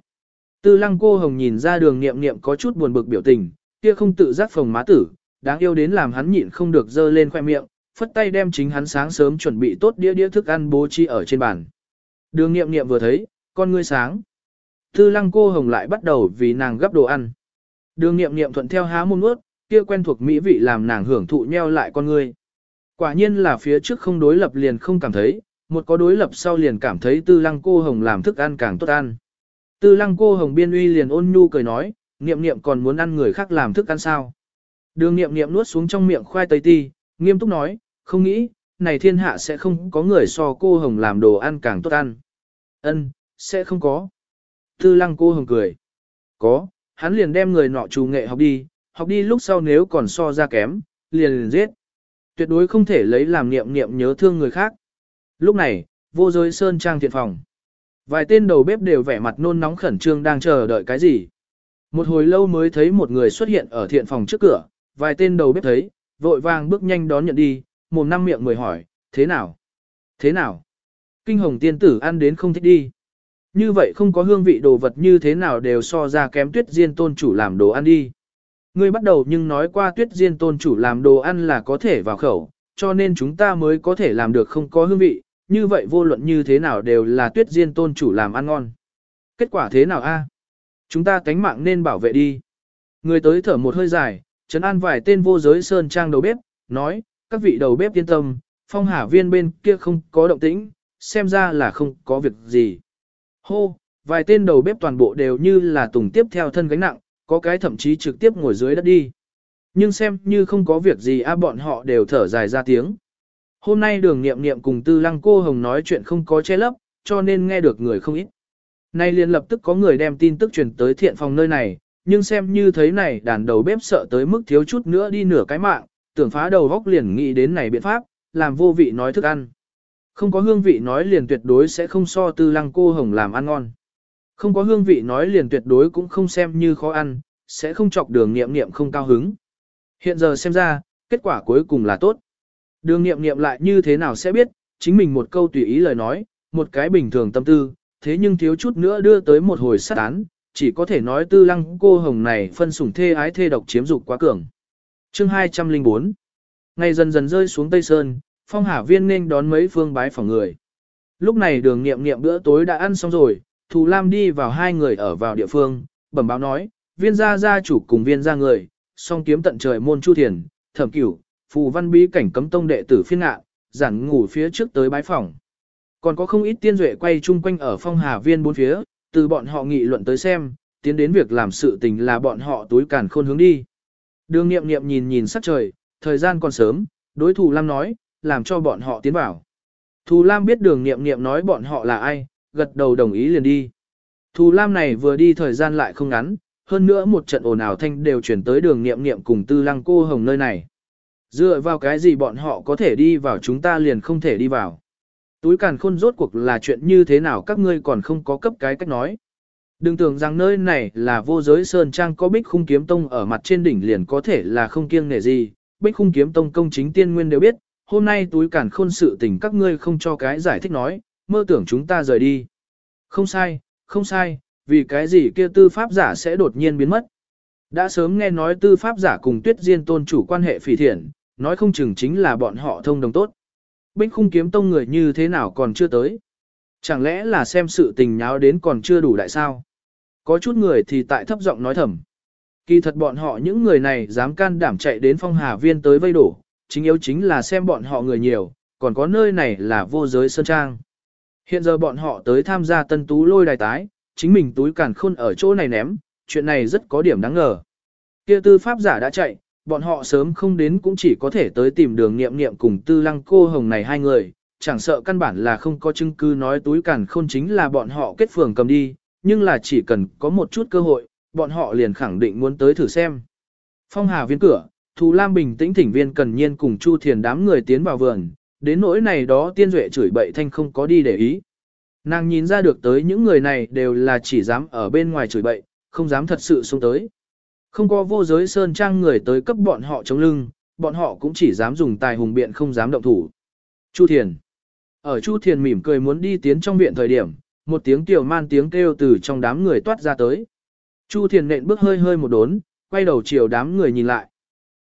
Tư lăng cô hồng nhìn ra đường niệm niệm có chút buồn bực biểu tình, kia không tự giác phòng má tử, đáng yêu đến làm hắn nhịn không được dơ lên khoe miệng, phất tay đem chính hắn sáng sớm chuẩn bị tốt đĩa đĩa thức ăn bố trí ở trên bàn. Đường nghiệm nghiệm vừa thấy, con ngươi sáng. Tư lăng cô hồng lại bắt đầu vì nàng gấp đồ ăn. Đường nghiệm nghiệm thuận theo há môn ướt, kia quen thuộc mỹ vị làm nàng hưởng thụ nheo lại con người. Quả nhiên là phía trước không đối lập liền không cảm thấy, một có đối lập sau liền cảm thấy tư lăng cô hồng làm thức ăn càng tốt ăn. Tư lăng cô hồng biên uy liền ôn nhu cười nói, nghiệm nghiệm còn muốn ăn người khác làm thức ăn sao. Đường nghiệm nghiệm nuốt xuống trong miệng khoai tây ti, nghiêm túc nói, không nghĩ, này thiên hạ sẽ không có người so cô hồng làm đồ ăn càng tốt ăn. Ân, sẽ không có. Tư lăng cô hồng cười. Có, hắn liền đem người nọ chủ nghệ học đi, học đi lúc sau nếu còn so ra kém, liền liền giết. Tuyệt đối không thể lấy làm niệm niệm nhớ thương người khác. Lúc này, vô giới sơn trang thiện phòng. Vài tên đầu bếp đều vẻ mặt nôn nóng khẩn trương đang chờ đợi cái gì. Một hồi lâu mới thấy một người xuất hiện ở thiện phòng trước cửa, vài tên đầu bếp thấy, vội vàng bước nhanh đón nhận đi, mồm năm miệng mười hỏi, thế nào? Thế nào? Kinh hồng tiên tử ăn đến không thích đi. Như vậy không có hương vị đồ vật như thế nào đều so ra kém tuyết diên tôn chủ làm đồ ăn đi. Ngươi bắt đầu nhưng nói qua tuyết diên tôn chủ làm đồ ăn là có thể vào khẩu, cho nên chúng ta mới có thể làm được không có hương vị, như vậy vô luận như thế nào đều là tuyết diên tôn chủ làm ăn ngon. Kết quả thế nào a? Chúng ta tánh mạng nên bảo vệ đi. Người tới thở một hơi dài, trấn an vài tên vô giới sơn trang đầu bếp, nói, các vị đầu bếp yên tâm, phong hà viên bên kia không có động tĩnh, xem ra là không có việc gì. Hô, vài tên đầu bếp toàn bộ đều như là tùng tiếp theo thân gánh nặng, có cái thậm chí trực tiếp ngồi dưới đất đi. Nhưng xem như không có việc gì a bọn họ đều thở dài ra tiếng. Hôm nay đường nghiệm nghiệm cùng tư lăng cô hồng nói chuyện không có che lấp, cho nên nghe được người không ít. Nay liền lập tức có người đem tin tức truyền tới thiện phòng nơi này, nhưng xem như thấy này đàn đầu bếp sợ tới mức thiếu chút nữa đi nửa cái mạng, tưởng phá đầu góc liền nghĩ đến này biện pháp, làm vô vị nói thức ăn. Không có hương vị nói liền tuyệt đối sẽ không so tư lăng cô hồng làm ăn ngon. Không có hương vị nói liền tuyệt đối cũng không xem như khó ăn, sẽ không chọc đường nghiệm nghiệm không cao hứng. Hiện giờ xem ra, kết quả cuối cùng là tốt. Đường nghiệm nghiệm lại như thế nào sẽ biết, chính mình một câu tùy ý lời nói, một cái bình thường tâm tư, thế nhưng thiếu chút nữa đưa tới một hồi sát án, chỉ có thể nói tư lăng cô hồng này phân sủng thê ái thê độc chiếm dục quá cường. Chương 204 Ngày dần dần rơi xuống Tây Sơn, phong hà viên nên đón mấy phương bái phòng người. Lúc này đường nghiệm nghiệm bữa tối đã ăn xong rồi, Thù Lam đi vào hai người ở vào địa phương, bẩm báo nói, viên gia gia chủ cùng viên gia người, song kiếm tận trời môn chu thiền, thẩm cửu, phù văn bí cảnh cấm tông đệ tử phiên ngạ, giản ngủ phía trước tới bái phòng. Còn có không ít tiên duệ quay chung quanh ở phong hà viên bốn phía, từ bọn họ nghị luận tới xem, tiến đến việc làm sự tình là bọn họ túi càn khôn hướng đi. Đường nghiệm nghiệm nhìn nhìn sắc trời, thời gian còn sớm, đối thủ Lam nói, làm cho bọn họ tiến vào. Thù Lam biết đường nghiệm nghiệm nói bọn họ là ai, gật đầu đồng ý liền đi. Thù Lam này vừa đi thời gian lại không ngắn, hơn nữa một trận ồn ào thanh đều chuyển tới đường nghiệm nghiệm cùng tư lăng cô hồng nơi này. Dựa vào cái gì bọn họ có thể đi vào chúng ta liền không thể đi vào. Túi càn khôn rốt cuộc là chuyện như thế nào các ngươi còn không có cấp cái cách nói. Đừng tưởng rằng nơi này là vô giới sơn trang có bích khung kiếm tông ở mặt trên đỉnh liền có thể là không kiêng nể gì. Bích khung kiếm tông công chính tiên nguyên đều biết, hôm nay túi cản khôn sự tình các ngươi không cho cái giải thích nói, mơ tưởng chúng ta rời đi. Không sai, không sai, vì cái gì kia tư pháp giả sẽ đột nhiên biến mất. Đã sớm nghe nói tư pháp giả cùng tuyết diên tôn chủ quan hệ phỉ thiện, nói không chừng chính là bọn họ thông đồng tốt. Binh khung kiếm tông người như thế nào còn chưa tới. Chẳng lẽ là xem sự tình nháo đến còn chưa đủ đại sao? Có chút người thì tại thấp giọng nói thầm. Kỳ thật bọn họ những người này dám can đảm chạy đến phong hà viên tới vây đổ, chính yếu chính là xem bọn họ người nhiều, còn có nơi này là vô giới sơn trang. Hiện giờ bọn họ tới tham gia tân tú lôi đài tái, chính mình túi càn khôn ở chỗ này ném, chuyện này rất có điểm đáng ngờ. Kia tư pháp giả đã chạy, bọn họ sớm không đến cũng chỉ có thể tới tìm đường nghiệm nghiệm cùng tư lăng cô hồng này hai người, chẳng sợ căn bản là không có chứng cứ nói túi càn khôn chính là bọn họ kết phường cầm đi, nhưng là chỉ cần có một chút cơ hội, bọn họ liền khẳng định muốn tới thử xem. Phong hà viên cửa, Thù Lam bình tĩnh thỉnh viên cần nhiên cùng Chu Thiền đám người tiến vào vườn, đến nỗi này đó tiên duệ chửi bậy thanh không có đi để ý. Nàng nhìn ra được tới những người này đều là chỉ dám ở bên ngoài chửi bậy, không dám thật sự xuống tới. Không có vô giới sơn trang người tới cấp bọn họ chống lưng, bọn họ cũng chỉ dám dùng tài hùng biện không dám động thủ. Chu Thiền Ở Chu Thiền mỉm cười muốn đi tiến trong viện thời điểm, một tiếng tiểu man tiếng kêu từ trong đám người toát ra tới. Chu Thiền nện bước hơi hơi một đốn, quay đầu chiều đám người nhìn lại.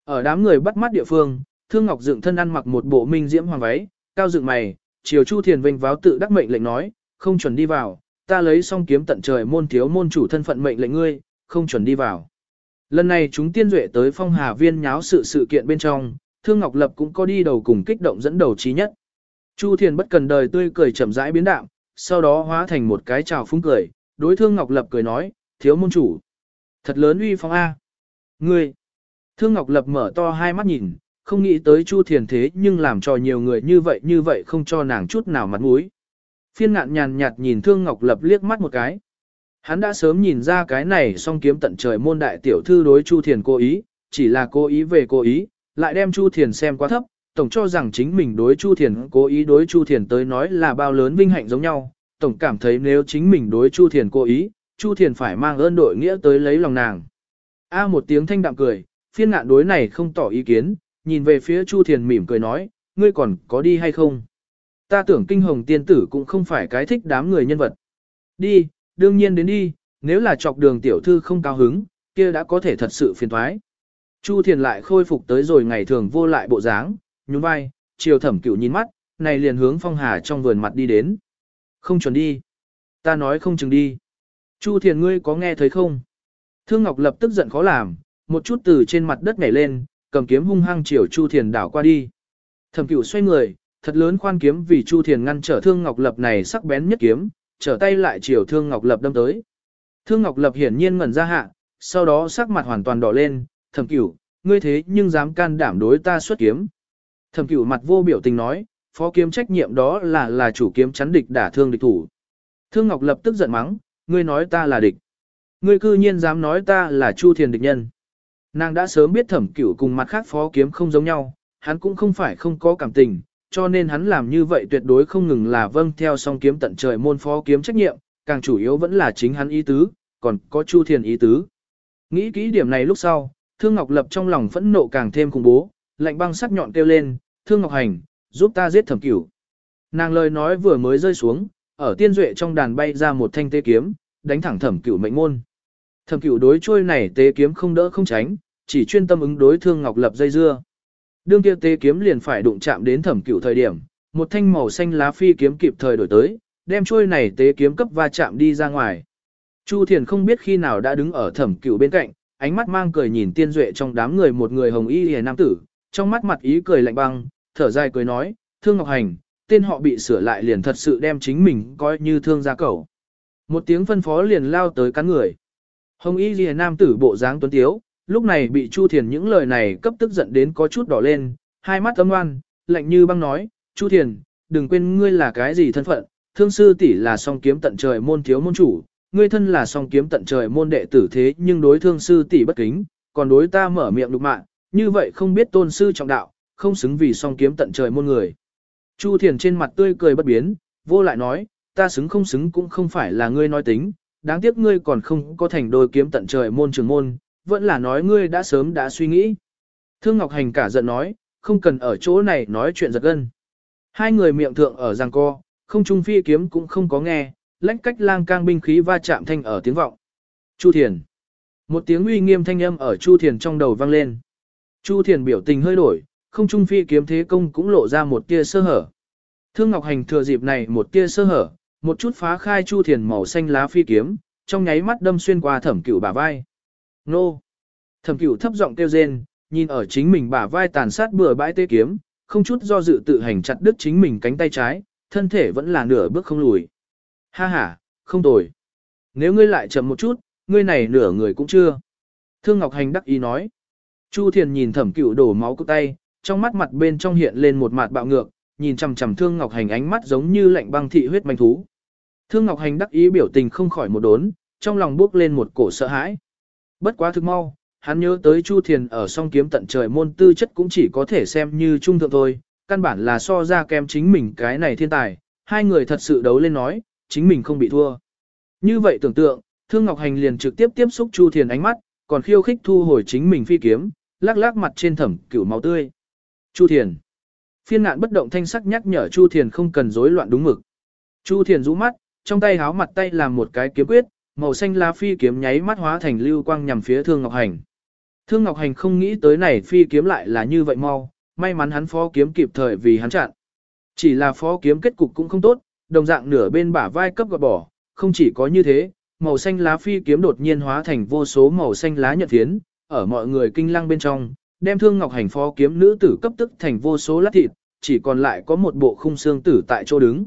Ở đám người bắt mắt địa phương, Thương Ngọc dựng thân ăn mặc một bộ minh diễm hoàng váy, cao dựng mày, chiều Chu Thiền vinh váo tự đắc mệnh lệnh nói, không chuẩn đi vào, ta lấy xong kiếm tận trời môn thiếu môn chủ thân phận mệnh lệnh ngươi, không chuẩn đi vào. Lần này chúng tiên duệ tới phong hà viên nháo sự sự kiện bên trong, Thương Ngọc Lập cũng có đi đầu cùng kích động dẫn đầu trí nhất. Chu Thiền bất cần đời tươi cười chậm rãi biến đạm, sau đó hóa thành một cái trào phúng cười, đối Thương Ngọc Lập cười nói, thiếu môn chủ. Thật lớn uy phong A. Ngươi. Thương Ngọc Lập mở to hai mắt nhìn, không nghĩ tới Chu Thiền thế nhưng làm cho nhiều người như vậy như vậy không cho nàng chút nào mặt mũi. Phiên ngạn nhàn nhạt nhìn Thương Ngọc Lập liếc mắt một cái. Hắn đã sớm nhìn ra cái này song kiếm tận trời môn đại tiểu thư đối Chu Thiền cố ý, chỉ là cố ý về cố ý, lại đem Chu Thiền xem quá thấp, tổng cho rằng chính mình đối Chu Thiền cố ý đối Chu Thiền tới nói là bao lớn vinh hạnh giống nhau, tổng cảm thấy nếu chính mình đối Chu Thiền cố ý, Chu Thiền phải mang ơn đội nghĩa tới lấy lòng nàng. A một tiếng thanh đạm cười, phiên ngạn đối này không tỏ ý kiến, nhìn về phía Chu Thiền mỉm cười nói, ngươi còn có đi hay không? Ta tưởng kinh hồng tiên tử cũng không phải cái thích đám người nhân vật. Đi, đương nhiên đến đi, nếu là chọc đường tiểu thư không cao hứng, kia đã có thể thật sự phiền thoái. Chu Thiền lại khôi phục tới rồi ngày thường vô lại bộ dáng, nhún vai, chiều thẩm cửu nhìn mắt, này liền hướng phong hà trong vườn mặt đi đến. Không chuẩn đi. Ta nói không chừng đi. Chu Thiền ngươi có nghe thấy không? Thương Ngọc lập tức giận khó làm, một chút từ trên mặt đất nhảy lên, cầm kiếm hung hăng chiều Chu Thiền đảo qua đi. Thẩm cửu xoay người, thật lớn khoan kiếm vì Chu Thiền ngăn trở Thương Ngọc lập này sắc bén nhất kiếm, trở tay lại chiều Thương Ngọc lập đâm tới. Thương Ngọc lập hiển nhiên ngẩn ra hạ, sau đó sắc mặt hoàn toàn đỏ lên, thẩm cửu, ngươi thế nhưng dám can đảm đối ta xuất kiếm. Thẩm cửu mặt vô biểu tình nói, phó kiếm trách nhiệm đó là là chủ kiếm chắn địch đả thương địch thủ. Thương Ngọc lập tức giận mắng, ngươi nói ta là địch. Ngươi cư nhiên dám nói ta là Chu Thiền địch nhân. Nàng đã sớm biết thẩm cửu cùng mặt khác phó kiếm không giống nhau, hắn cũng không phải không có cảm tình, cho nên hắn làm như vậy tuyệt đối không ngừng là vâng theo song kiếm tận trời môn phó kiếm trách nhiệm, càng chủ yếu vẫn là chính hắn ý tứ, còn có Chu Thiền ý tứ. Nghĩ kỹ điểm này lúc sau, Thương Ngọc Lập trong lòng phẫn nộ càng thêm khủng bố, lạnh băng sắc nhọn kêu lên, Thương Ngọc Hành, giúp ta giết thẩm cửu. Nàng lời nói vừa mới rơi xuống, ở tiên duệ trong đàn bay ra một thanh tế kiếm, đánh thẳng thẩm cửu mệnh môn. Thẩm cửu đối trôi này tế kiếm không đỡ không tránh, chỉ chuyên tâm ứng đối thương ngọc lập dây dưa. Đương kia tế kiếm liền phải đụng chạm đến thẩm cửu thời điểm, một thanh màu xanh lá phi kiếm kịp thời đổi tới, đem chuôi này tế kiếm cấp va chạm đi ra ngoài. Chu Thiền không biết khi nào đã đứng ở thẩm cửu bên cạnh, ánh mắt mang cười nhìn tiên duệ trong đám người một người hồng y hề nam tử, trong mắt mặt ý cười lạnh băng, thở dài cười nói, thương ngọc hành, tên họ bị sửa lại liền thật sự đem chính mình coi như thương gia cẩu. Một tiếng phân phó liền lao tới cắn người. Hồng y hề nam tử bộ dáng tuấn tiếu, lúc này bị Chu Thiền những lời này cấp tức giận đến có chút đỏ lên, hai mắt âm ngoan, lạnh như băng nói, Chu Thiền, đừng quên ngươi là cái gì thân phận, thương sư tỷ là song kiếm tận trời môn thiếu môn chủ, ngươi thân là song kiếm tận trời môn đệ tử thế nhưng đối thương sư tỷ bất kính, còn đối ta mở miệng đục mạng, như vậy không biết tôn sư trọng đạo, không xứng vì song kiếm tận trời môn người. Chu Thiền trên mặt tươi cười bất biến, vô lại nói, ta xứng không xứng cũng không phải là ngươi nói tính, đáng tiếc ngươi còn không có thành đôi kiếm tận trời môn trường môn, vẫn là nói ngươi đã sớm đã suy nghĩ. Thương Ngọc Hành cả giận nói, không cần ở chỗ này nói chuyện giật gân. Hai người miệng thượng ở giang co, không trung phi kiếm cũng không có nghe, lách cách lang cang binh khí va chạm thanh ở tiếng vọng. Chu Thiền. Một tiếng uy nghiêm thanh âm ở Chu Thiền trong đầu vang lên. Chu Thiền biểu tình hơi đổi, không trung phi kiếm thế công cũng lộ ra một tia sơ hở. Thương Ngọc Hành thừa dịp này một tia sơ hở, một chút phá khai Chu Thiền màu xanh lá phi kiếm, trong nháy mắt đâm xuyên qua thẩm cửu bả vai. Nô! Thẩm cửu thấp giọng kêu rên, nhìn ở chính mình bả vai tàn sát bừa bãi tê kiếm, không chút do dự tự hành chặt đứt chính mình cánh tay trái, thân thể vẫn là nửa bước không lùi. Ha ha, không tồi. Nếu ngươi lại chậm một chút, ngươi này nửa người cũng chưa. Thương Ngọc Hành đắc ý nói. Chu Thiền nhìn thẩm cửu đổ máu cốc tay, trong mắt mặt bên trong hiện lên một mặt bạo ngược, nhìn chằm chằm Thương Ngọc Hành ánh mắt giống như lạnh băng thị huyết manh thú. Thương Ngọc Hành đắc ý biểu tình không khỏi một đốn, trong lòng bước lên một cổ sợ hãi. Bất quá thực mau, hắn nhớ tới Chu Thiền ở song kiếm tận trời môn tư chất cũng chỉ có thể xem như trung thượng thôi, căn bản là so ra kém chính mình cái này thiên tài, hai người thật sự đấu lên nói, chính mình không bị thua. Như vậy tưởng tượng, Thương Ngọc Hành liền trực tiếp tiếp xúc Chu Thiền ánh mắt, còn khiêu khích thu hồi chính mình phi kiếm, lắc lắc mặt trên thẩm cửu máu tươi. Chu Thiền. Phiên ngạn bất động thanh sắc nhắc nhở Chu Thiền không cần rối loạn đúng mực. Chu Thiền rũ mắt, trong tay háo mặt tay làm một cái kiếm quyết, màu xanh lá phi kiếm nháy mắt hóa thành lưu quang nhằm phía Thương Ngọc Hành. Thương Ngọc Hành không nghĩ tới này phi kiếm lại là như vậy mau, may mắn hắn phó kiếm kịp thời vì hắn chặn. Chỉ là phó kiếm kết cục cũng không tốt, đồng dạng nửa bên bả vai cấp gọt bỏ, không chỉ có như thế, màu xanh lá phi kiếm đột nhiên hóa thành vô số màu xanh lá nhật thiến, ở mọi người kinh lăng bên trong, đem thương ngọc hành phó kiếm nữ tử cấp tức thành vô số lát thịt, chỉ còn lại có một bộ khung xương tử tại chỗ đứng.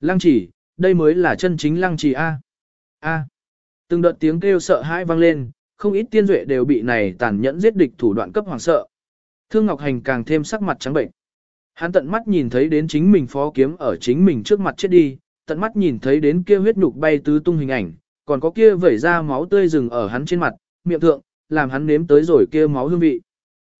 Lăng chỉ, đây mới là chân chính lăng chỉ A. A. Từng đợt tiếng kêu sợ hãi vang lên, không ít tiên duệ đều bị này tàn nhẫn giết địch thủ đoạn cấp hoàng sợ. Thương Ngọc Hành càng thêm sắc mặt trắng bệnh. Hắn tận mắt nhìn thấy đến chính mình phó kiếm ở chính mình trước mặt chết đi, tận mắt nhìn thấy đến kia huyết nhục bay tứ tung hình ảnh, còn có kia vẩy ra máu tươi rừng ở hắn trên mặt, miệng thượng, làm hắn nếm tới rồi kia máu hương vị.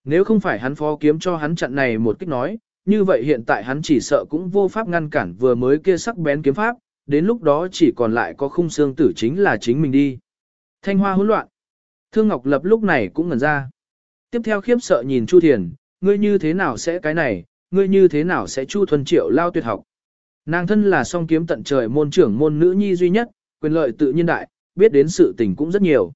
Nếu không phải hắn phó kiếm cho hắn chặn này một kích nói, như vậy hiện tại hắn chỉ sợ cũng vô pháp ngăn cản vừa mới kia sắc bén kiếm pháp, đến lúc đó chỉ còn lại có khung xương tử chính là chính mình đi. Thanh hoa hỗn loạn. Thương Ngọc Lập lúc này cũng ngẩn ra. Tiếp theo khiếp sợ nhìn Chu Thiền, ngươi như thế nào sẽ cái này, ngươi như thế nào sẽ Chu Thuần Triệu lao tuyệt học. Nàng thân là song kiếm tận trời môn trưởng môn nữ nhi duy nhất, quyền lợi tự nhiên đại, biết đến sự tình cũng rất nhiều.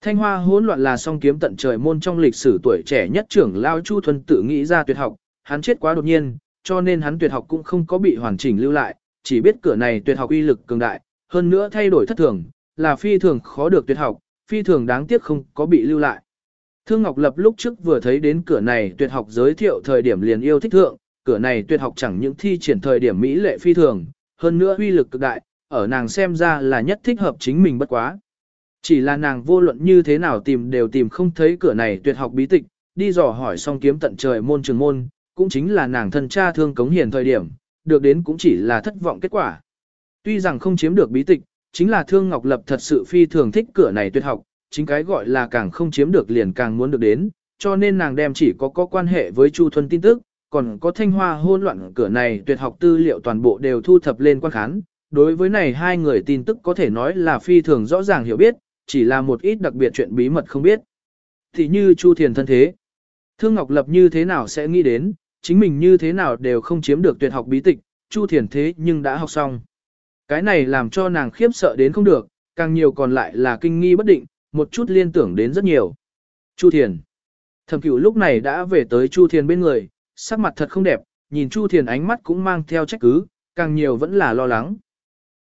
Thanh hoa hỗn loạn là song kiếm tận trời môn trong lịch sử tuổi trẻ nhất trưởng lao Chu Thuần tự nghĩ ra tuyệt học, hắn chết quá đột nhiên, cho nên hắn tuyệt học cũng không có bị hoàn chỉnh lưu lại, chỉ biết cửa này tuyệt học uy lực cường đại, hơn nữa thay đổi thất thường, là phi thường khó được tuyệt học, phi thường đáng tiếc không có bị lưu lại. Thương Ngọc Lập lúc trước vừa thấy đến cửa này tuyệt học giới thiệu thời điểm liền yêu thích thượng, cửa này tuyệt học chẳng những thi triển thời điểm mỹ lệ phi thường, hơn nữa uy lực cực đại, ở nàng xem ra là nhất thích hợp chính mình bất quá. Chỉ là nàng vô luận như thế nào tìm đều tìm không thấy cửa này tuyệt học bí tịch, đi dò hỏi xong kiếm tận trời môn trường môn, cũng chính là nàng thân cha thương cống hiền thời điểm, được đến cũng chỉ là thất vọng kết quả. Tuy rằng không chiếm được bí tịch, chính là Thương Ngọc Lập thật sự phi thường thích cửa này tuyệt học, chính cái gọi là càng không chiếm được liền càng muốn được đến, cho nên nàng đem chỉ có có quan hệ với Chu Thuần tin tức, còn có thanh hoa hôn loạn cửa này tuyệt học tư liệu toàn bộ đều thu thập lên quan khán. Đối với này hai người tin tức có thể nói là phi thường rõ ràng hiểu biết, chỉ là một ít đặc biệt chuyện bí mật không biết. Thì như Chu Thiền thân thế. Thương Ngọc Lập như thế nào sẽ nghĩ đến, chính mình như thế nào đều không chiếm được tuyệt học bí tịch, Chu Thiền thế nhưng đã học xong. Cái này làm cho nàng khiếp sợ đến không được, càng nhiều còn lại là kinh nghi bất định, một chút liên tưởng đến rất nhiều. Chu Thiền. Thẩm cửu lúc này đã về tới Chu Thiền bên người, sắc mặt thật không đẹp, nhìn Chu Thiền ánh mắt cũng mang theo trách cứ, càng nhiều vẫn là lo lắng.